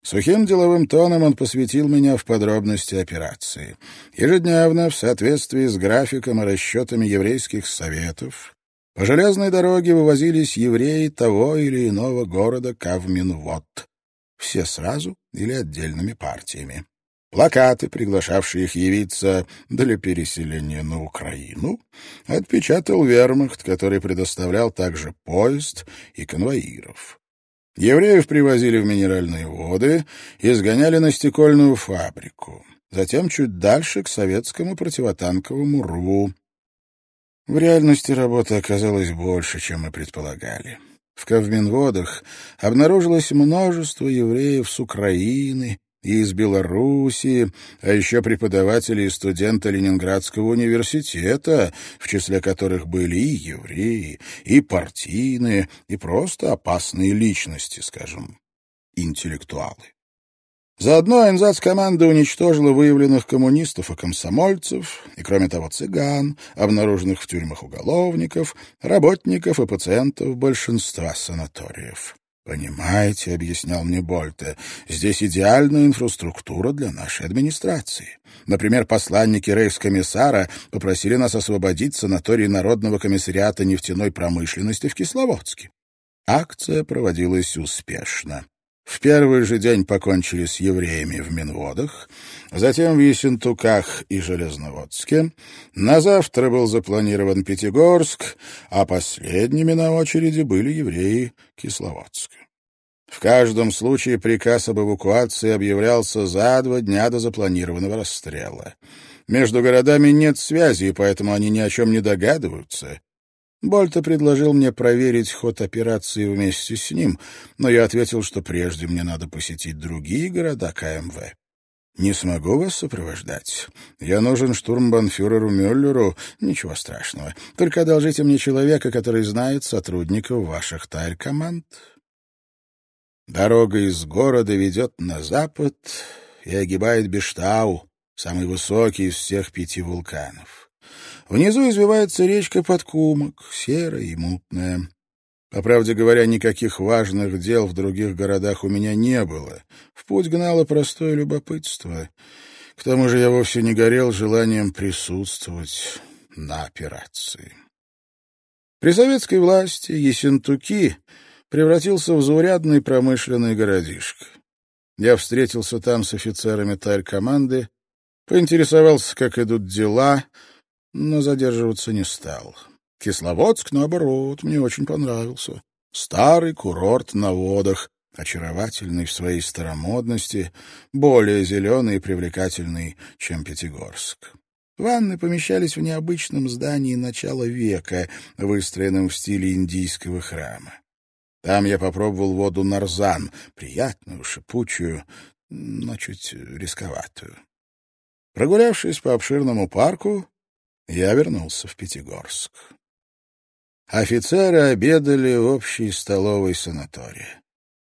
Сухим деловым тоном он посвятил меня в подробности операции. Ежедневно, в соответствии с графиком и расчетами еврейских советов, по железной дороге вывозились евреи того или иного города Кавминвод. Все сразу или отдельными партиями. Плакаты, приглашавшие их явиться для переселения на Украину, отпечатал вермахт, который предоставлял также поезд и конвоиров. Евреев привозили в минеральные воды и сгоняли на стекольную фабрику, затем чуть дальше к советскому противотанковому рву. В реальности работы оказалось больше, чем мы предполагали. В Кавминводах обнаружилось множество евреев с Украины, и из Белоруссии, а еще преподаватели и студенты Ленинградского университета, в числе которых были и евреи, и партийные, и просто опасные личности, скажем, интеллектуалы. Заодно команда уничтожила выявленных коммунистов и комсомольцев, и, кроме того, цыган, обнаруженных в тюрьмах уголовников, работников и пациентов большинства санаториев. «Понимаете», — объяснял мне Больте, — «здесь идеальная инфраструктура для нашей администрации. Например, посланники рейхскомиссара попросили нас освободить санаторий Народного комиссариата нефтяной промышленности в Кисловодске. Акция проводилась успешно. В первый же день покончили с евреями в Минводах, затем в Ессентуках и Железноводске. На завтра был запланирован Пятигорск, а последними на очереди были евреи Кисловодска. В каждом случае приказ об эвакуации объявлялся за два дня до запланированного расстрела. Между городами нет связи, поэтому они ни о чем не догадываются. Больто предложил мне проверить ход операции вместе с ним, но я ответил, что прежде мне надо посетить другие города КМВ. «Не смогу вас сопровождать. Я нужен штурмбанфюреру Мюллеру. Ничего страшного. Только одолжите мне человека, который знает сотрудников ваших тайр-команд». Дорога из города ведет на запад и огибает Бештау, самый высокий из всех пяти вулканов. Внизу извивается речка Подкумок, серая и мутная. По правде говоря, никаких важных дел в других городах у меня не было. В путь гнало простое любопытство. К тому же я вовсе не горел желанием присутствовать на операции. При советской власти Ессентуки превратился в заурядный промышленный городишко. Я встретился там с офицерами тарь-команды, поинтересовался, как идут дела — но задерживаться не стал. Кисловодск, наоборот, мне очень понравился. Старый курорт на водах, очаровательный в своей старомодности, более зеленый и привлекательный, чем Пятигорск. Ванны помещались в необычном здании начала века, выстроенном в стиле индийского храма. Там я попробовал воду нарзан, приятную, шипучую, но чуть рисковатую. Прогулявшись по обширному парку, я вернулся в Пятигорск. Офицеры обедали в общей столовой санатория.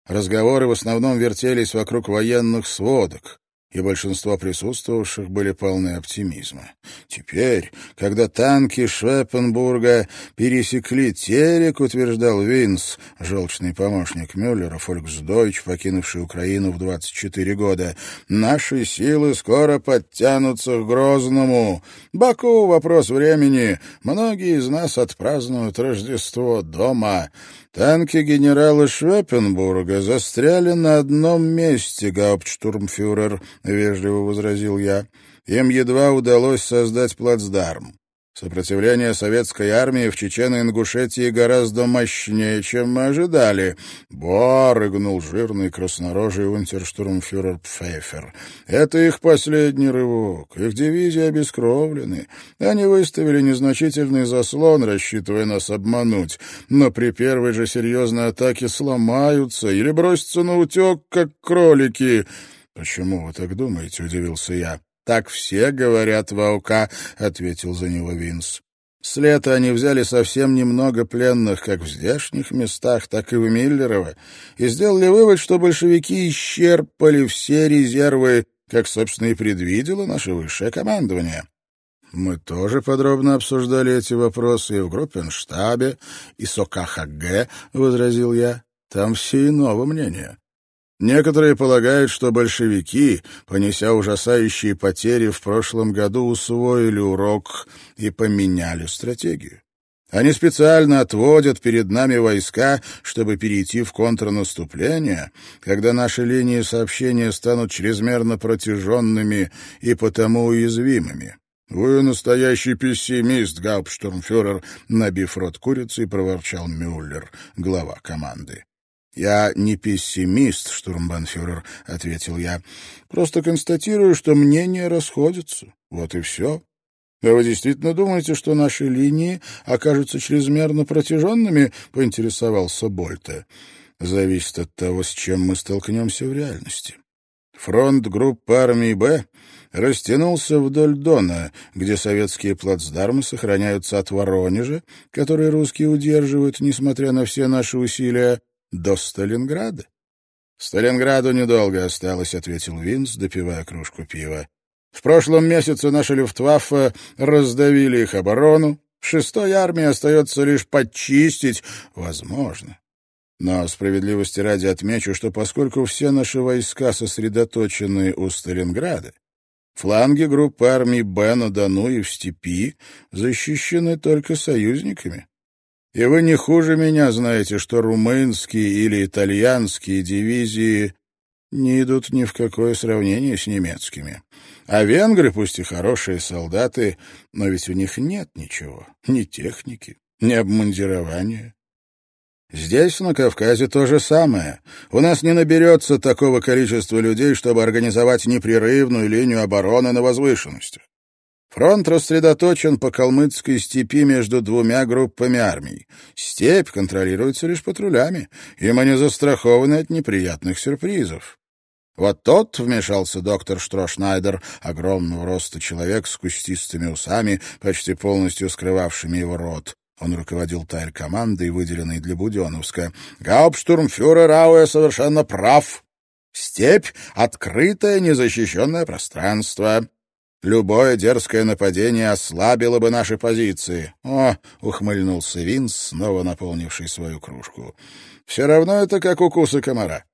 Разговоры в основном вертелись вокруг военных сводок, и большинство присутствовавших были полны оптимизма. Теперь, когда танки Швепенбурга пересекли Терек, утверждал Винс, желчный помощник Мюллера, фольксдойч, покинувший Украину в 24 года, наши силы скоро подтянутся к Грозному. Баку — вопрос времени. Многие из нас отпразднуют Рождество дома. Танки генерала Швепенбурга застряли на одном месте, гауптштурмфюрер, — вежливо возразил я. Им едва удалось создать плацдарм. Сопротивление советской армии в Чечено-Ингушетии гораздо мощнее, чем мы ожидали. Ба, рыгнул жирный краснорожий унтерштурмфюрер Пфейфер. Это их последний рывок. Их дивизии обескровлены. Они выставили незначительный заслон, рассчитывая нас обмануть. Но при первой же серьезной атаке сломаются или бросятся на утек, как кролики. «Почему вы так думаете?» — удивился я. «Так все говорят, Ваука», — ответил за него Винс. С лета они взяли совсем немного пленных как в здешних местах, так и в Миллерово, и сделали вывод, что большевики исчерпали все резервы, как, собственно, и предвидело наше высшее командование. Мы тоже подробно обсуждали эти вопросы и в группенштабе, и с ОКХГ, — возразил я. Там все иного мнения. Некоторые полагают, что большевики, понеся ужасающие потери в прошлом году, усвоили урок и поменяли стратегию. Они специально отводят перед нами войска, чтобы перейти в контрнаступление, когда наши линии сообщения станут чрезмерно протяженными и потому уязвимыми. «Вы настоящий пессимист, гауптштурмфюрер», — набив рот курицей, проворчал Мюллер, глава команды. «Я не пессимист, штурмбанфюрер», — ответил я. «Просто констатирую, что мнения расходятся. Вот и все. А вы действительно думаете, что наши линии окажутся чрезмерно протяженными?» — поинтересовался Больте. «Зависит от того, с чем мы столкнемся в реальности». Фронт группы армии «Б» растянулся вдоль Дона, где советские плацдармы сохраняются от Воронежа, который русские удерживают, несмотря на все наши усилия, до Сталинграда. «Сталинграду недолго осталось», — ответил Винс, допивая кружку пива. «В прошлом месяце наши люфтваффе раздавили их оборону. Шестой армии остается лишь подчистить, возможно. Но справедливости ради отмечу, что поскольку все наши войска сосредоточены у Сталинграда, фланги группы армий Б на Дону и в степи защищены только союзниками. И вы не хуже меня знаете, что румынские или итальянские дивизии не идут ни в какое сравнение с немецкими. А венгры, пусть и хорошие солдаты, но ведь у них нет ничего, ни техники, ни обмундирования. Здесь, на Кавказе, то же самое. У нас не наберется такого количества людей, чтобы организовать непрерывную линию обороны на возвышенностях. Фронт рассредоточен по Калмыцкой степи между двумя группами армий. Степь контролируется лишь патрулями, и мы не застрахованы от неприятных сюрпризов. Вот тот вмешался доктор Штрошнайдер, огромного роста человек с кустистыми усами, почти полностью скрывавшими его рот. Он руководил тайр командой, выделенной для Буденовска. «Гауптштурмфюрер Рауэ совершенно прав. Степь — открытое, незащищенное пространство. Любое дерзкое нападение ослабило бы наши позиции. О, ухмыльнулся Винс, снова наполнивший свою кружку. Все равно это как укусы комара.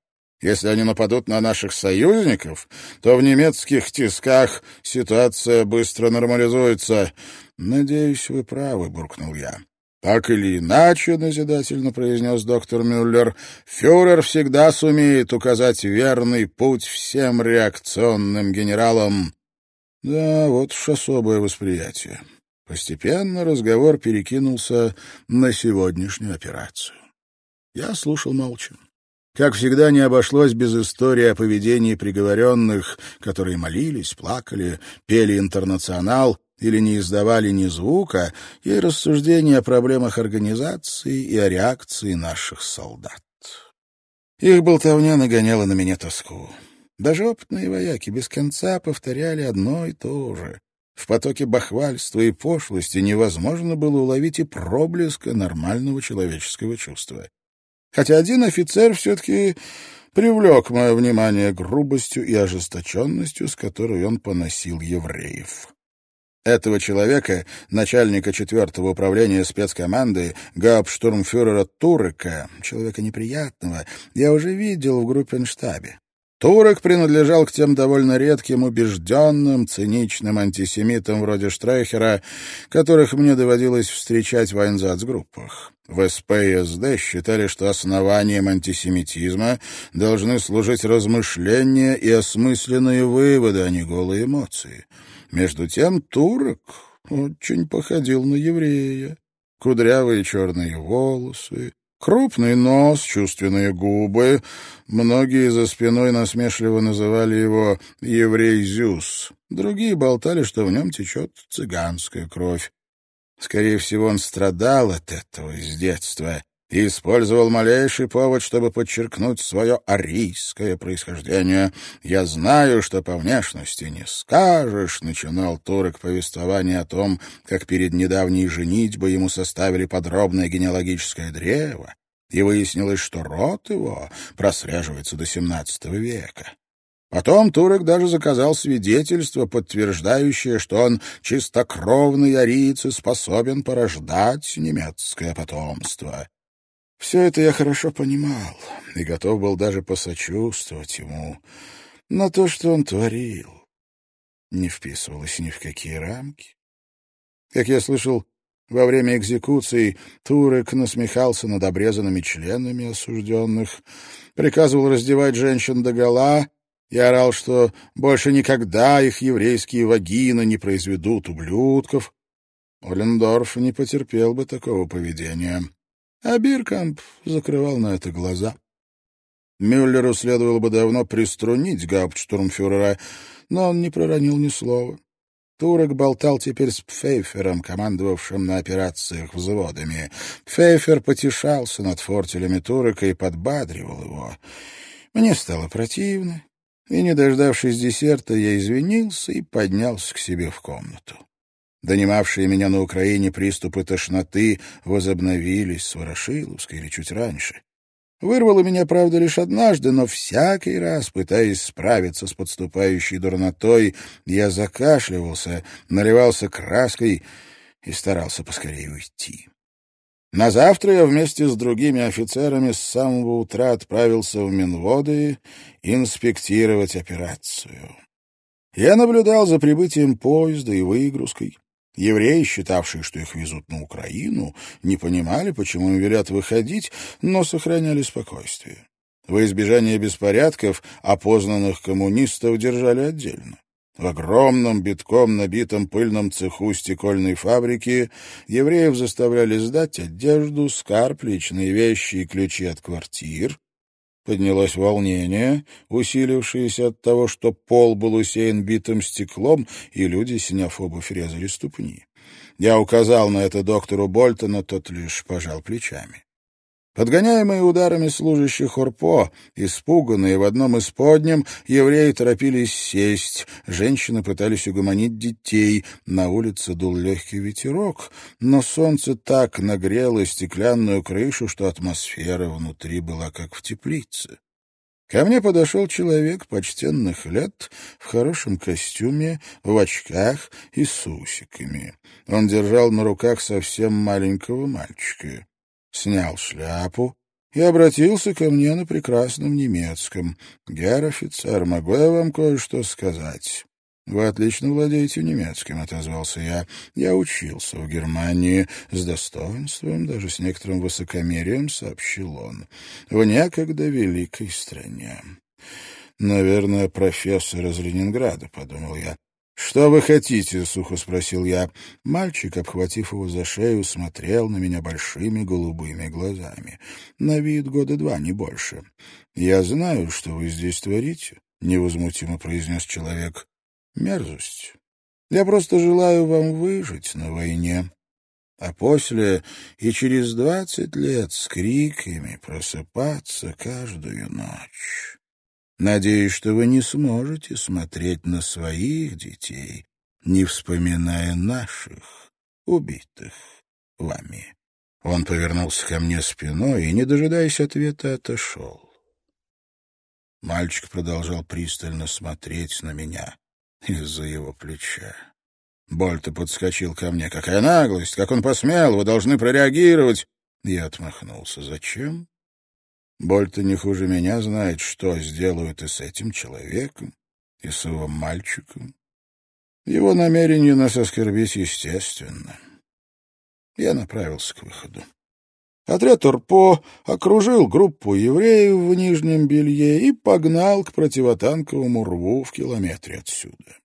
Если они нападут на наших союзников, то в немецких тисках ситуация быстро нормализуется. Надеюсь, вы правы, буркнул я. «Так или иначе», — назидательно произнес доктор Мюллер, «фюрер всегда сумеет указать верный путь всем реакционным генералам. Да, вот уж особое восприятие. Постепенно разговор перекинулся на сегодняшнюю операцию. Я слушал молча. Как всегда, не обошлось без истории о поведении приговоренных, которые молились, плакали, пели «Интернационал» или не издавали ни звука, и рассуждения о проблемах организации и о реакции наших солдат. Их болтовня нагоняла на меня тоску. Даже опытные вояки без конца повторяли одно и то же. В потоке бахвальства и пошлости невозможно было уловить и проблеска нормального человеческого чувства хотя один офицер все-таки привлек мое внимание грубостью и ожесточенностью, с которой он поносил евреев. Этого человека, начальника четвертого управления спецкоманды, гауптштурмфюрера Турека, человека неприятного, я уже видел в группенштабе. Турок принадлежал к тем довольно редким, убежденным, циничным антисемитам вроде Штрейхера, которых мне доводилось встречать в айнзацгруппах. В СП и СД считали, что основанием антисемитизма должны служить размышления и осмысленные выводы, а не голые эмоции. Между тем турок очень походил на еврея. Кудрявые черные волосы, Крупный нос, чувственные губы. Многие за спиной насмешливо называли его «еврей Зюс». Другие болтали, что в нем течет цыганская кровь. Скорее всего, он страдал от этого с детства и использовал малейший повод, чтобы подчеркнуть свое арийское происхождение. «Я знаю, что по внешности не скажешь», — начинал Турок повествование о том, как перед недавней женитьбой ему составили подробное генеалогическое древо, и выяснилось, что род его прослеживается до XVII века. Потом Турок даже заказал свидетельство, подтверждающее, что он чистокровный ариец и способен порождать немецкое потомство. Все это я хорошо понимал и готов был даже посочувствовать ему, но то, что он творил, не вписывалось ни в какие рамки. Как я слышал, во время экзекуции Турек насмехался над обрезанными членами осужденных, приказывал раздевать женщин догола и орал, что больше никогда их еврейские вагины не произведут ублюдков. Олендорф не потерпел бы такого поведения. А Биркамп закрывал на это глаза. Мюллеру следовало бы давно приструнить гауптштурмфюрера, но он не проронил ни слова. Турок болтал теперь с Пфейфером, командовавшим на операциях взводами. Пфейфер потешался над фортелями Турека и подбадривал его. Мне стало противно, и, не дождавшись десерта, я извинился и поднялся к себе в комнату. Донимавшие меня на Украине приступы тошноты возобновились с Ворошиловской или чуть раньше. Вырвало меня, правда, лишь однажды, но всякий раз, пытаясь справиться с подступающей дурнотой, я закашливался, наливался краской и старался поскорее уйти. На завтра я вместе с другими офицерами с самого утра отправился в Минводы инспектировать операцию. Я наблюдал за прибытием поезда и выгрузкой. Евреи, считавшие, что их везут на Украину, не понимали, почему им велят выходить, но сохраняли спокойствие. Во избежание беспорядков опознанных коммунистов держали отдельно. В огромном битком набитом пыльном цеху стекольной фабрики евреев заставляли сдать одежду, скарб, личные вещи и ключи от квартир, Поднялось волнение, усилившееся от того, что пол был усеян битым стеклом, и люди, сняв обувь, резали ступни. Я указал на это доктору Больтону, тот лишь пожал плечами. Подгоняемые ударами служащих Урпо, испуганные в одном из подням, евреи торопились сесть, женщины пытались угомонить детей, на улице дул легкий ветерок, но солнце так нагрело стеклянную крышу, что атмосфера внутри была как в теплице. Ко мне подошел человек почтенных лет в хорошем костюме, в очках и с усиками. Он держал на руках совсем маленького мальчика снял шляпу и обратился ко мне на прекрасном немецком. «Герр офицер, могу я вам кое-что сказать?» «Вы отлично владеете немецким», — отозвался я. «Я учился в Германии с достоинством, даже с некоторым высокомерием», — сообщил он. «В некогда великой стране». «Наверное, профессор из Ленинграда», — подумал я. «Что вы хотите?» — сухо спросил я. Мальчик, обхватив его за шею, смотрел на меня большими голубыми глазами. На вид года два, не больше. «Я знаю, что вы здесь творите», — невозмутимо произнес человек. «Мерзость. Я просто желаю вам выжить на войне. А после и через двадцать лет с криками просыпаться каждую ночь». Надеюсь, что вы не сможете смотреть на своих детей, не вспоминая наших, убитых вами. Он повернулся ко мне спиной и, не дожидаясь ответа, отошел. Мальчик продолжал пристально смотреть на меня из-за его плеча. Больто подскочил ко мне. «Какая наглость! Как он посмел! Вы должны прореагировать!» Я отмахнулся. «Зачем? Больто не хуже меня знает, что сделают и с этим человеком, и с его мальчиком. Его намерение нас оскорбить естественно. Я направился к выходу. Отряд Урпо окружил группу евреев в нижнем белье и погнал к противотанковому рву в километре отсюда.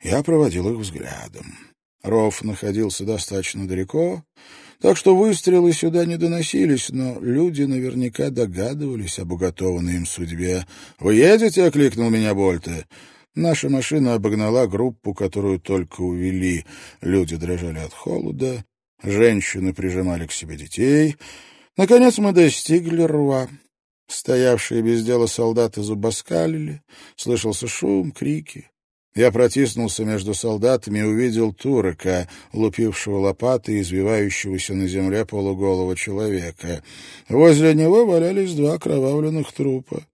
Я проводил их взглядом. Ров находился достаточно далеко, так что выстрелы сюда не доносились, но люди наверняка догадывались об уготованной им судьбе. «Вы едете?» — окликнул меня Больте. Наша машина обогнала группу, которую только увели. Люди дрожали от холода, женщины прижимали к себе детей. Наконец мы достигли рва. Стоявшие без дела солдаты зубоскалили, слышался шум, крики. Я протиснулся между солдатами и увидел турка, лупившего лопатой и извивающегося на земле полуголого человека. Возле него валялись два кровавленных трупа.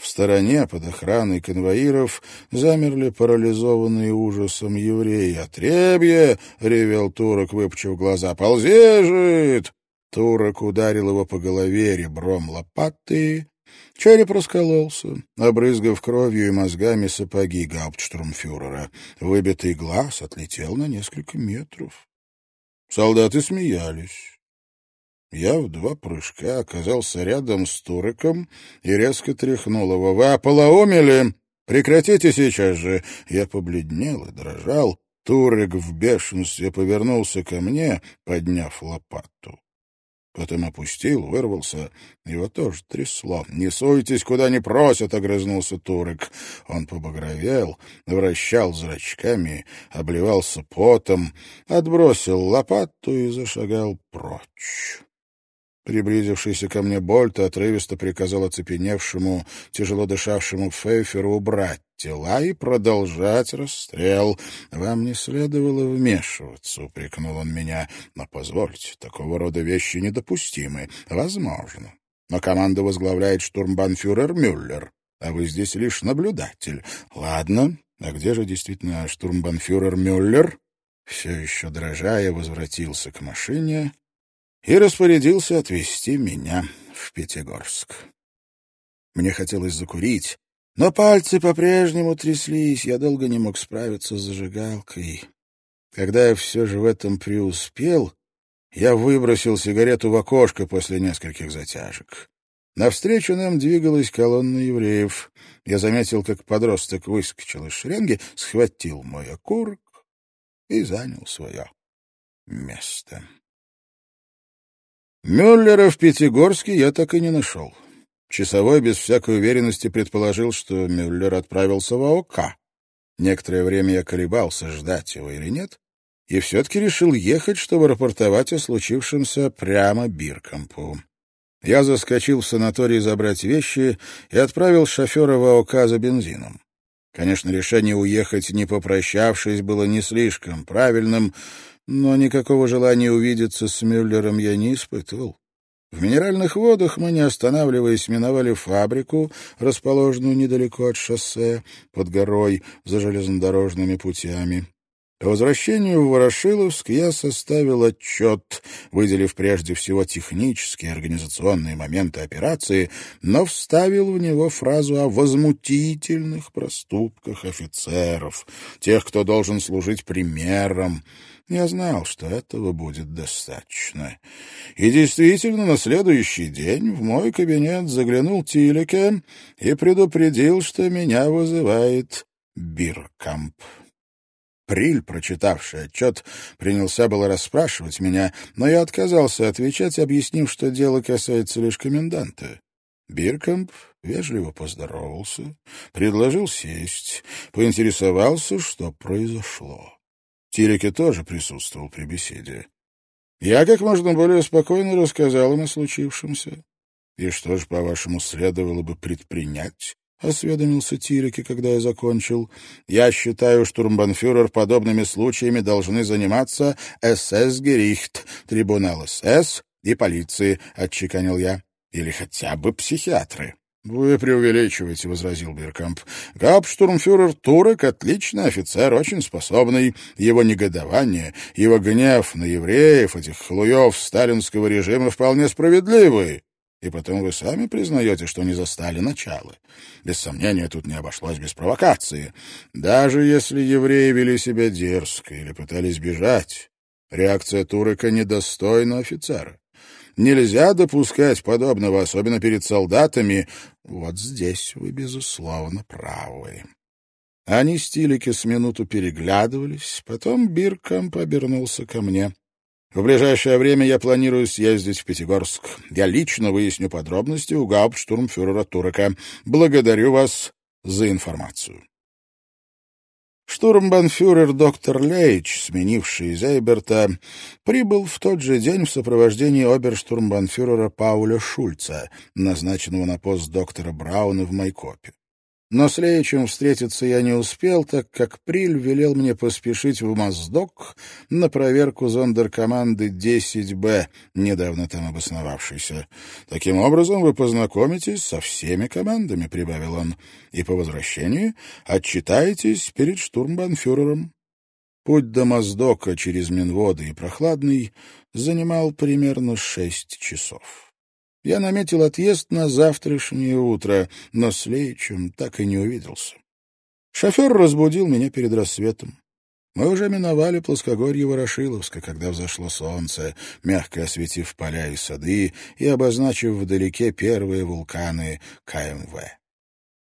В стороне, под охраной конвоиров, замерли парализованные ужасом евреи. «Отребье!» — ревел турок, выпучив глаза. «Ползи, жид!» Турок ударил его по голове ребром лопаты, Череп раскололся, обрызгав кровью и мозгами сапоги гауптштурмфюрера. Выбитый глаз отлетел на несколько метров. Солдаты смеялись. Я в два прыжка оказался рядом с Туриком и резко тряхнул его. «Вы ополоумели? Прекратите сейчас же!» Я побледнел и дрожал. Турик в бешенстве повернулся ко мне, подняв лопату. Потом опустил, вырвался. Его тоже трясло. «Не суйтесь, куда не просят!» — огрызнулся Турок. Он побагровел, вращал зрачками, обливался потом, отбросил лопату и зашагал прочь. Приблизившийся ко мне Больт отрывисто приказал оцепеневшему, тяжело дышавшему Фейферу убрать тела и продолжать расстрел. «Вам не следовало вмешиваться», — упрекнул он меня. «Но позвольте, такого рода вещи недопустимы. Возможно. Но команду возглавляет штурмбанфюрер Мюллер, а вы здесь лишь наблюдатель. Ладно, а где же действительно штурмбанфюрер Мюллер?» Все еще дрожа, возвратился к машине и распорядился отвезти меня в Пятигорск. Мне хотелось закурить, но пальцы по-прежнему тряслись, я долго не мог справиться с зажигалкой. Когда я все же в этом преуспел, я выбросил сигарету в окошко после нескольких затяжек. Навстречу нам двигалась колонна евреев. Я заметил, как подросток выскочил из шеренги, схватил мой окурок и занял свое место. Мюллера в Пятигорске я так и не нашел. Часовой без всякой уверенности предположил, что Мюллер отправился в АОК. Некоторое время я колебался, ждать его или нет, и все-таки решил ехать, чтобы рапортовать о случившемся прямо Биркампу. Я заскочил в санаторий забрать вещи и отправил шофера в АОК за бензином. Конечно, решение уехать, не попрощавшись, было не слишком правильным, но никакого желания увидеться с Мюллером я не испытывал. В минеральных водах мы, не останавливаясь, миновали фабрику, расположенную недалеко от шоссе, под горой, за железнодорожными путями. По возвращению в Ворошиловск я составил отчет, выделив прежде всего технические и организационные моменты операции, но вставил в него фразу о возмутительных проступках офицеров, тех, кто должен служить примером, я знал, что этого будет достаточно. И действительно, на следующий день в мой кабинет заглянул Тилике и предупредил, что меня вызывает Биркамп. Приль, прочитавший отчет, принялся было расспрашивать меня, но я отказался отвечать, объяснив, что дело касается лишь коменданта. Биркомп вежливо поздоровался, предложил сесть, поинтересовался, что произошло. Тирике тоже присутствовал при беседе. Я как можно более спокойно рассказал им о случившемся. И что же, по-вашему, следовало бы предпринять? — осведомился Тирике, когда я закончил. — Я считаю, штурмбанфюрер подобными случаями должны заниматься СС-Герихт, трибунал СС и полиции, — отчеканил я. — Или хотя бы психиатры. «Вы преувеличиваете», — возразил Биркамп. «Гауптштурмфюрер Турек — отличный офицер, очень способный. Его негодование, его гнев на евреев, этих хлуев сталинского режима вполне справедливый. И потом вы сами признаете, что не застали начало. Без сомнения, тут не обошлось без провокации. Даже если евреи вели себя дерзко или пытались бежать, реакция Турека недостойна офицера. Нельзя допускать подобного, особенно перед солдатами. Вот здесь вы, безусловно, правы. Они с Тилики с минуту переглядывались, потом Биркамп обернулся ко мне. В ближайшее время я планирую съездить в Пятигорск. Я лично выясню подробности у гауптштурмфюрера Турека. Благодарю вас за информацию. Штурмбанфюрер доктор Лейч, сменивший Зейберта, прибыл в тот же день в сопровождении оберштурмбанфюрера Пауля Шульца, назначенного на пост доктора Брауна в Майкопе. Но с Леичем встретиться я не успел, так как Приль велел мне поспешить в Моздок на проверку зондеркоманды 10Б, недавно там обосновавшейся. Таким образом вы познакомитесь со всеми командами, — прибавил он, — и по возвращении отчитаетесь перед штурмбанфюрером. Путь до Моздока через Минводы и Прохладный занимал примерно шесть часов. Я наметил отъезд на завтрашнее утро, но с Леичем так и не увиделся. Шофер разбудил меня перед рассветом. Мы уже миновали плоскогорье Ворошиловска, когда взошло солнце, мягко осветив поля и сады и обозначив вдалеке первые вулканы КМВ.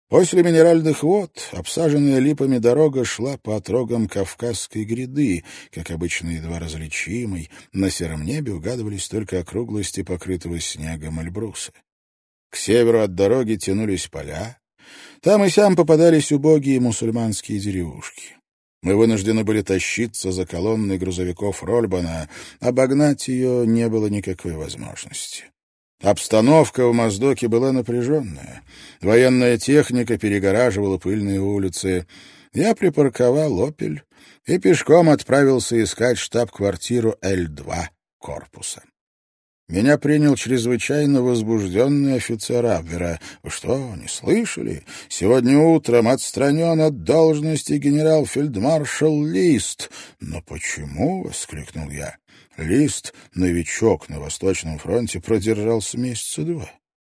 После минеральных вод обсаженная липами дорога шла по отрогам Кавказской гряды, как обычно едва различимой, на сером небе угадывались только округлости покрытого снегом Эльбруса. К северу от дороги тянулись поля, там и сям попадались убогие мусульманские деревушки. Мы вынуждены были тащиться за колонной грузовиков Рольбана, обогнать ее не было никакой возможности. Обстановка в Моздоке была напряженная. Военная техника перегораживала пыльные улицы. Я припарковал «Опель» и пешком отправился искать штаб-квартиру Л-2 корпуса. Меня принял чрезвычайно возбужденный офицер Абвера. Что, не слышали? Сегодня утром отстранен от должности генерал-фельдмаршал Лист. Но почему? — воскликнул я. Лист, новичок на Восточном фронте, продержался месяца два.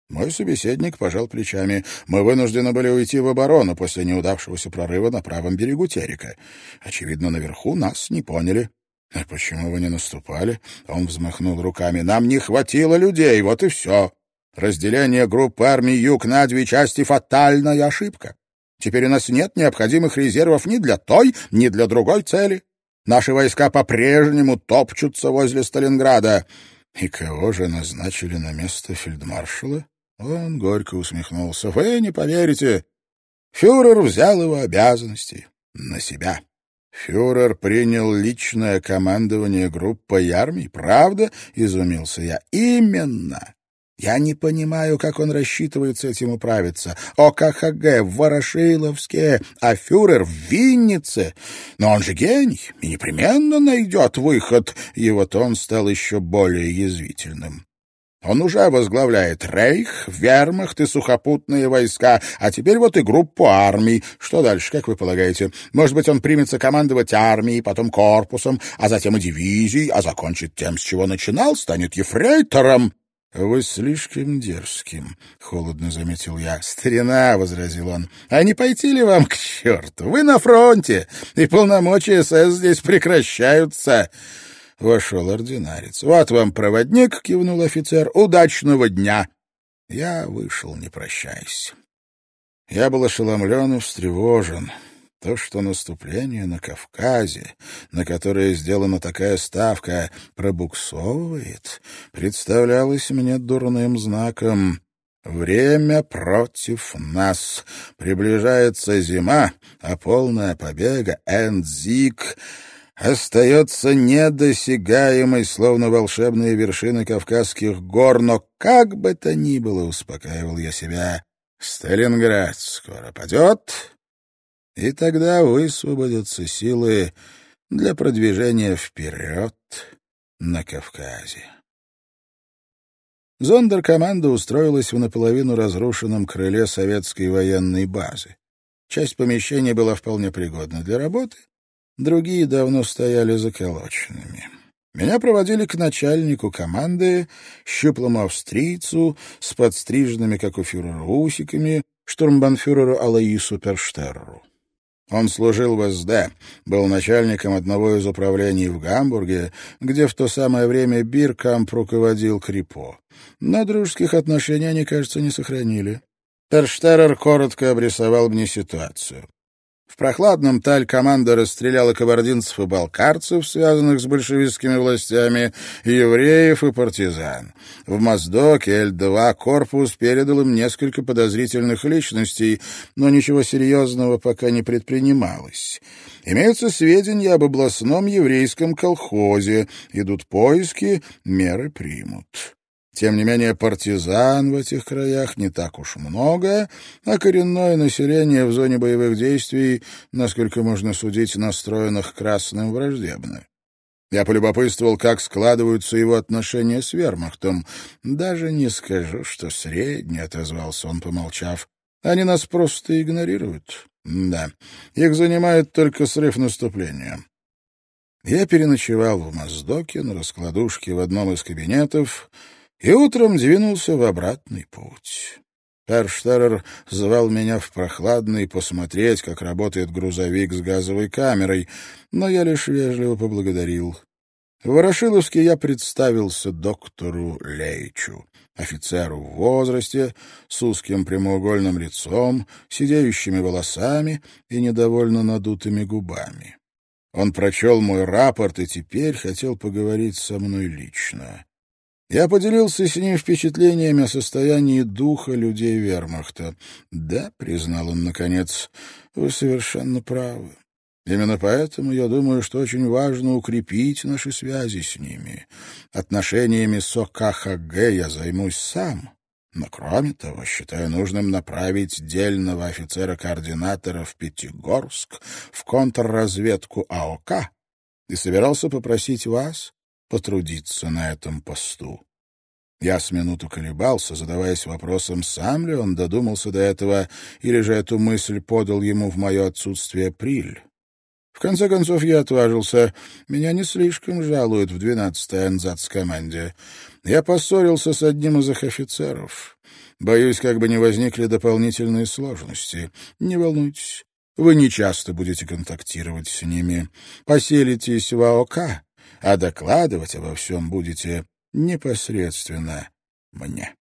Мой собеседник пожал плечами. Мы вынуждены были уйти в оборону после неудавшегося прорыва на правом берегу Терека. Очевидно, наверху нас не поняли. «А почему вы не наступали?» Он взмахнул руками. «Нам не хватило людей, вот и все. Разделение группы армий Юг на две части — фатальная ошибка. Теперь у нас нет необходимых резервов ни для той, ни для другой цели. Наши войска по-прежнему топчутся возле Сталинграда. И кого же назначили на место фельдмаршала? Он горько усмехнулся. Вы не поверите. Фюрер взял его обязанности на себя. Фюрер принял личное командование группой армий, правда? Изумился я. Именно. Я не понимаю, как он рассчитывает с этим управиться. ОКХГ в Ворошиловске, а фюрер в Виннице. Но он же гений и непременно найдет выход. И вот он стал еще более язвительным. Он уже возглавляет Рейх, Вермахт и сухопутные войска, а теперь вот и группу армий. Что дальше, как вы полагаете? Может быть, он примется командовать армией, потом корпусом, а затем и дивизией, а закончит тем, с чего начинал, станет ефрейтором? «Вы слишком дерзким», — холодно заметил я. «Старина», — возразил он, — «а не пойти ли вам к черту? Вы на фронте, и полномочия СС здесь прекращаются». Вошел ординарец. «Вот вам проводник», — кивнул офицер, — «удачного дня». Я вышел, не прощаясь. Я был ошеломлен и встревожен. То, что наступление на Кавказе, на которое сделана такая ставка, пробуксовывает, представлялось мне дурным знаком. Время против нас. Приближается зима, а полная побега, Эндзик, остается недосягаемой, словно волшебные вершины Кавказских гор, но как бы то ни было, успокаивал я себя, Сталинград скоро падет, и тогда высвободятся силы для продвижения вперед на Кавказе. Зондеркоманда устроилась в наполовину разрушенном крыле советской военной базы. Часть помещения была вполне пригодна для работы, другие давно стояли заколоченными. Меня проводили к начальнику команды, щуплому австрийцу, с подстриженными, как у фюрера, усиками, штурмбанфюреру Алаису Перштерру. Он служил в СД, был начальником одного из управлений в Гамбурге, где в то самое время Биркамп руководил Крипо. Но дружеских отношений они, кажется, не сохранили. Перштерер коротко обрисовал мне ситуацию. Прохладном Таль команда расстреляла кабардинцев и балкарцев, связанных с большевистскими властями, евреев и партизан. В Моздоке Л-2 корпус передал им несколько подозрительных личностей, но ничего серьезного пока не предпринималось. Имеются сведения об областном еврейском колхозе. Идут поиски, меры примут. Тем не менее, партизан в этих краях не так уж много, а коренное население в зоне боевых действий, насколько можно судить, настроенных красным враждебно. Я полюбопытствовал, как складываются его отношения с вермахтом. «Даже не скажу, что средний», — отозвался он, помолчав. «Они нас просто игнорируют». «Да, их занимает только срыв наступления». Я переночевал в Моздоке на раскладушке в одном из кабинетов, и утром двинулся в обратный путь. Перштерер звал меня в прохладный посмотреть, как работает грузовик с газовой камерой, но я лишь вежливо поблагодарил. В Ворошиловске я представился доктору Лейчу, офицеру в возрасте, с узким прямоугольным лицом, сидеющими волосами и недовольно надутыми губами. Он прочел мой рапорт и теперь хотел поговорить со мной лично. Я поделился с ним впечатлениями о состоянии духа людей вермахта. «Да», — признал он наконец, — «вы совершенно правы. Именно поэтому я думаю, что очень важно укрепить наши связи с ними. Отношениями с ОКХГ я займусь сам». Но, кроме того, считаю нужным направить дельного офицера-координатора в Пятигорск, в контрразведку АОК, и собирался попросить вас потрудиться на этом посту. Я с минуту колебался, задаваясь вопросом, сам ли он додумался до этого, или же эту мысль подал ему в мое отсутствие Приль. В конце концов, я отважился. Меня не слишком жалуют в 12-й Анзац-команде. Я поссорился с одним из их офицеров. Боюсь, как бы не возникли дополнительные сложности. Не волнуйтесь, вы не часто будете контактировать с ними. Поселитесь в АОК, а докладывать обо всем будете непосредственно мне.